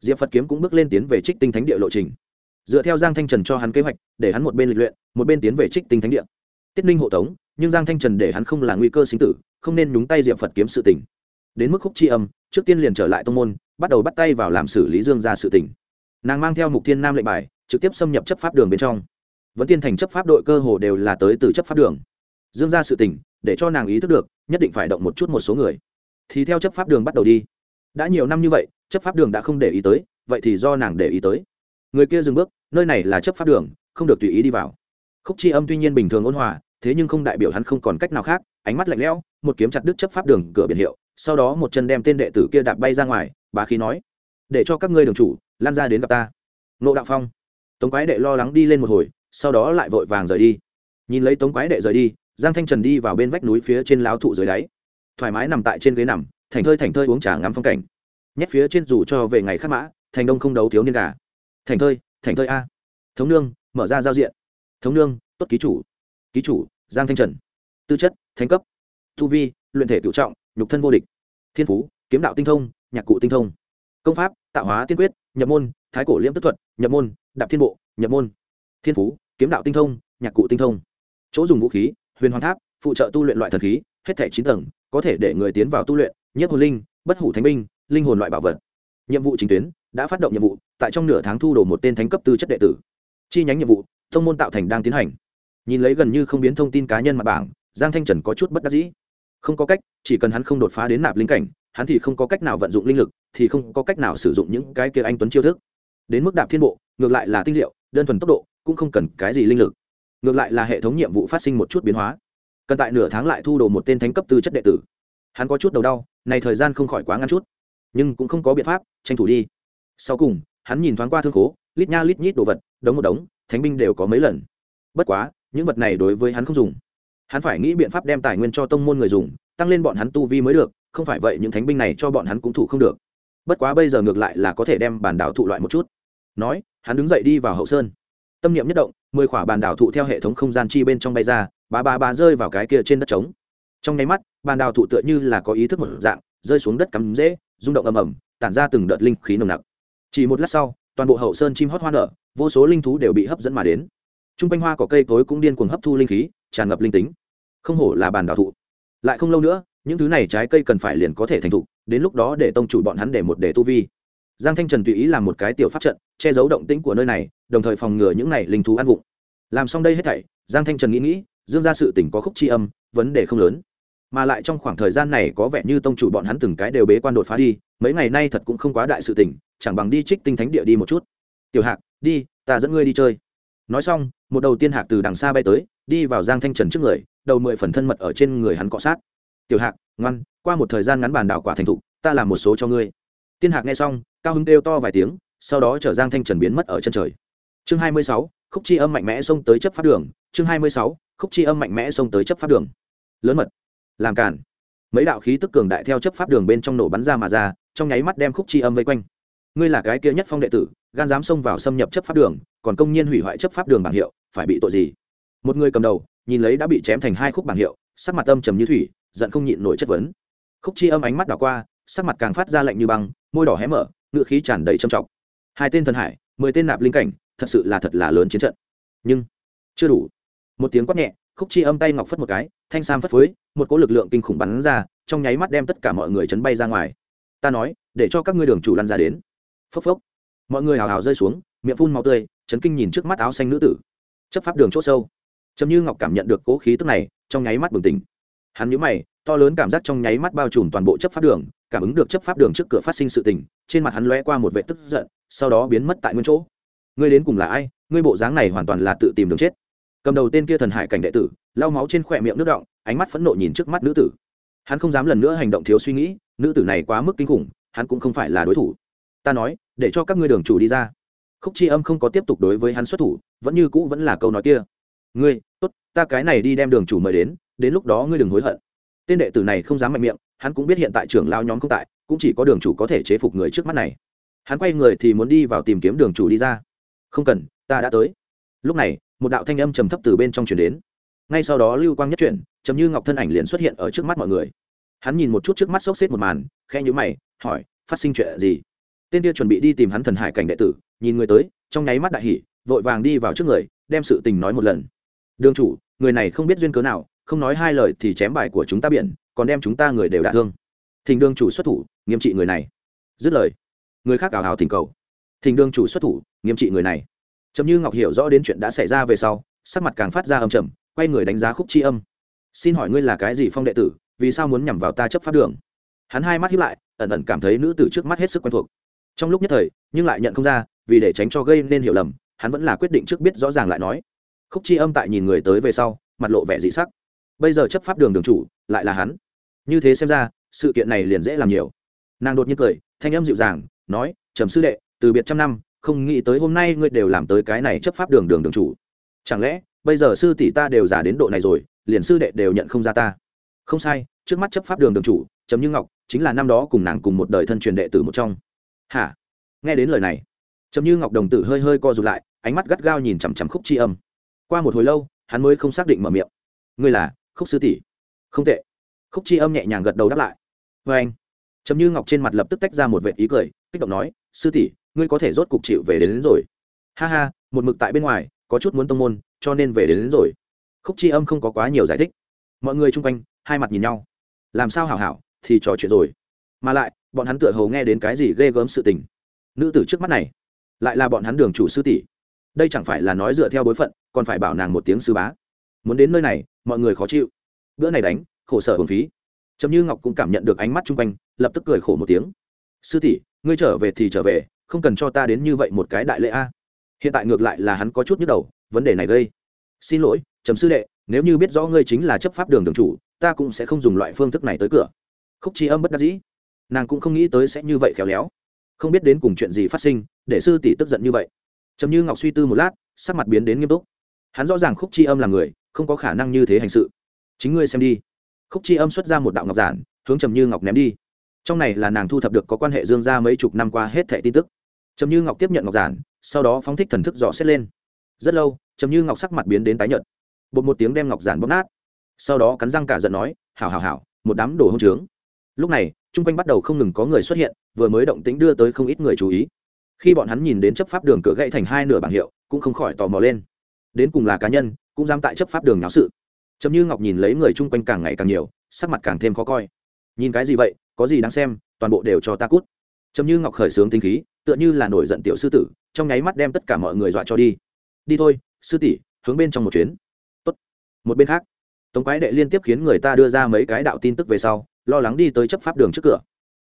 Diệp phật kiếm cũng bước lên tiến về trích tinh thánh địa lộ trình. Dựa theo giang thanh trần cho hắn kế hoạch, để hắn một bên lịch luyện, một bên tiến về trích tinh thánh địa. Tiết ninh hộ tống, nhưng giang thanh trần để hắn không là nguy cơ sinh tử, không nên nhúng tay diệp phật kiếm sự tình. Đến mức khúc c âm, trước tiên liền trở lại tông môn bắt đầu bắt tay vào làm xử lý dương ra sự tình. Nàng mang theo mục thiên nam lệnh bài, trực tiếp xâm nhập chấp pháp đường bên trong. Vẫn tiên thành chấp pháp đội cơ hồ đều là tới từ chấp pháp đường. Dương ra sự tình, để cho nàng ý thức được, nhất định phải động một chút một số người. Thì theo chấp pháp đường bắt đầu đi. Đã nhiều năm như vậy, chấp pháp đường đã không để ý tới, vậy thì do nàng để ý tới. Người kia dừng bước, nơi này là chấp pháp đường, không được tùy ý đi vào. Khúc chi âm tuy nhiên bình thường ôn hòa, thế nhưng không đại biểu hắn không còn cách nào khác, ánh mắt lạnh lẽo, một kiếm chặt đứt chấp pháp đường cửa biển hiệu, sau đó một chân đem tên đệ tử kia đạp bay ra ngoài Bá khí nói, để cho các ngươi đường chủ lan ra đến gặp ta. Nộ đạo phong, tống quái đệ lo lắng đi lên một hồi, sau đó lại vội vàng rời đi. Nhìn lấy tống quái đệ rời đi, giang thanh trần đi vào bên vách núi phía trên láo thụ dưới đáy. Thoải mái nằm tại trên ghế nằm thành thơi thành thơi uống trà ngắm phong cảnh. Nhét phía trên dù cho về ngày khắc mã, thành đông không đấu thiếu niên gà. Thành thơi thành thơi a. Thống nương, mở ra giao diện. Thống nương, tốt ký chủ. Ký chủ, giang thanh trần. Tư chất, thánh cấp. Thu vi, luyện thể cựu trọng, nhục thân vô địch. Thiên phú, kiếm đạo tinh thông nhạc cụ tinh thông. Công pháp, tạo hóa tiên quyết, nhập môn, thái cổ liễm tức thuật, nhập môn, đạp thiên bộ, nhập môn. Thiên phú, kiếm đạo tinh thông, nhạc cụ tinh thông. Chỗ dùng vũ khí, huyền hoàng tháp, phụ trợ tu luyện loại thần khí, hết thẻ chín tầng, có thể để người tiến vào tu luyện nhất hồn linh, bất hủ thánh binh, linh hồn loại bảo vật. Nhiệm vụ chính tuyến, đã phát động nhiệm vụ, tại trong nửa tháng thu đồ một tên thánh cấp tư chất đệ tử. Chi nhánh nhiệm vụ, thông môn tạo thành đang tiến hành. Nhìn lấy gần như không biến thông tin cá nhân mặt bảng, giang thanh trần có chút bất đắc dĩ. Không có cách, chỉ cần hắn không đột phá đến nạp linh cảnh hắn thì không có cách nào vận dụng linh lực, thì không có cách nào sử dụng những cái kia anh tuấn chiêu thức. Đến mức đạp thiên bộ, ngược lại là tinh diệu, đơn thuần tốc độ, cũng không cần cái gì linh lực. Ngược lại là hệ thống nhiệm vụ phát sinh một chút biến hóa. Cần tại nửa tháng lại thu đồ một tên thánh cấp tư chất đệ tử. Hắn có chút đầu đau, này thời gian không khỏi quá ngắn chút. Nhưng cũng không có biện pháp, tranh thủ đi. Sau cùng, hắn nhìn thoáng qua thương khố, lít nha lít nhít đồ vật, đống một đống, thánh binh đều có mấy lần. Bất quá, những vật này đối với hắn không dùng. Hắn phải nghĩ biện pháp đem tài nguyên cho tông môn người dùng tăng lên bọn hắn tu vi mới được, không phải vậy những thánh binh này cho bọn hắn cũng thủ không được. Bất quá bây giờ ngược lại là có thể đem bản đảo thụ loại một chút. Nói, hắn đứng dậy đi vào hậu sơn. Tâm niệm nhất động, mười khỏa bàn đảo thụ theo hệ thống không gian chi bên trong bay ra bà bà bà rơi vào cái kia trên đất trống. Trong nháy mắt bàn đảo thụ tựa như là có ý thức một dạng, rơi xuống đất cắm rễ rung động ầm ầm, tản ra từng đợt linh khí nồng nặc. Chỉ một lát sau, toàn bộ hậu sơn chim hót hoa nở, vô số linh thú đều bị hấp dẫn mà đến. T r u n g quanh hoa có cây cối cũng điên cuồng hấp thu linh khí, tràn ngập linh tính. Không hổ là bàn đảo thụ lại không lâu nữa, những thứ này trái cây cần phải liền có thể thành thục, đến lúc đó để tông chủ bọn hắn để một để tu vi. Giang thanh trần tùy ý làm một cái tiểu pháp trận, che giấu động tĩnh của nơi này, đồng thời phòng ngừa những này linh thú ăn vụng. Làm xong đây hết thảy, giang thanh trần nghĩ nghĩ, dương ra sự tỉnh có khúc c h i âm, vấn đề không lớn. Mà lại trong khoảng thời gian này có vẻ như tông chủ bọn hắn từng cái đều bế quan đột phá đi, mấy ngày nay thật cũng không quá đại sự tỉnh chẳng bằng đi trích tinh thánh địa đi một chút. Tiểu hạc, đi, ta dẫn ngươi đi chơi nói xong, một đầu tiên hạc từ đằng xa bay tới, đi vào giang thanh trần trước người, đầu mười phần thân mật ở trên người hắn cọ sát. Tiểu hạc, ngoan, qua một thời gian ngắn bàn đảo quả thành thục, ta làm một số cho ngươi. Tiên hạc nghe xong, cao hứng kêu to vài tiếng, sau đó chở giang thanh trần biến mất ở chân trời. Chương hai mươi sáu, khúc chi âm mạnh mẽ xông tới chấp pháp đường. Chương hai mươi sáu, khúc chi âm mạnh mẽ xông tới chấp pháp đường. Lớn mật, làm cản mấy đạo khí tức cường đại theo chấp pháp đường bên trong nổ bắn ra mà ra, trong nháy mắt đem khúc chi âm vây quanh. Ngươi là cái kia nhất phong đệ tử, gan dám xông vào xâm nhập chấp pháp đường còn công nhiên hủy hoại chấp pháp đường bảng hiệu, phải bị tội gì? Một người cầm đầu, nhìn lấy đã bị chém thành hai khúc bảng hiệu, sắc mặt âm trầm như thủy, giận không nhịn nổi chất vấn. Khúc chi âm ánh mắt đảo qua, sắc mặt càng phát ra lạnh như băng, môi đỏ hé mở, ngựa khí tràn đầy trầm trọng. Hai tên thần hải, mười tên nạp linh cảnh, thật sự là thật là lớn chiến trận. Nhưng, chưa đủ. Một tiếng quát nhẹ, khúc chi âm tay ngọc phất một cái, thanh sam phất phới, một cỗ lực lượng kinh khủng bắn ra, trong nháy mắt đem tất cả mọi người chấn bay ra ngoài. Ta nói, để cho các ngươi đường chủ lăn ra đến. Phốc phốc. Mọi người hào hào rơi xuống miệng phun màu tươi, chấn kinh nhìn trước mắt áo xanh nữ tử. Chấp pháp đường c h ỗ sâu. Chấm như ngọc cảm nhận được cố khí tức này, trong nháy mắt bừng tỉnh. Hắn nhớ mày, to lớn cảm giác trong nháy mắt bao trùm toàn bộ chấp pháp đường, cảm ứng được chấp pháp đường trước cửa phát sinh sự tình, trên mặt hắn lóe qua một vệ tức giận, sau đó biến mất tại nguyên chỗ. Ngươi đến cùng là ai? Ngươi bộ dáng này hoàn toàn là tự tìm đường chết. Cầm đầu tên kia thần hải cảnh đệ tử, lau máu trên khỏe miệng nước động ánh mắt phẫn nộ nhìn trước mắt nữ tử. Hắn không dám lần nữa hành động thiếu suy nghĩ, nữ tử này quá mức kinh khủng, hắn cũng không phải là đối thủ. Ta nói, để cho các ngươi đường chủ đi ra khúc chi âm không có tiếp tục đối với hắn xuất thủ, vẫn như cũ vẫn là câu nói kia. Ngươi, tốt, ta cái này đi đem đường chủ mời đến đến lúc đó ngươi đừng hối hận. Tên đệ tử này không dám mạnh miệng, hắn cũng biết hiện tại trưởng lao nhóm không tại, cũng chỉ có đường chủ có thể chế phục người trước mắt này. Hắn quay người thì muốn đi vào tìm kiếm đường chủ đi ra. Không cần, ta đã tới. Lúc này, một đạo thanh âm trầm thấp từ bên trong chuyển đến. Ngay sau đó lưu quang nhất chuyển chấm như ngọc thân ảnh liền xuất hiện ở trước mắt mọi người. Hắn nhìn một chút trước mắt xốc xếp một màn khe nhữ mày, hỏi, phát sinh chuyện gì? Tên kia chuẩn bị đi tìm hắn thần hải cảnh đệ tử nhìn người tới, trong nháy mắt đại hỉ, vội vàng đi vào trước người, đem sự tình nói một lần. Đường chủ, người này không biết duyên cớ nào, không nói hai lời thì chém bài của chúng ta biển, còn đem chúng ta người đều đả thương. Thỉnh đường chủ xuất thủ, nghiêm trị người này. Dứt lời, người khác ảo hào thỉnh cầu. Thỉnh đường chủ xuất thủ, nghiêm trị người này. Chấm như ngọc hiểu rõ đến chuyện đã xảy ra về sau, sắc mặt càng phát ra âm trầm, quay người đánh giá khúc chi âm. Xin hỏi ngươi là cái gì phong đệ tử, vì sao muốn nhằm vào ta chấp pháp đường? Hắn hai mắt hiếp lại, ẩn ẩn cảm thấy nữ tử trước mắt hết sức quen thuộc trong lúc nhất thời, nhưng lại nhận không ra, vì để tránh cho gây nên hiểu lầm, hắn vẫn là quyết định trước biết rõ ràng lại nói. Khúc chi âm tại nhìn người tới về sau, mặt lộ vẻ dị sắc. Bây giờ chấp pháp đường đường chủ, lại là hắn. Như thế xem ra, sự kiện này liền dễ làm nhiều. Nàng đột nhiên cười, thanh âm dịu dàng, nói, trầm sư đệ, từ biệt trăm năm, không nghĩ tới hôm nay ngươi đều làm tới cái này chấp pháp đường đường đường chủ. Chẳng lẽ, bây giờ sư tỷ ta đều giả đến độ này rồi, liền sư đệ đều nhận không ra ta? Không sai, trước mắt chấp pháp đường đường chủ chấm như ngọc, chính là năm đó cùng nàng cùng một đời thân truyền đệ tử một trong hả? Nghe đến lời này chấm như ngọc đồng tử hơi hơi co rụt lại ánh mắt gắt gao nhìn chằm chằm khúc chi âm. Qua một hồi lâu hắn mới không xác định mở miệng. Ngươi là khúc sư tỷ? Không tệ. Khúc chi âm nhẹ nhàng gật đầu đáp lại. Vê anh chấm như ngọc trên mặt lập tức tách ra một vệ ý cười kích động nói sư tỷ ngươi có thể rốt cục chịu về đến, đến rồi. Ha ha một mực tại bên ngoài có chút muốn tông môn cho nên về đến, đến rồi. Khúc chi âm không có quá nhiều giải thích. Mọi người chung quanh hai mặt nhìn nhau. Làm sao hảo hảo thì trò chuyện rồi. Mà lại bọn hắn tựa hồ nghe đến cái gì ghê gớm sự tình. Nữ tử trước mắt này, lại là bọn hắn đường chủ sư tỷ. Đây chẳng phải là nói dựa theo bối phận, còn phải bảo nàng một tiếng sư bá. Muốn đến nơi này, mọi người khó chịu. Bữa này đánh, khổ sở hồn phí. Trầm như ngọc cũng cảm nhận được ánh mắt chung quanh, lập tức cười khổ một tiếng. Sư tỷ, ngươi trở về thì trở về, không cần cho ta đến như vậy một cái đại lễ a. Hiện tại ngược lại là hắn có chút nhức đầu, vấn đề này gây. Xin lỗi, trầm sư đệ, nếu như biết rõ ngươi chính là chấp pháp đường đường chủ, ta cũng sẽ không dùng loại phương thức này tới cửa. Khúc chi âm bất đắc dĩ nàng cũng không nghĩ tới sẽ như vậy khéo léo. Không biết đến cùng chuyện gì phát sinh, để sư tỷ tức giận như vậy. Trầm như ngọc suy tư một lát, sắc mặt biến đến nghiêm túc. Hắn rõ ràng khúc chi âm là người, không có khả năng như thế hành sự. Chính ngươi xem đi. Khúc chi âm xuất ra một đạo ngọc giản, hướng trầm như ngọc ném đi. Trong này là nàng thu thập được có quan hệ dương ra mấy chục năm qua hết thẻ tin tức. Trầm như ngọc tiếp nhận ngọc giản, sau đó phóng thích thần thức dò xét lên. Rất lâu, trầm như ngọc sắc mặt biến đến tái nhợt. Bột một tiếng đem ngọc giản bóp nát. Sau đó cắn răng cả giận nói, hảo hảo hảo, một đám đồ hông trướng lúc này, chung quanh bắt đầu không ngừng có người xuất hiện, vừa mới động tính đưa tới không ít người chú ý. Khi bọn hắn nhìn đến chấp pháp đường cửa gãy thành hai nửa bảng hiệu, cũng không khỏi tò mò lên. Đến cùng là cá nhân, cũng dám tại chấp pháp đường náo sự. Chấm như ngọc nhìn lấy người chung quanh càng ngày càng nhiều, sắc mặt càng thêm khó coi. Nhìn cái gì vậy, có gì đáng xem, toàn bộ đều cho ta cút. Chấm như ngọc khởi sướng tinh khí, tựa như là nổi giận tiểu sư tử, trong nháy mắt đem tất cả mọi người dọa cho đi. Đi thôi, sư tỷ, hướng bên trong một chuyến. Tốt. một bên khác, tống quái đệ liên tiếp khiến người ta đưa ra mấy cái đạo tin tức về sau lo lắng đi tới chấp pháp đường trước cửa.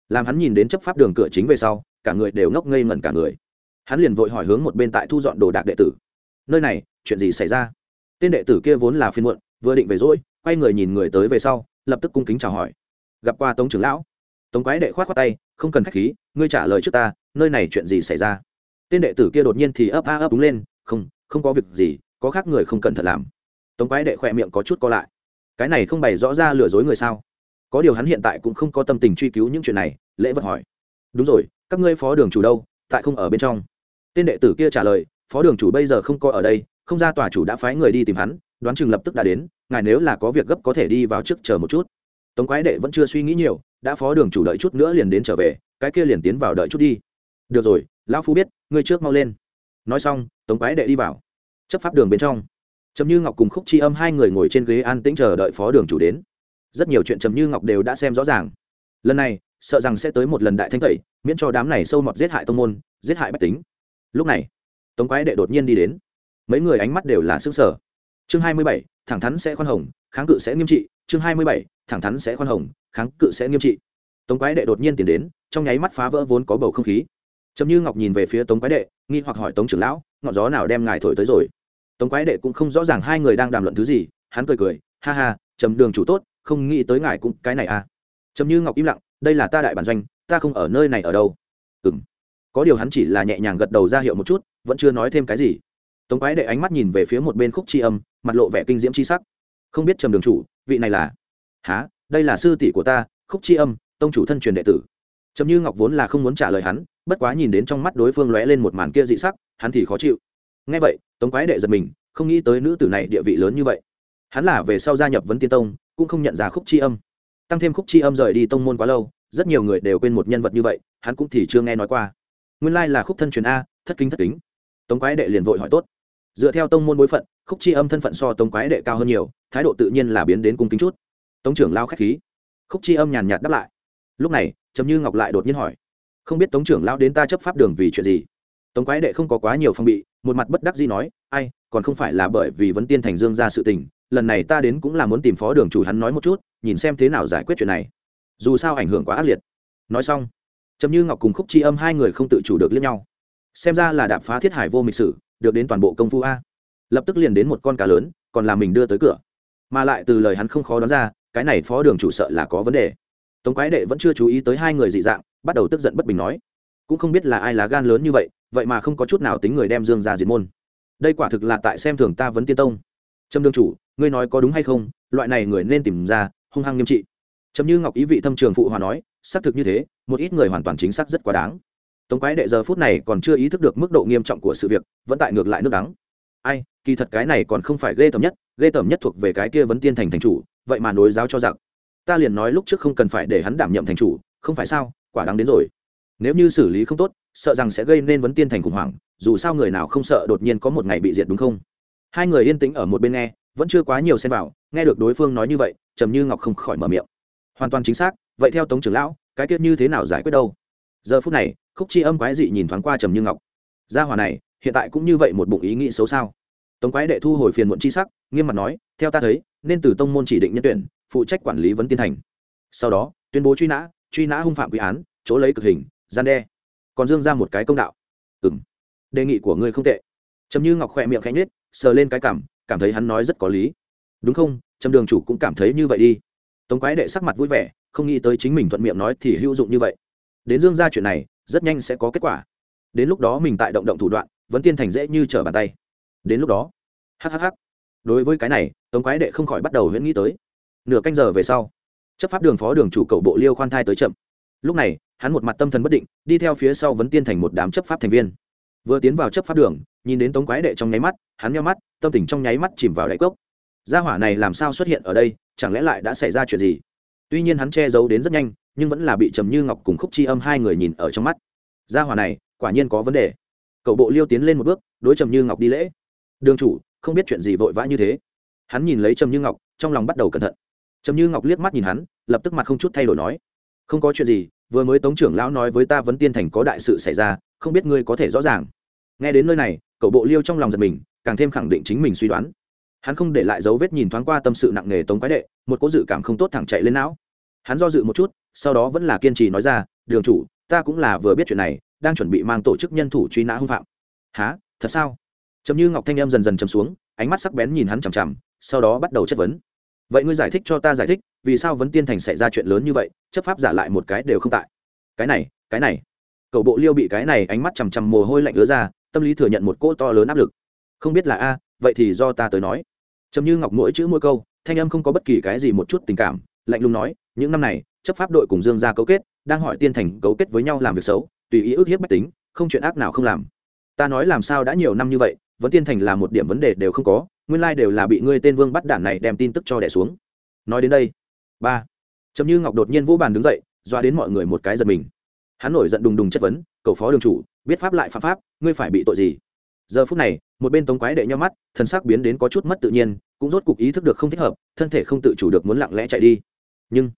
Làm hắn nhìn đến chấp pháp đường cửa chính về sau, cả người đều ngốc ngây ngẩn cả người. Hắn liền vội hỏi hướng một bên tại thu dọn đồ đạc đệ tử. Nơi này, chuyện gì xảy ra? Tên đệ tử kia vốn là phiên muộn, vừa định về rỗi, quay người nhìn người tới về sau, lập tức cung kính chào hỏi. Gặp qua tống trưởng lão. Tống quái đệ khoát khoát tay, không cần khách khí, ngươi trả lời trước ta, nơi này chuyện gì xảy ra? Tên đệ tử kia đột nhiên thì ấp a ấp đúng lên, không không có việc gì, có khác người không cần thật làm. Tống quái đệ khỏe miệng có chút co lại. Cái này không bày rõ ra lừa dối người sao? Có điều hắn hiện tại cũng không có tâm tình truy cứu những chuyện này, lễ vật hỏi. Đúng rồi, các ngươi phó đường chủ đâu? Tại không ở bên trong. Tên đệ tử kia trả lời, phó đường chủ bây giờ không có ở đây, không ra tòa chủ đã phái người đi tìm hắn, đoán chừng lập tức đã đến, ngài nếu là có việc gấp có thể đi vào trước chờ một chút. Tống quái đệ vẫn chưa suy nghĩ nhiều, đã phó đường chủ đợi chút nữa liền đến trở về, cái kia liền tiến vào đợi chút đi. Được rồi, lão phu biết, ngươi trước mau lên. Nói xong, tống quái đệ đi vào. Chấp pháp đường bên trong. Trầm như ngọc cùng khúc chi âm hai người ngồi trên ghế an tĩnh chờ đợi phó đường chủ đến rất nhiều chuyện trầm như ngọc đều đã xem rõ ràng. Lần này, sợ rằng sẽ tới một lần đại thanh tẩy, miễn cho đám này sâu mọt giết hại tông môn, giết hại bách tính. Lúc này, tống quái đệ đột nhiên đi đến. Mấy người ánh mắt đều là xương sở chương hai mươi bảy, thẳng thắn sẽ khoan hồng, kháng cự sẽ nghiêm trị. Chương hai mươi bảy, thẳng thắn sẽ khoan hồng, kháng cự sẽ nghiêm trị. Tống quái đệ đột nhiên tiến đến, trong nháy mắt phá vỡ vốn có bầu không khí. Trầm như ngọc nhìn về phía tống quái đệ, nghi hoặc hỏi tống trưởng lão, ngọn gió nào đem ngài thổi tới rồi? Tống quái đệ cũng không rõ ràng hai người đang đàm luận thứ gì, hắn cười cười, ha ha, trầm đường chủ tốt không nghĩ tới ngài cũng cái này à. Trầm như ngọc im lặng, đây là ta đại bản doanh, ta không ở nơi này ở đâu. Ừ m có điều hắn chỉ là nhẹ nhàng gật đầu ra hiệu một chút, vẫn chưa nói thêm cái gì. Tống quái đệ ánh mắt nhìn về phía một bên khúc c âm, mặt lộ vẻ kinh diễm c sắc. Không biết trầm đường chủ, vị này là? Há đây là sư tỷ của ta, khúc c âm, tông chủ thân truyền đệ tử. Trầm như ngọc vốn là không muốn trả lời hắn, bất quá nhìn đến trong mắt đối phương lóe lên một màn kia dị sắc, hắn thì khó chịu. Ngay vậy, tống quái đệ giật mình, không nghĩ tới nữ tử này địa vị lớn như vậy. Hắn là về sau gia nhập vấn tiên tông cũng không nhận ra khúc chi âm. Tăng thêm khúc chi âm rời đi tông môn quá lâu, rất nhiều người đều quên một nhân vật như vậy, hắn cũng thì chưa nghe nói qua. Nguyên lai là khúc thân truyền a, thất kính thất kính. Tống quái đệ liền vội hỏi tốt. Dựa theo tông môn bối phận, khúc chi âm thân phận so tống quái đệ cao hơn nhiều, thái độ tự nhiên là biến đến cung kính chút. Tống trưởng lao k h á c h khí. Khúc chi âm nhàn nhạt đáp lại. Lúc này, trầm như ngọc lại đột nhiên hỏi. Không biết tống trưởng lao đến ta chấp pháp đường vì chuyện gì? Tống quái đệ không có quá nhiều phong bị, một mặt bất đắc gì nói, ai, còn không phải là bởi vì vấn tiên thành dương ra sự tình lần này ta đến cũng là muốn tìm phó đường chủ hắn nói một chút, nhìn xem thế nào giải quyết chuyện này. Dù sao ảnh hưởng quá ác liệt. Nói xong chấm như ngọc cùng khúc chi âm hai người không tự chủ được lẫn nhau. Xem ra là đạp phá thiết hải vô mịch sử, được đến toàn bộ công phu a. Lập tức liền đến một con cá lớn, còn là mình đưa tới cửa. Mà lại từ lời hắn không khó đoán ra, cái này phó đường chủ sợ là có vấn đề. Tống quái đệ vẫn chưa chú ý tới hai người dị dạng, bắt đầu tức giận bất bình nói. Cũng không biết là ai lá gan lớn như vậy vậy mà không có chút nào tính người đem dương ra diệt môn. Đây quả thực là tại xem thường ta vấn tiên tông trâm đương chủ, ngươi nói có đúng hay không? Loại này người nên tìm ra, hung hăng nghiêm trị. Trâm như ngọc ý vị thâm trường phụ hòa nói, xác thực như thế, một ít người hoàn toàn chính xác rất quá đáng. Tống quái đệ giờ phút này còn chưa ý thức được mức độ nghiêm trọng của sự việc, vẫn tại ngược lại nước đắng. Ai, kỳ thật cái này còn không phải ghê tởm nhất, ghê tởm nhất thuộc về cái kia vấn tiên thành thành chủ, vậy mà nối giáo cho giặc. Ta liền nói lúc trước không cần phải để hắn đảm nhiệm thành chủ, không phải sao, quả đáng đến rồi. Nếu như xử lý không tốt, sợ rằng sẽ gây nên vấn tiên thành khủng hoảng, dù sao người nào không sợ đột nhiên có một ngày bị diệt đúng không? Hai người yên tĩnh ở một bên nghe, vẫn chưa quá nhiều xem vào, nghe được đối phương nói như vậy, trầm như ngọc không khỏi mở miệng. Hoàn toàn chính xác, vậy theo tống trưởng lão, cái tiết như thế nào giải quyết đâu? Giờ phút này, khúc chi âm quái dị nhìn thoáng qua trầm như ngọc. Gia hòa này, hiện tại cũng như vậy một bụng ý nghĩ xấu sao? Tống quái đệ thu hồi phiền muộn chi sắc, nghiêm mặt nói, theo ta thấy, nên từ tông môn chỉ định nhân tuyển, phụ trách quản lý vấn tiên thành. Sau đó, tuyên bố truy nã truy nã hung phạm quy án, chỗ lấy cực hình, gian đe. Còn dương ra một cái công đạo. Ừ m đề nghị của ngươi không tệ. Trầm như ngọc khỏe miệng khẽ nhết sờ lên cái cảm cảm thấy hắn nói rất có lý. Đúng không? Trầm đường chủ cũng cảm thấy như vậy đi. Tống quái đệ sắc mặt vui vẻ, không nghĩ tới chính mình thuận miệng nói thì hữu dụng như vậy. Đến dương ra chuyện này, rất nhanh sẽ có kết quả. Đến lúc đó mình tại động động thủ đoạn, vẫn tiên thành dễ như trở bàn tay. Đến lúc đó hhh đối với cái này, tống quái đệ không khỏi bắt đầu huyễn nghĩ tới. Nửa canh giờ về sau, chấp pháp đường phó đường chủ cầu bộ liêu khoan thai tới chậm. Lúc này, hắn một mặt tâm thần bất định, đi theo phía sau vấn tiên thành một đám chấp pháp thành viên vừa tiến vào chấp pháp đường, nhìn đến tống quái đệ trong nháy mắt, hắn nhau mắt, tâm tình trong nháy mắt chìm vào đáy cốc. Gia hỏa này làm sao xuất hiện ở đây, chẳng lẽ lại đã xảy ra chuyện gì? Tuy nhiên hắn che giấu đến rất nhanh, nhưng vẫn là bị trầm như ngọc cùng khúc chi âm hai người nhìn ở trong mắt. Gia hỏa này, quả nhiên có vấn đề. Cậu bộ liêu tiến lên một bước, đối trầm như ngọc đi lễ. Đường chủ, không biết chuyện gì vội vã như thế. Hắn nhìn lấy trầm như ngọc, trong lòng bắt đầu cẩn thận. Trầm như ngọc liếc mắt nhìn hắn, lập tức mặt không chút thay đổi nói, không có chuyện gì, vừa mới tống trưởng lão nói với ta vấn tiên thành có đại sự xảy ra, không biết ngươi có thể rõ ràng nghe đến nơi này, cậu bộ liêu trong lòng giật mình, càng thêm khẳng định chính mình suy đoán. Hắn không để lại dấu vết nhìn thoáng qua tâm sự nặng nề tống quái đệ, một cố dự cảm không tốt thẳng chạy lên não. Hắn do dự một chút, sau đó vẫn là kiên trì nói ra, đường chủ, ta cũng là vừa biết chuyện này, đang chuẩn bị mang tổ chức nhân thủ truy nã hung phạm. Há thật sao? Chấm như ngọc thanh em dần dần chấm xuống, ánh mắt sắc bén nhìn hắn chằm chằm, sau đó bắt đầu chất vấn. Vậy ngươi giải thích cho ta giải thích, vì sao vấn tiên thành xảy ra chuyện lớn như vậy, chấp pháp giả lại một cái đều không tại? Cái này cái này. Cậu bộ liêu bị cái này ánh mắt chằm chằm mồ hôi lạnh ứa ra tâm lý thừa nhận một cỗ to lớn áp lực. Không biết là a, vậy thì do ta tới nói. Chấm như ngọc mỗi chữ mỗi câu, thanh âm không có bất kỳ cái gì một chút tình cảm, lạnh lùng nói, những năm này, chấp pháp đội cùng dương gia cấu kết, đang hỏi tiên thành cấu kết với nhau làm việc xấu, tùy ý ước hiếp bách tính, không chuyện ác nào không làm. Ta nói làm sao đã nhiều năm như vậy, vẫn tiên thành là một điểm vấn đề đều không có, nguyên lai đều là bị ngươi tên vương bắt đản này đem tin tức cho đẻ xuống. Nói đến đây, ba, trầm như ngọc đột nhiên vũ bàn đứng dậy doa đến mọi người một cái giật mình. Hắn nổi giận đùng đùng chất vấn, cầu phó đường chủ, biết pháp lại phạm pháp ngươi phải bị tội gì? Giờ phút này, một bên tống quái đệ nhau mắt thần sắc biến đến có chút mất tự nhiên, cũng rốt cục ý thức được không thích hợp, thân thể không tự chủ được muốn lặng lẽ chạy đi. Nhưng,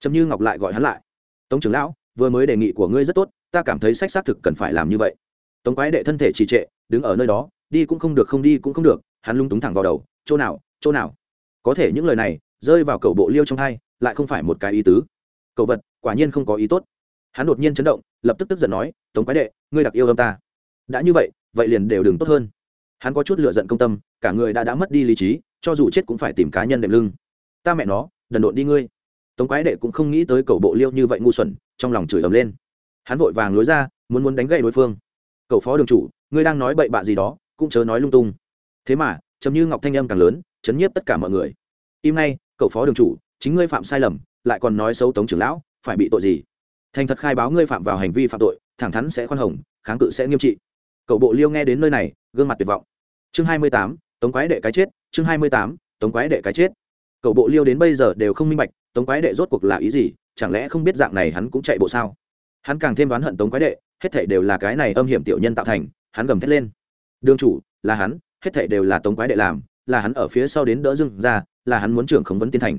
trầm như ngọc lại gọi hắn lại. Tống trưởng lão, vừa mới đề nghị của ngươi rất tốt, ta cảm thấy sách xác thực cần phải làm như vậy. Tống quái đệ thân thể trì trệ, đứng ở nơi đó, đi cũng không được, không đi cũng không được, hắn lung túng thẳng vào đầu, chỗ nào chỗ nào? Có thể những lời này, rơi vào cầu bộ liêu trong thai lại không phải một cái ý tứ. Cầu vật, quả nhiên không có ý tốt. Hắn đột nhiên chấn động, lập tức tức giận nói, tống quái đệ, ngươi đặc yêu âm ta đã như vậy vậy liền đều đừng tốt hơn. Hắn có chút lựa giận công tâm, cả người đã đã mất đi lý trí, cho dù chết cũng phải tìm cá nhân đệm lưng. Ta mẹ nó, đần độn đi ngươi. Tống quái đệ cũng không nghĩ tới cầu bộ liêu như vậy ngu xuẩn, trong lòng chửi ầm lên. Hắn vội vàng lối ra, muốn muốn đánh gậy đối phương. Cầu phó đường chủ, ngươi đang nói bậy bạ gì đó, cũng chớ nói lung tung. Thế mà chấm như ngọc thanh âm càng lớn, chấn nhiếp tất cả mọi người. Im ngay, cậu phó đường chủ, chính ngươi phạm sai lầm, lại còn nói xấu tống trưởng lão, phải bị tội gì? Thành thật khai báo ngươi phạm vào hành vi phạm tội, thẳng thắn sẽ khoan hồng, kháng cự sẽ nghiêm trị cậu bộ liêu nghe đến nơi này, gương mặt tuyệt vọng. Chương hai mươi tám, tống quái đệ cái chết, chương hai mươi tám, tống quái đệ cái chết. Cậu bộ liêu đến bây giờ đều không minh bạch, tống quái đệ rốt cuộc là ý gì, chẳng lẽ không biết dạng này hắn cũng chạy bộ sao? Hắn càng thêm đoán hận tống quái đệ, hết thể đều là cái này âm hiểm tiểu nhân tạo thành, hắn gầm thét lên. Đương chủ, là hắn, hết thể đều là tống quái đệ làm, là hắn ở phía sau đến đỡ dưng ra là hắn muốn trưởng khống vấn tiên thành.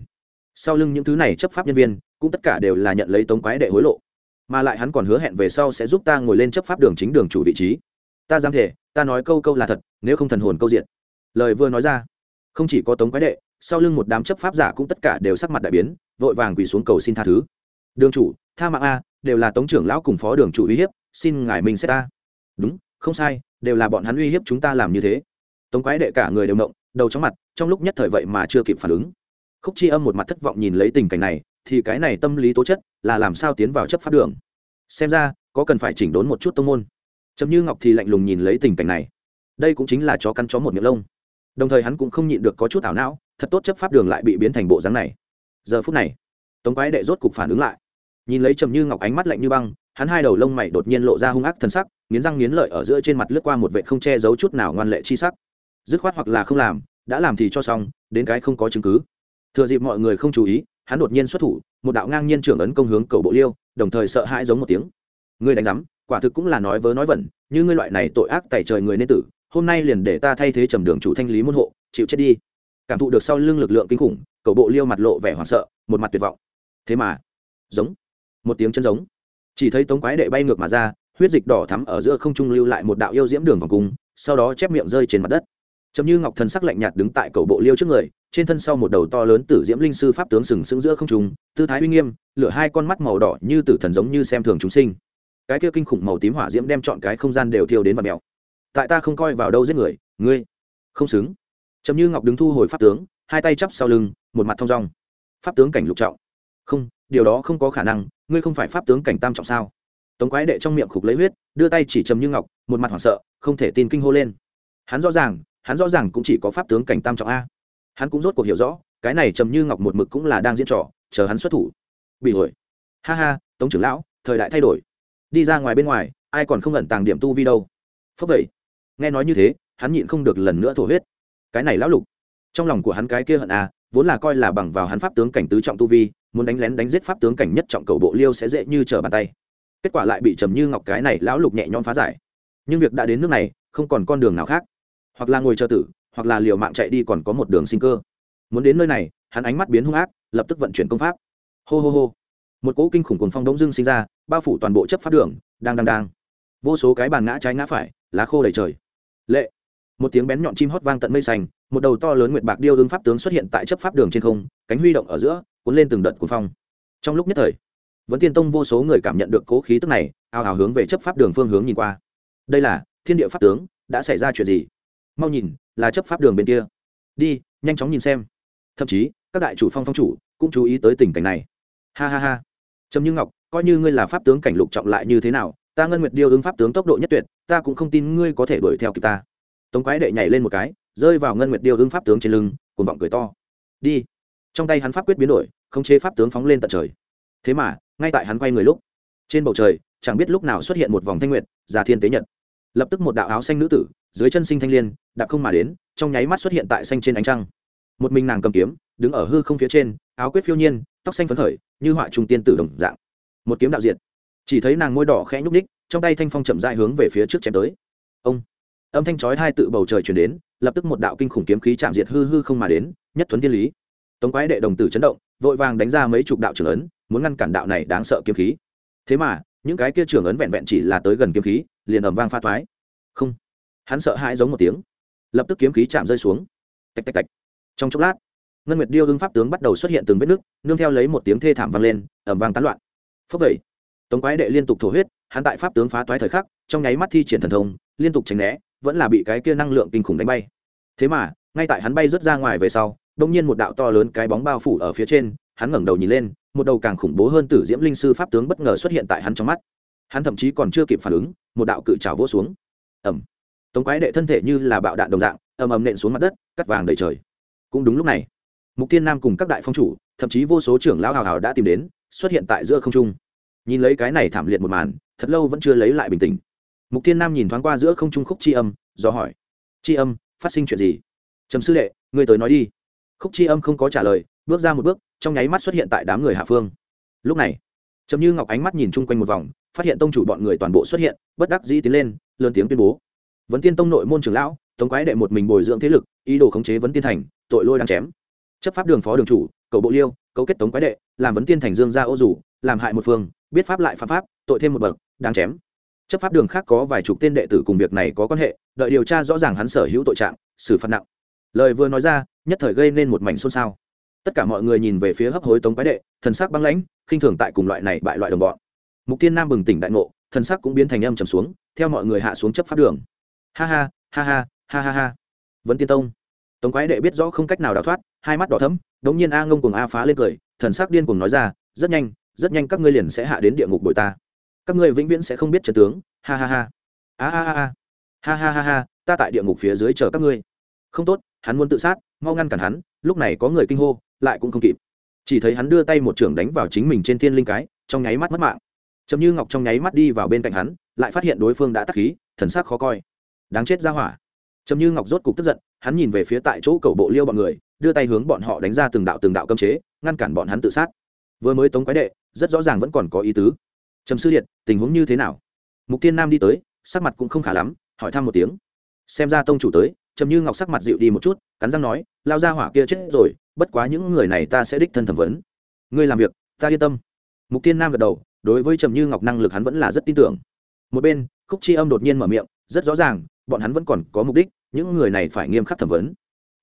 Sau lưng những thứ này chấp pháp nhân viên, cũng tất cả đều là nhận lấy tống quái đệ hối lộ. Mà lại hắn còn hứa hẹn về sau sẽ giúp ta ngồi lên chấp pháp đường chính đường chủ vị trí ta dám thể ta nói câu câu là thật, nếu không thần hồn câu diện lời vừa nói ra, không chỉ có tống quái đệ, sau lưng một đám chấp pháp giả cũng tất cả đều sắc mặt đại biến, vội vàng quỳ xuống cầu xin tha thứ. Đường chủ, tha mạng a, đều là tống trưởng lão cùng phó đường chủ uy hiếp, xin ngài mình xét ta. Đúng, không sai, đều là bọn hắn uy hiếp chúng ta làm như thế. Tống quái đệ cả người đều động đầu chóng mặt, trong lúc nhất thời vậy mà chưa kịp phản ứng. Khúc chi âm một mặt thất vọng nhìn lấy tình cảnh này, thì cái này tâm lý tố chất là làm sao tiến vào chấp pháp đường? Xem ra, có cần phải chỉnh đốn một chút tông môn trầm như ngọc thì lạnh lùng nhìn lấy tình cảnh này. Đây cũng chính là chó cắn chó một miệng lông. Đồng thời hắn cũng không nhịn được có chút ảo não, thật tốt chấp pháp đường lại bị biến thành bộ dáng này. Giờ phút này, tống quái đệ rốt cục phản ứng lại. Nhìn lấy trầm như ngọc ánh mắt lạnh như băng, hắn hai đầu lông mày đột nhiên lộ ra hung ác thân sắc, nghiến răng nghiến lợi ở giữa trên mặt lướt qua một vệ không che giấu chút nào ngoan lệ chi sắc. Dứt khoát hoặc là không làm, đã làm thì cho xong, đến cái không có chứng cứ. Thừa dịp mọi người không chú ý, hắn đột nhiên xuất thủ, một đạo ngang nhiên trưởng ấn công hướng cầu bộ liêu, đồng thời sợ hãi giống một tiếng. Ngươi đánh rắm quả thực cũng là nói vớ nói vẩn, như ngươi loại này tội ác tẩy trời người nên tử, hôm nay liền để ta thay thế trầm đường chủ thanh lý môn hộ, chịu chết đi. Cảm thụ được sau lưng lực lượng kinh khủng, cầu bộ liêu mặt lộ vẻ hoảng sợ, một mặt tuyệt vọng. Thế mà, giống, một tiếng chân giống. Chỉ thấy tống quái đệ bay ngược mà ra, huyết dịch đỏ thắm ở giữa không trung lưu lại một đạo yêu diễm đường vòng cung, sau đó chép miệng rơi trên mặt đất. Chấm như ngọc thần sắc lạnh nhạt đứng tại cầu bộ liêu trước người, trên thân sau một đầu to lớn tử diễm linh sư pháp tướng sừng sững giữa không trung, tư thái uy nghiêm, lửa hai con mắt màu đỏ như tử thần giống như xem thường chúng sinh cái kia kinh khủng màu tím hỏa diễm đem chọn cái không gian đều thiêu đến và mèo. Tại ta không coi vào đâu giết người, ngươi. Không xứng. Chấm như ngọc đứng thu hồi pháp tướng, hai tay chắp sau lưng, một mặt thong dong. Pháp tướng cảnh lục trọng. Không, điều đó không có khả năng, ngươi không phải pháp tướng cảnh tam trọng sao? Tống quái đệ trong miệng khục lấy huyết, đưa tay chỉ trầm như ngọc, một mặt hoảng sợ, không thể tin kinh hô lên. Hắn rõ ràng, hắn rõ ràng cũng chỉ có pháp tướng cảnh tam trọng a. Hắn cũng rốt cuộc hiểu rõ, cái này trầm như ngọc một mực cũng là đang diễn trò, chờ hắn xuất thủ. Bị ổi ha ha, tống trưởng lão, thời đại thay đổi đi ra ngoài bên ngoài, ai còn không ẩn tàng điểm tu vi đâu. Phúc vậy. Nghe nói như thế, hắn nhịn không được lần nữa thổ huyết. Cái này lão lục. Trong lòng của hắn cái kia hận à vốn là coi là bằng vào hắn pháp tướng cảnh tứ trọng tu vi, muốn đánh lén đánh giết pháp tướng cảnh nhất trọng cầu bộ liêu sẽ dễ như trở bàn tay. Kết quả lại bị trầm như ngọc cái này lão lục nhẹ nhõm phá giải. Nhưng việc đã đến nước này, không còn con đường nào khác. Hoặc là ngồi chờ tử, hoặc là liều mạng chạy đi còn có một đường sinh cơ. Muốn đến nơi này, hắn ánh mắt biến hung ác, lập tức vận chuyển công pháp. Hô hô hô một cỗ kinh khủng cuồng phong đông dưng sinh ra, bao phủ toàn bộ chấp pháp đường, đang đang đang. Vô số cái bàn ngã trái ngã phải, lá khô đầy trời. Lệ. Một tiếng bén nhọn chim hót vang tận mây xanh, một đầu to lớn nguyệt bạc điêu đương pháp tướng xuất hiện tại chấp pháp đường trên không, cánh huy động ở giữa, cuốn lên từng đợt cuồng phong. Trong lúc nhất thời vẫn tiên tông vô số người cảm nhận được cố khí tức này ào ào hướng về chấp pháp đường phương hướng nhìn qua. Đây là, thiên địa pháp tướng, đã xảy ra chuyện gì? Mau nhìn, là chấp pháp đường bên kia. Đi, nhanh chóng nhìn xem. Thậm chí, các đại chủ phong phong chủ cũng chú ý tới tình cảnh này. Ha ha ha trầm như ngọc coi như ngươi là pháp tướng cảnh lục trọng lại như thế nào ta ngân nguyệt điêu ứng pháp tướng tốc độ nhất tuyệt ta cũng không tin ngươi có thể đuổi theo kịp ta. Tống quái đệ nhảy lên một cái rơi vào ngân nguyệt điêu ứng pháp tướng trên lưng cuồng vọng cười to. Đi. Trong tay hắn pháp quyết biến đổi khống chế pháp tướng phóng lên tận trời. Thế mà ngay tại hắn quay người lúc trên bầu trời chẳng biết lúc nào xuất hiện một vòng thanh nguyệt, già thiên tế nhật. Lập tức một đạo áo xanh nữ tử dưới chân sinh thanh liên đạp không mà đến trong nháy mắt xuất hiện tại xanh trên ánh trăng. Một mình nàng cầm kiếm đứng ở hư không phía trên áo quyết phiêu nhiên, tóc xanh phấn khởi, như họa trung tiên tử đồng dạng. Một kiếm đạo diện chỉ thấy nàng môi đỏ khẽ nhúc ních trong tay thanh phong chậm dại hướng về phía trước chém tới. Ông. Âm thanh chói hai tự bầu trời chuyển đến, lập tức một đạo kinh khủng kiếm khí chạm diệt hư hư không mà đến, nhất thuấn thiên lý. Tống quái đệ đồng tử chấn động, vội vàng đánh ra mấy chục đạo trưởng ấn, muốn ngăn cản đạo này đáng sợ kiếm khí. Thế mà, những cái kia trưởng ấn vẹn vẹn chỉ là tới gần kiếm khí, liền ầm vang pha thoái không. Hắn sợ hãi giống một tiếng. Lập tức kiếm khí chạm rơi xuống. Tạch tạch tạch. Trong chốc lát ngân nguyệt điêu ưng pháp tướng bắt đầu xuất hiện từng vết nứt, nương theo lấy một tiếng thê thảm vang lên ẩm vang tán loạn. Phấp vậy tống quái đệ liên tục thổ huyết, hắn tại pháp tướng phá toái thời khắc, trong nháy mắt thi triển thần thông, liên tục tránh né, vẫn là bị cái kia năng lượng kinh khủng đánh bay. Thế mà, ngay tại hắn bay rớt ra ngoài về sau đông nhiên một đạo to lớn cái bóng bao phủ ở phía trên, hắn ngẩng đầu nhìn lên, một đầu càng khủng bố hơn tử diễm linh sư pháp tướng bất ngờ xuất hiện tại hắn trong mắt. Hắn thậm chí còn chưa kịp phản ứng, một đạo cự trào vỗ xuống. Ẩm tống quái đệ thân thể như là bạo đạn đồng dạng, ầm ầm nện xuống mặt đất, cắt vàng đầy trời. Cũng đúng lúc này mục tiên nam cùng các đại phong chủ, thậm chí vô số trưởng lão hào hào đã tìm đến, xuất hiện tại giữa không trung. Nhìn lấy cái này thảm liệt một màn, thật lâu vẫn chưa lấy lại bình tĩnh. Mục tiên nam nhìn thoáng qua giữa không trung khúc chi âm, do hỏi, chi âm, phát sinh chuyện gì? Trầm sư đệ người tới nói đi. Khúc chi âm không có trả lời, bước ra một bước, trong nháy mắt xuất hiện tại đám người hạ phương. Lúc này, trầm như ngọc ánh mắt nhìn chung quanh một vòng, phát hiện tông chủ bọn người toàn bộ xuất hiện, bất đắc dĩ tiến lên, lớn tiếng tuyên bố, vấn tiên tông nội môn trưởng lão, tống quái đệ một mình bồi dưỡng thế lực, ý đồ khống chế vấn tiên thành, tội lôi đang chém chấp pháp đường phó đường chủ, cầu bộ liêu cấu kết tống quái đệ, làm vấn tiên thành dương gia ô rủ làm hại một phương, biết pháp lại phạm pháp, tội thêm một bậc, đáng chém. Chấp pháp đường khác có vài chục tên đệ tử cùng việc này có quan hệ, đợi điều tra rõ ràng hắn sở hữu tội trạng, xử phạt nặng. Lời vừa nói ra, nhất thời gây nên một mảnh xôn xao. Tất cả mọi người nhìn về phía hấp hối tống quái đệ, thần sắc băng lãnh, khinh thường tại cùng loại này bại loại đồng bọn. Mục tiên nam bừng tỉnh đại ngộ, thần sắc cũng biến thành âm trầm xuống, theo mọi người hạ xuống chấp pháp đường. Ha ha ha ha ha ha ha. Vẫn tiên tông. Tống quái đệ biết rõ không cách nào đào thoát hai mắt đỏ thẫm, đống nhiên a ngông cùng a phá lên cười thần sắc điên cùng nói ra rất nhanh rất nhanh các ngươi liền sẽ hạ đến địa ngục bội ta. Các ngươi vĩnh viễn sẽ không biết trận tướng. Ha ha ha. A a a a ha ha ha ha ta tại địa ngục phía dưới chờ các ngươi. Không tốt hắn muốn tự sát mau ngăn cản hắn lúc này có người kinh hô lại cũng không kịp. Chỉ thấy hắn đưa tay một trưởng đánh vào chính mình trên thiên linh cái trong nháy mắt mất mạng. Chấm như ngọc trong nháy mắt đi vào bên cạnh hắn lại phát hiện đối phương đã tắc khí thần sắc khó coi. Đáng chết ra hỏa trầm như ngọc rốt cục tức giận, hắn nhìn về phía tại chỗ cầu bộ liêu bọn người, đưa tay hướng bọn họ đánh ra từng đạo từng đạo cấm chế, ngăn cản bọn hắn tự sát. Vừa mới tống quái đệ, rất rõ ràng vẫn còn có ý tứ. Trầm sư điện tình huống như thế nào? Mục tiên nam đi tới, sắc mặt cũng không khả lắm, hỏi thăm một tiếng. Xem ra tông chủ tới, trầm như ngọc sắc mặt dịu đi một chút, cắn răng nói, lao ra hỏa kia chết rồi, bất quá những người này ta sẽ đích thân thẩm vấn. Ngươi làm việc, ta yên tâm. Mục tiên nam gật đầu, đối với trầm như ngọc năng lực hắn vẫn là rất tin tưởng. Một bên, khúc chi âm đột nhiên mở miệng, rất rõ ràng bọn hắn vẫn còn có mục đích, những người này phải nghiêm khắc thẩm vấn.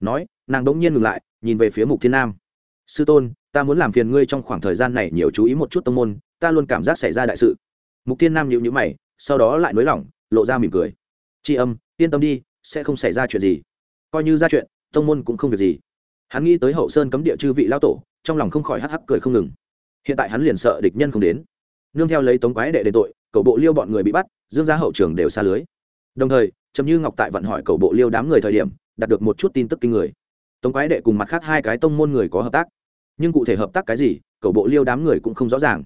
Nói, nàng đống nhiên ngừng lại, nhìn về phía mục thiên nam. Sư tôn, ta muốn làm phiền ngươi trong khoảng thời gian này nhiều chú ý một chút tông môn, ta luôn cảm giác xảy ra đại sự. Mục thiên nam nhịu nhữ mày, sau đó lại nới lỏng, lộ ra mỉm cười. Tri âm, yên tâm đi, sẽ không xảy ra chuyện gì. Coi như ra chuyện, tông môn cũng không việc gì. Hắn nghĩ tới hậu sơn cấm địa chư vị lao tổ, trong lòng không khỏi hắc hắc cười không ngừng. Hiện tại hắn liền sợ địch nhân không đến. Nương theo lấy tống quái đệ đền tội, cầu bộ liêu bọn người bị bắt, dương gia hậu trường đều xa lưới. Đồng thời trầm như ngọc tại vận hỏi cầu bộ liêu đám người thời điểm, đạt được một chút tin tức kinh người. Tống quái đệ cùng mặt khác hai cái tông môn người có hợp tác. Nhưng cụ thể hợp tác cái gì, cầu bộ liêu đám người cũng không rõ ràng.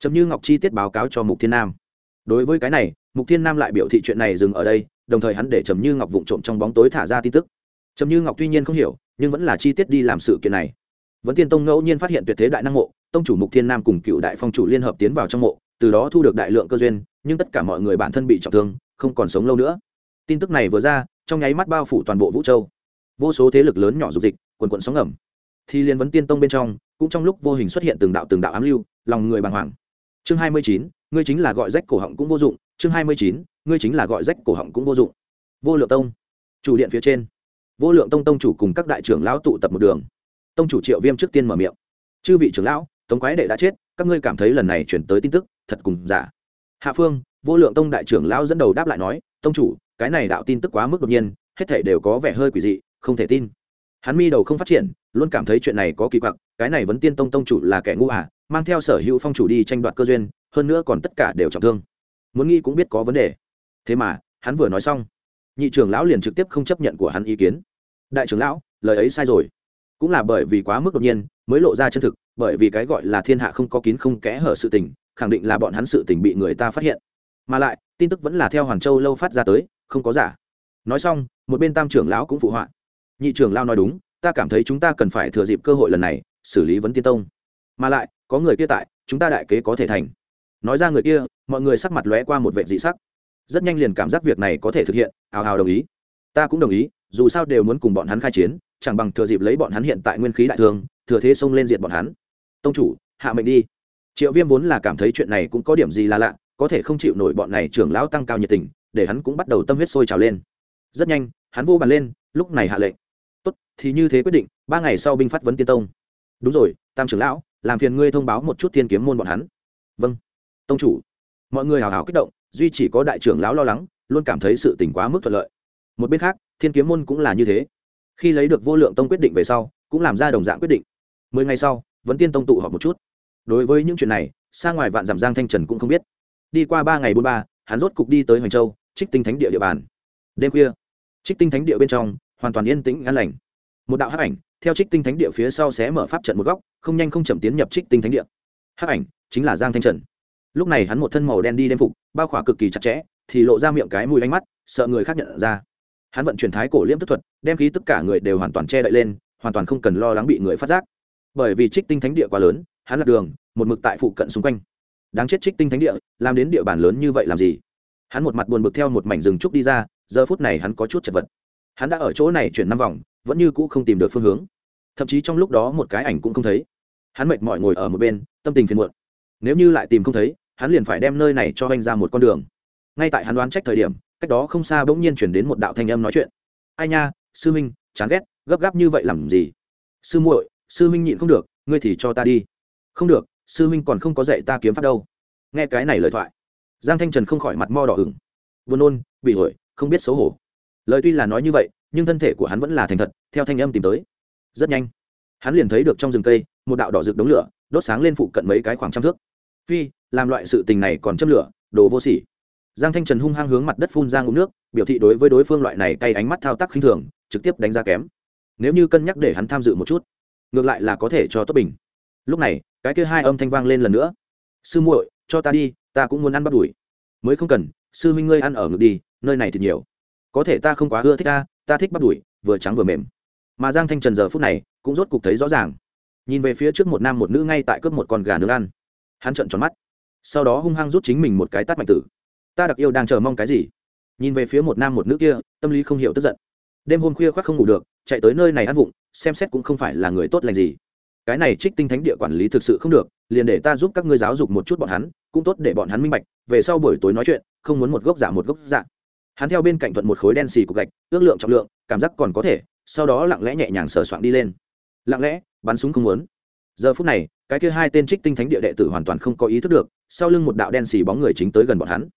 Trầm như ngọc chi tiết báo cáo cho mục thiên nam. Đối với cái này, mục thiên nam lại biểu thị chuyện này dừng ở đây, đồng thời hắn để trầm như ngọc vụng trộm trong bóng tối thả ra tin tức. Trầm như ngọc tuy nhiên không hiểu, nhưng vẫn là chi tiết đi làm sự kiện này. Vẫn tiên tông ngẫu nhiên phát hiện tuyệt thế đại năng mộ, tông chủ mục thiên nam cùng cựu đại phong chủ liên hợp tiến vào trong mộ, từ đó thu được đại lượng cơ duyên, nhưng tất cả mọi người bản thân bị trọng thương, không còn sống lâu nữa tin tức này vừa ra, trong nháy mắt bao phủ toàn bộ vũ châu. Vô số thế lực lớn nhỏ dục dịch, quần quận sóng ngầm. Thì liên vấn tiên tông bên trong, cũng trong lúc vô hình xuất hiện từng đạo từng đạo ám lưu, lòng người bàng hoàng. Chương hai mươi chín, ngươi chính là gọi rách cổ họng cũng vô dụng. Chương hai mươi chín, ngươi chính là gọi rách cổ họng cũng vô dụng. Vô lượng tông. Chủ điện phía trên. Vô lượng tông tông chủ cùng các đại trưởng lão tụ tập một đường. Tông chủ triệu viêm trước tiên mở miệng. Chư vị trưởng lão, tống quái đệ đã chết, các ngươi cảm thấy lần này chuyển tới tin tức thật cùng giả. Hạ phương, vô lượng tông đại trưởng lão dẫn đầu đáp lại nói, tông chủ cái này đạo tin tức quá mức đột nhiên, hết thể đều có vẻ hơi quỷ dị, không thể tin. Hắn mi đầu không phát triển, luôn cảm thấy chuyện này có kỳ quặc, cái này vẫn tiên tông tông chủ là kẻ ngu à mang theo sở hữu phong chủ đi tranh đoạt cơ duyên, hơn nữa còn tất cả đều trọng thương. Muốn nghĩ cũng biết có vấn đề. Thế mà, hắn vừa nói xong, nhị trưởng lão liền trực tiếp không chấp nhận của hắn ý kiến. Đại trưởng lão, lời ấy sai rồi. Cũng là bởi vì quá mức đột nhiên, mới lộ ra chân thực, bởi vì cái gọi là thiên hạ không có kín không kẽ hở sự tình, khẳng định là bọn hắn sự tình bị người ta phát hiện. Mà lại, tin tức vẫn là theo hoàn châu lâu phát ra tới không có giả. Nói xong, một bên tam trưởng lão cũng phụ họa. Nhị trưởng lão nói đúng, ta cảm thấy chúng ta cần phải thừa dịp cơ hội lần này, xử lý vấn tiên tông. Mà lại, có người kia tại, chúng ta đại kế có thể thành. Nói ra người kia, mọi người sắc mặt lóe qua một vệ dị sắc. Rất nhanh liền cảm giác việc này có thể thực hiện ào ào đồng ý. Ta cũng đồng ý, dù sao đều muốn cùng bọn hắn khai chiến, chẳng bằng thừa dịp lấy bọn hắn hiện tại nguyên khí đại thương, thừa thế xông lên diện bọn hắn. Tông chủ, hạ mệnh đi. Triệu viêm vốn là cảm thấy chuyện này cũng có điểm gì là lạ có thể không chịu nổi bọn này trưởng lão tăng cao nhiệt tình, để hắn cũng bắt đầu tâm huyết sôi trào lên. Rất nhanh, hắn vô bàn lên, lúc này hạ lệnh. Tốt, thì như thế quyết định, ba ngày sau binh phát vấn tiên tông. Đúng rồi, tam trưởng lão, làm phiền ngươi thông báo một chút thiên kiếm môn bọn hắn. Vâng. Tông chủ. Mọi người hào hào kích động, duy chỉ có đại trưởng lão lo lắng, luôn cảm thấy sự tình quá mức thuận lợi. Một bên khác, thiên kiếm môn cũng là như thế. Khi lấy được vô lượng tông quyết định về sau, cũng làm ra đồng dạng quyết định. Mười ngày sau vẫn tiên tông tụ họp một chút. Đối với những chuyện này, xa ngoài vạn giảm giang thanh trần cũng không biết đi qua ba ngày bốn ba, hắn rốt cục đi tới hoành châu, trích tinh thánh địa địa bàn. Đêm khuya, trích tinh thánh địa bên trong, hoàn toàn yên tĩnh, an lành. Một đạo hắc ảnh, theo trích tinh thánh địa phía sau sẽ mở pháp trận một góc, không nhanh không chậm tiến nhập trích tinh thánh địa. Hắc ảnh chính là giang thanh trần. Lúc này hắn một thân màu đen đi đêm phục, bao khỏa cực kỳ chặt chẽ, thì lộ ra miệng cái mùi ánh mắt, sợ người khác nhận ra. Hắn vận chuyển thái cổ liễm tức thuật, đem khí tất cả người đều hoàn toàn che đậy lên, hoàn toàn không cần lo lắng bị người phát giác. Bởi vì trích tinh thánh địa quá lớn, hắn lạc đường, một mực tại phụ cận xung quanh đáng chết trích tinh thánh địa, làm đến địa bàn lớn như vậy làm gì? Hắn một mặt buồn bực theo một mảnh rừng trúc đi ra, giờ phút này hắn có chút chật vật. Hắn đã ở chỗ này chuyển năm vòng, vẫn như cũ không tìm được phương hướng. Thậm chí trong lúc đó một cái ảnh cũng không thấy. Hắn mệt mỏi ngồi ở một bên, tâm tình phiền muộn. Nếu như lại tìm không thấy, hắn liền phải đem nơi này cho anh ra một con đường. Ngay tại hắn đoán trách thời điểm, cách đó không xa bỗng nhiên chuyển đến một đạo thanh âm nói chuyện. Ai nha, sư minh chán ghét, gấp gáp như vậy làm gì? Sư muội, sư minh nhịn không được, ngươi thì cho ta đi. Không được sư minh còn không có dạy ta kiếm pháp đâu. Nghe cái này lời thoại, giang thanh trần không khỏi mặt mo đỏ ửng. Buồn nôn, bị ổi không biết xấu hổ. Lời tuy là nói như vậy, nhưng thân thể của hắn vẫn là thành thật, theo thanh âm tìm tới. Rất nhanh, hắn liền thấy được trong rừng cây, một đạo đỏ rực đống lửa, đốt sáng lên phụ cận mấy cái khoảng trăm thước. Phi, làm loại sự tình này còn châm lửa, đồ vô sỉ. Giang thanh trần hung hăng hướng mặt đất phun ra ngụm nước, biểu thị đối với đối phương loại này cay ánh mắt thao tác khinh thường, trực tiếp đánh giá kém. Nếu như cân nhắc để hắn tham dự một chút, ngược lại là có thể cho tốt bình. Lúc này cái kia hai âm thanh vang lên lần nữa. Sư muội, cho ta đi, ta cũng muốn ăn bắt đuổi mới không cần, sư huynh ngươi ăn ở ngực đi, nơi này thì nhiều. Có thể ta không quá ưa thích ta ta thích bắt đuổi vừa trắng vừa mềm. Mà giang thanh trần giờ phút này cũng rốt cục thấy rõ ràng. Nhìn về phía trước một nam một nữ ngay tại cướp một con gà nướng ăn. Hắn trợn tròn mắt. Sau đó hung hăng rút chính mình một cái tát mạnh tử. Ta đặc yêu đang chờ mong cái gì? Nhìn về phía một nam một nữ kia, tâm lý không hiểu tức giận. Đêm hôm khuya khoác không ngủ được, chạy tới nơi này ăn vụng, xem xét cũng không phải là người tốt lành gì cái này trích tinh thánh địa quản lý thực sự không được, liền để ta giúp các ngươi giáo dục một chút bọn hắn, cũng tốt để bọn hắn minh bạch, về sau buổi tối nói chuyện, không muốn một gốc giả một gốc dạng hắn theo bên cạnh thuận một khối đen xì cục gạch, ước lượng trọng lượng, cảm giác còn có thể, sau đó lặng lẽ nhẹ nhàng sờ soạn đi lên. Lặng lẽ, bắn súng không muốn. Giờ phút này, cái kia hai tên trích tinh thánh địa đệ tử hoàn toàn không có ý thức được, sau lưng một đạo đen xì bóng người chính tới gần bọn hắn.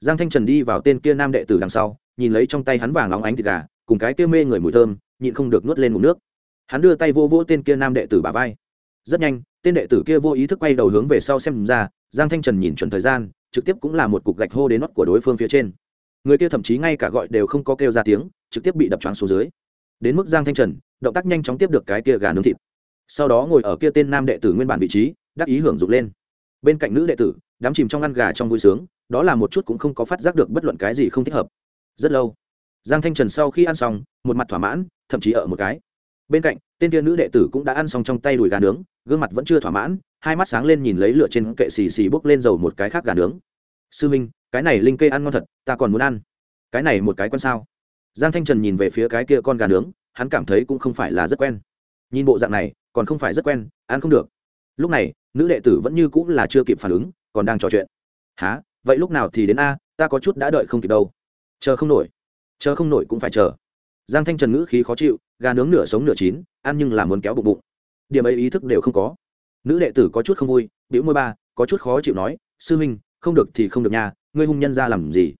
Giang thanh trần đi vào tên kia nam đệ tử đằng sau, nhìn lấy trong tay hắn vàng óng ánh thịt gà, cùng cái kia mê người mùi thơm, nhịn không được nuốt lên ngụm nước hắn đưa tay vô vô tên kia nam đệ tử bà vai. Rất nhanh, tên đệ tử kia vô ý thức quay đầu hướng về sau xem ra, giang thanh trần nhìn chuẩn thời gian, trực tiếp cũng là một cục gạch hô đến nót của đối phương phía trên. Người kia thậm chí ngay cả gọi đều không có kêu ra tiếng, trực tiếp bị đập choáng xuống dưới. Đến mức giang thanh trần, động tác nhanh chóng tiếp được cái kia gà nướng thịt. Sau đó ngồi ở kia tên nam đệ tử nguyên bản vị trí, đắc ý hưởng dụng lên. Bên cạnh nữ đệ tử, đám chìm trong ăn gà trong vui sướng, đó là một chút cũng không có phát giác được bất luận cái gì không thích hợp. Rất lâu, giang thanh trần sau khi ăn xong, một mặt thỏa mãn, thậm chí ở một cái bên cạnh, tên kia nữ đệ tử cũng đã ăn xong trong tay đùi gà nướng, gương mặt vẫn chưa thỏa mãn, hai mắt sáng lên nhìn lấy lửa trên kệ xì xì bốc lên dầu một cái khác gà nướng. Sư minh, cái này linh kê ăn ngon thật, ta còn muốn ăn. Cái này một cái quen sao? Giang thanh trần nhìn về phía cái kia con gà nướng, hắn cảm thấy cũng không phải là rất quen. Nhìn bộ dạng này, còn không phải rất quen, ăn không được. Lúc này, nữ đệ tử vẫn như cũng là chưa kịp phản ứng, còn đang trò chuyện. Há vậy lúc nào thì đến a? Ta có chút đã đợi không kịp đâu. Chờ không nổi. Chờ không nổi cũng phải chờ giang thanh trần ngữ khí khó chịu, gà nướng nửa sống nửa chín, ăn nhưng là muốn kéo bụng bụng. Điểm ấy ý thức đều không có. Nữ đệ tử có chút không vui biểu môi ba, có chút khó chịu nói, sư huynh, không được thì không được nha, ngươi hung nhân ra làm gì?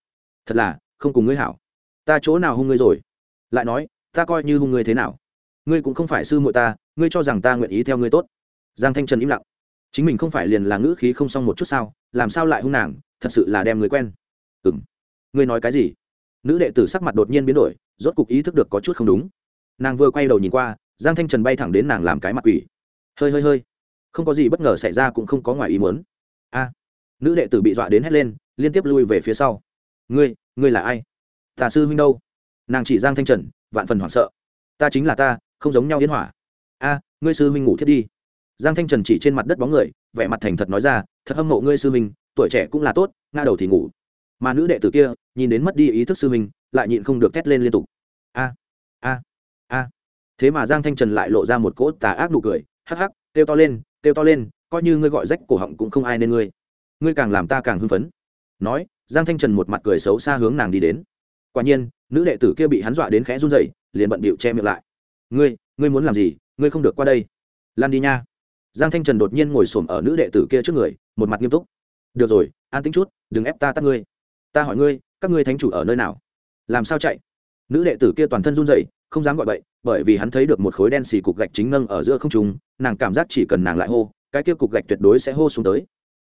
Thật là, không cùng ngươi hảo. Ta chỗ nào hung ngươi rồi? Lại nói, ta coi như hung ngươi thế nào? Ngươi cũng không phải sư muội ta, ngươi cho rằng ta nguyện ý theo ngươi tốt. Giang thanh trần im lặng. Chính mình không phải liền là ngữ khí không xong một chút sao, làm sao lại hung nàng, thật sự là đem người quen. Ừ m ngươi nói cái gì? Nữ đệ tử sắc mặt đột nhiên biến đổi rốt cục ý thức được có chút không đúng. Nàng vừa quay đầu nhìn qua, giang thanh trần bay thẳng đến nàng làm cái mặt quỷ. Hơi hơi hơi. Không có gì bất ngờ xảy ra cũng không có ngoài ý muốn. A. Nữ đệ tử bị dọa đến hét lên, liên tiếp lui về phía sau. Ngươi ngươi là ai? Tà sư huynh đâu? Nàng chỉ giang thanh trần, vạn phần hoảng sợ. Ta chính là ta, không giống nhau yên hỏa. A, ngươi sư huynh ngủ thiết đi. Giang thanh trần chỉ trên mặt đất bóng người, vẻ mặt thành thật nói ra, thật hâm mộ ngươi sư huynh, tuổi trẻ cũng là tốt, ngã đầu thì ngủ. Mà nữ đệ tử kia, nhìn đến mất đi ý thức sư huynh lại nhịn không được thét lên liên tục. A a a. Thế mà giang thanh trần lại lộ ra một cỗ tà ác nụ cười, hắc hắc, kêu to lên, kêu to lên, coi như ngươi gọi rách cổ họng cũng không ai nên ngươi. Ngươi càng làm ta càng hưng phấn. Nói, giang thanh trần một mặt cười xấu xa hướng nàng đi đến. Quả nhiên, nữ đệ tử kia bị hắn dọa đến khẽ run dậy liền bận bịu che miệng lại. Ngươi ngươi muốn làm gì? Ngươi không được qua đây. Lan đi nha. Giang thanh trần đột nhiên ngồi xổm ở nữ đệ tử kia trước người, một mặt nghiêm túc. Được rồi, an tính chút, đừng ép ta tắt ngươi. Ta hỏi ngươi, các ngươi thánh chủ ở nơi nào? Làm sao chạy? Nữ đệ tử kia toàn thân run dậy không dám gọi bậy bởi vì hắn thấy được một khối đen xì cục gạch chính nâng ở giữa không trung, nàng cảm giác chỉ cần nàng lại hô cái kia cục gạch tuyệt đối sẽ hô xuống tới.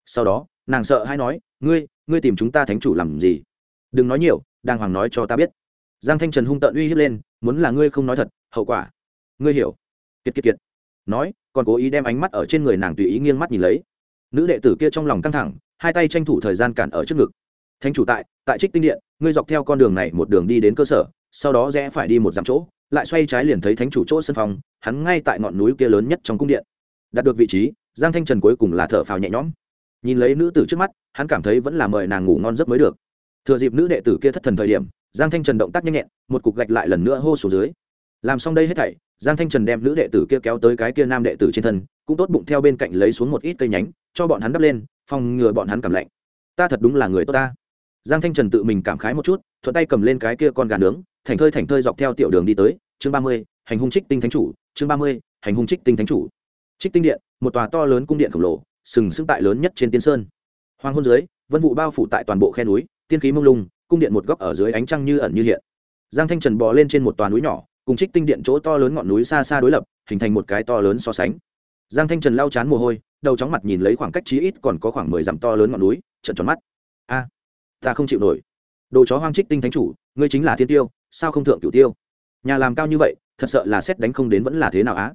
Sau đó nàng sợ hay nói ngươi ngươi tìm chúng ta thánh chủ làm gì? Đừng nói nhiều đàng hoàng nói cho ta biết. Giang thanh trần hung tợn uy hiếp lên muốn là ngươi không nói thật hậu quả. Ngươi hiểu. Kiệt kiệt kiệt. Nói còn cố ý đem ánh mắt ở trên người nàng tùy ý nghiêng mắt nhìn lấy. Nữ đệ tử kia trong lòng căng thẳng hai tay tranh thủ thời gian cản ở trước ngực. Thánh chủ tại tại trích tinh điện, ngươi dọc theo con đường này một đường đi đến cơ sở, sau đó rẽ phải đi một dặm chỗ, lại xoay trái liền thấy thánh chủ chỗ sân phòng, hắn ngay tại ngọn núi kia lớn nhất trong cung điện. Đạt được vị trí, giang thanh trần cuối cùng là thở phào nhẹ nhõm. Nhìn lấy nữ tử trước mắt, hắn cảm thấy vẫn là mời nàng ngủ ngon giấc mới được. Thừa dịp nữ đệ tử kia thất thần thời điểm, giang thanh trần động tác nhanh nhẹn, một cục gạch lại lần nữa hô xuống dưới. Làm xong đây hết thảy, giang thanh trần đem nữ đệ tử kia kéo tới cái kia nam đệ tử trên thân, cũng tốt bụng theo bên cạnh lấy xuống một ít cây nhánh, cho bọn hắn đắp lên, phòng ngừa bọn hắn cảm lạnh. Ta thật đúng là người tốt ta giang thanh trần tự mình cảm khái một chút, thuận tay cầm lên cái kia con gà nướng, thành thơi thành thơi dọc theo tiểu đường đi tới, chương ba mươi, hành hung trích tinh thánh chủ, chương ba mươi, hành hung trích tinh thánh chủ. Trích tinh điện, một tòa to lớn cung điện khổng lồ, sừng sững tại lớn nhất trên tiên sơn. Hoàng hôn dưới, vân vụ bao phủ tại toàn bộ khe núi, tiên khí mông lung, cung điện một góc ở dưới ánh trăng như ẩn như hiện. Giang thanh trần bò lên trên một tòa núi nhỏ, cùng trích tinh điện chỗ to lớn ngọn núi xa xa đối lập, hình thành một cái to lớn so sánh. Giang thanh trần lau chán mồ hôi, đầu chóng mặt nhìn lấy khoảng cách chí ít còn có khoảng mười dặm to lớn ngọn núi trận tròn mắt ta không chịu nổi. Đồ chó hoang trích tinh thánh chủ, ngươi chính là thiên tiêu, sao không thượng cửu tiêu? Nhà làm cao như vậy, thật sợ là xét đánh không đến vẫn là thế nào á?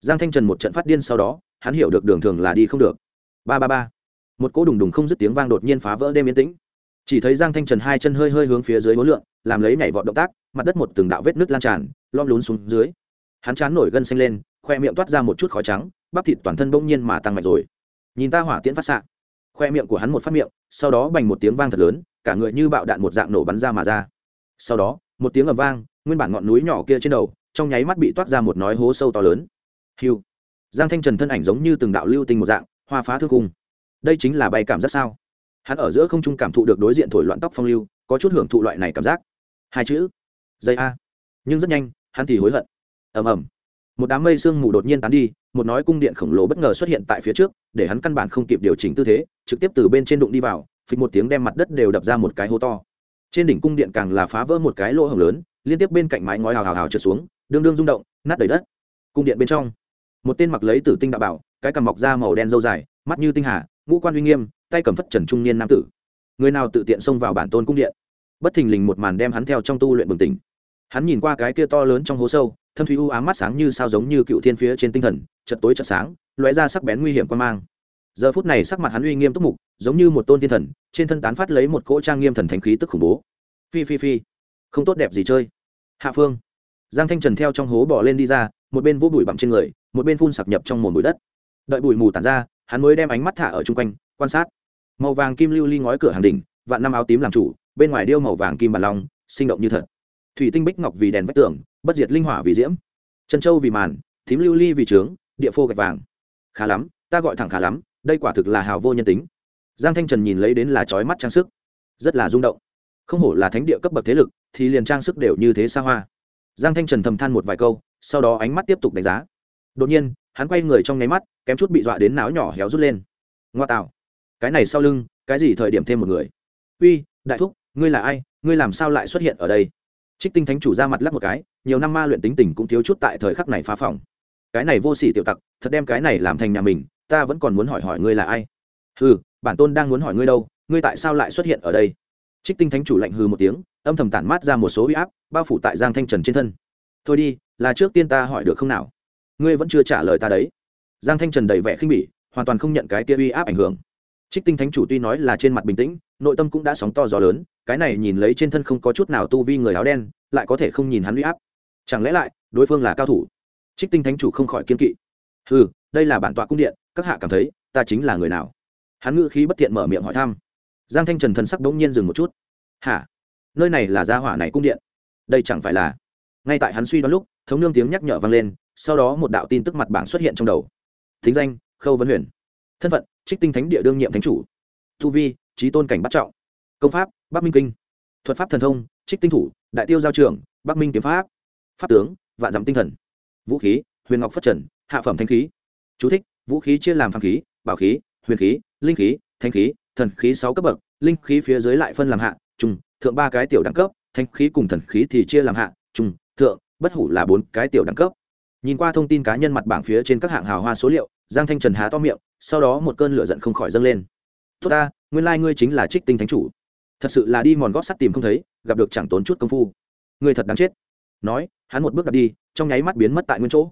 Giang thanh trần một trận phát điên sau đó, hắn hiểu được đường thường là đi không được. Ba ba ba. Một cỗ đùng đùng không dứt tiếng vang đột nhiên phá vỡ đêm yên tĩnh. Chỉ thấy giang thanh trần hai chân hơi hơi hướng phía dưới hối lượng làm lấy nhảy vọt động tác, mặt đất một từng đạo vết nước lan tràn lom lún xuống dưới. Hắn chán nổi gân xanh lên, khoe miệng toát ra một chút khói trắng, bắp thịt toàn thân bỗng nhiên mà tăng mạnh rồi. Nhìn ta hỏa tiễn phát xạ. Khoe miệng của hắn một phát miệng, sau đó bành một tiếng vang thật lớn cả người như bạo đạn một dạng nổ bắn ra mà ra. Sau đó, một tiếng ầm vang, nguyên bản ngọn núi nhỏ kia trên đầu, trong nháy mắt bị toát ra một nói hố sâu to lớn. Hiu! Giang thanh trần thân ảnh giống như từng đạo lưu tinh một dạng, hoa phá thư cung. Đây chính là bay cảm giác sao? Hắn ở giữa không trung cảm thụ được đối diện thổi loạn tóc phong lưu, có chút hưởng thụ loại này cảm giác. Hai chữ, dây a. Nhưng rất nhanh, hắn thì hối hận. Ầm ầm. Một đám mây sương mù đột nhiên tán đi, một nói cung điện khổng lồ bất ngờ xuất hiện tại phía trước, để hắn căn bản không kịp điều chỉnh tư thế, trực tiếp từ bên trên đụng đi vào phịch một tiếng đem mặt đất đều đập ra một cái hố to. Trên đỉnh cung điện càng là phá vỡ một cái lỗ hổng lớn, liên tiếp bên cạnh mái ngói hào hào hào trượt xuống, đương đương rung động, nát đầy đất. Cung điện bên trong, một tên mặc lấy tử tinh đạo bảo, cái cằm mọc da màu đen dâu dài, mắt như tinh hà, ngũ quan uy nghiêm, tay cầm phất trần trung niên nam tử. Người nào tự tiện xông vào bản tôn cung điện? Bất thình lình một màn đem hắn theo trong tu luyện bừng tỉnh. Hắn nhìn qua cái kia to lớn trong hố sâu, thâm thúy u ám mắt sáng như sao giống như cựu thiên phía trên tinh thần chật tối chật sáng, lóe ra sắc bén nguy hiểm quan mang. Giờ phút này sắc mặt hắn uy nghiêm túc mục giống như một tôn thiên thần, trên thân tán phát lấy một cỗ trang nghiêm thần thánh khí tức khủng bố. Phi phi phi. Không tốt đẹp gì chơi. Hạ phương. Giang thanh trần theo trong hố bỏ lên đi ra, một bên vỗ bụi bặm trên người, một bên phun sặc nhập trong mồm bụi đất. Đợi bụi mù tản ra, hắn mới đem ánh mắt thả ở chung quanh, quan sát. Màu vàng kim lưu ly ngói cửa hàng đỉnh, vạn năm áo tím làm chủ, bên ngoài điêu màu vàng kim bàn long sinh động như thật. Thủy tinh bích ngọc vì đèn vách tường, bất diệt linh hỏa vì diễm. Chân châu vì màn thím lưu ly vì trướng, địa phô gạch vàng. Khá lắm, ta gọi thẳng khá lắm, đây quả thực là hào vô nhân tính giang thanh trần nhìn lấy đến là trói mắt trang sức. Rất là rung động. Không hổ là thánh địa cấp bậc thế lực, thì liền trang sức đều như thế xa hoa. Giang thanh trần thầm than một vài câu, sau đó ánh mắt tiếp tục đánh giá. Đột nhiên, hắn quay người trong nháy mắt, kém chút bị dọa đến náo nhỏ héo rút lên. Ngoa tạo. Cái này sau lưng, cái gì thời điểm thêm một người? Uy, đại thúc, ngươi là ai? Ngươi làm sao lại xuất hiện ở đây? Trích tinh thánh chủ ra mặt lắc một cái, nhiều năm ma luyện tính tình cũng thiếu chút tại thời khắc này phá phòng cái này vô sỉ tiểu tặc, thật đem cái này làm thành nhà mình, ta vẫn còn muốn hỏi hỏi ngươi là ai? Ừ bản tôn đang muốn hỏi ngươi đâu, ngươi tại sao lại xuất hiện ở đây? Trích tinh thánh chủ lạnh hư một tiếng, âm thầm tản mát ra một số huy áp, bao phủ tại giang thanh trần trên thân. Thôi đi, là trước tiên ta hỏi được không nào? Ngươi vẫn chưa trả lời ta đấy. Giang thanh trần đầy vẻ khinh bỉ, hoàn toàn không nhận cái kia uy áp ảnh hưởng. Trích tinh thánh chủ tuy nói là trên mặt bình tĩnh, nội tâm cũng đã sóng to gió lớn, cái này nhìn lấy trên thân không có chút nào tu vi người áo đen, lại có thể không nhìn hắn uy áp. Chẳng lẽ lại, đối phương là cao thủ? Trích tinh thánh chủ không khỏi kiên kỵ. Ừ đây là bản tọa cung điện, các hạ cảm thấy, ta chính là người nào? Hắn ngữ khí bất tiện mở miệng hỏi thăm giang thanh trần thần sắc bỗng nhiên dừng một chút hả nơi này là gia hỏa này cung điện đây chẳng phải là ngay tại hắn suy đoán lúc thống nương tiếng nhắc nhở vang lên sau đó một đạo tin tức mặt bảng xuất hiện trong đầu thính danh khâu vấn huyền thân phận trích tinh thánh địa đương nhiệm thánh chủ tu vi trí tôn cảnh bắt trọng công pháp bắc minh kinh thuật pháp thần thông trích tinh thủ đại tiêu giao trường bắc minh kiếm pháp pháp tướng vạn dặm tinh thần vũ khí huyền ngọc phất trần hạ phẩm thanh khí Chú thích, vũ khí chia làm phàm khí bảo khí huyền khí linh khí thanh khí, thần khí sáu cấp bậc, linh khí phía dưới lại phân làm hạ trung thượng ba cái tiểu đẳng cấp thanh khí cùng thần khí thì chia làm hạ trung thượng, bất hủ là bốn cái tiểu đẳng cấp. Nhìn qua thông tin cá nhân mặt bảng phía trên các hạng hào hoa số liệu, giang thanh trần há to miệng, sau đó một cơn lửa giận không khỏi dâng lên. Tốt ta, nguyên lai、like、ngươi chính là trích tinh thánh chủ. Thật sự là đi mòn gót sắt tìm không thấy, gặp được chẳng tốn chút công phu. Ngươi thật đáng chết. Nói, hắn một bước đặt đi, trong nháy mắt biến mất tại nguyên chỗ.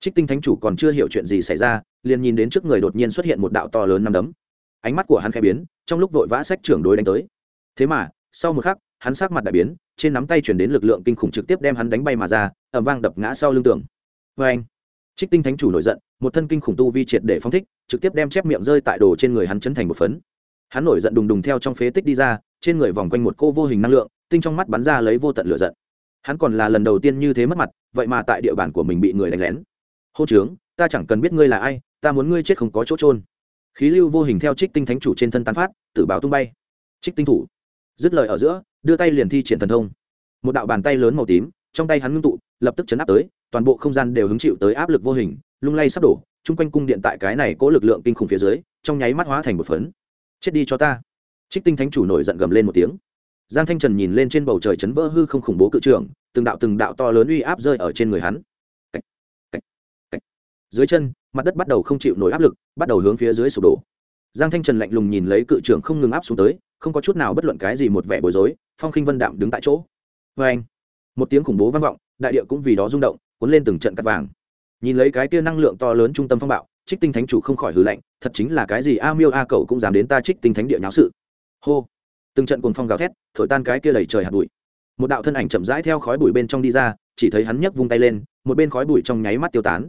Trích tinh thánh chủ còn chưa hiểu chuyện gì xảy ra, liền nhìn đến trước người đột nhiên xuất hiện một đạo to lớn nằm đấm ánh mắt của hắn khẽ biến, trong lúc vội vã sách trưởng đối đánh tới. Thế mà, sau một khắc, hắn sát mặt đại biến, trên nắm tay chuyển đến lực lượng kinh khủng trực tiếp đem hắn đánh bay mà ra ẩm vang đập ngã sau lưng tường. Vê anh. Trích tinh thánh chủ nổi giận, một thân kinh khủng tu vi triệt để phong thích, trực tiếp đem chép miệng rơi tại đồ trên người hắn chấn thành một phấn. Hắn nổi giận đùng đùng theo trong phế tích đi ra, trên người vòng quanh một cô vô hình năng lượng, tinh trong mắt bắn ra lấy vô tận lửa giận. Hắn còn là lần đầu tiên như thế mất mặt, vậy mà tại địa bàn của mình bị người đánh lén. Hô trướng, ta chẳng cần biết ngươi là ai, ta muốn ngươi chết không có chỗ trôn khí lưu vô hình theo trích tinh thánh chủ trên thân tán phát tự báo tung bay. Trích tinh thủ. Dứt lời ở giữa, đưa tay liền thi triển thần thông. Một đạo bàn tay lớn màu tím, trong tay hắn ngưng tụ, lập tức chấn áp tới, toàn bộ không gian đều hứng chịu tới áp lực vô hình, lung lay sắp đổ, chung quanh cung điện tại cái này cố lực lượng kinh khủng phía dưới, trong nháy mắt hóa thành một phấn. Chết đi cho ta. Trích tinh thánh chủ nổi giận gầm lên một tiếng. Giang thanh trần nhìn lên trên bầu trời chấn vỡ hư không khủng bố cự trường từng đạo từng đạo to lớn uy áp rơi ở trên người hắn dưới chân, mặt đất bắt đầu không chịu nổi áp lực, bắt đầu hướng phía dưới sụp đổ. Giang thanh trần lạnh lùng nhìn lấy cự trưởng không ngừng áp xuống tới, không có chút nào bất luận cái gì một vẻ bối rối, phong khinh vân đạm đứng tại chỗ. Vê anh. Một tiếng khủng bố vang vọng, đại địa cũng vì đó rung động, cuốn lên từng trận cắt vàng. Nhìn lấy cái tia năng lượng to lớn trung tâm phong bạo, trích tinh thánh chủ không khỏi hư lạnh, thật chính là cái gì a miêu a cậu cũng dám đến ta trích tinh thánh địa nháo sự. Hô. Từng trận cuồng phong gào thét, thổi tan cái kia đầy trời hạt bụi. Một đạo thân ảnh chậm rãi theo khói bụi bên trong đi ra, chỉ thấy hắn nhấc vung tay lên, một bên khói bụi trong nháy mắt tiêu tán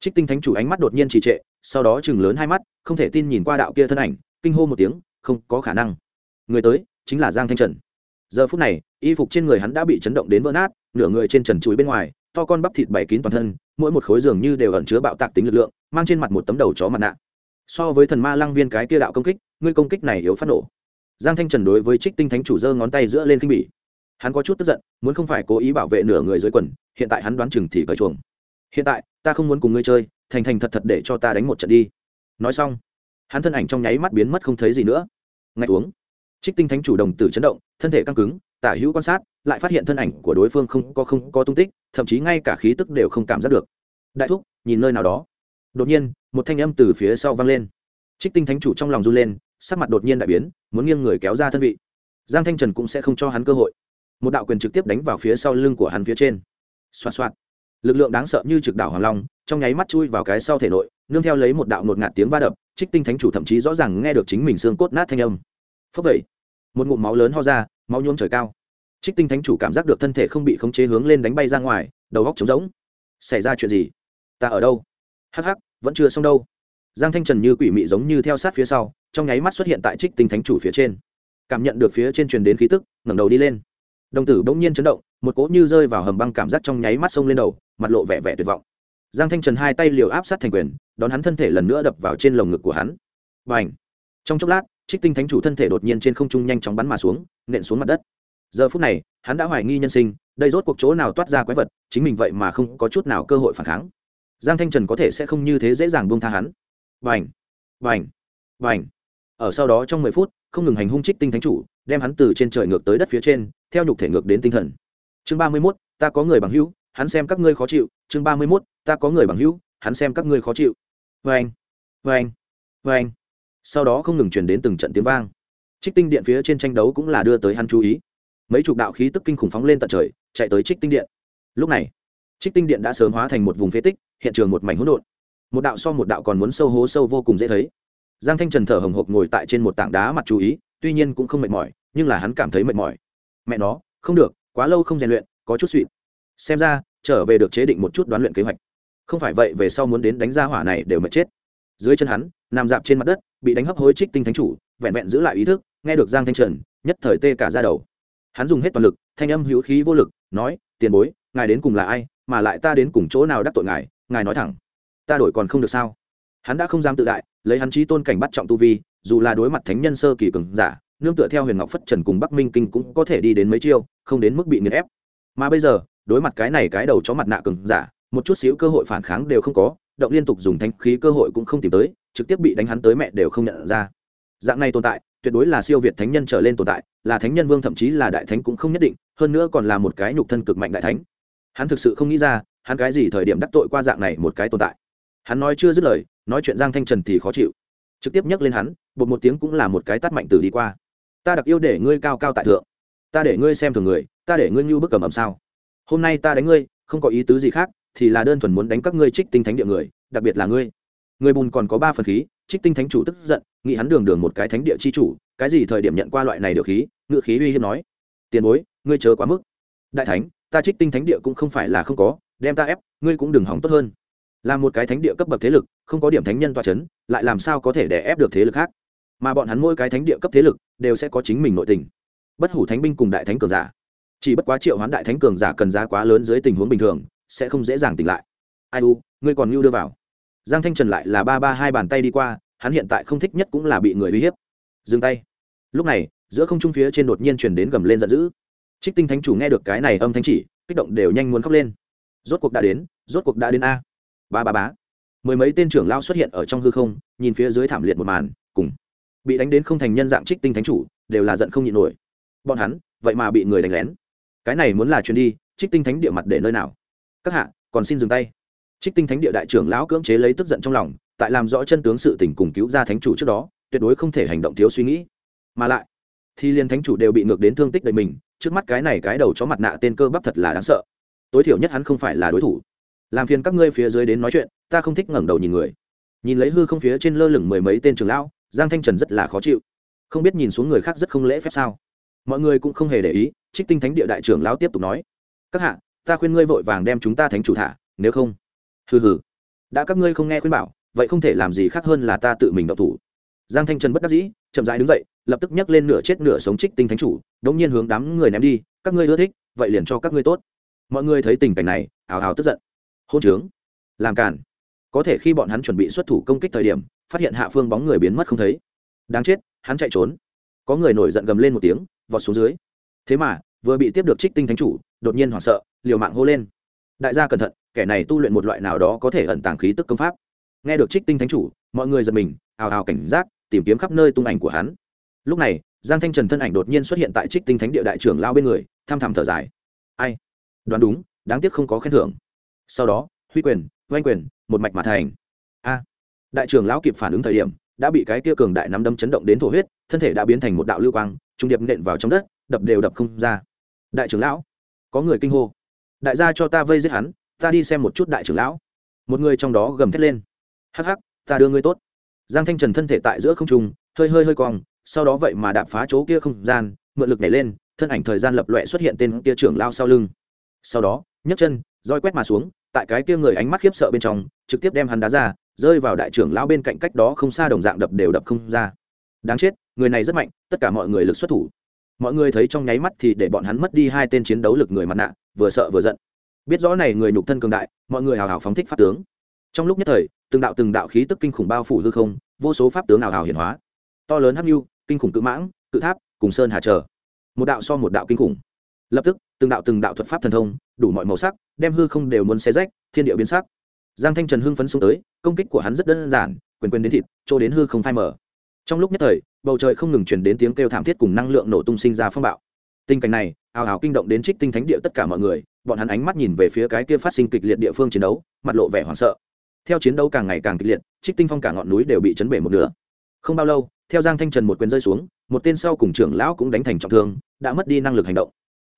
trích tinh thánh chủ ánh mắt đột nhiên trì trệ, sau đó chừng lớn hai mắt, không thể tin nhìn qua đạo kia thân ảnh, kinh hô một tiếng, không có khả năng. Người tới, chính là giang thanh trần. Giờ phút này, y phục trên người hắn đã bị chấn động đến vỡ nát, nửa người trên trần chuối bên ngoài, to con bắp thịt bảy kín toàn thân, mỗi một khối giường như đều ẩn chứa bạo tạc tính lực lượng, mang trên mặt một tấm đầu chó mặt nạ. So với thần ma lăng viên cái kia đạo công kích, ngươi công kích này yếu phát nổ. Giang thanh trần đối với trích tinh thánh chủ giơ ngón tay giữa lên kinh bỉ. Hắn có chút tức giận, muốn không phải cố ý bảo vệ nửa người dưới quần, hiện tại hắn đoán chừng thì cởi chuồng hiện tại, ta không muốn cùng ngươi chơi, thành thành thật thật để cho ta đánh một trận đi. Nói xong, hắn thân ảnh trong nháy mắt biến mất không thấy gì nữa. Ngay uống. Trích tinh thánh chủ đồng tử chấn động, thân thể căng cứng, tả hữu quan sát, lại phát hiện thân ảnh của đối phương không có không có tung tích, thậm chí ngay cả khí tức đều không cảm giác được. Đại thúc, nhìn nơi nào đó. Đột nhiên, một thanh âm từ phía sau vang lên. Trích tinh thánh chủ trong lòng run lên, sắc mặt đột nhiên đại biến, muốn nghiêng người kéo ra thân vị. Giang thanh trần cũng sẽ không cho hắn cơ hội. Một đạo quyền trực tiếp đánh vào phía sau lưng của hắn phía trên. Xoa xoa lực lượng đáng sợ như trực đảo hoàng long, trong nháy mắt chui vào cái sau thể nội, nương theo lấy một đạo ngột ngạt tiếng va đập, trích tinh thánh chủ thậm chí rõ ràng nghe được chính mình xương cốt nát thanh âm. Phấp vậy một ngụm máu lớn ho ra, máu nhuốm trời cao. Trích tinh thánh chủ cảm giác được thân thể không bị khống chế hướng lên đánh bay ra ngoài, đầu góc trống rỗng. Xảy ra chuyện gì? Ta ở đâu? Hắc hắc, vẫn chưa xong đâu. Giang thanh trần như quỷ mị giống như theo sát phía sau, trong nháy mắt xuất hiện tại trích tinh thánh chủ phía trên. Cảm nhận được phía trên truyền đến khí tức, ngẩng đầu đi lên đồng tử bỗng nhiên chấn động, một cỗ như rơi vào hầm băng cảm giác trong nháy mắt sông lên đầu, mặt lộ vẻ vẻ tuyệt vọng. Giang thanh trần hai tay liều áp sát thành quyền, đón hắn thân thể lần nữa đập vào trên lồng ngực của hắn. Và ảnh trong chốc lát, trích tinh thánh chủ thân thể đột nhiên trên không trung nhanh chóng bắn mà xuống, nện xuống mặt đất. Giờ phút này, hắn đã hoài nghi nhân sinh, đây rốt cuộc chỗ nào toát ra quái vật, chính mình vậy mà không có chút nào cơ hội phản kháng. Giang thanh trần có thể sẽ không như thế dễ dàng buông tha hắn. Vành vành vành ở sau đó trong mười phút, không ngừng hành hung trích tinh thánh chủ, đem hắn từ trên trời ngược tới đất phía trên, theo nhục thể ngược đến tinh thần. Chương ba mươi mốt, ta có người bằng hữu, hắn xem các ngươi khó chịu. Chương ba mươi mốt, ta có người bằng hữu, hắn xem các ngươi khó chịu. Vành vành anh sau đó không ngừng truyền đến từng trận tiếng vang. Trích tinh điện phía trên tranh đấu cũng là đưa tới hắn chú ý. Mấy chục đạo khí tức kinh khủng phóng lên tận trời, chạy tới trích tinh điện. Lúc này, trích tinh điện đã sớm hóa thành một vùng phế tích, hiện trường một mảnh hỗn độn. Một đạo so một đạo còn muốn sâu hố sâu vô cùng dễ thấy giang thanh trần thở hồng hộc ngồi tại trên một tảng đá mặt chú ý, tuy nhiên cũng không mệt mỏi, nhưng là hắn cảm thấy mệt mỏi. Mẹ nó, không được, quá lâu không rèn luyện, có chút suỵ xem ra, trở về được chế định một chút đoán luyện kế hoạch. Không phải vậy, về sau muốn đến đánh ra hỏa này đều mệt chết. Dưới chân hắn, nằm dạp trên mặt đất, bị đánh hấp hối trích tinh thánh chủ, vẹn vẹn giữ lại ý thức, nghe được giang thanh trần, nhất thời tê cả ra đầu. Hắn dùng hết toàn lực, thanh âm hữu khí vô lực, nói, tiền bối, ngài đến cùng là ai, mà lại ta đến cùng chỗ nào đắc tội ngài ngài nói thẳng. Ta đổi còn không được sao? Hắn đã không dám tự đại, lấy hắn trí tôn cảnh bắt trọng tu vi, dù là đối mặt thánh nhân sơ kỳ cường giả, nương tựa theo huyền ngọc phất trần cùng bắc minh kinh cũng có thể đi đến mấy chiêu, không đến mức bị nghiền ép. Mà bây giờ, đối mặt cái này cái đầu chó mặt nạ cường giả, một chút xíu cơ hội phản kháng đều không có, động liên tục dùng thanh khí cơ hội cũng không tìm tới, trực tiếp bị đánh hắn tới mẹ đều không nhận ra. Dạng này tồn tại, tuyệt đối là siêu việt thánh nhân trở lên tồn tại, là thánh nhân vương thậm chí là đại thánh cũng không nhất định, hơn nữa còn là một cái nhục thân cực mạnh đại thánh. Hắn thực sự không nghĩ ra, hắn cái gì thời điểm đắc tội qua dạng này một cái tồn tại. Hắn nói chưa dứt lời nói chuyện giang thanh trần thì khó chịu. Trực tiếp nhắc lên hắn, bột một tiếng cũng là một cái tắt mạnh từ đi qua. Ta đặc yêu để ngươi cao cao tại thượng. Ta để ngươi xem thường người, ta để ngươi như bức cầm ầm sao. Hôm nay ta đánh ngươi, không có ý tứ gì khác, thì là đơn thuần muốn đánh các ngươi trích tinh thánh địa người, đặc biệt là ngươi. Người bùn còn có ba phần khí, trích tinh thánh chủ tức giận, nghĩ hắn đường đường một cái thánh địa chi chủ, cái gì thời điểm nhận qua loại này được khí, ngự khí uy hiếp nói. Tiền bối, ngươi chờ quá mức. Đại thánh, ta trích tinh thánh địa cũng không phải là không có, đem ta ép, ngươi cũng đừng hỏng tốt hơn là một cái thánh địa cấp bậc thế lực, không có điểm thánh nhân toa c h ấ n lại làm sao có thể đè ép được thế lực khác? Mà bọn hắn mỗi cái thánh địa cấp thế lực đều sẽ có chính mình nội tình. Bất hủ thánh binh cùng đại thánh cường giả. Chỉ bất quá triệu hoán đại thánh cường giả cần giá quá lớn dưới tình huống bình thường, sẽ không dễ dàng tỉnh lại. Ai u, ngươi còn mưu đưa vào. Giang thanh trần lại là ba ba hai bàn tay đi qua, hắn hiện tại không thích nhất cũng là bị người uy hiếp. Dừng tay. Lúc này, giữa không trung phía trên đột nhiên chuyển đến gầm lên giận dữ. Trích tinh thánh chủ nghe được cái này âm thanh chỉ, kích động đều nhanh muốn khóc lên. Rốt cuộc đã đến, rốt cuộc đã đến a ba ba bá mười mấy tên trưởng lao xuất hiện ở trong hư không, nhìn phía dưới thảm liệt một màn, cùng bị đánh đến không thành nhân dạng trích tinh thánh chủ, đều là giận không nhịn nổi. Bọn hắn, vậy mà bị người đánh lén. Cái này muốn là chuyến đi, trích tinh thánh địa mặt để nơi nào? Các hạ, còn xin dừng tay. Trích tinh thánh địa đại trưởng lão cưỡng chế lấy tức giận trong lòng, tại làm rõ chân tướng sự tình cùng cứu ra thánh chủ trước đó, tuyệt đối không thể hành động thiếu suy nghĩ. Mà lại, thì liên thánh chủ đều bị ngược đến thương tích đầy mình, trước mắt cái này cái đầu chó mặt nạ tên cơ bắp thật là đáng sợ. Tối thiểu nhất hắn không phải là đối thủ làm phiền các ngươi phía dưới đến nói chuyện, ta không thích ngẩng đầu nhìn người. Nhìn lấy hư không phía trên lơ lửng mười mấy tên trường lão, giang thanh trần rất là khó chịu. Không biết nhìn xuống người khác rất không lễ phép sao? Mọi người cũng không hề để ý, trích tinh thánh địa đại trưởng lão tiếp tục nói. Các hạ, ta khuyên ngươi vội vàng đem chúng ta thánh chủ thả, nếu không. Hừ hừ. Đã các ngươi không nghe khuyên bảo, vậy không thể làm gì khác hơn là ta tự mình đậu thủ. Giang thanh trần bất đắc dĩ, chậm rãi đứng dậy, lập tức nhấc lên nửa chết nửa sống trích tinh thánh chủ, đống nhiên hướng đám người ném đi. Các ngươi ưa thích, vậy liền cho các ngươi tốt. Mọi người thấy tình cảnh này ào ào tức giận hôn trướng, làm cản có thể khi bọn hắn chuẩn bị xuất thủ công kích thời điểm, phát hiện hạ phương bóng người biến mất không thấy. Đáng chết, hắn chạy trốn. Có người nổi giận gầm lên một tiếng, vọt xuống dưới. Thế mà, vừa bị tiếp được trích tinh thánh chủ, đột nhiên hoảng sợ, liều mạng hô lên. Đại gia cẩn thận, kẻ này tu luyện một loại nào đó có thể ẩn tàng khí tức công pháp. Nghe được trích tinh thánh chủ, mọi người giật mình ào ào cảnh giác, tìm kiếm khắp nơi tung ảnh của hắn. Lúc này, giang thanh trần thân ảnh đột nhiên xuất hiện tại trích tinh thánh địa đại trưởng lao bên người tham thảm thở dài. Ai? Đoán đúng, đáng tiếc không có khen thưởng sau đó, huy quyền, oanh quyền, một mạch mà thành. A! Đại trưởng lão kịp phản ứng thời điểm, đã bị cái kia cường đại nắm đấm chấn động đến thổ huyết, thân thể đã biến thành một đạo lưu quang, trung điệp nện vào trong đất, đập đều đập không ra. Đại trưởng lão, có người kinh hô. Đại gia cho ta vây giết hắn, ta đi xem một chút đại trưởng lão. Một người trong đó gầm thét lên. Hắc hắc, ta đưa ngươi tốt. Giang thanh trần thân thể tại giữa không trung, hơi hơi hơi cong, sau đó vậy mà đạp phá chỗ kia không gian, mượn lực nhảy lên, thân ảnh thời gian lập loẹ xuất hiện tên kia trưởng lao sau lưng. Sau đó, nhấc chân, roi quét mà xuống tại cái kia người ánh mắt khiếp sợ bên trong, trực tiếp đem hắn đá ra, rơi vào đại trưởng lão bên cạnh cách đó không xa đồng dạng đập đều đập không ra. Đáng chết, người này rất mạnh, tất cả mọi người lực xuất thủ. Mọi người thấy trong nháy mắt thì để bọn hắn mất đi hai tên chiến đấu lực người mặt nạ, vừa sợ vừa giận. Biết rõ này người nhục thân cường đại, mọi người hào hào phóng thích pháp tướng. Trong lúc nhất thời, từng đạo từng đạo khí tức kinh khủng bao phủ hư không, vô số pháp tướng hào hào hiển hóa. To lớn hắc nhu, kinh khủng cự mãng, cự tháp, cùng sơn hà trở một đạo so một đạo kinh khủng. Lập tức từng đạo từng đạo thuật pháp thần thông, đủ mọi màu sắc, đem hư không đều muốn xé rách, thiên địa biến sắc. Giang thanh trần hưng phấn xuống tới, công kích của hắn rất đơn giản, quyền quyền đến thịt, chỗ đến hư không phai mở trong lúc nhất thời, bầu trời không ngừng chuyển đến tiếng kêu thảm thiết cùng năng lượng nổ tung sinh ra phong bạo. Tình cảnh này, ào ào kinh động đến trích tinh thánh địa tất cả mọi người, bọn hắn ánh mắt nhìn về phía cái kia phát sinh kịch liệt địa phương chiến đấu, mặt lộ vẻ hoảng sợ. Theo chiến đấu càng ngày càng kịch liệt, trích tinh phong cả ngọn núi đều bị chấn bể một nửa. Không bao lâu, theo giang thanh trần một quyền rơi xuống, một tên sau cùng trưởng lão cũng đánh thành trọng thương, đã mất đi năng lực hành động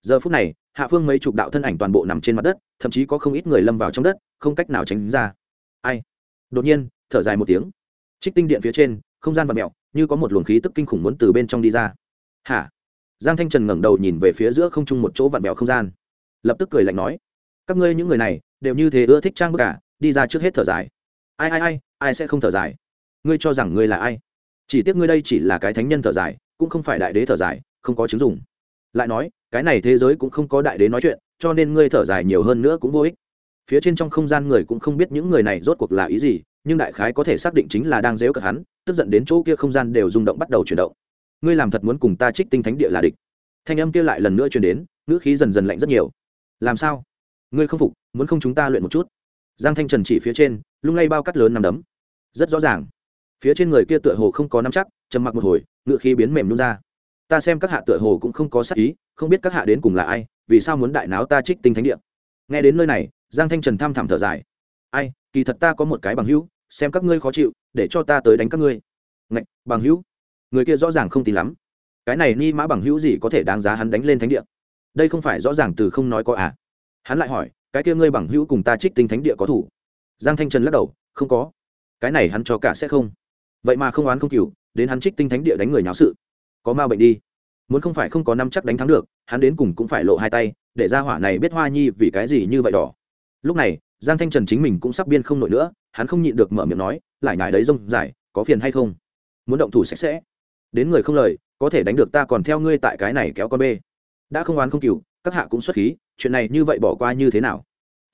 giờ phút này, hạ phương mấy chục đạo thân ảnh toàn bộ nằm trên mặt đất, thậm chí có không ít người lâm vào trong đất, không cách nào tránh ra. Ai? Đột nhiên, thở dài một tiếng. Trích tinh điện phía trên, không gian và mẹo như có một luồng khí tức kinh khủng muốn từ bên trong đi ra. Hả? Giang thanh trần ngẩng đầu nhìn về phía giữa không trung một chỗ vặn vẹo không gian. Lập tức cười lạnh nói, các ngươi những người này, đều như thế ưa thích trang bức cả đi ra trước hết thở dài. Ai ai ai ai sẽ không thở dài? Ngươi cho rằng ngươi là ai? Chỉ tiếc ngươi đây chỉ là cái thánh nhân thở dài, cũng không phải đại đế thở dài, không có chứng dụng lại nói, cái này thế giới cũng không có đại đế nói chuyện, cho nên ngươi thở dài nhiều hơn nữa cũng vô ích. Phía trên trong không gian người cũng không biết những người này rốt cuộc là ý gì, nhưng đại khái có thể xác định chính là đang dếu cợt hắn, tức giận đến chỗ kia không gian đều rung động bắt đầu chuyển động. Ngươi làm thật muốn cùng ta trích tinh thánh địa là địch. Thanh âm kia lại lần nữa chuyển đến, ngữ khí dần dần lạnh rất nhiều. Làm sao? Ngươi không phục, muốn không chúng ta luyện một chút? Giang thanh trần chỉ phía trên, lung lay bao cắt lớn nằm đấm. Rất rõ ràng. Phía trên người kia tựa hồ không có nắm chắc, trầm mặc một hồi ngựa khí biến mềm luôn ra ta xem các hạ tựa hồ cũng không có sắc ý, không biết các hạ đến cùng là ai, vì sao muốn đại náo ta trích tinh thánh địa. Nghe đến nơi này, giang thanh trần tham thảm thở dài. Ai, kỳ thật ta có một cái bằng hữu, xem các ngươi khó chịu, để cho ta tới đánh các ngươi. Ngạch, bằng hữu? Người kia rõ ràng không tin lắm. Cái này ni mã bằng hữu gì có thể đáng giá hắn đánh lên thánh địa? Đây không phải rõ ràng từ không nói có à? Hắn lại hỏi, cái kia ngươi bằng hữu cùng ta trích tinh thánh địa có thủ? Giang thanh trần lắc đầu, không có. Cái này hắn cho cả sẽ không. Vậy mà không oán không cừu, đến hắn trích tinh thánh địa đánh người nháo sự có ma bệnh đi. Muốn không phải không có năm chắc đánh thắng được, hắn đến cùng cũng phải lộ hai tay, để ra hỏa này biết hoa nhi vì cái gì như vậy đỏ. Lúc này, giang thanh trần chính mình cũng sắp biên không nổi nữa, hắn không nhịn được mở miệng nói, lại ngài đấy rông dài, có phiền hay không? Muốn động thủ sạch sẽ. Đến người không lời, có thể đánh được ta còn theo ngươi tại cái này kéo con bê. Đã không oán không cừu, các hạ cũng xuất khí, chuyện này như vậy bỏ qua như thế nào?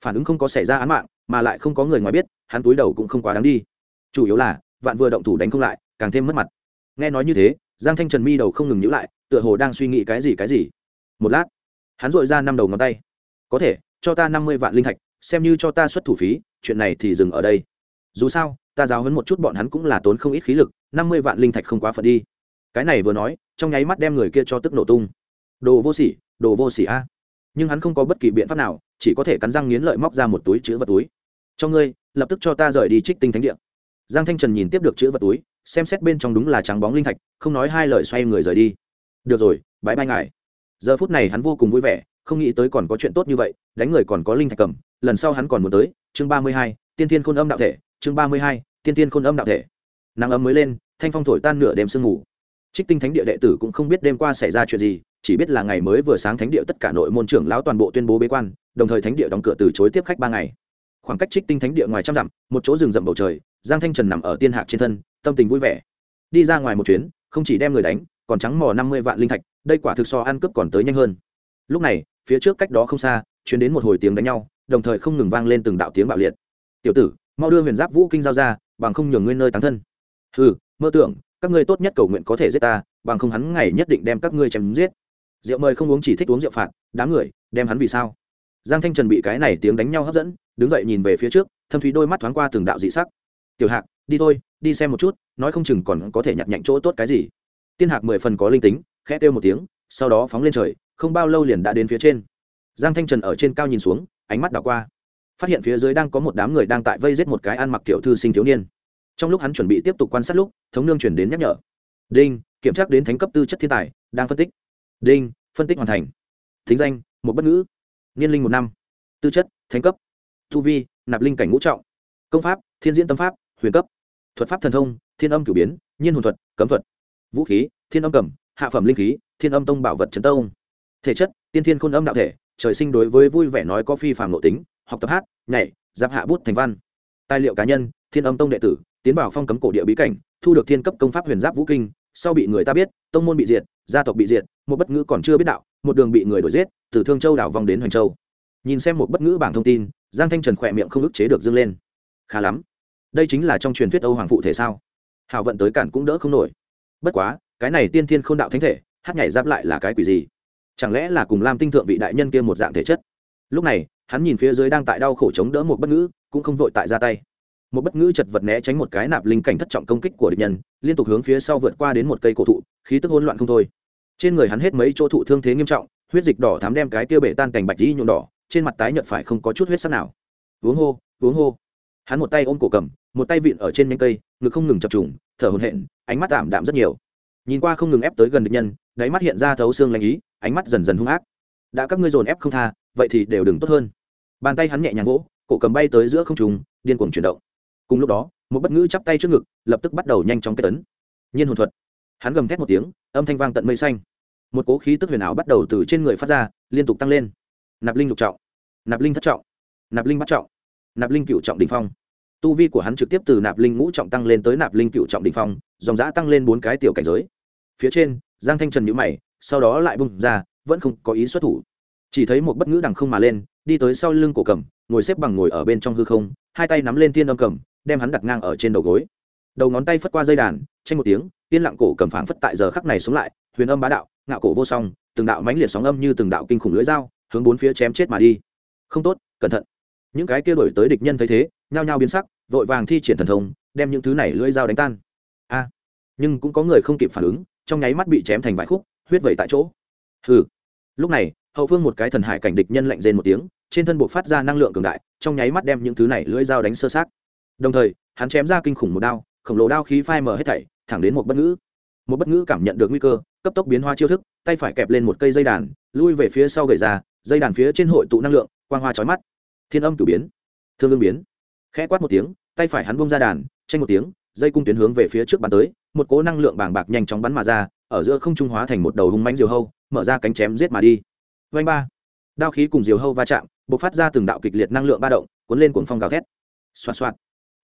Phản ứng không có xảy ra án mạng, mà lại không có người ngoài biết, hắn túi đầu cũng không quá đáng đi. Chủ yếu là, vạn vừa động thủ đánh không lại, càng thêm mất mặt. Nghe nói như thế giang thanh trần mi đầu không ngừng nhữ lại, tựa hồ đang suy nghĩ cái gì cái gì. Một lát, hắn dội ra năm đầu ngón tay. Có thể, cho ta năm mươi vạn linh thạch, xem như cho ta xuất thủ phí, chuyện này thì dừng ở đây. Dù sao, ta giáo hấn một chút bọn hắn cũng là tốn không ít khí lực, năm mươi vạn linh thạch không quá phận đi. Cái này vừa nói, trong nháy mắt đem người kia cho tức nổ tung. Đồ vô sỉ, đồ vô sỉ a. Nhưng hắn không có bất kỳ biện pháp nào, chỉ có thể cắn răng nghiến lợi móc ra một túi chữ vật túi. Cho ngươi, lập tức cho ta rời đi trích tinh thánh địa. Giang thanh trần nhìn tiếp được chữ vật túi xem xét bên trong đúng là trắng bóng linh thạch, không nói hai lời xoay người rời đi. Được rồi bãi bay ngài. Giờ phút này hắn vô cùng vui vẻ, không nghĩ tới còn có chuyện tốt như vậy, đánh người còn có linh thạch cầm, lần sau hắn còn muốn tới, chương ba mươi hai, tiên thiên khôn âm đạo thể, chương ba mươi hai, tiên thiên khôn âm đạo thể. Nắng ấm mới lên, thanh phong thổi tan nửa đêm sương ngủ trích tinh thánh địa đệ tử cũng không biết đêm qua xảy ra chuyện gì, chỉ biết là ngày mới vừa sáng thánh địa tất cả nội môn trưởng lão toàn bộ tuyên bố bế quan, đồng thời thánh địa đóng cửa từ chối tiếp khách ba ngày khoảng cách trích tinh thánh địa ngoài trăm dặm, một chỗ rừng rậm bầu trời, giang thanh trần nằm ở tiên hạc trên thân, tâm tình vui vẻ. Đi ra ngoài một chuyến, không chỉ đem người đánh, còn trắng mò năm mươi vạn linh thạch, đây quả thực so ăn cướp còn tới nhanh hơn. Lúc này, phía trước cách đó không xa chuyến đến một hồi tiếng đánh nhau, đồng thời không ngừng vang lên từng đạo tiếng bạo liệt. Tiểu tử, mau đưa huyền giáp vũ kinh giao ra, bằng không nhường ngươi nơi tán thân. Ừ mơ tưởng, các ngươi tốt nhất cầu nguyện có thể giết ta, bằng không hắn ngày nhất định đem các ngươi chém giết. Rượu mời không uống chỉ thích uống rượu phạt, đám người, đem hắn vì sao? Giang thanh trần bị cái này tiếng đánh nhau hấp dẫn, đứng dậy nhìn về phía trước, thâm thúy đôi mắt thoáng qua từng đạo dị sắc. Tiểu hạc, đi thôi, đi xem một chút, nói không chừng còn có thể nhặt nhạnh chỗ tốt cái gì. Tiên hạc mười phần có linh tính, khẽ kêu một tiếng, sau đó phóng lên trời, không bao lâu liền đã đến phía trên. Giang thanh trần ở trên cao nhìn xuống, ánh mắt đảo qua. Phát hiện phía dưới đang có một đám người đang tại vây giết một cái ăn mặc tiểu thư sinh thiếu niên. Trong lúc hắn chuẩn bị tiếp tục quan sát lúc, thống nương chuyển đến nhắc nhở. Đinh, kiểm tra đến thánh cấp tư chất thiên tài, đang phân tích. Đinh, phân tích hoàn thành. Thính danh, một bất ngữ niên linh một năm. Tư chất, thánh cấp. Thu vi, nạp linh cảnh ngũ trọng. Công pháp, thiên diễn tâm pháp, huyền cấp. Thuật pháp thần thông, thiên âm cửu biến, nhiên hồn thuật, cấm thuật. Vũ khí, thiên âm cầm hạ phẩm linh khí, thiên âm tông bảo vật trấn tông. Thể chất, tiên thiên khôn âm đạo thể, trời sinh đối với vui vẻ nói có phi phàm nội tính, học tập hát, nhảy, giáp hạ bút thành văn. Tài liệu cá nhân, thiên âm tông đệ tử, tiến vào phong cấm cổ địa bí cảnh, thu được thiên cấp công pháp huyền giáp vũ kinh sau bị người ta biết, tông môn bị diệt, gia tộc bị diệt, một bất ngữ còn chưa biết đạo, một đường bị người đuổi giết, từ thương châu đảo vòng đến hoành châu. Nhìn xem một bất ngữ bảng thông tin, giang thanh trần khỏe miệng không ức chế được dâng lên. Khá lắm. Đây chính là trong truyền thuyết âu hoàng phụ thể sao? Hào vận tới cản cũng đỡ không nổi. Bất quá, cái này tiên thiên k h ô n đạo thánh thể, hát nhảy giáp lại là cái quỷ gì? Chẳng lẽ là cùng lam tinh thượng vị đại nhân kia một dạng thể chất? Lúc này, hắn nhìn phía dưới đang tại đau khổ chống đỡ một bất ngữ, cũng không vội tại ra tay một bất ngữ chật vật né tránh một cái nạp linh cảnh thất trọng công kích của địch nhân, liên tục hướng phía sau vượt qua đến một cây cổ thụ, khí tức hỗn loạn không thôi. Trên người hắn hết mấy chỗ thụ thương thế nghiêm trọng, huyết dịch đỏ thám đem cái kia bể tan cành bạch dĩ nhuộm đỏ, trên mặt tái nhợt phải không có chút huyết sắc nào. Uống hô uống hô. Hắn một tay ôm cổ cầm, một tay vịn ở trên nhánh cây, ngực không ngừng chập trùng, thở hổn hển, ánh mắt tạm đạm rất nhiều. Nhìn qua không ngừng ép tới gần địch nhân, đáy mắt hiện ra thấu xương lanh ý, ánh mắt dần dần hung ác. Đã các ngươi dồn ép không tha, vậy thì đều đừng tốt hơn. Bàn tay hắn nhẹ nhàng vỗ, cổ cầm bay tới giữa không trùng điên cuồng chuyển động cùng lúc đó, một bất ngữ chắp tay trước ngực, lập tức bắt đầu nhanh chóng kết tấn. Nhiên hồn thuật. Hắn gầm thét một tiếng, âm thanh vang tận mây xanh. Một cố khí tức huyền ảo bắt đầu từ trên người phát ra, liên tục tăng lên. Nạp linh lục trọng, nạp linh thất trọng, nạp linh bắt trọng, nạp linh cựu trọng đình phong. Tu vi của hắn trực tiếp từ nạp linh ngũ trọng tăng lên tới nạp linh cựu trọng đình phong, dòng giã tăng lên bốn cái tiểu cảnh giới. Phía trên, giang thanh trần nhữ mày, sau đó lại bung ra, vẫn không có ý xuất thủ. Chỉ thấy một bất ngữ đằng không mà lên, đi tới sau lưng cổ cầm, ngồi xếp bằng ngồi ở bên trong hư không, hai tay nắm lên tiên âm cầm đem hắn đặt ngang ở trên đầu gối. Đầu ngón tay phất qua dây đàn, tranh một tiếng, yên lặng cổ cầm phảng phất tại giờ khắc này sống lại, huyền âm bá đạo, ngạo cổ vô song, từng đạo mãnh liệt sóng âm như từng đạo kinh khủng lưỡi dao, hướng bốn phía chém chết mà đi. Không tốt, cẩn thận. Những cái kia đổi tới địch nhân thấy thế, nhao nhao biến sắc, vội vàng thi triển thần thông, đem những thứ này lưỡi dao đánh tan. A! Nhưng cũng có người không kịp phản ứng, trong nháy mắt bị chém thành vài khúc, huyết vẩy tại chỗ. Hừ! Lúc này, hậu phương một cái thần hải cảnh địch nhân lạnh rên một tiếng, trên thân buộc phát ra năng lượng cường đại, trong nháy mắt đem những thứ này lưỡi dao đánh sơ sát đồng thời, hắn chém ra kinh khủng một đao, khổng lồ đao khí phai mở hết thảy, thẳng đến một bất ngữ. Một bất ngữ cảm nhận được nguy cơ, cấp tốc biến hoa chiêu thức, tay phải kẹp lên một cây dây đàn, lui về phía sau gầy ra, dây đàn phía trên hội tụ năng lượng, quang hoa chói mắt. Thiên âm cử biến. Thương ương biến. Khẽ quát một tiếng, tay phải hắn bông ra đàn tranh một tiếng, dây cung tuyến hướng về phía trước bắn tới, một cỗ năng lượng bàng bạc nhanh chóng bắn mà ra, ở giữa không trung hóa thành một đầu hung mánh diều hâu, mở ra cánh chém giết mà đi. Vanh ba. Đao khí cùng diều hâu va chạm, bộc phát ra từng đạo kịch liệt năng lượng ba động, cuốn lên cuồng phong gào thét. Xoạt xoạt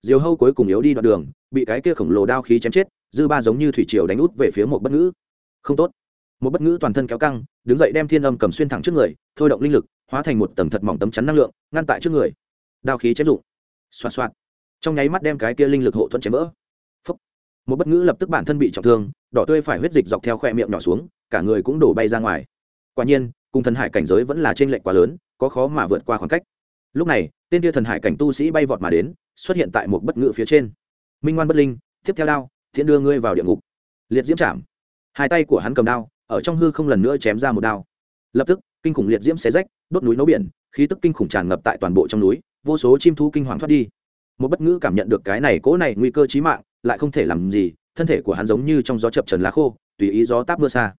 diều hâu cuối cùng yếu đi đoạn đường, bị cái kia khổng lồ đao khí chém chết, dư ba giống như thủy triều đánh út về phía một bất ngữ. Không tốt. Một bất ngữ toàn thân kéo căng, đứng dậy đem thiên âm cầm xuyên thẳng trước người, thôi động linh lực, hóa thành một tầng thật mỏng tấm chắn năng lượng, ngăn tại trước người. Đao khí chém rụng. Xoạt xoạt. Trong nháy mắt đem cái kia linh lực hộ thuẫn chém vỡ. Phúc. một bất ngữ lập tức bản thân bị trọng thương, đỏ tươi phải huyết dịch dọc theo khoe miệng nhỏ xuống, cả người cũng đổ bay ra ngoài. Quả nhiên, cùng thần hải cảnh giới vẫn là trên lệnh quá lớn, có khó mà vượt qua khoảng cách lúc này, tên tia thần hải cảnh tu sĩ bay vọt mà đến, xuất hiện tại một bất ngữ phía trên. Minh ngoan bất linh, tiếp theo đao thiện đưa ngươi vào địa ngục. Liệt diễm chạm. Hai tay của hắn cầm đao, ở trong hư không lần nữa chém ra một đao. Lập tức, kinh khủng liệt diễm xé rách, đốt núi nấu biển, khí tức kinh khủng tràn ngập tại toàn bộ trong núi, vô số chim thú kinh hoàng thoát đi. Một bất ngữ cảm nhận được cái này cỗ này nguy cơ chí mạng, lại không thể làm gì, thân thể của hắn giống như trong gió chập trần lá khô, tùy ý gió táp mưa xa.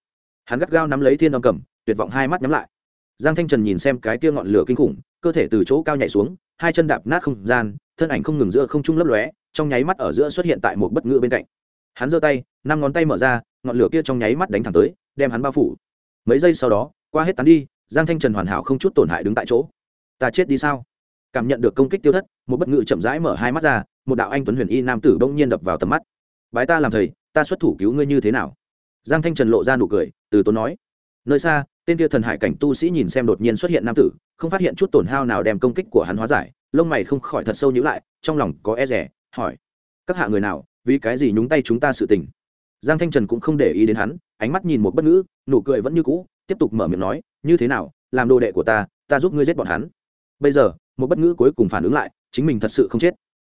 Hắn gắt gao nắm lấy thiên đ cầm, tuyệt vọng hai mắt nhắm lại giang thanh trần nhìn xem cái kia ngọn lửa kinh khủng, cơ thể từ chỗ cao nhảy xuống, hai chân đạp nát không gian, thân ảnh không ngừng giữa không trung lấp lóe, trong nháy mắt ở giữa xuất hiện tại một bất ngữ bên cạnh. Hắn giơ tay, năm ngón tay mở ra, ngọn lửa kia trong nháy mắt đánh thẳng tới, đem hắn bao phủ. Mấy giây sau đó, qua hết tán đi, giang thanh trần hoàn hảo không chút tổn hại đứng tại chỗ. Ta chết đi sao? Cảm nhận được công kích tiêu thất, một bất ngữ chậm rãi mở hai mắt ra, một đạo anh tuấn huyền y nam tử bỗng nhiên đập vào tầm mắt. Bái ta làm thầy, ta xuất thủ cứu ngươi như thế nào? Giang thanh trần lộ ra nụ cười, từ tốn nói, nơi xa tên kia thần hải cảnh tu sĩ nhìn xem đột nhiên xuất hiện nam tử, không phát hiện chút tổn hao nào đem công kích của hắn hóa giải, lông mày không khỏi thật sâu nhữ lại, trong lòng có e rẻ hỏi, các hạ người nào, vì cái gì nhúng tay chúng ta sự tình? Giang thanh trần cũng không để ý đến hắn, ánh mắt nhìn một bất ngữ, nụ cười vẫn như cũ, tiếp tục mở miệng nói, như thế nào, làm đồ đệ của ta ta giúp ngươi giết bọn hắn. Bây giờ, một bất ngữ cuối cùng phản ứng lại, chính mình thật sự không chết.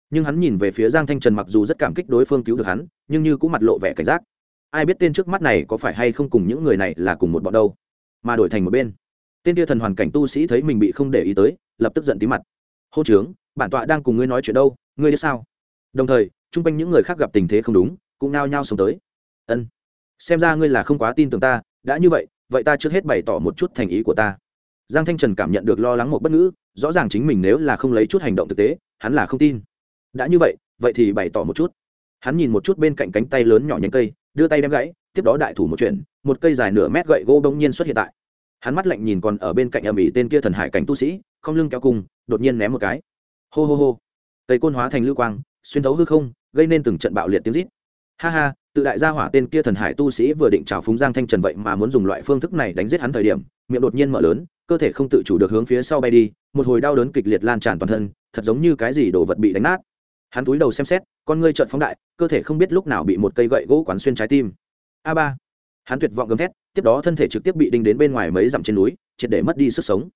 Nhưng hắn nhìn về phía giang thanh trần mặc dù rất cảm kích đối phương cứu được hắn, nhưng như cũng mặt lộ vẻ cảnh giác. Ai biết tên trước mắt này có phải hay không cùng những người này là cùng một bọn đâu mà đổi thành một bên. Tên tia thần hoàn cảnh tu sĩ thấy mình bị không để ý tới, lập tức giận tí mặt. Hô trướng bản tọa đang cùng ngươi nói chuyện đâu, ngươi đi sao? Đồng thời, chung quanh những người khác gặp tình thế không đúng, cũng nao nhao sống tới. Ân, xem ra ngươi là không quá tin tưởng ta, đã như vậy vậy ta trước hết bày tỏ một chút thành ý của ta. Giang thanh trần cảm nhận được lo lắng một bất ngữ, rõ ràng chính mình nếu là không lấy chút hành động thực tế, hắn là không tin. Đã như vậy vậy thì bày tỏ một chút. Hắn nhìn một chút bên cạnh cánh tay lớn nhỏ nhánh cây, đưa tay đem gãy, tiếp đó đại thủ một chuyện một cây dài nửa mét gậy gỗ bỗng nhiên xuất hiện tại. Hắn mắt lạnh nhìn còn ở bên cạnh âm ỉ tên kia thần hải cảnh tu sĩ, không lưng kéo cung đột nhiên ném một cái. Hô hô hô. Tây côn hóa thành lưu quang, xuyên thấu hư không, gây nên từng trận bạo liệt tiếng rít. Ha ha, tự đại gia hỏa tên kia thần hải tu sĩ vừa định trào phúng giang thanh trần vậy mà muốn dùng loại phương thức này đánh giết hắn thời điểm, miệng đột nhiên mở lớn, cơ thể không tự chủ được hướng phía sau bay đi, một hồi đau đớn kịch liệt lan tràn toàn thân, thật giống như cái gì đồ vật bị đánh nát. Hắn túi đầu xem xét, con ngươi trợn phóng đại, cơ thể không biết lúc nào bị một cây gậy gỗ quán xuyên trái tim. A ba hắn tuyệt vọng gầm thét, tiếp đó thân thể trực tiếp bị đinh đến bên ngoài mấy dặm trên núi, triệt để mất đi sức sống.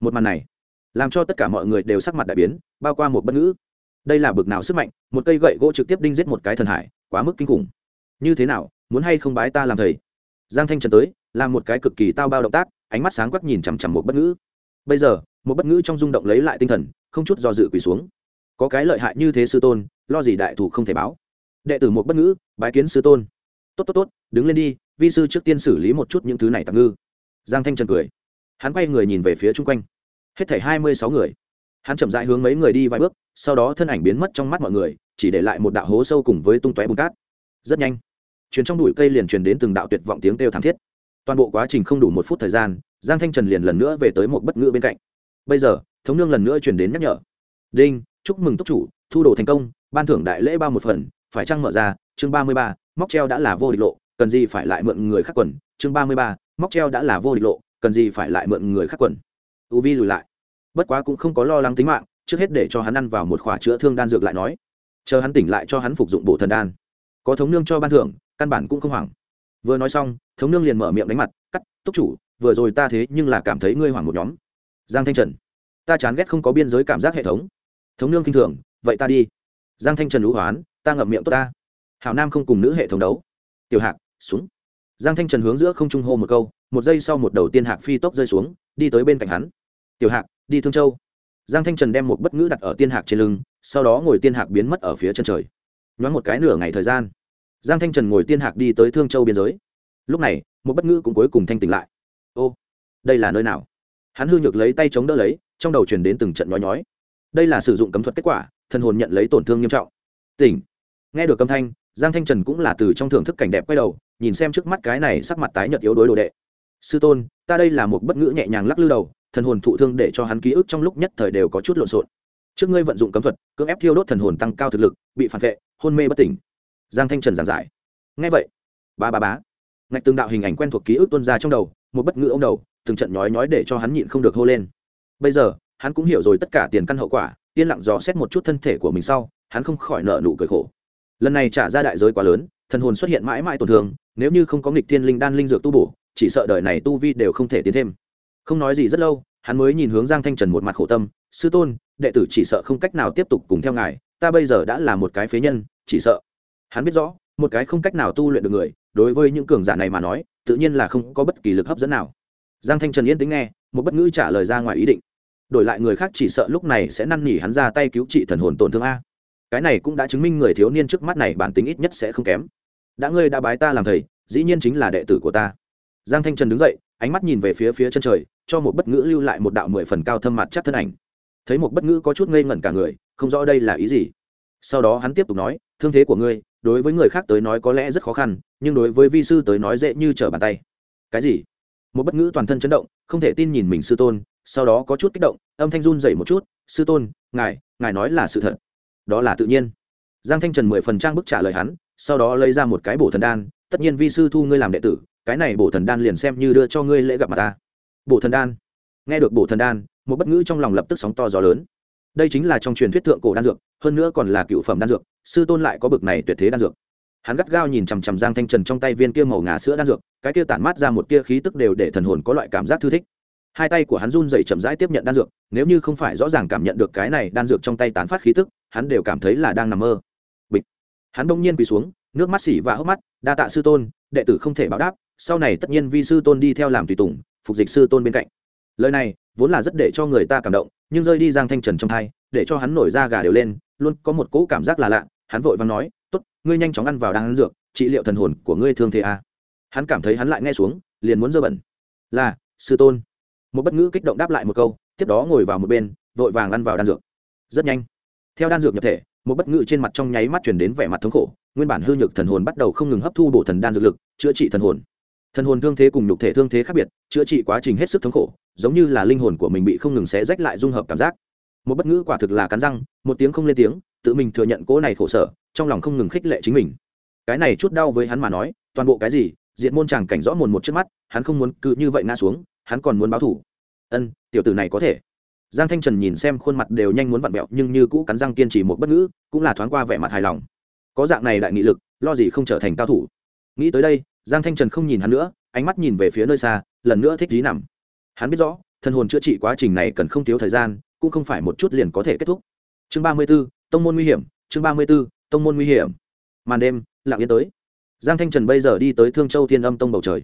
Một màn này, làm cho tất cả mọi người đều sắc mặt đại biến, bao qua một bất ngữ. Đây là bực nào sức mạnh, một cây gậy gỗ trực tiếp đinh giết một cái thần hải, quá mức kinh khủng. Như thế nào, muốn hay không bái ta làm thầy? Giang thanh trần tới, làm một cái cực kỳ tao bao động tác, ánh mắt sáng quắc nhìn chằm chằm một bất ngữ. Bây giờ, một bất ngữ trong rung động lấy lại tinh thần, không chút do dự quỳ xuống. Có cái lợi hại như thế sư tôn, lo gì đại thủ không thể báo. Đệ tử một bất ngữ, bái kiến sư tôn tốt tốt tốt, đứng lên đi, vi sư trước tiên xử lý một chút những thứ này tạm ngư. Giang thanh trần cười. Hắn quay người nhìn về phía chung quanh. Hết thảy hai mươi sáu người. Hắn chậm dại hướng mấy người đi vài bước, sau đó thân ảnh biến mất trong mắt mọi người, chỉ để lại một đạo hố sâu cùng với tung tóe bùn cát. Rất nhanh chuyến trong bụi cây liền truyền đến từng đạo tuyệt vọng tiếng kêu thảm thiết. Toàn bộ quá trình không đủ một phút thời gian, giang thanh trần liền lần nữa về tới một bất ngữ bên cạnh. Bây giờ, thống nương lần nữa truyền đến nhắc nhở. Đinh, chúc mừng túc chủ, thu đồ thành công, ban thưởng đại lễ bao một phần, phải trăng mở ra? Chương ba mươi ba móc treo đã là vô địch lộ, cần gì phải lại mượn người khác quần? Chương ba mươi ba, móc treo đã là vô địch lộ, cần gì phải lại mượn người khác quần? U vi lùi lại. Bất quá cũng không có lo lắng tính mạng, trước hết để cho hắn ăn vào một khỏa chữa thương đan dược lại nói. Chờ hắn tỉnh lại cho hắn phục dụng bổ thần đan. Có thống nương cho ban thưởng, căn bản cũng không hoảng. Vừa nói xong, thống nương liền mở miệng đánh mặt, cắt, túc chủ, vừa rồi ta thế nhưng là cảm thấy ngươi hoảng một nhóm. Giang thanh trần, ta chán ghét không có biên giới cảm giác hệ thống. Thống nương kinh thường, vậy ta đi. Giang thanh trần lũ hoán, ta ngậm miệng tốt ta hảo nam không cùng nữ hệ thống đấu. Tiểu hạc, xuống. Giang thanh trần hướng giữa không trung hô một câu, một giây sau một đầu tiên hạc phi tốc rơi xuống, đi tới bên cạnh hắn. Tiểu hạc, đi thương châu. Giang thanh trần đem một bất ngữ đặt ở tiên hạc trên lưng, sau đó ngồi tiên hạc biến mất ở phía chân trời. Nhoáng một cái nửa ngày thời gian, giang thanh trần ngồi tiên hạc đi tới thương châu biên giới. Lúc này, một bất ngữ cũng cuối cùng thanh tỉnh lại. Ô, đây là nơi nào? Hắn hư nhược lấy tay chống đỡ lấy, trong đầu truyền đến từng trận nhói nhói. Đây là sử dụng cấm thuật kết quả, thần hồn nhận lấy tổn thương nghiêm trọng. Tỉnh. Nghe được âm thanh giang thanh trần cũng là từ trong thưởng thức cảnh đẹp quay đầu, nhìn xem trước mắt cái này sắc mặt tái nhợt yếu đối đồ đệ. Sư tôn, ta đây là một bất ngữ nhẹ nhàng lắc lư đầu, thần hồn thụ thương để cho hắn ký ức trong lúc nhất thời đều có chút lộn xộn. Trước ngươi vận dụng cấm thuật, cưỡng ép thiêu đốt thần hồn tăng cao thực lực, bị phản vệ, hôn mê bất tỉnh. Giang thanh trần giảng giải. Ngay vậy, ba ba bá. Ngạch từng đạo hình ảnh quen thuộc ký ức tuôn ra trong đầu, một bất ngữ ông đầu, từng trận nhói nhói để cho hắn nhịn không được hô lên. Bây giờ, hắn cũng hiểu rồi tất cả tiền căn hậu quả, yên lặng dò xét một chút thân thể của mình sau, hắn không khỏi nợ nụ cười khổ lần này trả ra đại giới quá lớn, thần hồn xuất hiện mãi mãi tổn thương, nếu như không có nghịch thiên linh đan linh dược tu bổ, chỉ sợ đời này tu vi đều không thể tiến thêm. Không nói gì rất lâu, hắn mới nhìn hướng giang thanh trần một mặt khổ tâm, sư tôn, đệ tử chỉ sợ không cách nào tiếp tục cùng theo ngài, ta bây giờ đã là một cái phế nhân, chỉ sợ. Hắn biết rõ, một cái không cách nào tu luyện được người, đối với những cường giả này mà nói, tự nhiên là không có bất kỳ lực hấp dẫn nào. Giang thanh trần yên tính nghe, một bất ngữ trả lời ra ngoài ý định. Đổi lại người khác chỉ sợ lúc này sẽ năn nỉ hắn ra tay cứu trị thần hồn tổn thương a cái này cũng đã chứng minh người thiếu niên trước mắt này bản tính ít nhất sẽ không kém. Đã ngươi đã bái ta làm thầy, dĩ nhiên chính là đệ tử của ta. Giang thanh trần đứng dậy, ánh mắt nhìn về phía phía chân trời, cho một bất ngữ lưu lại một đạo mười phần cao thâm mặt chắc thân ảnh. Thấy một bất ngữ có chút ngây ngẩn cả người, không rõ đây là ý gì. Sau đó hắn tiếp tục nói, thương thế của ngươi, đối với người khác tới nói có lẽ rất khó khăn, nhưng đối với vi sư tới nói dễ như trở bàn tay. Cái gì? Một bất ngữ toàn thân chấn động, không thể tin nhìn mình sư tôn, sau đó có chút kích động, âm thanh run dậy một chút, sư tôn, ngài ngài nói là sự thật đó là tự nhiên. Giang thanh trần mười phần trang bức trả lời hắn, sau đó lấy ra một cái bổ thần đan, tất nhiên vi sư thu ngươi làm đệ tử, cái này bổ thần đan liền xem như đưa cho ngươi lễ gặp mặt ta. Bổ thần đan. Nghe được bổ thần đan, một bất ngữ trong lòng lập tức sóng to gió lớn. Đây chính là trong truyền thuyết thượng cổ đan dược, hơn nữa còn là cựu phẩm đan dược, sư tôn lại có bực này tuyệt thế đan dược. Hắn gắt gao nhìn chằm chằm giang thanh trần trong tay viên kia màu ngà sữa đan dược, cái kia tản mát ra một tia khí tức đều để thần hồn có loại cảm giác thư thích hai tay của hắn run dậy chậm rãi tiếp nhận đan dược, nếu như không phải rõ ràng cảm nhận được cái này đan dược trong tay tán phát khí tức, hắn đều cảm thấy là đang nằm mơ. Bịch. Hắn bỗng nhiên quỳ xuống, nước mắt xỉ và hốc mắt, đa tạ sư tôn, đệ tử không thể báo đáp, sau này tất nhiên vi sư tôn đi theo làm tùy tùng, phục dịch sư tôn bên cạnh. Lời này vốn là rất để cho người ta cảm động, nhưng rơi đi giang thanh trần trong thai, để cho hắn nổi da gà đều lên, luôn có một cỗ cảm giác là lạ, hắn vội và nói, tốt, ngươi nhanh chóng ăn vào đang ăn dược, trị liệu thần hồn của ngươi thương thế à. hắn cảm thấy hắn lại nghe xuống, liền muốn dơ bẩn. Là, sư tôn một bất ngữ kích động đáp lại một câu, tiếp đó ngồi vào một bên, vội vàng ăn vào đan dược. Rất nhanh, theo đan dược nhập thể, một bất ngữ trên mặt trong nháy mắt chuyển đến vẻ mặt thống khổ, nguyên bản hư nhược thần hồn bắt đầu không ngừng hấp thu bổ thần đan dược lực, chữa trị thần hồn. Thần hồn thương thế cùng nhục thể thương thế khác biệt, chữa trị quá trình hết sức thống khổ, giống như là linh hồn của mình bị không ngừng xé rách lại dung hợp cảm giác. Một bất ngữ quả thực là cắn răng, một tiếng không lên tiếng, tự mình thừa nhận cỗ này khổ sở, trong lòng không ngừng khích lệ chính mình. Cái này chút đau với hắn mà nói, toàn bộ cái gì diện môn chàng cảnh rõ mồn một trước mắt, hắn không muốn cứ như vậy ngã xuống hắn còn muốn báo thủ. Ân, tiểu tử này có thể. Giang thanh trần nhìn xem khuôn mặt đều nhanh muốn vặn vẹo, nhưng như cũ cắn răng kiên trì một bất ngữ, cũng là thoáng qua vẻ mặt hài lòng. Có dạng này đại nghị lực, lo gì không trở thành cao thủ. Nghĩ tới đây, giang thanh trần không nhìn hắn nữa, ánh mắt nhìn về phía nơi xa, lần nữa thích dí nằm. Hắn biết rõ, thân hồn chữa trị quá trình này cần không thiếu thời gian, cũng không phải một chút liền có thể kết thúc. Chương ba mươi b ố tông môn nguy hiểm, chương ba mươi b ố tông môn nguy hiểm. Màn đêm, lặng yên tới. Giang thanh trần bây giờ đi tới thương châu thiên âm tông bầu trời.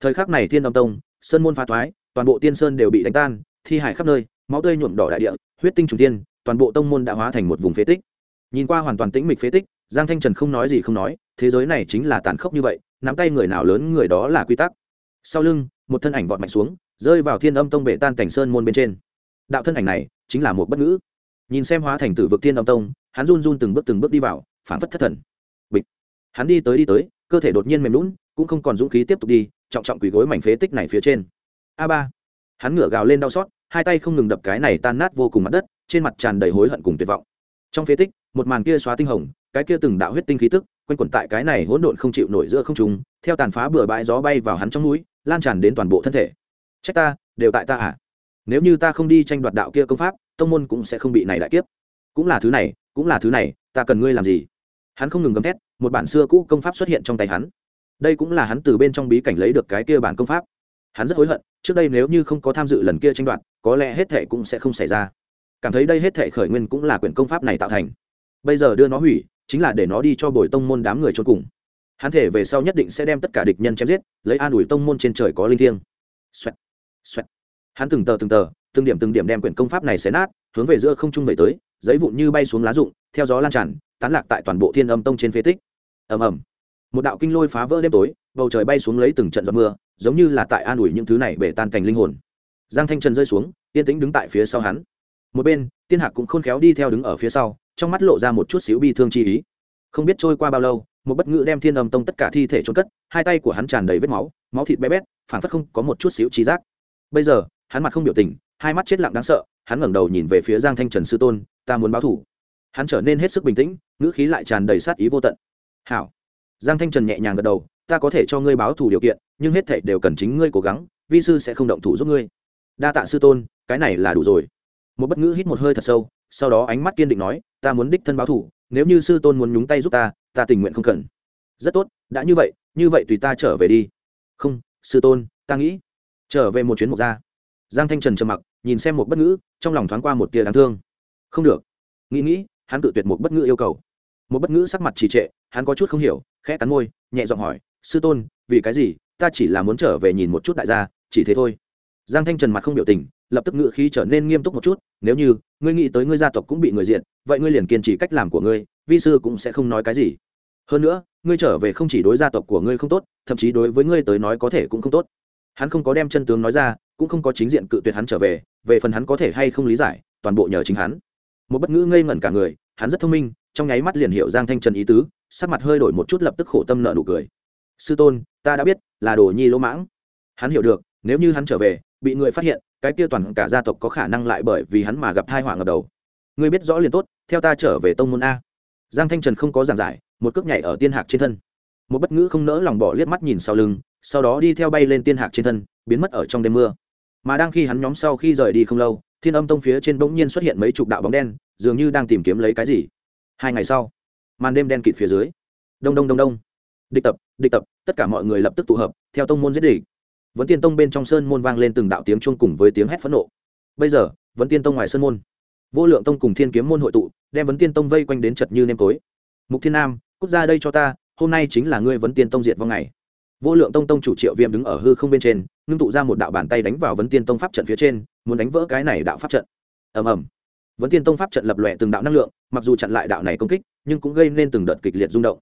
Thời khắc này thiên âm tông sơn môn phá thoái, toàn bộ tiên sơn đều bị đánh tan, thi hải khắp nơi, máu tươi nhuộm đỏ đại địa, huyết tinh trùng tiên, toàn bộ tông môn đã hóa thành một vùng phế tích. Nhìn qua hoàn toàn tĩnh mịch phế tích, giang thanh trần không nói gì không nói, thế giới này chính là tàn khốc như vậy, nắm tay người nào lớn người đó là quy tắc. Sau lưng, một thân ảnh vọt mạnh xuống, rơi vào thiên âm tông bể tan cảnh sơn môn bên trên. Đạo thân ảnh này chính là một bất ngữ. Nhìn xem hóa thành tử vực thiên âm tông, hắn run run từng bước từng bước đi vào, phảng phất thất thần. Bịch. Hắn đi tới đi tới, cơ thể đột nhiên mềm lún cũng không còn dũng khí tiếp tục đi, trọng trọng quỳ gối mảnh phế tích này phía trên. A ba, hắn ngửa gào lên đau xót, hai tay không ngừng đập cái này tan nát vô cùng mặt đất, trên mặt tràn đầy hối hận cùng tuyệt vọng. Trong phế tích, một màn kia xóa tinh hồng, cái kia từng đạo huyết tinh khí tức, quanh quẩn tại cái này hỗn độn không chịu nổi giữa không trung, theo tàn phá bừa bãi gió bay vào hắn trong núi lan tràn đến toàn bộ thân thể. Trách ta, đều tại ta à? Nếu như ta không đi tranh đoạt đạo kia công pháp, tông môn cũng sẽ không bị này đại kiếp. Cũng là thứ này, cũng là thứ này, ta cần ngươi làm gì? Hắn không ngừng gầm thét, một bản xưa cũ công pháp xuất hiện trong tay hắn đây cũng là hắn từ bên trong bí cảnh lấy được cái kia bản công pháp. Hắn rất hối hận trước đây nếu như không có tham dự lần kia tranh đoạt có lẽ hết thệ cũng sẽ không xảy ra. Cảm thấy đây hết thệ khởi nguyên cũng là quyển công pháp này tạo thành. Bây giờ đưa nó hủy chính là để nó đi cho bồi tông môn đám người trốn cùng. Hắn thể về sau nhất định sẽ đem tất cả địch nhân chém giết lấy an ủi tông môn trên trời có linh thiêng. Xoẹt, xoẹt. hắn từng tờ từng tờ từng điểm từng điểm đem quyển công pháp này xé nát hướng về giữa không trung về tới giấy vụn như bay xuống lá rụng theo gió lan tràn tán lạc tại toàn bộ thiên âm tông trên phế tích. Ầm ầm một đạo kinh lôi phá vỡ đêm tối, bầu trời bay xuống lấy từng trận giọt mưa, giống như là tại an ủi những thứ này bể tan cành linh hồn. Giang thanh trần rơi xuống, yên tĩnh đứng tại phía sau hắn. Một bên, tiên hạc cũng khôn khéo đi theo đứng ở phía sau, trong mắt lộ ra một chút xíu bi thương chi ý. Không biết trôi qua bao lâu, một bất ngữ đem thiên âm tông tất cả thi thể trôn cất, hai tay của hắn tràn đầy vết máu máu thịt bé bét phản phất không có một chút xíu trí giác. Bây giờ, hắn mặt không biểu tình, hai mắt chết lặng đáng sợ, hắn ngẩng đầu nhìn về phía giang thanh trần sư tôn, ta muốn báo thủ. Hắn trở nên hết sức bình tĩnh, ngữ khí lại tràn đầy sát ý vô tận. Hảo giang thanh trần nhẹ nhàng gật đầu, ta có thể cho ngươi báo thù điều kiện, nhưng hết thảy đều cần chính ngươi cố gắng, vi sư sẽ không động thủ giúp ngươi. Đa tạ sư tôn, cái này là đủ rồi. Một bất ngữ hít một hơi thật sâu, sau đó ánh mắt kiên định nói, ta muốn đích thân báo thủ nếu như sư tôn muốn nhúng tay giúp ta ta tình nguyện không cần. Rất tốt, đã như vậy như vậy tùy ta trở về đi. Không, sư tôn, ta nghĩ. Trở về một chuyến mục gia. Giang thanh trần trầm mặc, nhìn xem một bất ngữ, trong lòng thoáng qua một tia đáng thương. Không được. Nghĩ nghĩ, hắn tự tuyệt một bất ngữ yêu cầu một bất ngữ sắc mặt trì trệ, hắn có chút không hiểu, khẽ cắn môi, nhẹ giọng hỏi, sư tôn, vì cái gì? Ta chỉ là muốn trở về nhìn một chút đại gia, chỉ thế thôi. Giang thanh trần mặt không biểu tình, lập tức ngự khí trở nên nghiêm túc một chút, nếu như ngươi nghĩ tới ngươi gia tộc cũng bị người diện vậy ngươi liền kiên trì cách làm của ngươi, vi sư cũng sẽ không nói cái gì. Hơn nữa, ngươi trở về không chỉ đối gia tộc của ngươi không tốt, thậm chí đối với ngươi tới nói có thể cũng không tốt. Hắn không có đem chân tướng nói ra, cũng không có chính diện cự tuyệt hắn trở về về phần hắn có thể hay không lý giải, toàn bộ nhờ chính hắn. Một bất ngữ ngây ngẩn cả người, hắn rất thông minh trong nháy mắt liền hiểu giang thanh trần ý tứ, sắc mặt hơi đổi một chút lập tức khổ tâm nợ nụ cười. Sư tôn, ta đã biết, là đồ nhi lỗ mãng. Hắn hiểu được, nếu như hắn trở về, bị người phát hiện, cái kia toàn cả gia tộc có khả năng lại bởi vì hắn mà gặp thai họa ngập đầu. Ngươi biết rõ liền tốt, theo ta trở về tông môn a. Giang thanh trần không có giảng giải, một cước nhảy ở tiên hạc trên thân. Một bất ngữ không nỡ lòng bỏ liếc mắt nhìn sau lưng, sau đó đi theo bay lên tiên hạc trên thân, biến mất ở trong đêm mưa. Mà đang khi hắn nhóm sau khi rời đi không lâu, thiên âm tông phía trên bỗng nhiên xuất hiện mấy chục đạo bóng đen, dường như đang tìm kiếm lấy cái gì hai ngày sau, màn đêm đen kịt phía dưới. Đông đông đông đông. Địch tập địch tập, tất cả mọi người lập tức tụ hợp, theo tông môn giết địch. Vẫn tiên tông bên trong sơn môn vang lên từng đạo tiếng chuông cùng với tiếng hét phẫn nộ. Bây giờ vẫn tiên tông ngoài sơn môn, vô lượng tông cùng thiên kiếm môn hội tụ, đem vấn tiên tông vây quanh đến chật như nêm tối. Mục thiên nam, cút ra đây cho ta, hôm nay chính là ngươi vấn tiên tông diệt vong ngày. Vô lượng tông tông chủ triệu viêm đứng ở hư không bên trên, ngưng tụ ra một đạo bàn tay đánh vào vấn tiên tông pháp trận phía trên, muốn đánh vỡ cái này đạo pháp trận. Ầm ầm vấn tiên tông pháp trận lập lòe từng đạo năng lượng, mặc dù chặn lại đạo này công kích, nhưng cũng gây nên từng đợt kịch liệt rung động.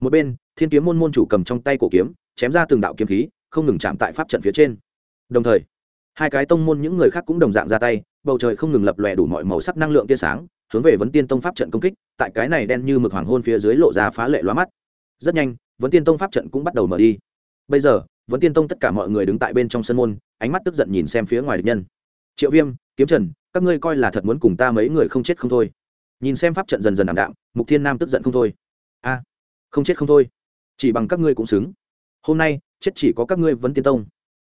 Một bên, thiên kiếm môn môn chủ cầm trong tay cổ kiếm, chém ra từng đạo kiếm khí, không ngừng chạm tại pháp trận phía trên. Đồng thời, hai cái tông môn những người khác cũng đồng dạng ra tay, bầu trời không ngừng lập lòe đủ mọi màu sắc năng lượng tia sáng, hướng về vấn tiên tông pháp trận công kích, tại cái này đen như mực hoàng hôn phía dưới lộ ra phá lệ loa mắt. Rất nhanh, vấn tiên tông pháp trận cũng bắt đầu mở đi. Bây giờ, vấn tiên tông tất cả mọi người đứng tại bên trong sân môn, ánh mắt tức giận nhìn xem phía ngoài địch nhân. Triệu viêm, kiếm trần các ngươi coi là thật muốn cùng ta mấy người không chết không thôi. Nhìn xem pháp trận dần dần ảm đạm, mục thiên nam tức giận không thôi. A, không chết không thôi. Chỉ bằng các ngươi cũng xứng. Hôm nay, chết chỉ có các ngươi vấn tiên tông.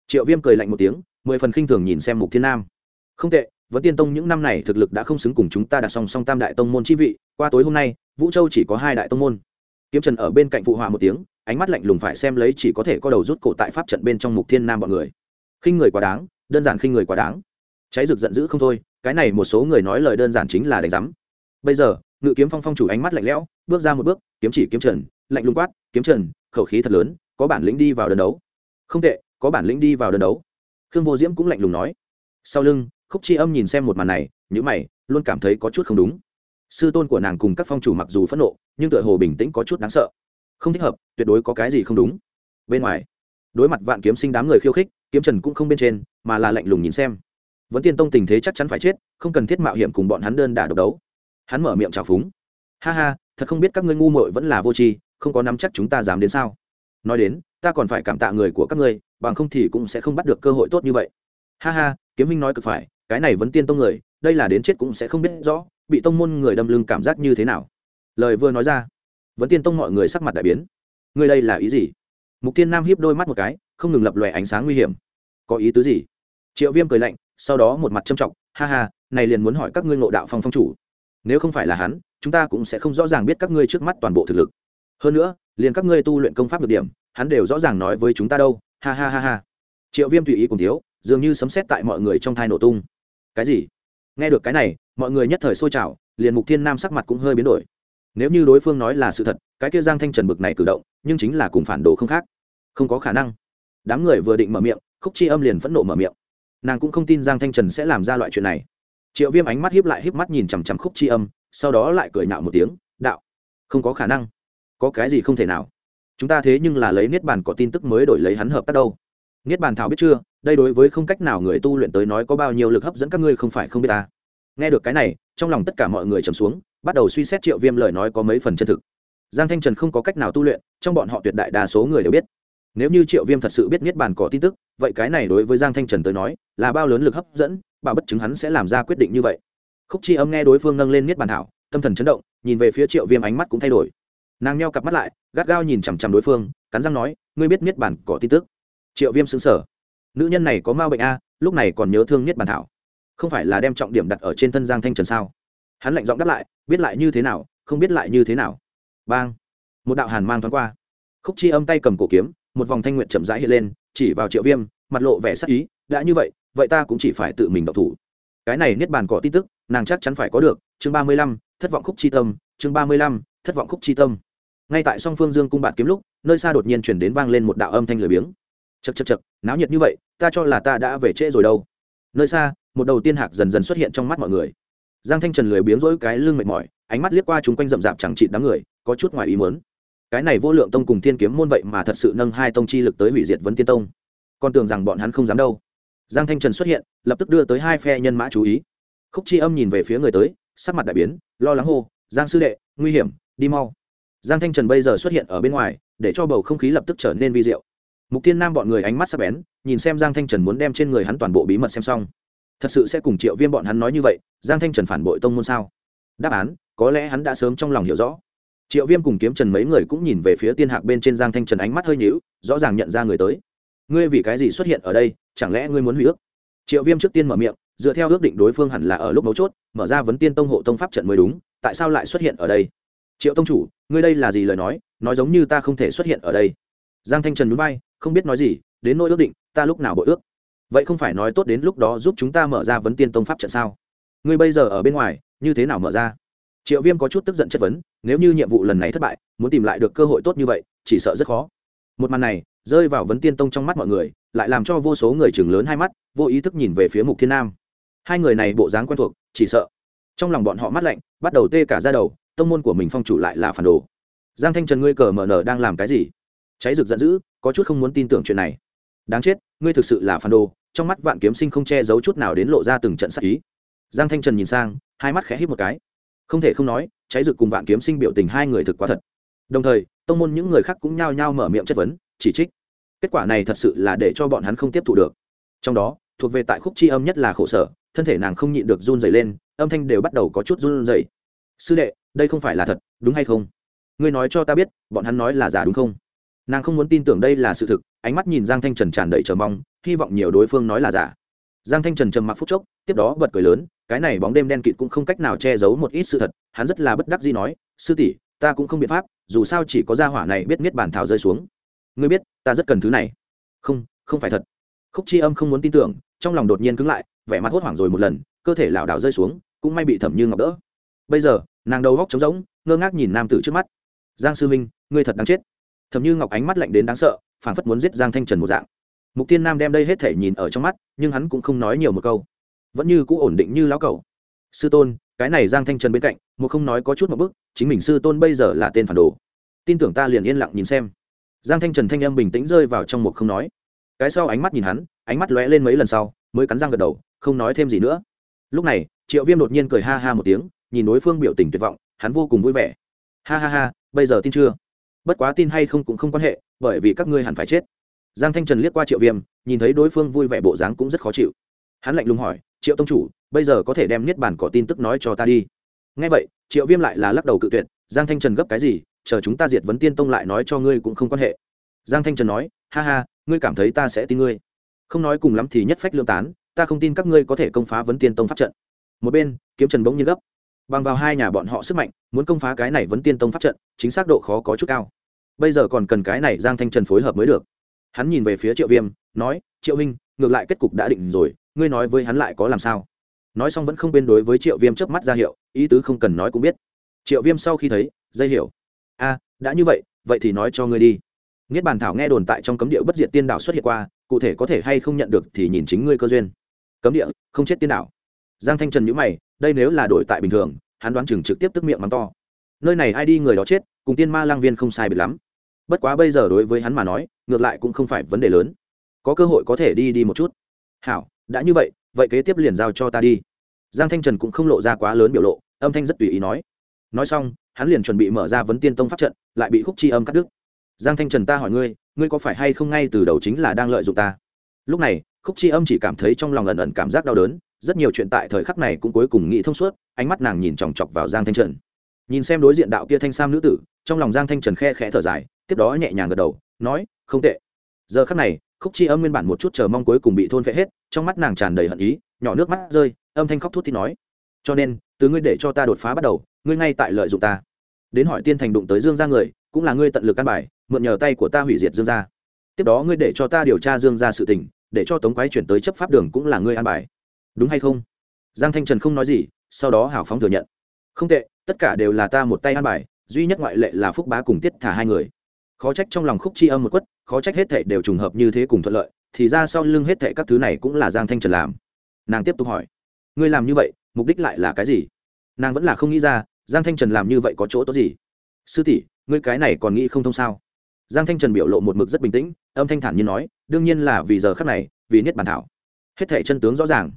Triệu viêm cười lạnh một tiếng, mười phần khinh thường nhìn xem mục thiên nam. Không tệ, vấn tiên tông những năm này thực lực đã không xứng cùng chúng ta đặt song song tam đại tông môn chi vị, qua tối hôm nay, vũ châu chỉ có hai đại tông môn. Kiếm trần ở bên cạnh phụ họa một tiếng, ánh mắt lạnh lùng phải xem lấy chỉ có thể có đầu rút cổ tại pháp trận bên trong mục thiên nam bọn người. Khinh người quá đáng, đơn giản khinh người quá đáng cháy rực giận dữ không thôi, cái này một số người nói lời đơn giản chính là đánh giám. Bây giờ, ngự kiếm phong phong chủ ánh mắt lạnh lẽo, bước ra một bước, kiếm chỉ kiếm trần, lạnh lùng quát, kiếm trần, khẩu khí thật lớn, có bản lĩnh đi vào đơn đấu. Không tệ, có bản lĩnh đi vào đơn đấu. Khương vô diễm cũng lạnh lùng nói. Sau lưng, khúc chi âm nhìn xem một màn này nhữ mày, luôn cảm thấy có chút không đúng. Sư tôn của nàng cùng các phong chủ mặc dù phẫn nộ, nhưng tựa hồ bình tĩnh có chút đáng sợ. Không thích hợp, tuyệt đối có cái gì không đúng. Bên ngoài, đối mặt vạn kiếm sinh đám người khiêu khích, kiếm trần cũng không bên trên, mà là lạnh lùng nhìn xem vẫn tiên tông tình thế chắc chắn phải chết, không cần thiết mạo hiểm cùng bọn hắn đơn đả độc đấu. Hắn mở miệng trào phúng. Ha ha, thật không biết các ngươi ngu muội vẫn là vô tri, không có nắm chắc chúng ta dám đến sao? Nói đến, ta còn phải cảm tạ người của các ngươi, bằng không thì cũng sẽ không bắt được cơ hội tốt như vậy. Ha ha, kiếm minh nói cực phải, cái này vẫn tiên tông người, đây là đến chết cũng sẽ không biết rõ, bị tông môn người đâm lưng cảm giác như thế nào. Lời vừa nói ra vẫn tiên tông mọi người sắc mặt đại biến. Ngươi đây là ý gì? Mục tiên nam hiếp đôi mắt một cái, không ngừng lập lòe ánh sáng nguy hiểm. Có ý tứ gì? Triệu viêm cười lạnh sau đó một mặt trâm trọng, ha ha, này liền muốn hỏi các ngươi ngộ đạo phong phong chủ. Nếu không phải là hắn, chúng ta cũng sẽ không rõ ràng biết các ngươi trước mắt toàn bộ thực lực. Hơn nữa, liền các ngươi tu luyện công pháp được điểm, hắn đều rõ ràng nói với chúng ta đâu. Ha ha ha ha. Triệu viêm tùy ý cùng thiếu, dường như sấm xét tại mọi người trong thai nổ tung. Cái gì? Nghe được cái này, mọi người nhất thời sôi trào, liền mục thiên nam sắc mặt cũng hơi biến đổi. Nếu như đối phương nói là sự thật, cái kia giang thanh trần bực này cử động, nhưng chính là cùng phản đồ không khác. Không có khả năng. Đám người vừa định mở miệng, khúc chi âm liền phẫn nộ mở miệng nàng cũng không tin giang thanh trần sẽ làm ra loại chuyện này triệu viêm ánh mắt hiếp lại hiếp mắt nhìn chằm chằm khúc chi âm sau đó lại cười nạo một tiếng đạo không có khả năng có cái gì không thể nào chúng ta thế nhưng là lấy niết bàn có tin tức mới đổi lấy hắn hợp tác đâu niết bàn thảo biết chưa đây đối với không cách nào người tu luyện tới nói có bao nhiêu lực hấp dẫn các ngươi không phải không biết ta nghe được cái này trong lòng tất cả mọi người trầm xuống bắt đầu suy xét triệu viêm lời nói có mấy phần chân thực giang thanh trần không có cách nào tu luyện trong bọn họ tuyệt đại đa số người đều biết nếu như triệu viêm thật sự biết niết bàn có tin tức, vậy cái này đối với giang thanh trần tới nói, là bao lớn lực hấp dẫn bà bất chứng hắn sẽ làm ra quyết định như vậy. Khúc chi âm nghe đối phương nâng lên niết bàn thảo, tâm thần chấn động, nhìn về phía triệu viêm ánh mắt cũng thay đổi. Nàng nheo cặp mắt lại, gắt gao nhìn chằm chằm đối phương, cắn răng nói, ngươi biết niết bàn có tin tức? Triệu viêm xứng sở nữ nhân này có ma bệnh a, lúc này còn nhớ thương niết bàn thảo. Không phải là đem trọng điểm đặt ở trên thân giang thanh trần sao? Hắn lạnh giọng đáp lại, biết lại như thế nào, không biết lại như thế nào. Bang! Một đạo hàn mang thoáng qua. Khúc chi âm tay cầm cổ kiếm một vòng thanh nguyện chậm rãi hiện lên, chỉ vào triệu viêm, mặt lộ vẻ sắc ý, đã như vậy vậy ta cũng chỉ phải tự mình độc thủ. Cái này niết bàn có tin tức, nàng chắc chắn phải có được, chương ba mươi lăm, thất vọng khúc chi tâm, chương ba mươi lăm, thất vọng khúc chi tâm. Ngay tại song phương dương cung bạn kiếm lúc, nơi xa đột nhiên chuyển đến vang lên một đạo âm thanh lười biếng. Chật chật chật náo nhiệt như vậy, ta cho là ta đã về trễ rồi đâu. Nơi xa, một đầu tiên hạc dần dần xuất hiện trong mắt mọi người. Giang thanh trần lười biếng rỗi cái lưng mệt mỏi, ánh mắt liếc qua chúng quanh rậm rạp chẳng trị đám người, có chút ngoài ý mớn cái này vô lượng tông cùng thiên kiếm môn vậy mà thật sự nâng hai tông chi lực tới hủy diệt vấn tiên tông. Con tưởng rằng bọn hắn không dám đâu. Giang thanh trần xuất hiện, lập tức đưa tới hai phe nhân mã chú ý. Khúc chi âm nhìn về phía người tới, sắc mặt đại biến, lo lắng hô, giang sư đệ, nguy hiểm, đi mau. Giang thanh trần bây giờ xuất hiện ở bên ngoài, để cho bầu không khí lập tức trở nên vi diệu. Mục tiên nam bọn người ánh mắt sắc bén, nhìn xem giang thanh trần muốn đem trên người hắn toàn bộ bí mật xem xong. Thật sự sẽ cùng triệu viêm bọn hắn nói như vậy, giang thanh trần phản bội tông môn sao? Đáp án, có lẽ hắn đã sớm trong lòng hiểu rõ triệu viêm cùng kiếm trần mấy người cũng nhìn về phía tiên hạc bên trên giang thanh trần ánh mắt hơi nhữu rõ ràng nhận ra người tới. Ngươi vì cái gì xuất hiện ở đây, chẳng lẽ ngươi muốn hủy ước? Triệu viêm trước tiên mở miệng, dựa theo ước định đối phương hẳn là ở lúc mấu chốt, mở ra vấn tiên tông hộ tông pháp trận mới đúng, tại sao lại xuất hiện ở đây? Triệu tông chủ, ngươi đây là gì lời nói nói giống như ta không thể xuất hiện ở đây. Giang thanh trần núi bay không biết nói gì, đến nỗi ước định, ta lúc nào bội ước? Vậy không phải nói tốt đến lúc đó giúp chúng ta mở ra vấn tiên tông pháp trận sao? Ngươi bây giờ ở bên ngoài, như thế nào mở ra? Triệu viêm có chút tức giận chất vấn, nếu như nhiệm vụ lần này thất bại, muốn tìm lại được cơ hội tốt như vậy, chỉ sợ rất khó. Một màn này, rơi vào vấn tiên tông trong mắt mọi người, lại làm cho vô số người chừng lớn hai mắt, vô ý thức nhìn về phía mục thiên nam. Hai người này bộ dáng quen thuộc, chỉ sợ. Trong lòng bọn họ mắt lạnh, bắt đầu tê cả ra đầu, tông môn của mình phong chủ lại là phản đồ. Giang thanh trần ngươi cờ mờ nở đang làm cái gì? Cháy rực giận dữ, có chút không muốn tin tưởng chuyện này. Đáng chết, ngươi thực sự là phản đồ, trong mắt vạn kiếm sinh không che giấu chút nào đến lộ ra từng trận sắc ý. Giang thanh trần nhìn sang, hai mắt khẽ hít một cái không thể không nói, cháy rực cùng vạn kiếm sinh biểu tình hai người thực quá thật. Đồng thời, tông môn những người khác cũng nhao nhao mở miệng chất vấn, chỉ trích. Kết quả này thật sự là để cho bọn hắn không tiếp thu được. Trong đó, thuộc về tại khúc chi âm nhất là khổ sở, thân thể nàng không nhịn được run dày lên, âm thanh đều bắt đầu có chút run dày sư đệ, đây không phải là thật, đúng hay không? Ngươi nói cho ta biết, bọn hắn nói là giả đúng không? Nàng không muốn tin tưởng đây là sự thực, ánh mắt nhìn giang thanh trần tràn đầy chờ mong, hy vọng nhiều đối phương nói là giả giang thanh trần trầm mặc phút chốc, tiếp đó bật cười lớn, cái này bóng đêm đen kịt cũng không cách nào che giấu một ít sự thật, hắn rất là bất đắc gì nói, sư tỷ, ta cũng không biện pháp, dù sao chỉ có gia hỏa này biết miết bản thảo rơi xuống. Ngươi biết, ta rất cần thứ này. Không không phải thật. Khúc chi âm không muốn tin tưởng, trong lòng đột nhiên cứng lại, vẻ mặt hốt hoảng rồi một lần, cơ thể lảo đảo rơi xuống, cũng may bị thẩm như ngọc đỡ. Bây giờ, nàng đầu góc trống rỗng, ngơ ngác nhìn nam tử trước mắt. Giang sư minh ngươi thật đáng chết. Thẩm như ngọc ánh mắt lạnh đến đáng sợ, phảng phất muốn giết giang thanh trần một dạng mục tiên nam đem đây hết thể nhìn ở trong mắt, nhưng hắn cũng không nói nhiều một câu. Vẫn như cũ ổn định như lão cầu sư tôn, cái này giang thanh trần bên cạnh, một không nói có chút một bức chính mình sư tôn bây giờ là tên phản đồ. Tin tưởng ta liền yên lặng nhìn xem. Giang thanh trần thanh âm bình tĩnh rơi vào trong một không nói. Cái sau ánh mắt nhìn hắn, ánh mắt lóe lên mấy lần sau, mới cắn răng gật đầu, không nói thêm gì nữa. Lúc này, triệu viêm đột nhiên cười ha ha một tiếng, nhìn đối phương biểu tình tuyệt vọng, hắn vô cùng vui vẻ. Ha ha ha, bây giờ tin chưa? Bất quá tin hay không cũng không quan hệ, bởi vì các ngươi hẳn phải chết giang thanh trần liếc qua triệu viêm, nhìn thấy đối phương vui vẻ bộ dáng cũng rất khó chịu. Hắn lạnh lùng hỏi, triệu tông chủ, bây giờ có thể đem niết bản có tin tức nói cho ta đi? Ngay vậy, triệu viêm lại là lắc đầu cự tuyệt, giang thanh trần gấp cái gì? Chờ chúng ta diệt vấn tiên tông lại nói cho ngươi cũng không quan hệ. Giang thanh trần nói, ha ha, ngươi cảm thấy ta sẽ tin ngươi. Không nói cùng lắm thì nhất phách lương tán, ta không tin các ngươi có thể công phá vấn tiên tông pháp trận. Một bên, kiếm trần bỗng nhiên gấp. Bằng vào hai nhà bọn họ sức mạnh, muốn công phá cái này vấn tiên tông pháp trận, chính xác độ khó có chút cao. Bây giờ còn cần cái này giang thanh trần phối hợp mới được hắn nhìn về phía triệu viêm, nói, triệu minh ngược lại kết cục đã định rồi, ngươi nói với hắn lại có làm sao? Nói xong vẫn không quên đối với triệu viêm chớp mắt ra hiệu, ý tứ không cần nói cũng biết. Triệu viêm sau khi thấy, dây hiểu. A, đã như vậy vậy thì nói cho ngươi đi. Niết bàn thảo nghe đồn tại trong cấm địa bất diệt tiên đạo xuất hiện qua, cụ thể có thể hay không nhận được thì nhìn chính ngươi cơ duyên. Cấm địa, không chết tiên đạo. Giang thanh trần nhữ mày, đây nếu là đổi tại bình thường, hắn đoán chừng trực tiếp tức miệng mắng to. Nơi này ai đi người đó chết, cùng tiên ma lang viên không sai biệt lắm bất quá bây giờ đối với hắn mà nói, ngược lại cũng không phải vấn đề lớn. Có cơ hội có thể đi đi một chút. Hảo, đã như vậy vậy kế tiếp liền giao cho ta đi. Giang thanh trần cũng không lộ ra quá lớn biểu lộ, âm thanh rất tùy ý nói. Nói xong, hắn liền chuẩn bị mở ra vấn tiên tông pháp trận, lại bị khúc chi âm cắt đứt. Giang thanh trần ta hỏi ngươi ngươi có phải hay không ngay từ đầu chính là đang lợi dụng ta? Lúc này, khúc chi âm chỉ cảm thấy trong lòng ẩn ẩn cảm giác đau đớn, rất nhiều chuyện tại thời khắc này cũng cuối cùng nghĩ thông suốt, ánh mắt nàng nhìn chòng chọc vào giang thanh trần. Nhìn xem đối diện đạo kia thanh sam nữ tử, trong lòng giang thanh trần khe khẽ thở dài tiếp đó nhẹ nhàng gật đầu, nói, không tệ. Giờ khắc này, khúc chi âm nguyên bản một chút chờ mong cuối cùng bị thôn phệ hết, trong mắt nàng tràn đầy hận ý, nhỏ nước mắt rơi, âm thanh khóc thút thì nói, cho nên, từ ngươi để cho ta đột phá bắt đầu, ngươi ngay tại lợi dụng ta. Đến hỏi tiên thành đụng tới dương gia người, cũng là ngươi tận lực căn bài, mượn nhờ tay của ta hủy diệt dương gia. Tiếp đó ngươi để cho ta điều tra dương gia sự tình, để cho tống quái chuyển tới chấp pháp đường cũng là ngươi an bài. Đúng hay không? Giang thanh trần không nói gì, sau đó hào phóng thừa nhận. Không tệ, tất cả đều là ta một tay an bài, duy nhất ngoại lệ là phúc bá cùng tiết thả hai người khó trách trong lòng khúc chi âm một quất, khó trách hết thệ đều trùng hợp như thế cùng thuận lợi, thì ra sau lưng hết thệ các thứ này cũng là giang thanh trần làm. Nàng tiếp tục hỏi, ngươi làm như vậy, mục đích lại là cái gì? Nàng vẫn là không nghĩ ra, giang thanh trần làm như vậy có chỗ tốt gì. Sư tỷ, ngươi cái này còn nghĩ không thông sao? Giang thanh trần biểu lộ một mực rất bình tĩnh, âm thanh thản như nói, đương nhiên là vì giờ khắc này, vì niết bàn thảo. Hết thể chân tướng rõ ràng.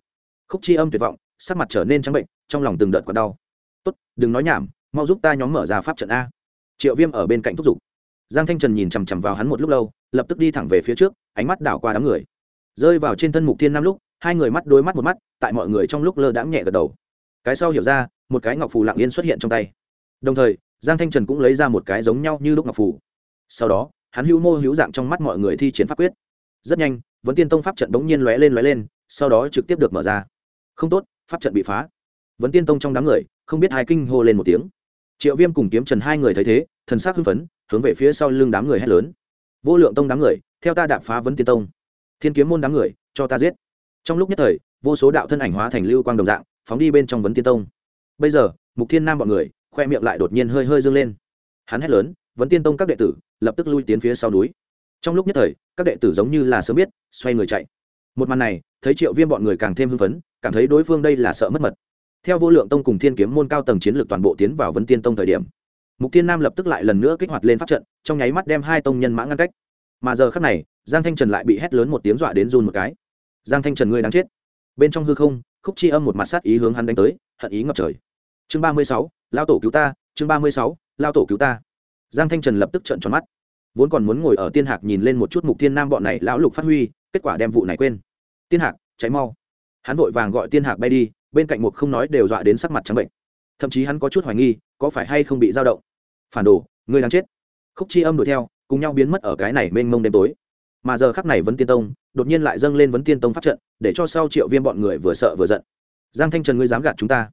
Khúc chi âm tuyệt vọng, sắc mặt trở nên trắng bệnh, trong lòng từng đợt còn đau. Tốt, đừng nói nhảm, mau giúp ta nhóm mở ra pháp trận a. Triệu viêm ở bên cạnh thúc giục giang thanh trần nhìn chằm chằm vào hắn một lúc lâu, lập tức đi thẳng về phía trước, ánh mắt đảo qua đám người. Rơi vào trên thân mục thiên năm lúc, hai người mắt đối mắt một mắt, tại mọi người trong lúc lơ đãng nhẹ gật đầu. Cái sau hiểu ra, một cái ngọc phù lặng yên xuất hiện trong tay. Đồng thời, giang thanh trần cũng lấy ra một cái giống nhau như lúc ngọc phù. Sau đó, hắn hữu mô hữu dạng trong mắt mọi người thi chiến pháp quyết. Rất nhanh vấn tiên tông pháp trận bỗng nhiên lóe lên lóe lên, sau đó trực tiếp được mở ra. Không tốt, pháp trận bị phá. Vấn tiên tông trong đám người, không biết hai kinh hô lên một tiếng. Triệu viêm cùng kiếm trần hai người thấy thế, thần s á c hưng phấn hướng về phía sau lưng đám người hét lớn. Vô lượng tông đám người, theo ta đạp phá vấn tiên tông. Thiên kiếm môn đám người, cho ta giết. Trong lúc nhất thời, vô số đạo thân ảnh hóa thành lưu quang đồng dạng, phóng đi bên trong vấn tiên tông. Bây giờ, mục thiên nam bọn người, khoe miệng lại đột nhiên hơi hơi dâng lên. Hắn hét lớn, vấn tiên tông các đệ tử, lập tức lui tiến phía sau núi. Trong lúc nhất thời, các đệ tử giống như là sớm biết, xoay người chạy. Một màn này, thấy triệu viêm bọn người càng thêm hưng phấn, cảm thấy đối phương đây là sợ mất mật. Theo vô lượng tông cùng thiên kiếm môn cao tầng chiến lược toàn bộ tiến vào vấn tiên tông thời điểm mục tiên nam lập tức lại lần nữa kích hoạt lên pháp trận, trong nháy mắt đem hai tông nhân mã ngăn cách. Mà giờ khắc này, giang thanh trần lại bị hét lớn một tiếng dọa đến run một cái. Giang thanh trần ngươi đáng chết. Bên trong hư không, khúc chi âm một mặt sát ý hướng hắn đánh tới, hận ý ngập trời. Chương ba mươi sáu, lao tổ cứu ta, chương ba mươi sáu, lao tổ cứu ta. Giang thanh trần lập tức trợn tròn mắt. Vốn còn muốn ngồi ở tiên hạc nhìn lên một chút mục tiên nam bọn này lão lục phát huy, kết quả đem vụ này quên. Tiên hạc cháy mau. Hắn vội vàng gọi tiên hạc bay đi, bên cạnh mục không nói đều dọa đến sắc mặt trắng bệnh. Thậm chí hắn có chút hoài nghi, có phải hay không bị dao động phản đồ, ngươi đang chết. Khúc chi âm đuổi theo, cùng nhau biến mất ở cái này mênh mông đêm tối. Mà giờ khắc này vấn tiên tông, đột nhiên lại dâng lên vấn tiên tông pháp trận, để cho sau triệu viêm bọn người vừa sợ vừa giận. Giang thanh trần, ngươi dám gạt chúng ta?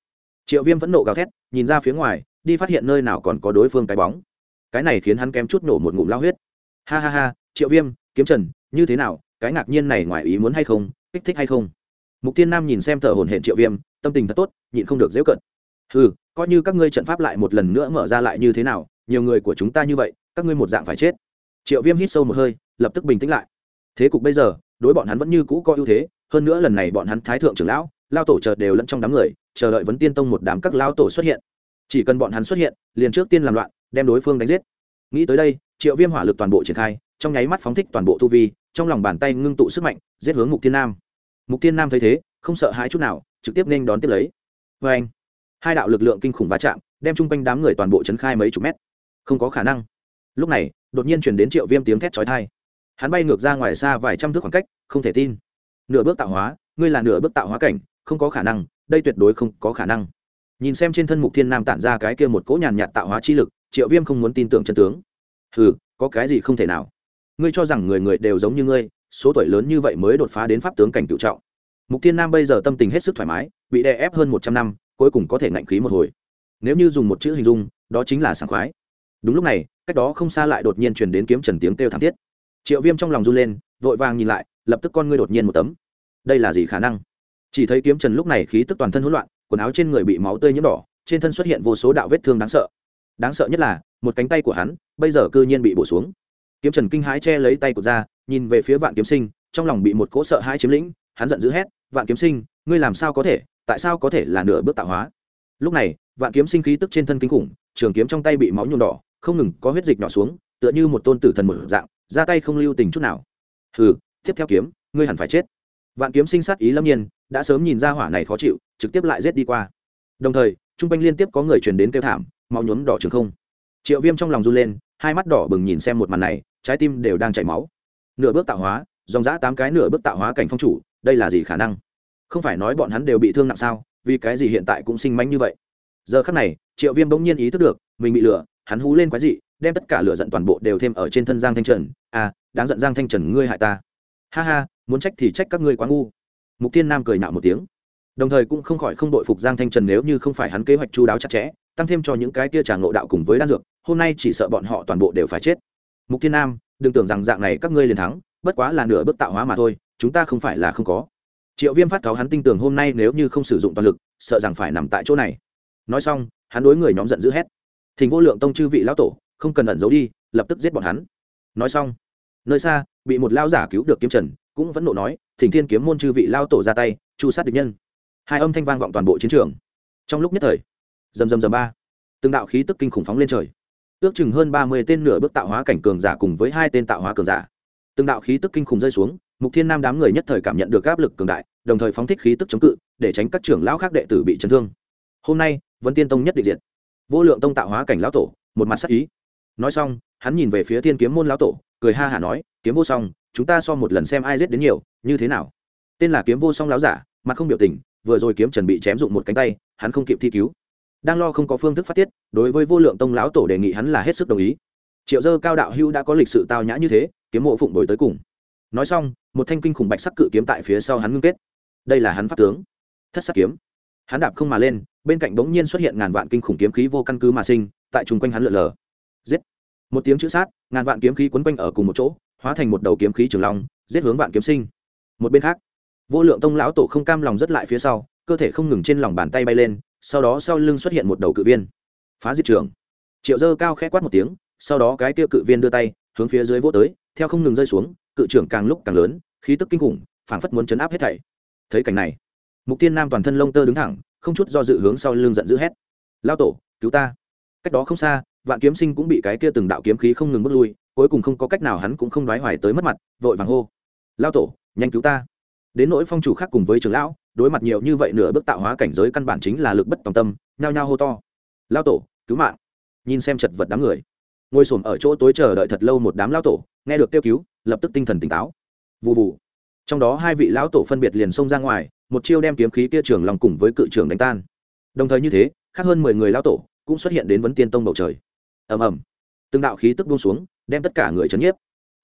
Triệu viêm vẫn nộ gào thét, nhìn ra phía ngoài, đi phát hiện nơi nào còn có đối phương cái bóng. Cái này khiến hắn kém chút nổ một ngụm lao huyết. Ha ha ha, triệu viêm, kiếm trần, như thế nào, cái ngạc nhiên này ngoài ý muốn hay không, kích thích hay không? Mục tiên nam nhìn xem thở hồn hển triệu viêm, tâm tình thật tốt, nhịn không được dễ cận ừ coi như các ngươi trận pháp lại một lần nữa mở ra lại như thế nào, nhiều người của chúng ta như vậy, các ngươi một dạng phải chết. Triệu viêm hít sâu một hơi, lập tức bình tĩnh lại. Thế cục bây giờ, đối bọn hắn vẫn như cũ có ưu thế, hơn nữa lần này bọn hắn thái thượng trưởng lão, lao tổ chợt đều lẫn trong đám người, chờ đợi vấn tiên tông một đám các lao tổ xuất hiện. Chỉ cần bọn hắn xuất hiện, liền trước tiên làm loạn, đem đối phương đánh giết. Nghĩ tới đây, triệu viêm hỏa lực toàn bộ triển khai, trong nháy mắt phóng thích toàn bộ tu vi, trong lòng bàn tay ngưng tụ sức mạnh, giết hướng mục tiên nam. Mục tiên nam thấy thế, không sợ hãi chút nào, trực tiếp nên đón tiếp lấy. Vê anh hai đạo lực lượng kinh khủng va chạm, đem chung quanh đám người toàn bộ chấn khai mấy chục mét. Không có khả năng. Lúc này, đột nhiên chuyển đến triệu viêm tiếng thét trói thai hắn bay ngược ra ngoài xa vài trăm thước khoảng cách, không thể tin. Nửa bước tạo hóa, ngươi là nửa bước tạo hóa cảnh, không có khả năng, đây tuyệt đối không có khả năng. Nhìn xem trên thân mục thiên nam tản ra cái kia một cỗ nhàn nhạt tạo hóa chi lực, triệu viêm không muốn tin tưởng chân tướng. Ừ có cái gì không thể nào? Ngươi cho rằng người người đều giống như ngươi, số tuổi lớn như vậy mới đột phá đến pháp tướng cảnh cựu trọng. Mục thiên nam bây giờ tâm tình hết sức thoải mái, bị đè ép hơn một trăm năm cuối cùng có thể ngạnh khí một hồi. Nếu như dùng một chữ hình dung, đó chính là sảng khoái. Đúng lúc này, cách đó không xa lại đột nhiên truyền đến kiếm trần tiếng kêu thảm thiết. Triệu viêm trong lòng run lên, vội vàng nhìn lại, lập tức con ngươi đột nhiên một tấm. Đây là gì khả năng? Chỉ thấy kiếm trần lúc này khí tức toàn thân hỗn loạn, quần áo trên người bị máu tươi nhiễm đỏ, trên thân xuất hiện vô số đạo vết thương đáng sợ. Đáng sợ nhất là, một cánh tay của hắn, bây giờ cư nhiên bị bổ xuống. Kiếm trần kinh hãi che lấy tay của ra, nhìn về phía vạn kiếm sinh, trong lòng bị một cỗ sợ hãi chiếm lĩnh, hắn giận dữ hét, vạn kiếm sinh, ngươi làm sao có thể? Tại sao có thể là nửa bước tạo hóa? Lúc này, vạn kiếm sinh khí tức trên thân kinh khủng, trường kiếm trong tay bị máu nhuộm đỏ, không ngừng có huyết dịch nhỏ xuống, tựa như một tôn tử thần một dạng, ra tay không lưu tình chút nào. Hừ, tiếp theo kiếm, ngươi hẳn phải chết. Vạn kiếm sinh sát ý lâm nhiên, đã sớm nhìn ra hỏa này khó chịu, trực tiếp lại rết đi qua. Đồng thời, trung quanh liên tiếp có người truyền đến kêu thảm, máu nhuốm đỏ trường không. Triệu viêm trong lòng run lên, hai mắt đỏ bừng nhìn xem một màn này, trái tim đều đang chảy máu. Nửa bước tạo hóa, dòng giã tám cái nửa bước tạo hóa cảnh phong chủ, đây là gì khả năng? Không phải nói bọn hắn đều bị thương nặng sao, vì cái gì hiện tại cũng sinh mánh như vậy? Giờ khắc này, triệu viêm bỗng nhiên ý thức được, mình bị lửa, hắn hú lên quái dị, đem tất cả lửa giận toàn bộ đều thêm ở trên thân giang thanh trần. À đáng giận giang thanh trần, ngươi hại ta. Ha ha, muốn trách thì trách các ngươi quá ngu. Mục tiên nam cười nạo một tiếng. Đồng thời cũng không khỏi không đội phục giang thanh trần nếu như không phải hắn kế hoạch chú đáo chặt chẽ, tăng thêm cho những cái tia trà ngộ đạo cùng với đan dược, hôm nay chỉ sợ bọn họ toàn bộ đều phải chết. Mục tiên nam, đừng tưởng rằng dạng này các ngươi liền thắng, bất quá là nửa bước tạo hóa mà thôi, chúng ta không phải là không có triệu viêm phát cáo hắn tin tưởng hôm nay nếu như không sử dụng toàn lực, sợ rằng phải nằm tại chỗ này. Nói xong, hắn đối người nhóm giận dữ hét. Thỉnh vô lượng tông chư vị lão tổ, không cần ẩn giấu đi, lập tức giết bọn hắn. Nói xong, nơi xa, bị một lao giả cứu được kiếm trần, cũng vẫn nộ nói, thỉnh thiên kiếm môn chư vị lao tổ ra tay, chu sát địch nhân. Hai âm thanh vang vọng toàn bộ chiến trường. Trong lúc nhất thời dầm dầm dầm ba, từng đạo khí tức kinh khủng phóng lên trời. Ước chừng hơn ba mươi tên nửa bước tạo hóa cảnh cường giả cùng với hai tên tạo hóa cường giả. Từng đạo khí tức kinh khủng rơi xuống mục thiên nam đám người nhất thời cảm nhận được áp lực cường đại, đồng thời phóng thích khí tức chống cự, để tránh các trưởng lão khác đệ tử bị chấn thương. Hôm nay vẫn tiên tông nhất định diện vô lượng tông tạo hóa cảnh lão tổ, một mặt sắc ý. Nói xong, hắn nhìn về phía thiên kiếm môn lão tổ, cười ha hả nói, kiếm vô song, chúng ta so một lần xem ai giết đến nhiều, như thế nào? Tên là kiếm vô song lão giả, mặt không biểu tình, vừa rồi kiếm chuẩn bị chém dụng một cánh tay, hắn không kịp thi cứu. Đang lo không có phương thức phát tiết, đối với vô lượng tông lão tổ đề nghị hắn là hết sức đồng ý. Triệu dơ cao đạo hưu đã có lịch sự tao nhã như thế, kiếm mộ phụng đổi tới cùng nói xong, một thanh kinh khủng bạch sắc cự kiếm tại phía sau hắn ngưng kết. Đây là hắn pháp tướng. Thất sắc kiếm. Hắn đạp không mà lên, bên cạnh bỗng nhiên xuất hiện ngàn vạn kinh khủng kiếm khí vô căn cứ mà sinh, tại chung quanh hắn lượn lờ. Giết. Một tiếng chữ sát, ngàn vạn kiếm khí quấn quanh ở cùng một chỗ, hóa thành một đầu kiếm khí trường long, giết hướng vạn kiếm sinh. Một bên khác, vô lượng tông lão tổ không cam lòng rất lại phía sau, cơ thể không ngừng trên lòng bàn tay bay lên, sau đó sau lưng xuất hiện một đầu cự viên. Phá diệt trường. Triệu dơ cao khẽ quát một tiếng, sau đó cái kia cự viên đưa tay, hướng phía dưới vỗ tới, theo không ngừng rơi xuống cự trưởng càng lúc càng lớn, khí tức kinh khủng, phảng phất muốn chấn áp hết thảy. Thấy cảnh này, mục tiên nam toàn thân lông tơ đứng thẳng, không chút do dự hướng sau lưng giận dữ hét. Lao tổ, cứu ta. Cách đó không xa, vạn kiếm sinh cũng bị cái kia từng đạo kiếm khí không ngừng bước lui, cuối cùng không có cách nào hắn cũng không đoái hoài tới mất mặt, vội vàng hô. Lao tổ, nhanh cứu ta. Đến nỗi phong chủ khác cùng với trường lão, đối mặt nhiều như vậy nửa bước tạo hóa cảnh giới căn bản chính là lực bất tòng tâm, nhao nhao hô to. Lao tổ, cứu mạng. Nhìn xem chật vật đám người, ngồi s ở chỗ tối chờ đợi thật lâu một đám lao tổ nghe được kêu cứu, lập tức tinh thần tỉnh táo. Vụ vụ trong đó hai vị lão tổ phân biệt liền xông ra ngoài, một chiêu đem kiếm khí kia trường lòng cùng với cự trường đánh tan. Đồng thời như thế, khác hơn mười người lão tổ cũng xuất hiện đến vấn tiên tông bầu trời. Ầm ầm. Từng đạo khí tức buông xuống, đem tất cả người chấn nhiếp.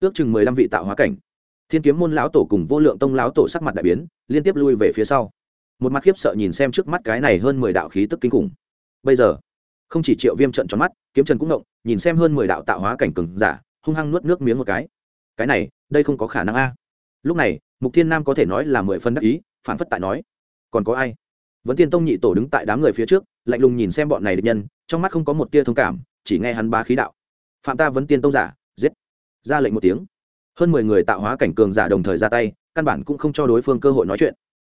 Ước chừng mười lăm vị tạo hóa cảnh. Thiên kiếm môn lão tổ cùng vô lượng tông lão tổ sắc mặt đại biến, liên tiếp lui về phía sau. Một mặt khiếp sợ nhìn xem trước mắt cái này hơn mười đạo khí tức kinh khủng. Bây giờ, không chỉ triệu viêm trận tròn mắt, kiếm trần cũng ngộng nhìn xem hơn mười đạo tạo hóa cảnh cừng giả hung hăng nuốt nước miếng một cái. Cái này, đây không có khả năng a. Lúc này, mục thiên nam có thể nói là mười phân đắc ý, phản phất tại nói, còn có ai? Vẫn tiên tông nhị tổ đứng tại đám người phía trước, lạnh lùng nhìn xem bọn này địch nhân, trong mắt không có một tia thông cảm, chỉ nghe hắn bá khí đạo, phạm ta vẫn tiên tông giả, giết! Ra lệnh một tiếng. Hơn mười người tạo hóa cảnh cường giả đồng thời ra tay, căn bản cũng không cho đối phương cơ hội nói chuyện.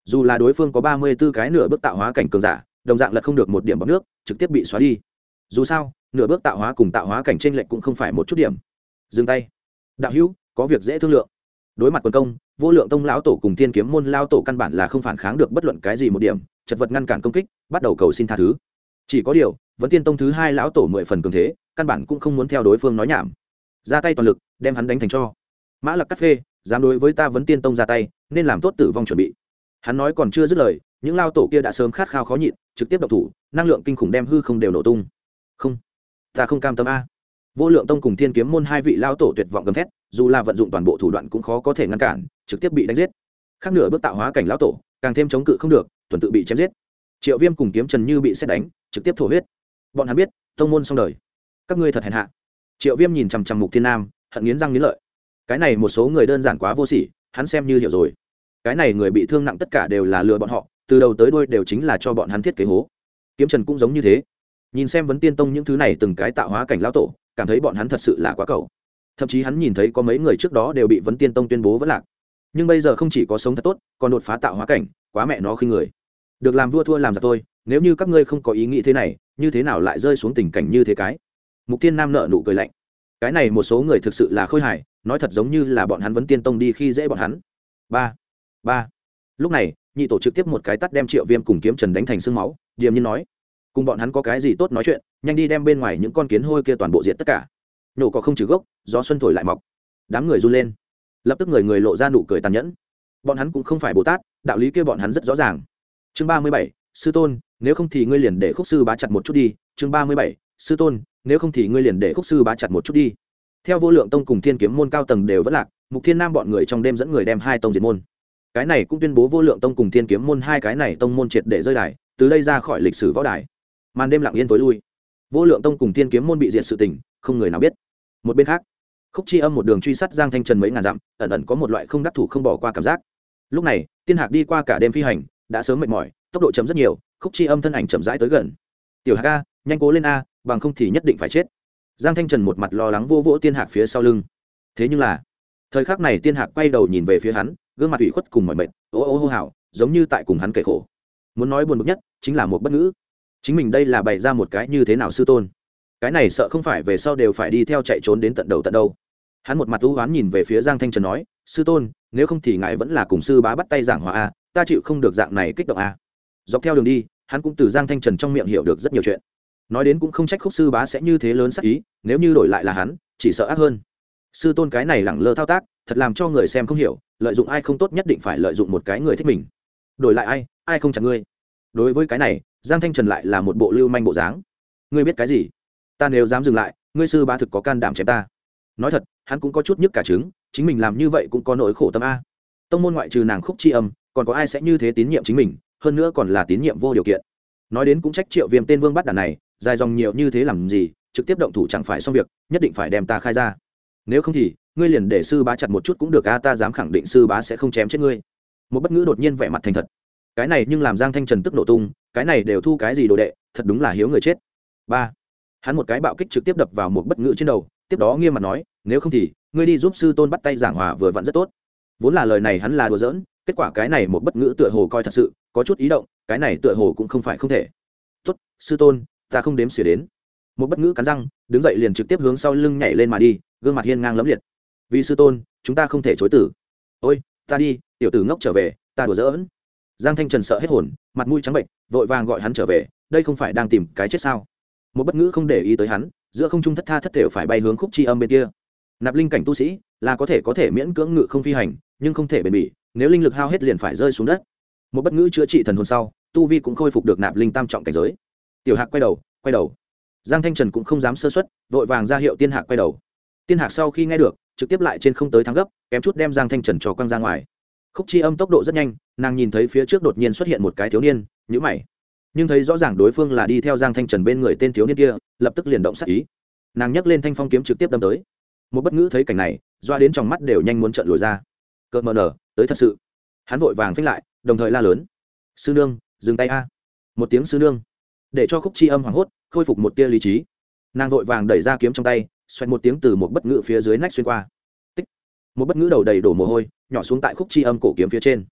Dù là đối phương có ba mươi b ố cái nửa bước tạo hóa cảnh cường giả, đồng dạng là không được một điểm bọc nước, trực tiếp bị xóa đi. Dù sao, nửa bước tạo hóa cùng tạo hóa cảnh t r ê n lệch cũng không phải một chút điểm dừng tay. Đạo hữu, có việc dễ thương lượng. Đối mặt quân công, vô lượng tông lão tổ cùng thiên kiếm môn lao tổ căn bản là không phản kháng được bất luận cái gì một điểm, chật vật ngăn cản công kích, bắt đầu cầu xin tha thứ. Chỉ có điều vẫn tiên tông thứ hai lão tổ mười phần cường thế, căn bản cũng không muốn theo đối phương nói nhảm. Ra tay toàn lực, đem hắn đánh thành cho. Mã Lạc cắt phê, dám đối với ta vẫn tiên tông ra tay, nên làm tốt tử vong chuẩn bị. Hắn nói còn chưa dứt lời, những lao tổ kia đã sớm khát khao khó nhịn, trực tiếp độc thủ, năng lượng kinh khủng đem hư không đều nổ tung. Không, ta không cam tâm a vô lượng tông cùng thiên kiếm môn hai vị lao tổ tuyệt vọng gầm thét, dù là vận dụng toàn bộ thủ đoạn cũng khó có thể ngăn cản, trực tiếp bị đánh giết. Khác nửa bước tạo hóa cảnh lão tổ, càng thêm chống cự không được, tuần tự bị chém giết. Triệu viêm cùng kiếm trần như bị xét đánh, trực tiếp thổ huyết. Bọn hắn biết, tông môn xong đời. Các ngươi thật hèn hạ. Triệu viêm nhìn chằm chằm mục thiên nam, hận nghiến răng nghiến lợi. Cái này một số người đơn giản quá vô sỉ, hắn xem như hiểu rồi. Cái này người bị thương nặng tất cả đều là lừa bọn họ, từ đầu tới đuôi đều chính là cho bọn hắn thiết kế hố. Kiếm trần cũng giống như thế nhìn xem vấn tiên tông những thứ này từng cái tạo hóa cảnh lão tổ, cảm thấy bọn hắn thật sự là quá cầu. Thậm chí hắn nhìn thấy có mấy người trước đó đều bị vấn tiên tông tuyên bố vẫn lạc. Nhưng bây giờ không chỉ có sống thật tốt, còn đột phá tạo hóa cảnh, quá mẹ nó khi người. Được làm vua thua làm giặc tôi nếu như các ngươi không có ý nghĩ thế này, như thế nào lại rơi xuống tình cảnh như thế cái? Mục tiên nam nợ nụ cười lạnh. Cái này một số người thực sự là khôi hài, nói thật giống như là bọn hắn vấn tiên tông đi khi dễ bọn hắn. Ba ba. Lúc này, nhị tổ trực tiếp một cái tắt đem triệu viêm cùng kiếm trần đánh thành sương máu, điềm nhiên nói cùng bọn hắn có cái gì tốt nói chuyện, nhanh đi đem bên ngoài những con kiến hôi kia toàn bộ diện tất cả. Nhổ có không trừ gốc, gió xuân thổi lại mọc. Đám người run lên. Lập tức người người lộ ra nụ cười tàn nhẫn. Bọn hắn cũng không phải bồ tát, đạo lý kia bọn hắn rất rõ ràng. Chương ba mươi bảy, sư tôn, nếu không thì ngươi liền để khúc sư bá chặt một chút đi. Chương ba mươi bảy, sư tôn, nếu không thì ngươi liền để khúc sư bá chặt một chút đi. Theo vô lượng tông cùng thiên kiếm môn cao tầng đều vẫn lạc, mục thiên nam bọn người trong đêm dẫn người đem hai tông diệt môn. Cái này cũng tuyên bố vô lượng tông cùng thiên kiếm môn hai cái này tông môn triệt để rơi đài, từ đây ra khỏi lịch sử võ đài màn đêm lặng yên tối lui. Vô lượng tông cùng thiên kiếm môn bị diệt sự tình, không người nào biết. Một bên khác, khúc chi âm một đường truy sát giang thanh trần mấy ngàn dặm, ẩn ẩn có một loại không đắc thủ không bỏ qua cảm giác. Lúc này, tiên hạc đi qua cả đêm phi hành, đã sớm mệt mỏi, tốc độ chấm rất nhiều, khúc chi âm thân ảnh chậm rãi tới gần. Tiểu hạc a, nhanh cố lên a, bằng không thì nhất định phải chết. Giang thanh trần một mặt lo lắng vô vỗ tiên hạc phía sau lưng. Thế nhưng là, thời khắc này tiên hạc quay đầu nhìn về phía hắn, gương mặt ủy khuất cùng mọi mệt, ô ô hô hào, giống như tại cùng hắn kể khổ. Muốn nói buồn bực nhất, chính là một bất ngữ chính mình đây là bày ra một cái như thế nào sư tôn? Cái này sợ không phải về sau đều phải đi theo chạy trốn đến tận đầu tận đâu. Hắn một mặt ưu oán nhìn về phía giang thanh trần nói, sư tôn, nếu không thì ngài vẫn là cùng sư bá bắt tay giảng hòa a, ta chịu không được dạng này kích động a. Dọc theo đường đi, hắn cũng từ giang thanh trần trong miệng hiểu được rất nhiều chuyện. Nói đến cũng không trách khúc sư bá sẽ như thế lớn sắc ý, nếu như đổi lại là hắn, chỉ sợ ác hơn. Sư tôn cái này lẳng lơ thao tác, thật làm cho người xem không hiểu, lợi dụng ai không tốt nhất định phải lợi dụng một cái người thích mình. Đổi lại ai ai không chặt ngươi? Đối với cái này giang thanh trần lại là một bộ lưu manh bộ dáng. Ngươi biết cái gì? Ta nếu dám dừng lại, ngươi sư bá thực có can đảm chém ta. Nói thật, hắn cũng có chút nhức cả trứng, chính mình làm như vậy cũng có nỗi khổ tâm a. Tông môn ngoại trừ nàng khúc tri âm, còn có ai sẽ như thế tín nhiệm chính mình, hơn nữa còn là tín nhiệm vô điều kiện. Nói đến cũng trách triệu viêm tên vương bắt đàn này, dài dòng nhiều như thế làm gì, trực tiếp động thủ chẳng phải xong việc, nhất định phải đem ta khai ra. Nếu không thì, ngươi liền để sư bá chặt một chút cũng được a, ta dám khẳng định sư bá sẽ không chém chết ngươi. Một bất ngữ đột nhiên vẻ mặt thành thật. Cái này nhưng làm giang thanh trần tức nổ tung cái này đều thu cái gì đồ đệ, thật đúng là hiếu người chết. Ba, hắn một cái bạo kích trực tiếp đập vào một bất ngữ trên đầu, tiếp đó nghiêm mặt nói, nếu không thì, ngươi đi giúp sư tôn bắt tay giảng hòa vừa vặn rất tốt. Vốn là lời này hắn là đùa giỡn, kết quả cái này một bất ngữ tựa hồ coi thật sự, có chút ý động, cái này tựa hồ cũng không phải không thể. Tốt, sư tôn, ta không đếm xỉa đến. Một bất ngữ cắn răng, đứng dậy liền trực tiếp hướng sau lưng nhảy lên mà đi, gương mặt hiên ngang lẫm liệt. Vì sư tôn, chúng ta không thể chối tử. Ôi, ta đi, tiểu tử ngốc trở về, ta đùa giỡn giang thanh trần sợ hết hồn, mặt mũi trắng bệnh vội vàng gọi hắn trở về, đây không phải đang tìm cái chết sao? Một bất ngữ không để ý tới hắn, giữa không trung thất tha thất thể phải bay hướng khúc chi âm bên kia. Nạp linh cảnh tu sĩ, là có thể có thể miễn cưỡng ngự không phi hành, nhưng không thể bền bỉ, nếu linh lực hao hết liền phải rơi xuống đất. Một bất ngữ chữa trị thần hồn sau, tu vi cũng khôi phục được nạp linh tam trọng cảnh giới. Tiểu hạc quay đầu quay đầu. Giang thanh trần cũng không dám sơ xuất vội vàng ra hiệu tiên hạc quay đầu. Tiên hạc sau khi nghe được, trực tiếp lại trên không tới thắng gấp, kém chút đem giang thanh trần cho quăng ra ngoài khúc chi âm tốc độ rất nhanh, nàng nhìn thấy phía trước đột nhiên xuất hiện một cái thiếu niên nhữ mày. Nhưng thấy rõ ràng đối phương là đi theo giang thanh trần bên người tên thiếu niên kia, lập tức liền động sắc ý. Nàng nhấc lên thanh phong kiếm trực tiếp đâm tới. Một bất ngữ thấy cảnh này, doa đến trong mắt đều nhanh muốn trợn lồi ra. Cợt mờ nở, tới thật sự. Hắn vội vàng phích lại, đồng thời la lớn. Sư nương, dừng tay a. Một tiếng sư nương để cho khúc chi âm hoảng hốt, khôi phục một tia lý trí. Nàng vội vàng đẩy ra kiếm trong tay, xoẹt một tiếng từ một bất ngữ phía dưới nách xuyên qua một bất ngữ đầu đầy đổ mồ hôi, nhỏ xuống tại khúc chi âm cổ kiếm phía trên.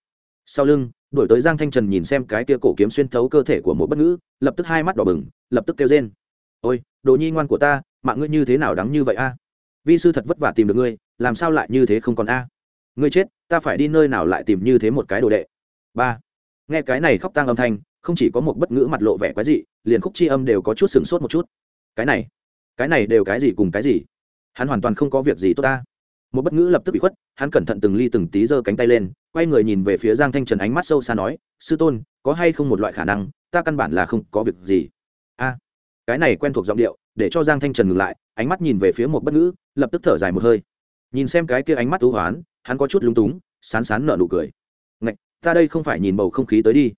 Sau lưng đổi tới giang thanh trần nhìn xem cái tia cổ kiếm xuyên thấu cơ thể của một bất ngữ, lập tức hai mắt đỏ bừng, lập tức kêu rên. Ôi, đồ nhi ngoan của ta, mạng ngươi như thế nào đắng như vậy a? Vi sư thật vất vả tìm được ngươi, làm sao lại như thế không còn a? Ngươi chết, ta phải đi nơi nào lại tìm như thế một cái đồ đệ? Ba. Nghe cái này khóc tang âm thanh, không chỉ có một bất ngữ mặt lộ vẻ quái dị, liền khúc chi âm đều có chút sửng sốt một chút. Cái này cái này đều cái gì cùng cái gì? Hắn hoàn toàn không có việc gì tốt ta một bất ngữ lập tức bị khuất, hắn cẩn thận từng ly từng tí giơ cánh tay lên, quay người nhìn về phía giang thanh trần ánh mắt sâu xa nói, sư tôn, có hay không một loại khả năng, ta căn bản là không có việc gì. A, cái này quen thuộc giọng điệu, để cho giang thanh trần ngừng lại, ánh mắt nhìn về phía một bất ngữ, lập tức thở dài một hơi. Nhìn xem cái kia ánh mắt thú hoán, hắn có chút lúng túng, sán sán nở nụ cười. Ngạch, ta đây không phải nhìn bầu không khí tới đi.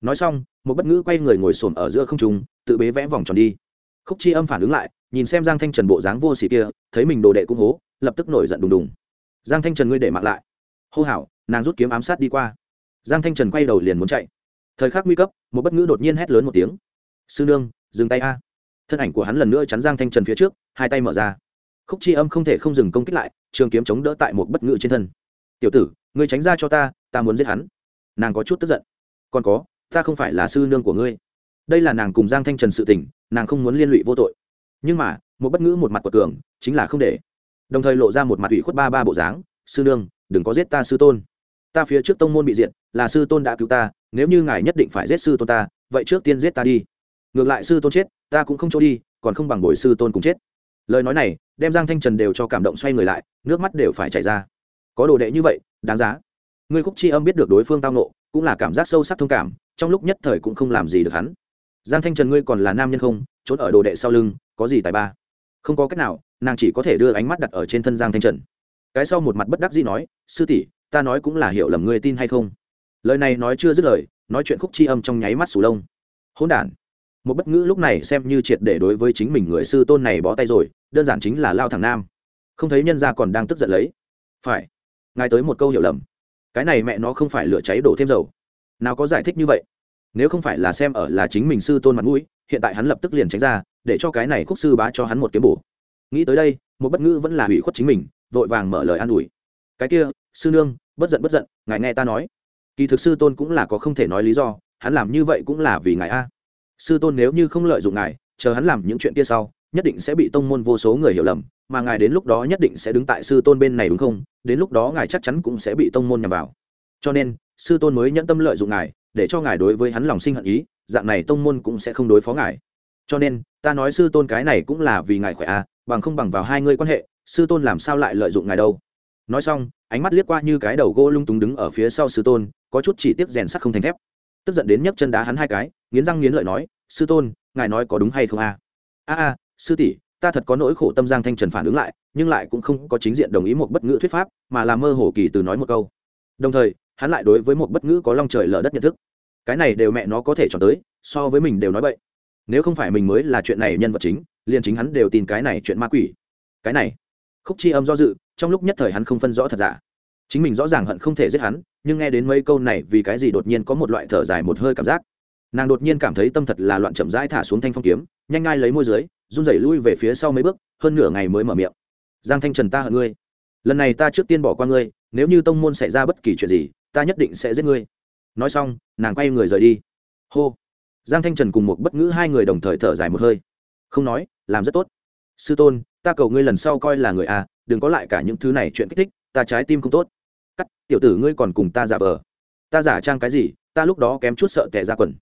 Nói xong, một bất ngữ quay người ngồi xổm ở giữa không trung, tự bế vẽ vòng tròn đi. Khúc chi âm phản ứng lại, nhìn xem giang thanh trần bộ dáng vô xỉ kia, thấy mình đồ đệ cũng hố lập tức nổi giận đùng đùng. Giang thanh trần ngươi để mặc lại. Hô hảo nàng rút kiếm ám sát đi qua. Giang thanh trần quay đầu liền muốn chạy. Thời khắc nguy cấp, một bất ngữ đột nhiên hét lớn một tiếng. Sư nương, dừng tay a. Thân ảnh của hắn lần nữa chắn giang thanh trần phía trước, hai tay mở ra. Khúc chi âm không thể không dừng công kích lại, trường kiếm chống đỡ tại một bất ngữ trên thân. Tiểu tử, ngươi tránh ra cho ta ta muốn giết hắn. Nàng có chút tức giận. Còn có, ta không phải là sư nương của ngươi. Đây là nàng cùng giang thanh trần sự tình, nàng không muốn liên lụy vô tội. Nhưng mà, một bất ngữ một mặt quật cường, chính là không để đồng thời lộ ra một mặt ủy khuất ba ba bộ dáng, sư nương, đừng có giết ta sư tôn. Ta phía trước tông môn bị diệt, là sư tôn đã cứu ta, nếu như ngài nhất định phải giết sư tôn ta, vậy trước tiên giết ta đi. Ngược lại sư tôn chết, ta cũng không cho đi, còn không bằng bồi sư tôn cùng chết. Lời nói này, đem giang thanh trần đều cho cảm động xoay người lại, nước mắt đều phải chảy ra. Có đồ đệ như vậy, đáng giá. Ngươi khúc chi âm biết được đối phương tao nộ cũng là cảm giác sâu sắc thông cảm, trong lúc nhất thời cũng không làm gì được hắn. Giang thanh trần, ngươi còn là nam nhân không? Trốn ở đồ đệ sau lưng, có gì tài ba? Không có cách nào nàng chỉ có thể đưa ánh mắt đặt ở trên thân giang thanh trần. Cái sau một mặt bất đắc dĩ nói, sư tỷ, ta nói cũng là hiểu lầm ngươi tin hay không? Lời này nói chưa dứt lời, nói chuyện khúc chi âm trong nháy mắt sù lông. Hỗn đản. Một bất ngữ lúc này xem như triệt để đối với chính mình người sư tôn này bó tay rồi, đơn giản chính là lao thẳng nam. Không thấy nhân gia còn đang tức giận lấy. Phải, ngài tới một câu hiểu lầm. Cái này mẹ nó không phải lửa cháy đổ thêm dầu. Nào có giải thích như vậy? Nếu không phải là xem ở là chính mình sư tôn mặt mũi, hiện tại hắn lập tức liền tránh ra, để cho cái này khúc sư bá cho hắn một kiếm bổ nghĩ tới đây, một bất ngữ vẫn là hủy khuất chính mình, vội vàng mở lời an ủi. Cái kia, sư nương, bất giận bất giận, ngài nghe ta nói. Kỳ thực sư tôn cũng là có không thể nói lý do, hắn làm như vậy cũng là vì ngài a. Sư tôn nếu như không lợi dụng ngài, chờ hắn làm những chuyện kia sau, nhất định sẽ bị tông môn vô số người hiểu lầm, mà ngài đến lúc đó nhất định sẽ đứng tại sư tôn bên này đúng không? Đến lúc đó ngài chắc chắn cũng sẽ bị tông môn nhằm vào. Cho nên, sư tôn mới nhẫn tâm lợi dụng ngài, để cho ngài đối với hắn lòng sinh hận ý, dạng này tông môn cũng sẽ không đối phó ngài. Cho nên, ta nói sư tôn cái này cũng là vì ngài khỏe à bằng không bằng vào hai ngươi quan hệ, sư tôn làm sao lại lợi dụng ngài đâu? Nói xong, ánh mắt liếc qua như cái đầu gỗ lung túng đứng ở phía sau sư tôn, có chút chỉ tiếp rèn sắt không thành thép. Tức giận đến nhấc chân đá hắn hai cái, nghiến răng nghiến lợi nói, sư tôn, ngài nói có đúng hay không a? A a, sư tỷ, ta thật có nỗi khổ tâm giang thanh trần phản ứng lại, nhưng lại cũng không có chính diện đồng ý một bất ngữ thuyết pháp, mà là mơ hồ kỳ từ nói một câu. Đồng thời, hắn lại đối với một bất ngữ có long trời lở đất nhận thức. Cái này đều mẹ nó có thể chọn tới, so với mình đều nói vậy nếu không phải mình mới là chuyện này nhân vật chính, liền chính hắn đều tin cái này chuyện ma quỷ. Cái này, khúc chi âm do dự, trong lúc nhất thời hắn không phân rõ thật giả. Chính mình rõ ràng hận không thể giết hắn, nhưng nghe đến mấy câu này vì cái gì đột nhiên có một loại thở dài một hơi cảm giác. Nàng đột nhiên cảm thấy tâm thật là loạn chậm rãi thả xuống thanh phong kiếm, nhanh ngay lấy môi dưới, run rẩy lui về phía sau mấy bước, hơn nửa ngày mới mở miệng. Giang thanh trần ta hận ngươi. Lần này ta trước tiên bỏ qua ngươi, nếu như tông môn xảy ra bất kỳ chuyện gì, ta nhất định sẽ giết ngươi. Nói xong, nàng quay người rời đi. Hô giang thanh trần cùng một bất ngữ hai người đồng thời thở dài một hơi. Không nói, làm rất tốt. Sư tôn, ta cầu ngươi lần sau coi là người à đừng có lại cả những thứ này chuyện kích thích, ta trái tim không tốt. Cắt, tiểu tử ngươi còn cùng ta giả vờ. Ta giả trang cái gì, ta lúc đó kém chút sợ tệ ra quần.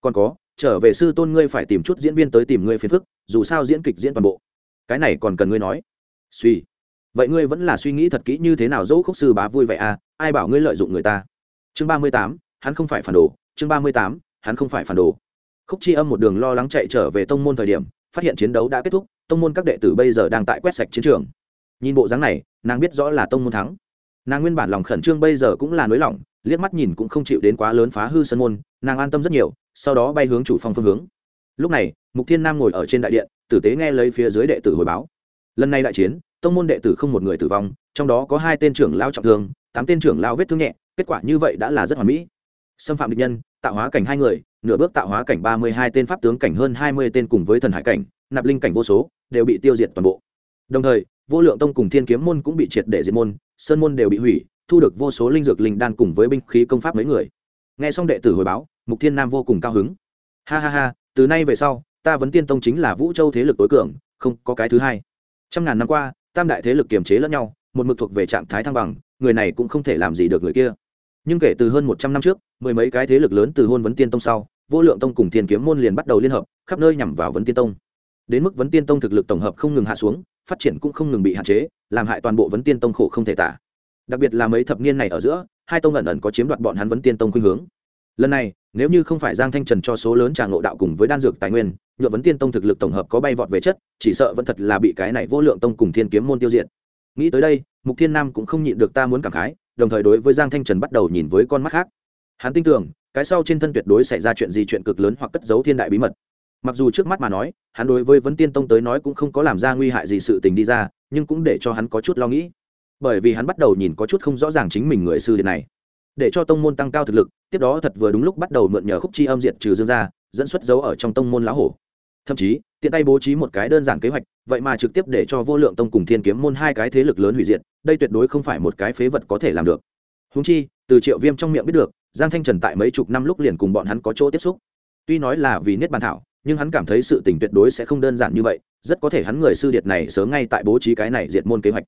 Còn có, trở về sư tôn ngươi phải tìm chút diễn viên tới tìm ngươi phiền phức, dù sao diễn kịch diễn toàn bộ. Cái này còn cần ngươi nói. Suy. Vậy ngươi vẫn là suy nghĩ thật kỹ như thế nào dỗ khúc sư bá vui vậy à ai bảo ngươi lợi dụng người ta. Chương ba mươi tám, hắn không phải phản đồ. Chương ba mươi tám, hắn không phải phản đồ khúc chi âm một đường lo lắng chạy trở về tông môn thời điểm, phát hiện chiến đấu đã kết thúc, tông môn các đệ tử bây giờ đang tại quét sạch chiến trường. Nhìn bộ dáng này, nàng biết rõ là tông môn thắng. Nàng nguyên bản lòng khẩn trương bây giờ cũng là nới lỏng liếc mắt nhìn cũng không chịu đến quá lớn phá hư sân môn, nàng an tâm rất nhiều, sau đó bay hướng chủ phong phương hướng. Lúc này, mục thiên nam ngồi ở trên đại điện, tử tế nghe lấy phía dưới đệ tử hồi báo. Lần này đại chiến, tông môn đệ tử không một người tử vong, trong đó có hai tên trưởng lao trọng thương, tám tên trưởng lao vết thương nhẹ, kết quả như vậy đã là rất hoàn mỹ. Xâm phạm địch nhân, tạo hóa cảnh hai người nửa bước tạo hóa cảnh ba mươi hai tên pháp tướng cảnh hơn hai mươi tên cùng với thần hải cảnh, nạp linh cảnh vô số, đều bị tiêu diệt toàn bộ. Đồng thời, vô lượng tông cùng thiên kiếm môn cũng bị triệt để diệt môn, sơn môn đều bị hủy, thu được vô số linh dược linh đan cùng với binh khí công pháp mấy người. Nghe xong đệ tử hồi báo, mục thiên nam vô cùng cao hứng. Ha ha ha, từ nay về sau, ta vấn tiên tông chính là vũ châu thế lực tối cường, không có cái thứ hai. Trăm ngàn năm qua, tam đại thế lực kiềm chế lẫn nhau, một mực thuộc về trạng thái thăng bằng, người này cũng không thể làm gì được người kia. Nhưng kể từ hơn một trăm năm trước, mười mấy cái thế lực lớn từ hôn vấn tiên tông sau vô lượng tông cùng thiên kiếm môn liền bắt đầu liên hợp, khắp nơi nhằm vào vấn tiên tông. Đến mức vấn tiên tông thực lực tổng hợp không ngừng hạ xuống, phát triển cũng không ngừng bị hạn chế, làm hại toàn bộ vấn tiên tông khổ không thể tả. Đặc biệt là mấy thập niên này ở giữa, hai tông ẩn ẩn có chiếm đoạt bọn hắn vấn tiên tông khuynh hướng. Lần này, nếu như không phải giang thanh trần cho số lớn trà ngộ đạo cùng với đan dược tài nguyên nhuộm vấn tiên tông thực lực tổng hợp có bay vọt về chất, chỉ sợ vẫn thật là bị cái này vô lượng tông cùng thiên kiếm môn tiêu diệt. Nghĩ tới đây, mục thiên nam cũng không nhịn được ta muốn cảm khái, đồng thời đối với giang thanh trần bắt đầu nhìn với con mắt khác. Hắn tin tưởng cái sau trên thân tuyệt đối xảy ra chuyện gì chuyện cực lớn hoặc cất giấu thiên đại bí mật. Mặc dù trước mắt mà nói, hắn đối với vấn tiên tông tới nói cũng không có làm ra nguy hại gì sự tình đi ra, nhưng cũng để cho hắn có chút lo nghĩ. Bởi vì hắn bắt đầu nhìn có chút không rõ ràng chính mình người sư điện này. Để cho tông môn tăng cao thực lực, tiếp đó thật vừa đúng lúc bắt đầu mượn nhờ khúc chi âm diện trừ dương ra dẫn xuất dấu ở trong tông môn lão hổ. Thậm chí, tiện tay bố trí một cái đơn giản kế hoạch, vậy mà trực tiếp để cho vô lượng tông cùng thiên kiếm môn hai cái thế lực lớn hủy diệt, đây tuyệt đối không phải một cái phế vật có thể làm được. Húng chi, từ triệu viêm trong miệng biết được giang thanh trần tại mấy chục năm lúc liền cùng bọn hắn có chỗ tiếp xúc. Tuy nói là vì niết bàn thảo, nhưng hắn cảm thấy sự tình tuyệt đối sẽ không đơn giản như vậy, rất có thể hắn người sư điệt này sớm ngay tại bố trí cái này diệt môn kế hoạch.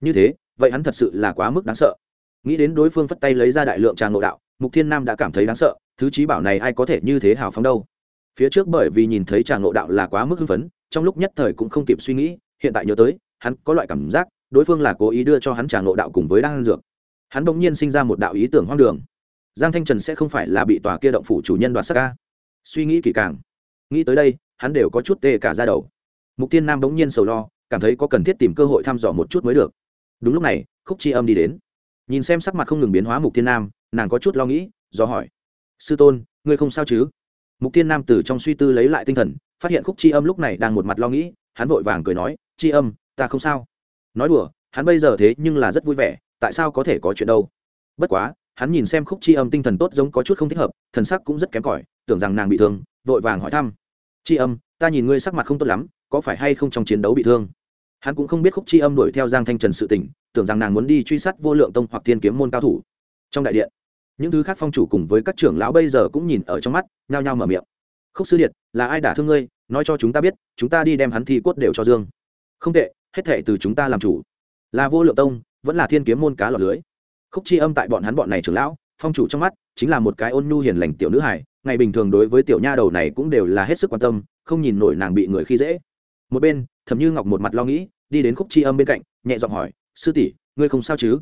Như thế, vậy hắn thật sự là quá mức đáng sợ. Nghĩ đến đối phương phất tay lấy ra đại lượng tràng ngộ đạo, mục thiên nam đã cảm thấy đáng sợ, thứ trí bảo này ai có thể như thế hào phóng đâu? Phía trước bởi vì nhìn thấy tràng ngộ đạo là quá mức hưng phấn, trong lúc nhất thời cũng không kịp suy nghĩ, hiện tại nhớ tới, hắn có loại cảm giác, đối phương là cố ý đưa cho hắn tràng ngộ đạo cùng với đan dược. Hắn bỗng nhiên sinh ra một đạo ý tưởng hoang đường giang thanh trần sẽ không phải là bị tòa kia động phủ chủ nhân đoạt sắc ca suy nghĩ kỳ càng. Nghĩ tới đây, hắn đều có chút tê cả ra đầu. Mục tiên nam bỗng nhiên sầu lo, cảm thấy có cần thiết tìm cơ hội thăm dò một chút mới được. Đúng lúc này, khúc chi âm đi đến. Nhìn xem sắc mặt không ngừng biến hóa mục tiên nam, nàng có chút lo nghĩ, do hỏi. Sư tôn, ngươi không sao chứ? Mục tiên nam từ trong suy tư lấy lại tinh thần, phát hiện khúc chi âm lúc này đang một mặt lo nghĩ, hắn vội vàng cười nói, chi âm, ta không sao. Nói đùa, hắn bây giờ thế nhưng là rất vui vẻ, tại sao có thể có chuyện đâu? Bất quá hắn nhìn xem khúc chi âm tinh thần tốt giống có chút không thích hợp, thần sắc cũng rất kém cỏi, tưởng rằng nàng bị thương, vội vàng hỏi thăm. Chi âm, ta nhìn ngươi sắc mặt không tốt lắm, có phải hay không trong chiến đấu bị thương? Hắn cũng không biết khúc chi âm đuổi theo giang thanh trần sự tỉnh tưởng rằng nàng muốn đi truy sát vô lượng tông hoặc thiên kiếm môn cao thủ. Trong đại điện, những thứ khác phong chủ cùng với các trưởng lão bây giờ cũng nhìn ở trong mắt, nhao nhao mở miệng. Khúc sư điện là ai đả thương ngươi? Nói cho chúng ta biết, chúng ta đi đem hắn thi cốt đều cho dương. Không tệ, hết thệ từ chúng ta làm chủ. Là vô lượng tông, vẫn là thiên kiếm môn cá lọt lưới khúc chi âm tại bọn hắn bọn này trưởng lão, phong chủ trong mắt, chính là một cái ôn nhu hiền lành tiểu nữ hải ngày bình thường đối với tiểu nha đầu này cũng đều là hết sức quan tâm, không nhìn nổi nàng bị người khi dễ. Một bên thầm như ngọc một mặt lo nghĩ, đi đến khúc chi âm bên cạnh, nhẹ giọng hỏi, sư tỷ, ngươi không sao chứ?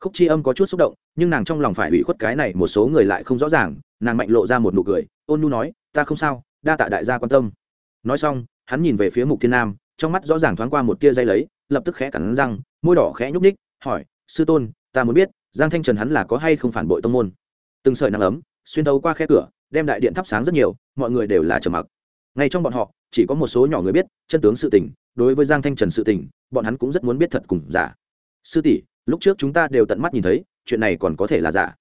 Khúc chi âm có chút xúc động, nhưng nàng trong lòng phải ủy khuất cái này một số người lại không rõ ràng, nàng mạnh lộ ra một nụ cười, ôn nhu nói, ta không sao, đa tạ đại gia quan tâm. Nói xong, hắn nhìn về phía mục thiên nam, trong mắt rõ ràng thoáng qua một tia dây lấy, lập tức khẽ cắn răng, môi đỏ khẽ nhúc ních hỏi, sư tôn, ta muốn biết giang thanh trần hắn là có hay không phản bội tông môn? Từng sợi nắng ấm, xuyên thấu qua khe cửa, đem đại điện thắp sáng rất nhiều, mọi người đều là trầm mặc. Ngay trong bọn họ, chỉ có một số nhỏ người biết chân tướng sự tình, đối với giang thanh trần sự tình, bọn hắn cũng rất muốn biết thật cùng giả. Sư tỷ, lúc trước chúng ta đều tận mắt nhìn thấy, chuyện này còn có thể là giả.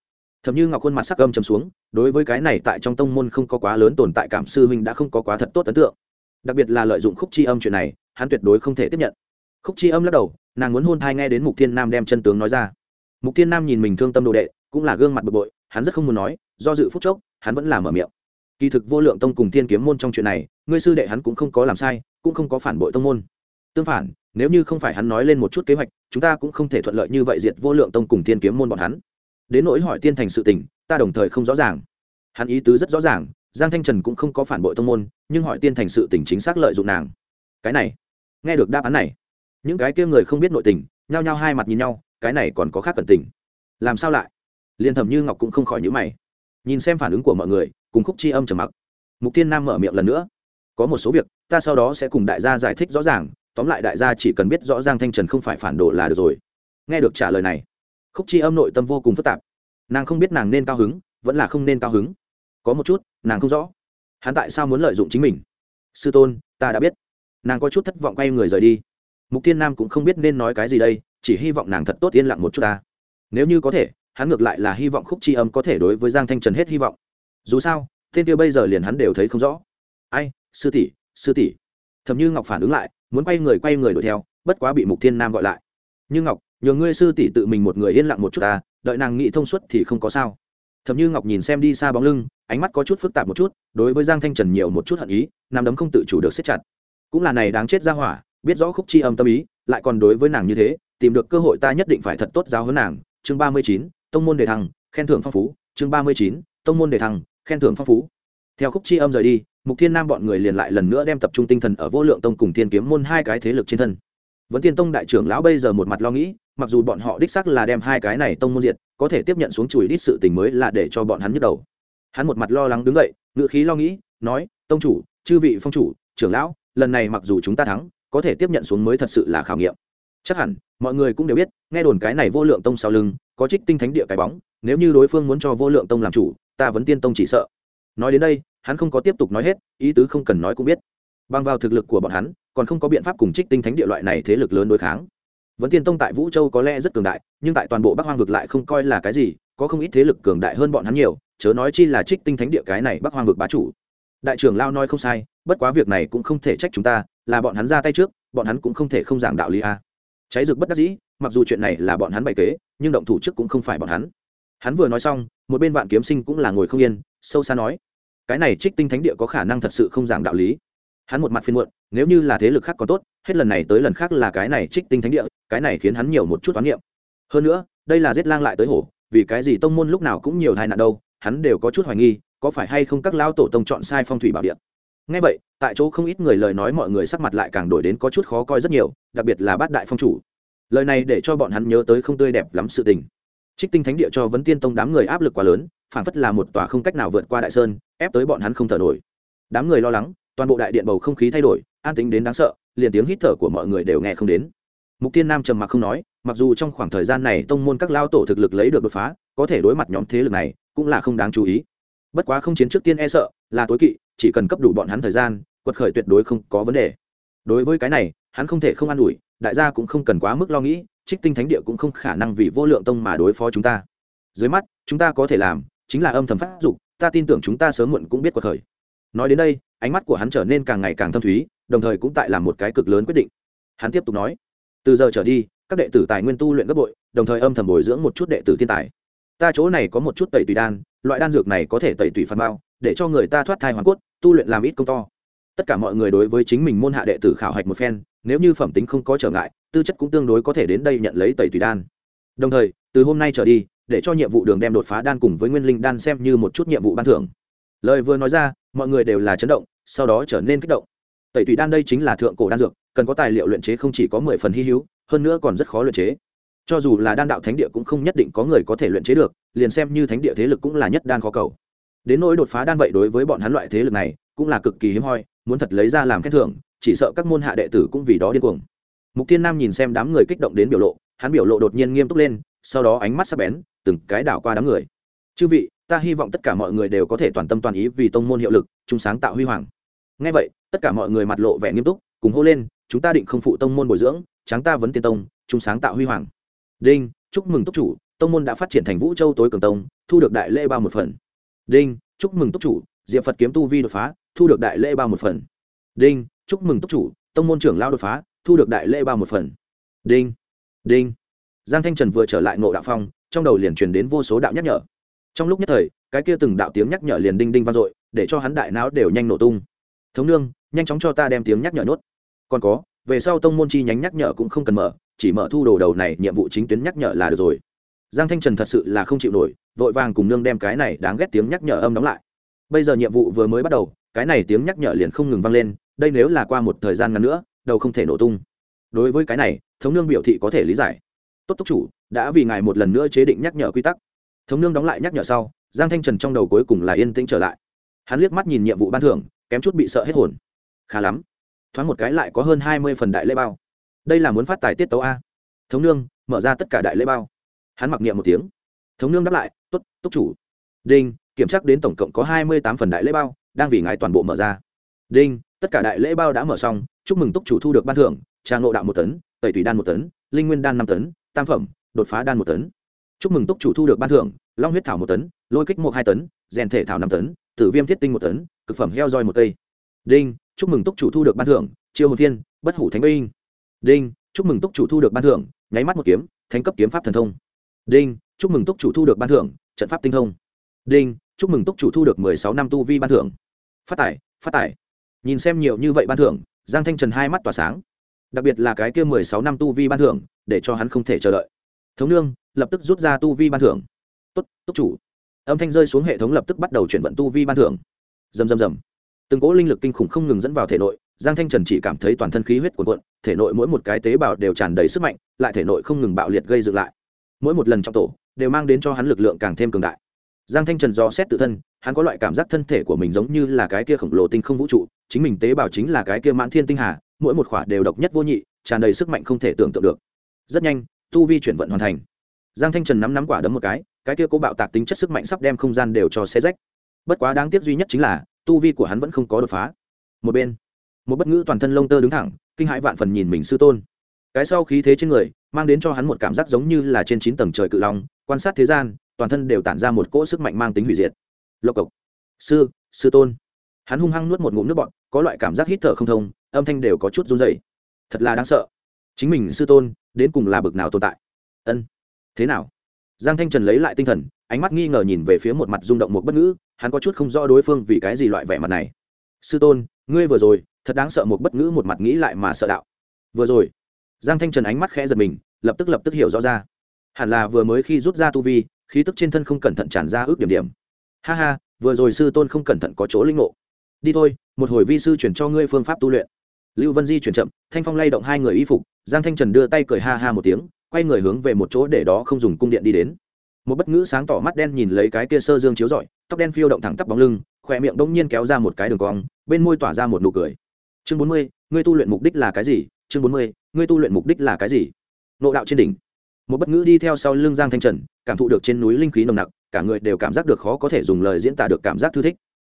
Thậm như ngọc khuôn mặt sắc âm chấm xuống, đối với cái này tại trong tông môn không có quá lớn tồn tại cảm sư huynh đã không có quá thật tốt ấn tượng. Đặc biệt là lợi dụng khúc chi âm chuyện này, hắn tuyệt đối không thể tiếp nhận. Khúc chi âm lắc đầu, nàng muốn hôn thai nghe đến mục thiên nam đem chân tướng nói ra mục thiên nam nhìn mình thương tâm đồ đệ, cũng là gương mặt bực bội, hắn rất không muốn nói, do dự phúc chốc, hắn vẫn làm ở miệng. Kỳ thực vô lượng tông cùng thiên kiếm môn trong chuyện này, ngươi sư đệ hắn cũng không có làm sai, cũng không có phản bội tông môn. Tương phản, nếu như không phải hắn nói lên một chút kế hoạch, chúng ta cũng không thể thuận lợi như vậy diệt vô lượng tông cùng thiên kiếm môn bọn hắn. Đến nỗi hỏi tiên thành sự tình, ta đồng thời không rõ ràng. Hắn ý tứ rất rõ ràng, giang thanh trần cũng không có phản bội tông môn, nhưng hỏi tiên thành sự tình chính xác lợi dụng nàng. Cái này, nghe được đáp án này, những cái kia người không biết nội tình, nhao nhao hai mặt nhìn nhau cái này còn có khác cẩn tình. Làm sao lại? Liền thầm như ngọc cũng không khỏi nhữ mày. Nhìn xem phản ứng của mọi người, cùng khúc chi âm trầm mặc. Mục tiên nam mở miệng lần nữa. Có một số việc, ta sau đó sẽ cùng đại gia giải thích rõ ràng, tóm lại đại gia chỉ cần biết rõ ràng thanh trần không phải phản đồ là được rồi. Nghe được trả lời này, khúc chi âm nội tâm vô cùng phức tạp. Nàng không biết nàng nên cao hứng, vẫn là không nên cao hứng. Có một chút, nàng không rõ. Hắn tại sao muốn lợi dụng chính mình? Sư tôn, ta đã biết. Nàng có chút thất vọng quay người rời đi mục Thiên nam cũng không biết nên nói cái gì đây, chỉ hy vọng nàng thật tốt yên lặng một chút ta. Nếu như có thể, hắn ngược lại là hy vọng khúc c h i âm có thể đối với giang thanh trần hết hy vọng. Dù sao, tên kia bây giờ liền hắn đều thấy không rõ. Ai, sư tỷ sư tỷ. Thầm như ngọc phản ứng lại, muốn quay người quay người đuổi theo, bất quá bị mục thiên nam gọi lại. Như ngọc, nhờ ngươi sư tỷ tự mình một người yên lặng một chút ta, đợi nàng nghĩ thông suốt thì không có sao. Thầm như ngọc nhìn xem đi xa bóng lưng, ánh mắt có chút phức tạp một chút, đối với giang thanh trần nhiều một chút hận ý nằm đấm không tự chủ được xếp chặt. Cũng là này đáng chết ra hỏa biết rõ khúc chi âm tâm ý, lại còn đối với nàng như thế, tìm được cơ hội ta nhất định phải thật tốt giáo hơn nàng. Chương ba mươi chín, tông môn đề thăng, khen thưởng phong phú. Chương ba mươi chín, tông môn đề thăng, khen thưởng phong phú. Theo khúc chi âm rời đi, mục thiên nam bọn người liền lại lần nữa đem tập trung tinh thần ở vô lượng tông cùng thiên kiếm môn hai cái thế lực trên thân. Vẫn tiên tông đại trưởng lão bây giờ một mặt lo nghĩ, mặc dù bọn họ đích sắc là đem hai cái này tông môn diệt, có thể tiếp nhận xuống chùi đít sự tình mới là để cho bọn hắn nhức đầu. Hắn một mặt lo lắng đứng dậy ngự khí lo nghĩ, nói, tông chủ, chư vị phong chủ, trưởng lão, lần này mặc dù chúng ta thắng có thể tiếp nhận xuống mới thật sự là khảo nghiệm. Chắc hẳn, mọi người cũng đều biết, nghe đồn cái này vô lượng tông sau lưng, có trích tinh thánh địa cái bóng, nếu như đối phương muốn cho vô lượng tông làm chủ, ta vẫn tiên tông chỉ sợ. Nói đến đây, hắn không có tiếp tục nói hết, ý tứ không cần nói cũng biết. Bằng vào thực lực của bọn hắn, còn không có biện pháp cùng trích tinh thánh địa loại này thế lực lớn đối kháng. Vẫn tiên tông tại vũ châu có lẽ rất cường đại, nhưng tại toàn bộ bắc hoang vực lại không coi là cái gì, có không ít thế lực cường đại hơn bọn hắn nhiều, chớ nói chi là trích tinh thánh địa cái này bắc hoang vực bá chủ. Đại trưởng lao nói không sai, bất quá việc này cũng không thể trách chúng ta là bọn hắn ra tay trước, bọn hắn cũng không thể không giảng đạo lý a. Cháy rực bất đắc dĩ, mặc dù chuyện này là bọn hắn bày kế, nhưng động thủ trước cũng không phải bọn hắn. Hắn vừa nói xong, một bên vạn kiếm sinh cũng là ngồi không yên, sâu xa nói, cái này trích tinh thánh địa có khả năng thật sự không giảng đạo lý. Hắn một mặt phiên muộn, nếu như là thế lực khác còn tốt, hết lần này tới lần khác là cái này trích tinh thánh địa, cái này khiến hắn nhiều một chút toán niệm. Hơn nữa, đây là giết lang lại tới hổ, vì cái gì tông môn lúc nào cũng nhiều tai nạn đâu, hắn đều có chút hoài nghi, có phải hay không các lão tổ tông chọn sai phong thủy bảo địa ngay vậy, tại chỗ không ít người lời nói mọi người sắc mặt lại càng đổi đến có chút khó coi rất nhiều, đặc biệt là bát đại phong chủ. Lời này để cho bọn hắn nhớ tới không tươi đẹp lắm sự tình. Trích tinh thánh địa cho vấn tiên tông đám người áp lực quá lớn, phản phất là một tòa không cách nào vượt qua đại sơn, ép tới bọn hắn không thở nổi. Đám người lo lắng, toàn bộ đại điện bầu không khí thay đổi, an tính đến đáng sợ, liền tiếng hít thở của mọi người đều nghe không đến. Mục tiên nam trầm mặc không nói, mặc dù trong khoảng thời gian này tông môn các lao tổ thực lực lấy được đột phá, có thể đối mặt nhóm thế lực này, cũng là không đáng chú ý. Bất quá không chiến trước tiên e sợ là tối kỵ, chỉ cần cấp đủ bọn hắn thời gian, quật khởi tuyệt đối không có vấn đề. Đối với cái này, hắn không thể không an ủi, đại gia cũng không cần quá mức lo nghĩ, trích tinh thánh địa cũng không khả năng vì vô lượng tông mà đối phó chúng ta. Dưới mắt, chúng ta có thể làm, chính là âm thầm phát dục, ta tin tưởng chúng ta sớm muộn cũng biết quật khởi. Nói đến đây, ánh mắt của hắn trở nên càng ngày càng thâm thúy, đồng thời cũng tại làm một cái cực lớn quyết định. Hắn tiếp tục nói, từ giờ trở đi, các đệ tử tài nguyên tu luyện gấp bội, đồng thời âm thầm bồi dưỡng một chút đệ tử thiên tài. Ta chỗ này có một chút tẩy tùy đan, loại đan dược này có thể tẩy tùy phạt bao để cho người ta thoát thai hoàn cốt, tu luyện làm ít công to. Tất cả mọi người đối với chính mình môn hạ đệ tử khảo hạch một phen, nếu như phẩm tính không có trở ngại, tư chất cũng tương đối có thể đến đây nhận lấy tẩy tùy đan. Đồng thời, từ hôm nay trở đi, để cho nhiệm vụ đường đem đột phá đan cùng với nguyên linh đan xem như một chút nhiệm vụ ban thưởng. Lời vừa nói ra, mọi người đều là chấn động, sau đó trở nên kích động. Tẩy tùy đan đây chính là thượng cổ đan dược, cần có tài liệu luyện chế không chỉ có mười phần hy hữu, hơn nữa còn rất khó luyện chế. Cho dù là đan đạo thánh địa cũng không nhất định có người có thể luyện chế được, liền xem như thánh địa thế lực cũng là nhất đan khó cầu đến nỗi đột phá đan vậy đối với bọn hắn loại thế lực này cũng là cực kỳ hiếm hoi, muốn thật lấy ra làm khen thưởng, chỉ sợ các môn hạ đệ tử cũng vì đó điên cuồng. Mục thiên nam nhìn xem đám người kích động đến biểu lộ, hắn biểu lộ đột nhiên nghiêm túc lên, sau đó ánh mắt sắc bén, từng cái đảo qua đám người. Chư vị, ta hy vọng tất cả mọi người đều có thể toàn tâm toàn ý vì tông môn hiệu lực, chung sáng tạo huy hoàng. Ngay vậy, tất cả mọi người mặt lộ vẻ nghiêm túc, cùng hô lên, chúng ta định không phụ tông môn bồi dưỡng, tráng ta vấn tiên tông, chung sáng tạo huy hoàng. Đinh, chúc mừng túc chủ, tông môn đã phát triển thành vũ châu tối cường tông, thu được đại lễ bao một phần đinh, chúc mừng túc chủ, diệp phật kiếm tu vi đột phá, thu được đại lễ bao một phần. Đinh, chúc mừng túc chủ, tông môn trưởng lao đột phá, thu được đại lễ bao một phần. Đinh đinh. Giang thanh trần vừa trở lại ngộ đạo phong, trong đầu liền truyền đến vô số đạo nhắc nhở. Trong lúc nhất thời, cái kia từng đạo tiếng nhắc nhở liền đinh đinh vang dội, để cho hắn đại não đều nhanh nổ tung. Thống nương, nhanh chóng cho ta đem tiếng nhắc nhở nốt. Còn có, về sau tông môn chi nhánh nhắc nhở cũng không cần mở, chỉ mở thu đồ đầu này, nhiệm vụ chính tuyến nhắc nhở là được rồi giang thanh trần thật sự là không chịu nổi, vội vàng cùng nương đem cái này đáng ghét tiếng nhắc nhở âm đóng lại. Bây giờ nhiệm vụ vừa mới bắt đầu, cái này tiếng nhắc nhở liền không ngừng vang lên, đây nếu là qua một thời gian ngắn nữa, đầu không thể nổ tung. Đối với cái này, thống nương biểu thị có thể lý giải. Tốt túc chủ, đã vì ngài một lần nữa chế định nhắc nhở quy tắc. Thống nương đóng lại nhắc nhở sau, giang thanh trần trong đầu cuối cùng là yên tĩnh trở lại. Hắn liếc mắt nhìn nhiệm vụ ban thưởng, kém chút bị sợ hết hồn. Khá lắm. Thoáng một cái lại có hơn hai mươi phần đại lễ bao. Đây là muốn phát tài tiết tấu a. Thống nương, mở ra tất cả đại lễ bao hắn mặc niệm một tiếng. Thống nương đáp lại t ố t túc chủ. Đinh, kiểm tra đến tổng cộng có hai mươi tám phần đại lễ bao, đang vì ngài toàn bộ mở ra. Đinh, tất cả đại lễ bao đã mở xong, chúc mừng túc chủ thu được ban thưởng trang ngộ đạo một tấn, tẩy thủy đan một tấn, linh nguyên đan năm tấn, tam phẩm, đột phá đan một tấn. Chúc mừng túc chủ thu được ban thưởng, long huyết thảo một tấn, lôi kích một hai tấn, rèn thể thảo năm tấn, tử viêm thiết tinh một tấn, cực phẩm heo roi một cây. Đinh, chúc mừng túc chủ thu được ban thưởng, chiêu hồn thiên, bất hủ thánh binh. Đinh, chúc mừng túc chủ thu được ban thưởng, nháy mắt một kiếm, thánh cấp kiếm pháp thần thông đinh, chúc mừng túc chủ thu được ban thưởng, trận pháp tinh thông. Đinh, chúc mừng túc chủ thu được mười sáu năm tu vi ban thưởng. Phát tải phát tải nhìn xem nhiều như vậy ban thưởng, giang thanh trần hai mắt tỏa sáng. Đặc biệt là cái kia mười sáu năm tu vi ban thưởng, để cho hắn không thể chờ đợi. Thống nương, lập tức rút ra tu vi ban thưởng. Tốt túc chủ. Âm thanh rơi xuống hệ thống lập tức bắt đầu chuyển vận tu vi ban thưởng. Dầm dầm dầm từng cỗ linh lực kinh khủng không ngừng dẫn vào thể nội, giang thanh trần chỉ cảm thấy toàn thân khí huyết cuồn cuộn, thể nội mỗi một cái tế bào đều tràn đầy sức mạnh, lại thể nội không ngừng bạo liệt gây dựng lại mỗi một lần trong tổ đều mang đến cho hắn lực lượng càng thêm cường đại. Giang thanh trần do xét tự thân, hắn có loại cảm giác thân thể của mình giống như là cái kia khổng lồ tinh không vũ trụ, chính mình tế bào chính là cái kia mãn thiên tinh hà, mỗi một khỏa đều độc nhất vô nhị, tràn đầy sức mạnh không thể tưởng tượng được. Rất nhanh, tu vi chuyển vận hoàn thành. Giang thanh trần nắm nắm quả đấm một cái cái kia cố bạo tạc tính chất sức mạnh sắp đem không gian đều cho xe rách. Bất quá đáng tiếc duy nhất chính là, tu vi của hắn vẫn không có đột phá. Một bên, một bất ngữ toàn thân lông tơ đứng thẳng, kinh hãi vạn phần nhìn mình sư tôn. Cái sau khí thế trên người mang đến cho hắn một cảm giác giống như là trên chín tầng trời cự long, quan sát thế gian, toàn thân đều tản ra một cỗ sức mạnh mang tính hủy diệt. Lộc cộc. Sư sư tôn. Hắn hung hăng nuốt một ngụm nước bọt, có loại cảm giác hít thở không thông, âm thanh đều có chút run dày thật là đáng sợ. Chính mình, sư tôn, đến cùng là bực nào tồn tại? Ân. Thế nào? Giang thanh trần lấy lại tinh thần, ánh mắt nghi ngờ nhìn về phía một mặt rung động một bất ngữ, hắn có chút không rõ đối phương vì cái gì loại vẻ mặt này. Sư tôn, ngươi vừa rồi, thật đáng sợ một bất ngữ một mặt nghĩ lại mà sợ đạo. Vừa rồi giang thanh trần ánh mắt khẽ giật mình, lập tức lập tức hiểu rõ ra. Hẳn là vừa mới khi rút ra tu vi, khí tức trên thân không cẩn thận tràn ra ước điểm điểm. Ha ha, vừa rồi sư tôn không cẩn thận có chỗ linh ngộ. Đi thôi, một hồi vi sư chuyển cho ngươi phương pháp tu luyện. Lưu vân di chuyển chậm, thanh phong lay động hai người y phục, giang thanh trần đưa tay cười ha ha một tiếng, quay người hướng về một chỗ để đó không dùng cung điện đi đến. Một bất ngữ sáng tỏ mắt đen nhìn lấy cái kia sơ dương chiếu rọi, tóc đen phiêu động thẳng tắp bóng lưng khỏe miệng đông nhiên kéo ra một cái đường cong, bên môi tỏa ra một nụ cười. Chương bốn mươi, ngươi tu luyện mục đích là cái gì? Chương bốn mươi, ngươi tu luyện mục đích là cái gì? Nộ đạo trên đỉnh. Một bất ngữ đi theo sau lưng giang thanh trần, cảm thụ được trên núi linh khí nồng nặc, cả người đều cảm giác được khó có thể dùng lời diễn tả được cảm giác thư thích.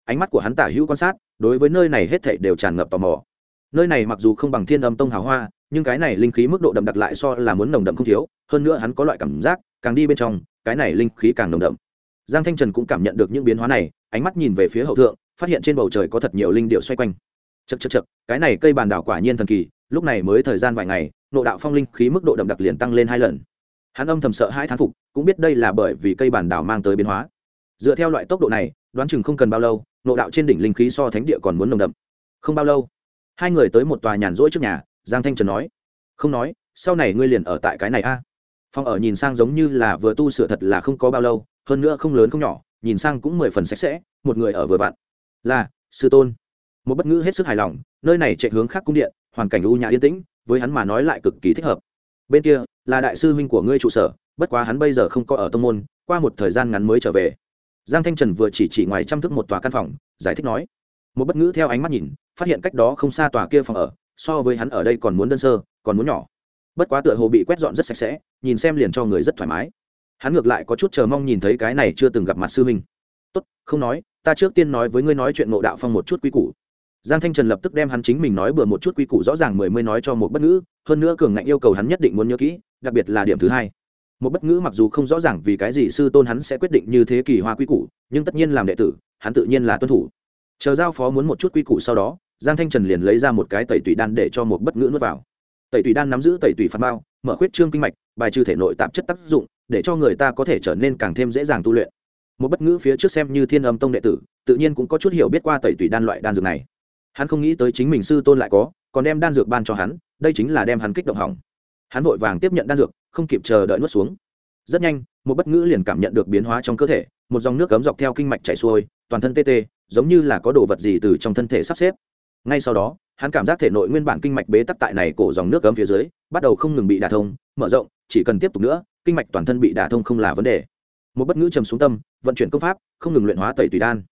Ánh mắt của hắn tả hữu quan sát, đối với nơi này hết thảy đều tràn ngập tò mò. Nơi này mặc dù không bằng thiên âm tông hào hoa, nhưng cái này linh khí mức độ đậm đặc lại so là muốn nồng đậm không thiếu, hơn nữa hắn có loại cảm giác, càng đi bên trong, cái này linh khí càng nồng đậm. Giang thanh trần cũng cảm nhận được những biến hóa này, ánh mắt nhìn về phía hậu thượng, phát hiện trên bầu trời có thật nhiều linh điệu xoay quanh chật chật chật, cái này cây bàn đảo quả nhiên thần kỳ, lúc này mới thời gian vài ngày nộ đạo phong linh khí mức độ đậm đặc liền tăng lên hai lần. Hắn âm thầm sợ hai thán phục, cũng biết đây là bởi vì cây bản đảo mang tới biến hóa. Dựa theo loại tốc độ này, đoán chừng không cần bao lâu nộ đạo trên đỉnh linh khí so thánh địa còn muốn nồng đậm. Không bao lâu, hai người tới một tòa nhàn rỗi trước nhà, giang thanh trần nói, không nói, sau này ngươi liền ở tại cái này a. À? phòng ở nhìn sang giống như là vừa tu sửa thật là không có bao lâu, hơn nữa không lớn không nhỏ, nhìn sang cũng mười phần sạch sẽ, một người ở vừa vặn. Là, sư tôn một bất ngữ hết sức hài lòng, nơi này chạy hướng khác cung điện, hoàn cảnh u nhã yên tĩnh, với hắn mà nói lại cực kỳ thích hợp. Bên kia, là đại sư huynh của ngươi trụ sở, bất quá hắn bây giờ không có ở tông môn, qua một thời gian ngắn mới trở về. Giang thanh trần vừa chỉ chỉ ngoài chăm thức một tòa căn phòng, giải thích nói. Một bất ngữ theo ánh mắt nhìn, phát hiện cách đó không xa tòa kia phòng ở, so với hắn ở đây còn muốn đơn sơ, còn muốn nhỏ. Bất quá tựa hồ bị quét dọn rất sạch sẽ, nhìn xem liền cho người rất thoải mái. Hắn ngược lại có chút chờ mong nhìn thấy cái này chưa từng gặp mặt sư huynh. Tốt, không nói, ta trước tiên nói với ngươi nói chuyện ngộ đạo phong một chút quy củ giang thanh trần lập tức đem hắn chính mình nói bừa một chút quy củ rõ ràng mười mươi nói cho một bất ngữ, hơn nữa cường ngạnh yêu cầu hắn nhất định muốn nhớ kỹ, đặc biệt là điểm thứ hai. Một bất ngữ mặc dù không rõ ràng vì cái gì sư tôn hắn sẽ quyết định như thế kỳ hoa quy củ, nhưng tất nhiên làm đệ tử, hắn tự nhiên là tuân thủ. Chờ giao phó muốn một chút quy củ sau đó, giang thanh trần liền lấy ra một cái tẩy tủy đan để cho một bất ngữ nuốt vào. Tẩy tủy đan nắm giữ tẩy tủy phạt bao, mở khuyết trương kinh mạch, bài trừ thể nội tạp chất tác dụng, để cho người ta có thể trở nên càng thêm dễ dàng tu luyện. Một bất ngữ phía trước xem như thiên âm tông đệ tử, tự nhiên cũng có chút hiểu biết qua tẩy tủy đan loại đan dược này hắn không nghĩ tới chính mình sư tôn lại có, còn đem đan dược ban cho hắn, đây chính là đem hắn kích động hỏng. Hắn vội vàng tiếp nhận đan dược, không kịp chờ đợi nuốt xuống. Rất nhanh, một bất ngữ liền cảm nhận được biến hóa trong cơ thể, một dòng nước cấm dọc theo kinh mạch chảy xuôi, toàn thân tê tê, giống như là có đồ vật gì từ trong thân thể sắp xếp. Ngay sau đó, hắn cảm giác thể nội nguyên bản kinh mạch bế tắc tại này cổ dòng nước cấm phía dưới, bắt đầu không ngừng bị đả thông, mở rộng, chỉ cần tiếp tục nữa, kinh mạch toàn thân bị đả thông không là vấn đề. Một bất ngữ trầm xuống tâm, vận chuyển công pháp, không ngừng luyện hóa tẩy tùy đan.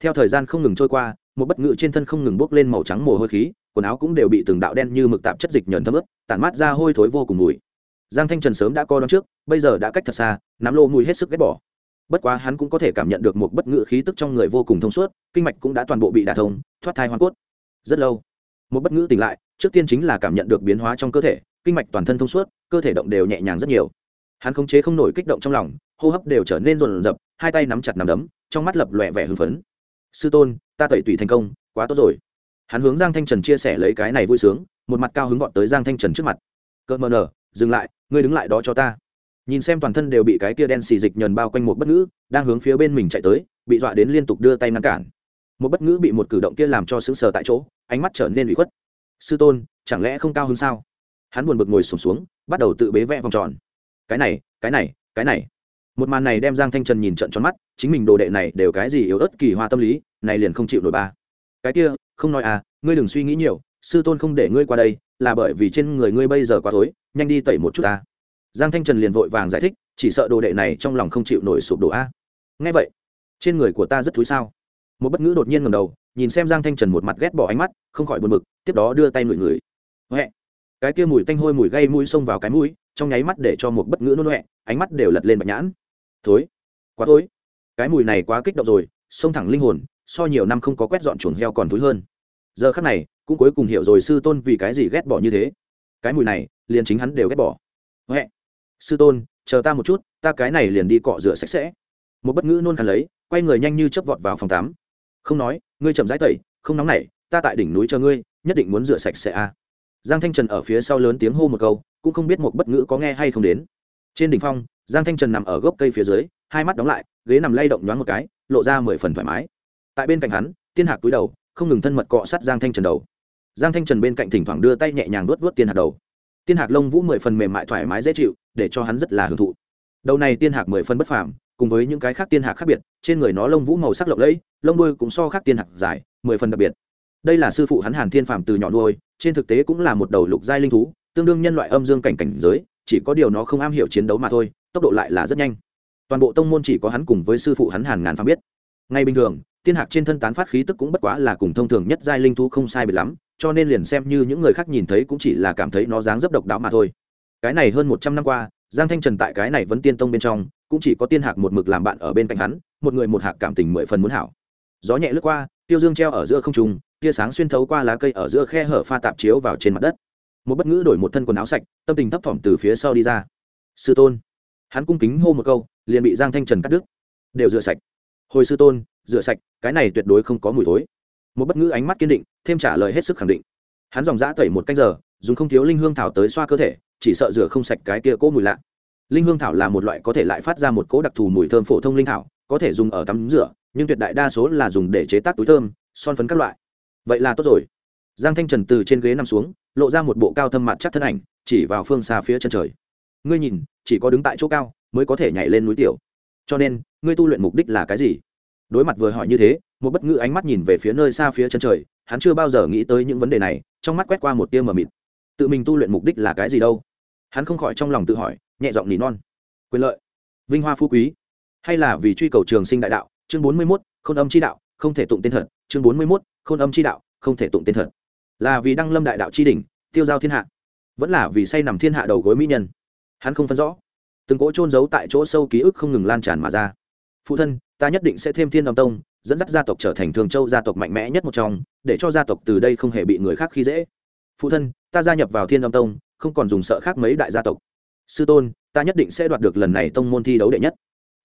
Theo thời gian không ngừng trôi qua một bất ngự trên thân không ngừng bốc lên màu trắng mồ hôi khí, quần áo cũng đều bị từng đạo đen như mực tạp chất dịch nhờn thấm ướt, tản mát ra hôi thối vô cùng mùi. Giang thanh trần sớm đã coi đón trước, bây giờ đã cách thật xa, nắm lô mùi hết sức ghét bỏ. Bất quá hắn cũng có thể cảm nhận được một bất ngự khí tức trong người vô cùng thông suốt, kinh mạch cũng đã toàn bộ bị đả thông, thoát thai hoa cốt. Rất lâu, một bất ngữ tỉnh lại, trước tiên chính là cảm nhận được biến hóa trong cơ thể, kinh mạch toàn thân thông suốt, cơ thể động đều nhẹ nhàng rất nhiều. Hắn khống chế không nổi kích động trong lòng, hô hấp đều trở nên rộn rập, hai tay nắm chặt nắm đấm, trong mắt lập lòe vẻ hưng phấn sư tôn ta tẩy tùy thành công quá tốt rồi. Hắn hướng giang thanh trần chia sẻ lấy cái này vui sướng một mặt cao hứng vọt tới giang thanh trần trước mặt. Cợt mờ nở dừng lại ngươi đứng lại đó cho ta. Nhìn xem toàn thân đều bị cái kia đen xì dịch nhờn bao quanh một bất ngữ đang hướng phía bên mình chạy tới bị dọa đến liên tục đưa tay ngăn cản. Một bất ngữ bị một cử động kia làm cho sững sờ tại chỗ ánh mắt trở nên bị khuất. Sư tôn chẳng lẽ không cao hơn sao? Hắn buồn bực ngồi sùng xuống, xuống bắt đầu tự bế vẽ vòng tròn. Cái này cái này cái này một màn này đem giang thanh trần nhìn trận tròn mắt, chính mình đồ đệ này đều cái gì yếu ớt kỳ hoa tâm lý, này liền không chịu nổi ba. Cái kia, không nói à ngươi đừng suy nghĩ nhiều, sư tôn không để ngươi qua đây, là bởi vì trên người ngươi bây giờ quá tối nhanh đi tẩy một chút ta. Giang thanh trần liền vội vàng giải thích, chỉ sợ đồ đệ này trong lòng không chịu nổi sụp đổ a. Ngay vậy, trên người của ta rất thúi sao? Một bất ngữ đột nhiên ngầm đầu, nhìn xem giang thanh trần một mặt ghét bỏ ánh mắt, không khỏi buồn bực, tiếp đó đưa tay ngửi ngửi. Huệ. Cái kia mùi tanh hôi mùi gây mũi xông vào cái mũi, trong nháy mắt để cho một bất ngữ nôn huệ, ánh mắt đều lật lên bạch nhãn thối. Quá thối. Cái mùi này quá kích động rồi, xông thẳng linh hồn, so nhiều năm không có quét dọn chuồng heo còn thúi hơn. Giờ khắc này, cũng cuối cùng hiểu rồi sư tôn vì cái gì ghét bỏ như thế. Cái mùi này, liền chính hắn đều ghét bỏ. Huệ, sư tôn, chờ ta một chút, ta cái này liền đi cọ rửa sạch sẽ. Một bất ngữ nôn khăn lấy, quay người nhanh như chớp vọt vào phòng tắm. Không nói, ngươi chậm rãi tẩy, không nóng nảy, ta tại đỉnh núi chờ ngươi, nhất định muốn rửa sạch sẽ a. Giang thanh trần ở phía sau lớn tiếng hô một câu, cũng không biết một bất ngữ có nghe hay không đến. Trên đỉnh phong giang thanh trần nằm ở gốc cây phía dưới, hai mắt đóng lại, ghế nằm lay động nhoáng một cái, lộ ra mười phần thoải mái. Tại bên cạnh hắn, tiên hạc cúi đầu, không ngừng thân mật cọ sát giang thanh trần đầu. Giang thanh trần bên cạnh thỉnh thoảng đưa tay nhẹ nhàng vuốt vuốt tiên hạc đầu. Tiên hạc lông vũ mười phần mềm mại thoải mái dễ chịu, để cho hắn rất là hưởng thụ. Đầu này tiên hạc mười phần bất phàm, cùng với những cái khác tiên hạc khác biệt, trên người nó lông vũ màu sắc lộng lẫy, lông đuôi cũng so khác tiên hạc dài, mười phần đặc biệt. Đây là sư phụ hắn hàn thiên phàm từ nhỏ nuôi, trên thực tế cũng là một đầu lục giai linh thú, tương đương nhân loại âm dương cảnh cảnh giới, chỉ có điều nó không am hiểu chiến đấu mà thôi tốc độ lại là rất nhanh. Toàn bộ tông môn chỉ có hắn cùng với sư phụ hắn hàn ngàn phàm biết. Ngay bình thường, tiên hạc trên thân tán phát khí tức cũng bất quá là cùng thông thường nhất giai linh thú không sai biệt lắm, cho nên liền xem như những người khác nhìn thấy cũng chỉ là cảm thấy nó dáng dấp độc đáo mà thôi. Cái này hơn một trăm năm qua, giang thanh trần tại cái này vẫn tiên tông bên trong, cũng chỉ có tiên hạc một mực làm bạn ở bên cạnh hắn, một người một hạc cảm tình mười phần muốn hảo. Gió nhẹ lướt qua, tiêu dương treo ở giữa không trung, tia sáng xuyên thấu qua lá cây ở giữa khe hở pha tạp chiếu vào trên mặt đất. Một bất ngữ đổi một thân quần áo sạch, tâm tình thấp thỏm từ phía sau đi ra. Sư tôn hắn cung kính hô một câu, liền bị giang thanh trần cắt đứt. Đều rửa sạch. Hồi sư tôn, rửa sạch, cái này tuyệt đối không có mùi thối. Một bất ngữ ánh mắt kiên định, thêm trả lời hết sức khẳng định. Hắn dòng dã tẩy một canh giờ, dùng không thiếu linh hương thảo tới xoa cơ thể, chỉ sợ rửa không sạch cái kia cỗ mùi lạ. Linh hương thảo là một loại có thể lại phát ra một cỗ đặc thù mùi thơm phổ thông linh thảo, có thể dùng ở tắm rửa, nhưng tuyệt đại đa số là dùng để chế tác túi thơm, son phấn các loại. Vậy là tốt rồi. Giang thanh trần từ trên ghế nằm xuống, lộ ra một bộ cao thâm mặt chắc thân ảnh, chỉ vào phương xa phía chân trời. Ngươi nhìn chỉ có đứng tại chỗ cao mới có thể nhảy lên núi tiểu. Cho nên, ngươi tu luyện mục đích là cái gì? Đối mặt vừa hỏi như thế, một bất ngữ ánh mắt nhìn về phía nơi xa phía chân trời, hắn chưa bao giờ nghĩ tới những vấn đề này, trong mắt quét qua một tia mờ mịt. Tự mình tu luyện mục đích là cái gì đâu? Hắn không khỏi trong lòng tự hỏi, nhẹ giọng nỉ non. Quyền lợi, vinh hoa phú quý, hay là vì truy cầu trường sinh đại đạo? Chương bốn mươi mốt không âm chi đạo, không thể tụng tên thật. Chương bốn mươi mốt không âm chi đạo, không thể tụng tên thật. Là vì đăng lâm đại đạo chi đỉnh, tiêu giao thiên hạ, vẫn là vì say nằm thiên hạ đầu gối mỹ nhân hắn không phân rõ. Từng cỗ trôn giấu tại chỗ sâu ký ức không ngừng lan tràn mà ra. Phụ thân, ta nhất định sẽ thêm thiên âm tông, dẫn dắt gia tộc trở thành thường châu gia tộc mạnh mẽ nhất một trong, để cho gia tộc từ đây không hề bị người khác khi dễ. Phụ thân, ta gia nhập vào thiên âm tông, không còn dùng sợ khác mấy đại gia tộc. Sư tôn, ta nhất định sẽ đoạt được lần này tông môn thi đấu đệ nhất.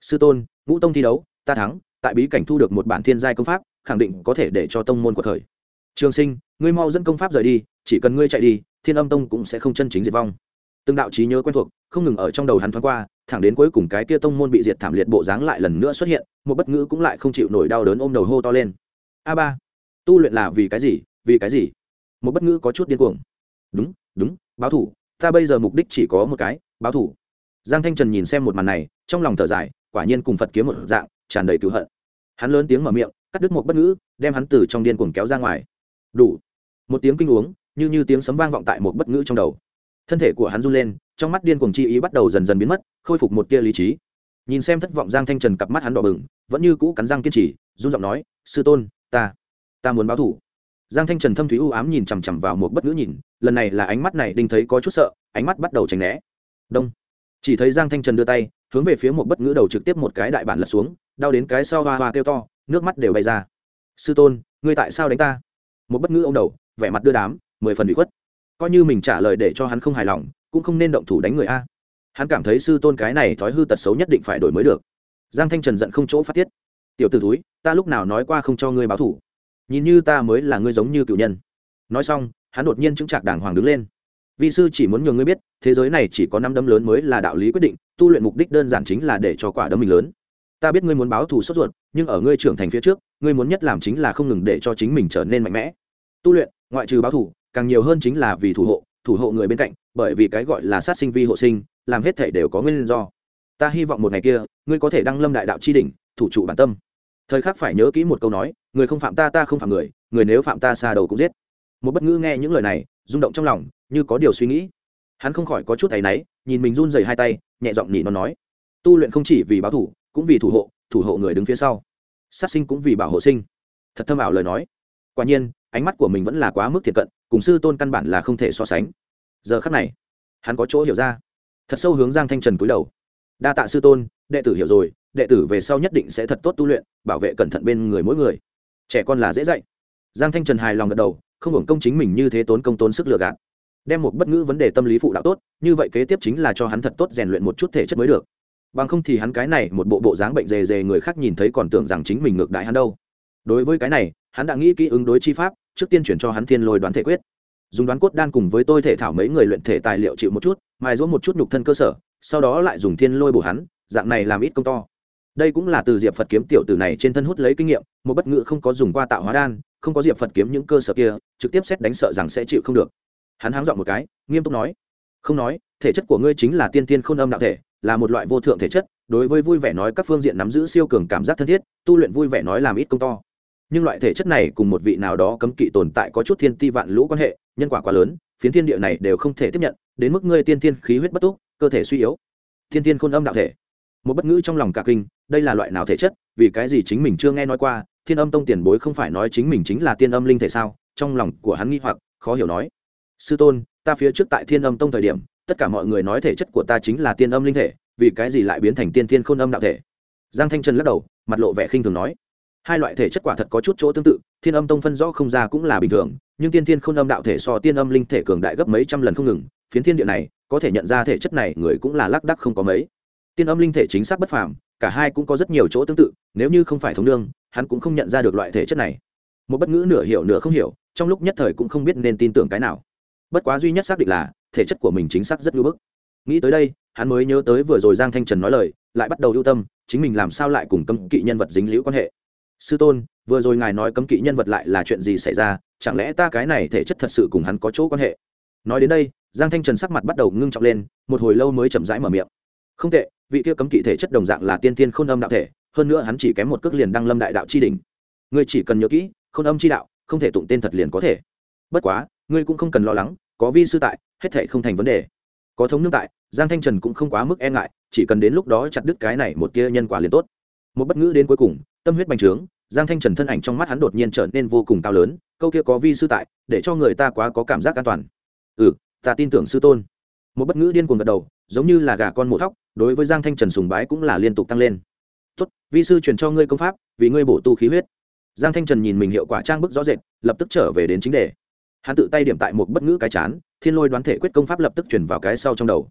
Sư tôn, ngũ tông thi đấu, ta thắng, tại bí cảnh thu được một bản thiên giai công pháp, khẳng định có thể để cho tông môn của thời. Trường sinh, ngươi mau dẫn công pháp rời đi, chỉ cần ngươi chạy đi, thiên âm tông cũng sẽ không chân chính diệt vong từng đạo trí nhớ quen thuộc, không ngừng ở trong đầu hắn thoáng qua, thẳng đến cuối cùng cái kia tông môn bị diệt thảm liệt bộ dáng lại lần nữa xuất hiện, một bất ngữ cũng lại không chịu nổi đau đớn ôm đầu hô to lên. A ba, tu luyện là vì cái gì, vì cái gì? Một bất ngữ có chút điên cuồng. Đúng đúng, báo thủ, ta bây giờ mục đích chỉ có một cái, báo thủ. Giang thanh trần nhìn xem một màn này, trong lòng thở dài, quả nhiên cùng phật kiếm một dạng, tràn đầy cứu hận. Hắn lớn tiếng mở miệng, cắt đứt một bất ngữ, đem hắn từ trong điên cuồng kéo ra ngoài. Đủ. Một tiếng kinh uống, như như tiếng sấm vang vọng tại một bất ngữ trong đầu thân thể của hắn run lên, trong mắt điên cuồng chi ý bắt đầu dần dần biến mất, khôi phục một tia lý trí. Nhìn xem thất vọng giang thanh trần cặp mắt hắn đỏ bừng, vẫn như cũ cắn răng kiên trì, run giọng nói, sư tôn, ta ta muốn báo thủ. Giang thanh trần thâm thúy u ám nhìn chằm chằm vào một bất ngữ nhìn, lần này là ánh mắt này đinh thấy có chút sợ, ánh mắt bắt đầu tránh né. Đông. Chỉ thấy giang thanh trần đưa tay, hướng về phía một bất ngữ đầu trực tiếp một cái đại bản lật xuống, đau đến cái sau hoa hoa kêu to, nước mắt đều bay ra. Sư tôn, ngươi tại sao đánh ta? Một bất ngữ ông đầu, vẻ mặt đưa đám, mười phần bị khuất coi như mình trả lời để cho hắn không hài lòng, cũng không nên động thủ đánh người a. Hắn cảm thấy sư tôn cái này thói hư tật xấu nhất định phải đổi mới được. Giang thanh trần giận không chỗ phát tiết. Tiểu t ử túi ta lúc nào nói qua không cho ngươi báo thủ nhìn như ta mới là ngươi giống như cựu nhân. Nói xong, hắn đột nhiên chứng trạc đàng hoàng đứng lên. Vị sư chỉ muốn nhường ngươi biết, thế giới này chỉ có năm đấm lớn mới là đạo lý quyết định, tu luyện mục đích đơn giản chính là để cho quả đấm mình lớn. Ta biết ngươi muốn báo thù sốt ruột, nhưng ở ngươi trưởng thành phía trước, ngươi muốn nhất làm chính là không ngừng để cho chính mình trở nên mạnh mẽ. Tu luyện, ngoại trừ báo thù càng nhiều hơn chính là vì thủ hộ thủ hộ người bên cạnh, bởi vì cái gọi là sát sinh vi hộ sinh, làm hết thể đều có nguyên do. Ta hy vọng một ngày kia, ngươi có thể đăng lâm đại đạo chi đỉnh, thủ trụ bản tâm. Thời khắc phải nhớ kỹ một câu nói, người không phạm ta ta không phạm người người nếu phạm ta, xa đầu cũng giết. Một bất ngữ nghe những lời này, rung động trong lòng, như có điều suy nghĩ. Hắn không khỏi có chút áy náy, nhìn mình run dày hai tay, nhẹ giọng nhỉ nó nói. Tu luyện không chỉ vì báo thủ, cũng vì thủ hộ thủ hộ người đứng phía sau. Sát sinh cũng vì bảo hộ sinh. Thật thâm ảo lời nói. Quả nhiên ánh mắt của mình vẫn là quá mức thiệt cận, cùng sư tôn căn bản là không thể so sánh. Giờ khắc này, hắn có chỗ hiểu ra. Thật sâu hướng giang thanh trần cúi đầu. Đa tạ sư tôn, đệ tử hiểu rồi, đệ tử về sau nhất định sẽ thật tốt tu luyện, bảo vệ cẩn thận bên người mỗi người. Trẻ con là dễ dạy. Giang thanh trần hài lòng gật đầu, không hưởng công chính mình như thế tốn công tốn sức lừa gạt. Đem một bất ngữ vấn đề tâm lý phụ đạo tốt, như vậy kế tiếp chính là cho hắn thật tốt rèn luyện một chút thể chất mới được. Bằng không thì hắn cái này một bộ bộ dáng bệnh dề dề người khác nhìn thấy còn tưởng rằng chính mình ngược đại hắn đâu. Đối với cái này, hắn đã nghĩ kỹ ứng đối chi pháp trước tiên chuyển cho hắn thiên lôi đoán thể quyết. Dùng đoán cốt đan cùng với tôi thể thảo mấy người luyện thể tài liệu chịu một chút, mài giũa một chút nhục thân cơ sở, sau đó lại dùng thiên lôi bổ hắn, dạng này làm ít công to. Đây cũng là từ diệp phật kiếm tiểu tử này trên thân hút lấy kinh nghiệm, một bất ngữ không có dùng qua tạo hóa đan, không có diệp phật kiếm những cơ sở kia, trực tiếp xét đánh sợ rằng sẽ chịu không được. Hắn háng dọn một cái, nghiêm túc nói, không nói, thể chất của ngươi chính là tiên tiên không âm đạo thể, là một loại vô thượng thể chất, đối với vui vẻ nói các phương diện nắm giữ siêu cường cảm giác thân thiết, tu luyện vui vẻ nói làm ít công to nhưng loại thể chất này cùng một vị nào đó cấm kỵ tồn tại có chút thiên ti vạn lũ quan hệ, nhân quả quá lớn, phiến thiên địa này đều không thể tiếp nhận, đến mức ngươi tiên thiên khí huyết bất túc, cơ thể suy yếu. Thiên thiên khôn âm đạo thể. Một bất ngữ trong lòng cả kinh, đây là loại nào thể chất, vì cái gì chính mình chưa nghe nói qua, thiên âm tông tiền bối không phải nói chính mình chính là tiên âm linh thể sao? Trong lòng của hắn nghi hoặc, khó hiểu nói. Sư tôn, ta phía trước tại thiên âm tông thời điểm, tất cả mọi người nói thể chất của ta chính là tiên âm linh thể, vì cái gì lại biến thành tiên thiên khôn âm đạo thể? Giang thanh trần lắc đầu, mặt lộ vẻ khinh thường nói hai loại thể chất quả thật có chút chỗ tương tự, thiên âm tông phân rõ không ra cũng là bình thường, nhưng tiên thiên không âm đạo thể so tiên âm linh thể cường đại gấp mấy trăm lần không ngừng, phiến thiên địa này, có thể nhận ra thể chất này, người cũng là lác đắc không có mấy. Tiên âm linh thể chính xác bất phàm, cả hai cũng có rất nhiều chỗ tương tự, nếu như không phải thống đương hắn cũng không nhận ra được loại thể chất này. Một bất ngữ nửa hiểu nửa không hiểu, trong lúc nhất thời cũng không biết nên tin tưởng cái nào. Bất quá duy nhất xác định là, thể chất của mình chính xác rất ngưỡng bức. Nghĩ tới đây, hắn mới nhớ tới vừa rồi giang thanh trần nói lời, lại bắt đầu ưu tâm, chính mình làm sao lại cùng cấm kỵ nhân vật dính liễu quan hệ sư tôn, vừa rồi ngài nói cấm kỵ nhân vật lại là chuyện gì xảy ra? Chẳng lẽ ta cái này thể chất thật sự cùng hắn có chỗ quan hệ? Nói đến đây, giang thanh trần sắc mặt bắt đầu ngưng trọng lên, một hồi lâu mới chậm rãi mở miệng. Không tệ, vị kia cấm kỵ thể chất đồng dạng là tiên tiên k h ô n âm đạo thể, hơn nữa hắn chỉ kém một cước liền đăng lâm đại đạo c h i đình ngươi chỉ cần nhớ kỹ k h ô n âm c h i đạo, không thể tụng tên thật liền có thể. Bất quá, ngươi cũng không cần lo lắng, có vi sư tại, hết thể không thành vấn đề. Có thống nương tại, giang thanh trần cũng không quá mức e ngại, chỉ cần đến lúc đó chặt đứt cái này một tia nhân quả liền tốt. Một bất ngữ đến cuối cùng tâm huyết bành trướng, giang thanh trần thân ảnh trong mắt hắn đột nhiên trở nên vô cùng cao lớn, câu kia có vi sư tại, để cho người ta quá có cảm giác an toàn. Ừ ta tin tưởng sư tôn. Một bất ngữ điên cuồng gật đầu, giống như là gà con mổ thóc, đối với giang thanh trần sùng bái cũng là liên tục tăng lên. Tốt, vi sư truyền cho ngươi công pháp, vì ngươi bổ tu khí huyết. Giang thanh trần nhìn mình hiệu quả trang bức rõ rệt, lập tức trở về đến chính đề. Hắn tự tay điểm tại một bất ngữ cái chán, thiên lôi đoán thể quyết công pháp lập tức chuyển vào cái sau trong đầu.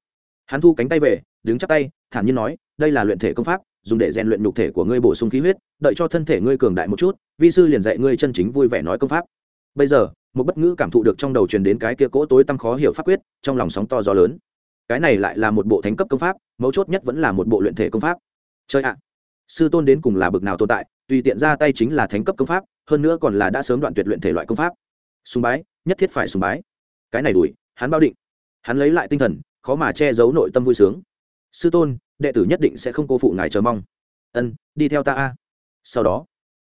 Hắn thu cánh tay về, đứng chắp tay, thản nhiên nói, đây là luyện thể công pháp dùng để rèn luyện nhục thể của ngươi bổ sung khí huyết, đợi cho thân thể ngươi cường đại một chút, vi sư liền dạy ngươi chân chính vui vẻ nói công pháp. Bây giờ, một bất ngữ cảm thụ được trong đầu truyền đến cái kia cỗ tối tăm khó hiểu pháp quyết, trong lòng sóng to gió lớn. Cái này lại là một bộ thánh cấp công pháp, mấu chốt nhất vẫn là một bộ luyện thể công pháp. Chơi ạ. Sư tôn đến cùng là bực nào tồn tại, tùy tiện ra tay chính là thánh cấp công pháp, hơn nữa còn là đã sớm đoạn tuyệt luyện thể loại công pháp. Sùng bái, nhất thiết phải sùng bái. Cái này đuổi, hắn bao định. Hắn lấy lại tinh thần, khó mà che giấu nội tâm vui sướng. Sư tôn đệ tử nhất định sẽ không cô phụ ngài chờ mong. Ân, đi theo ta a. Sau đó,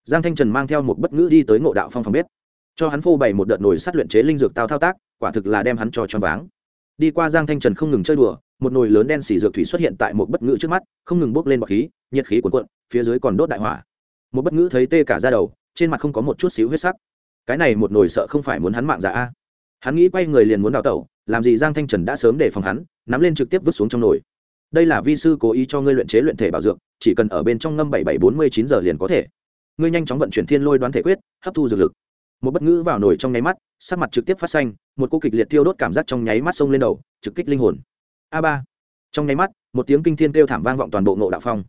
giang thanh trần mang theo một bất ngữ đi tới ngộ đạo phong phòng bếp. Cho hắn phô bày một đợt nồi sắt luyện chế linh dược tao thao tác, quả thực là đem hắn cho choáng váng. Đi qua giang thanh trần không ngừng chơi đùa, một nồi lớn đen xỉ dược thủy xuất hiện tại một bất ngữ trước mắt, không ngừng bốc lên bọc khí, nhiệt khí cuồn cuộn, phía dưới còn đốt đại hỏa. Một bất ngữ thấy tê cả ra đầu, trên mặt không có một chút xíu huyết sắc. Cái này một nồi sợ không phải muốn hắn mạng giả a. Hắn nghĩ quay người liền muốn đào tẩu, làm gì giang thanh trần đã sớm để phòng hắn, nắm lên trực tiếp vứt xuống trong nồi đây là vi sư cố ý cho ngươi luyện chế luyện thể bảo dược, chỉ cần ở bên trong ngâm bảy bảy bốn mươi chín giờ liền có thể. Ngươi nhanh chóng vận chuyển thiên lôi đoán thể quyết, hấp thu dược lực. Một bất ngữ vào nổi trong nháy mắt, sắc mặt trực tiếp phát xanh, một cô kịch liệt tiêu đốt cảm giác trong nháy mắt xông lên đầu, trực kích linh hồn. A ba. Trong nháy mắt, một tiếng kinh thiên kêu thảm vang vọng toàn bộ ngộ đạo phong.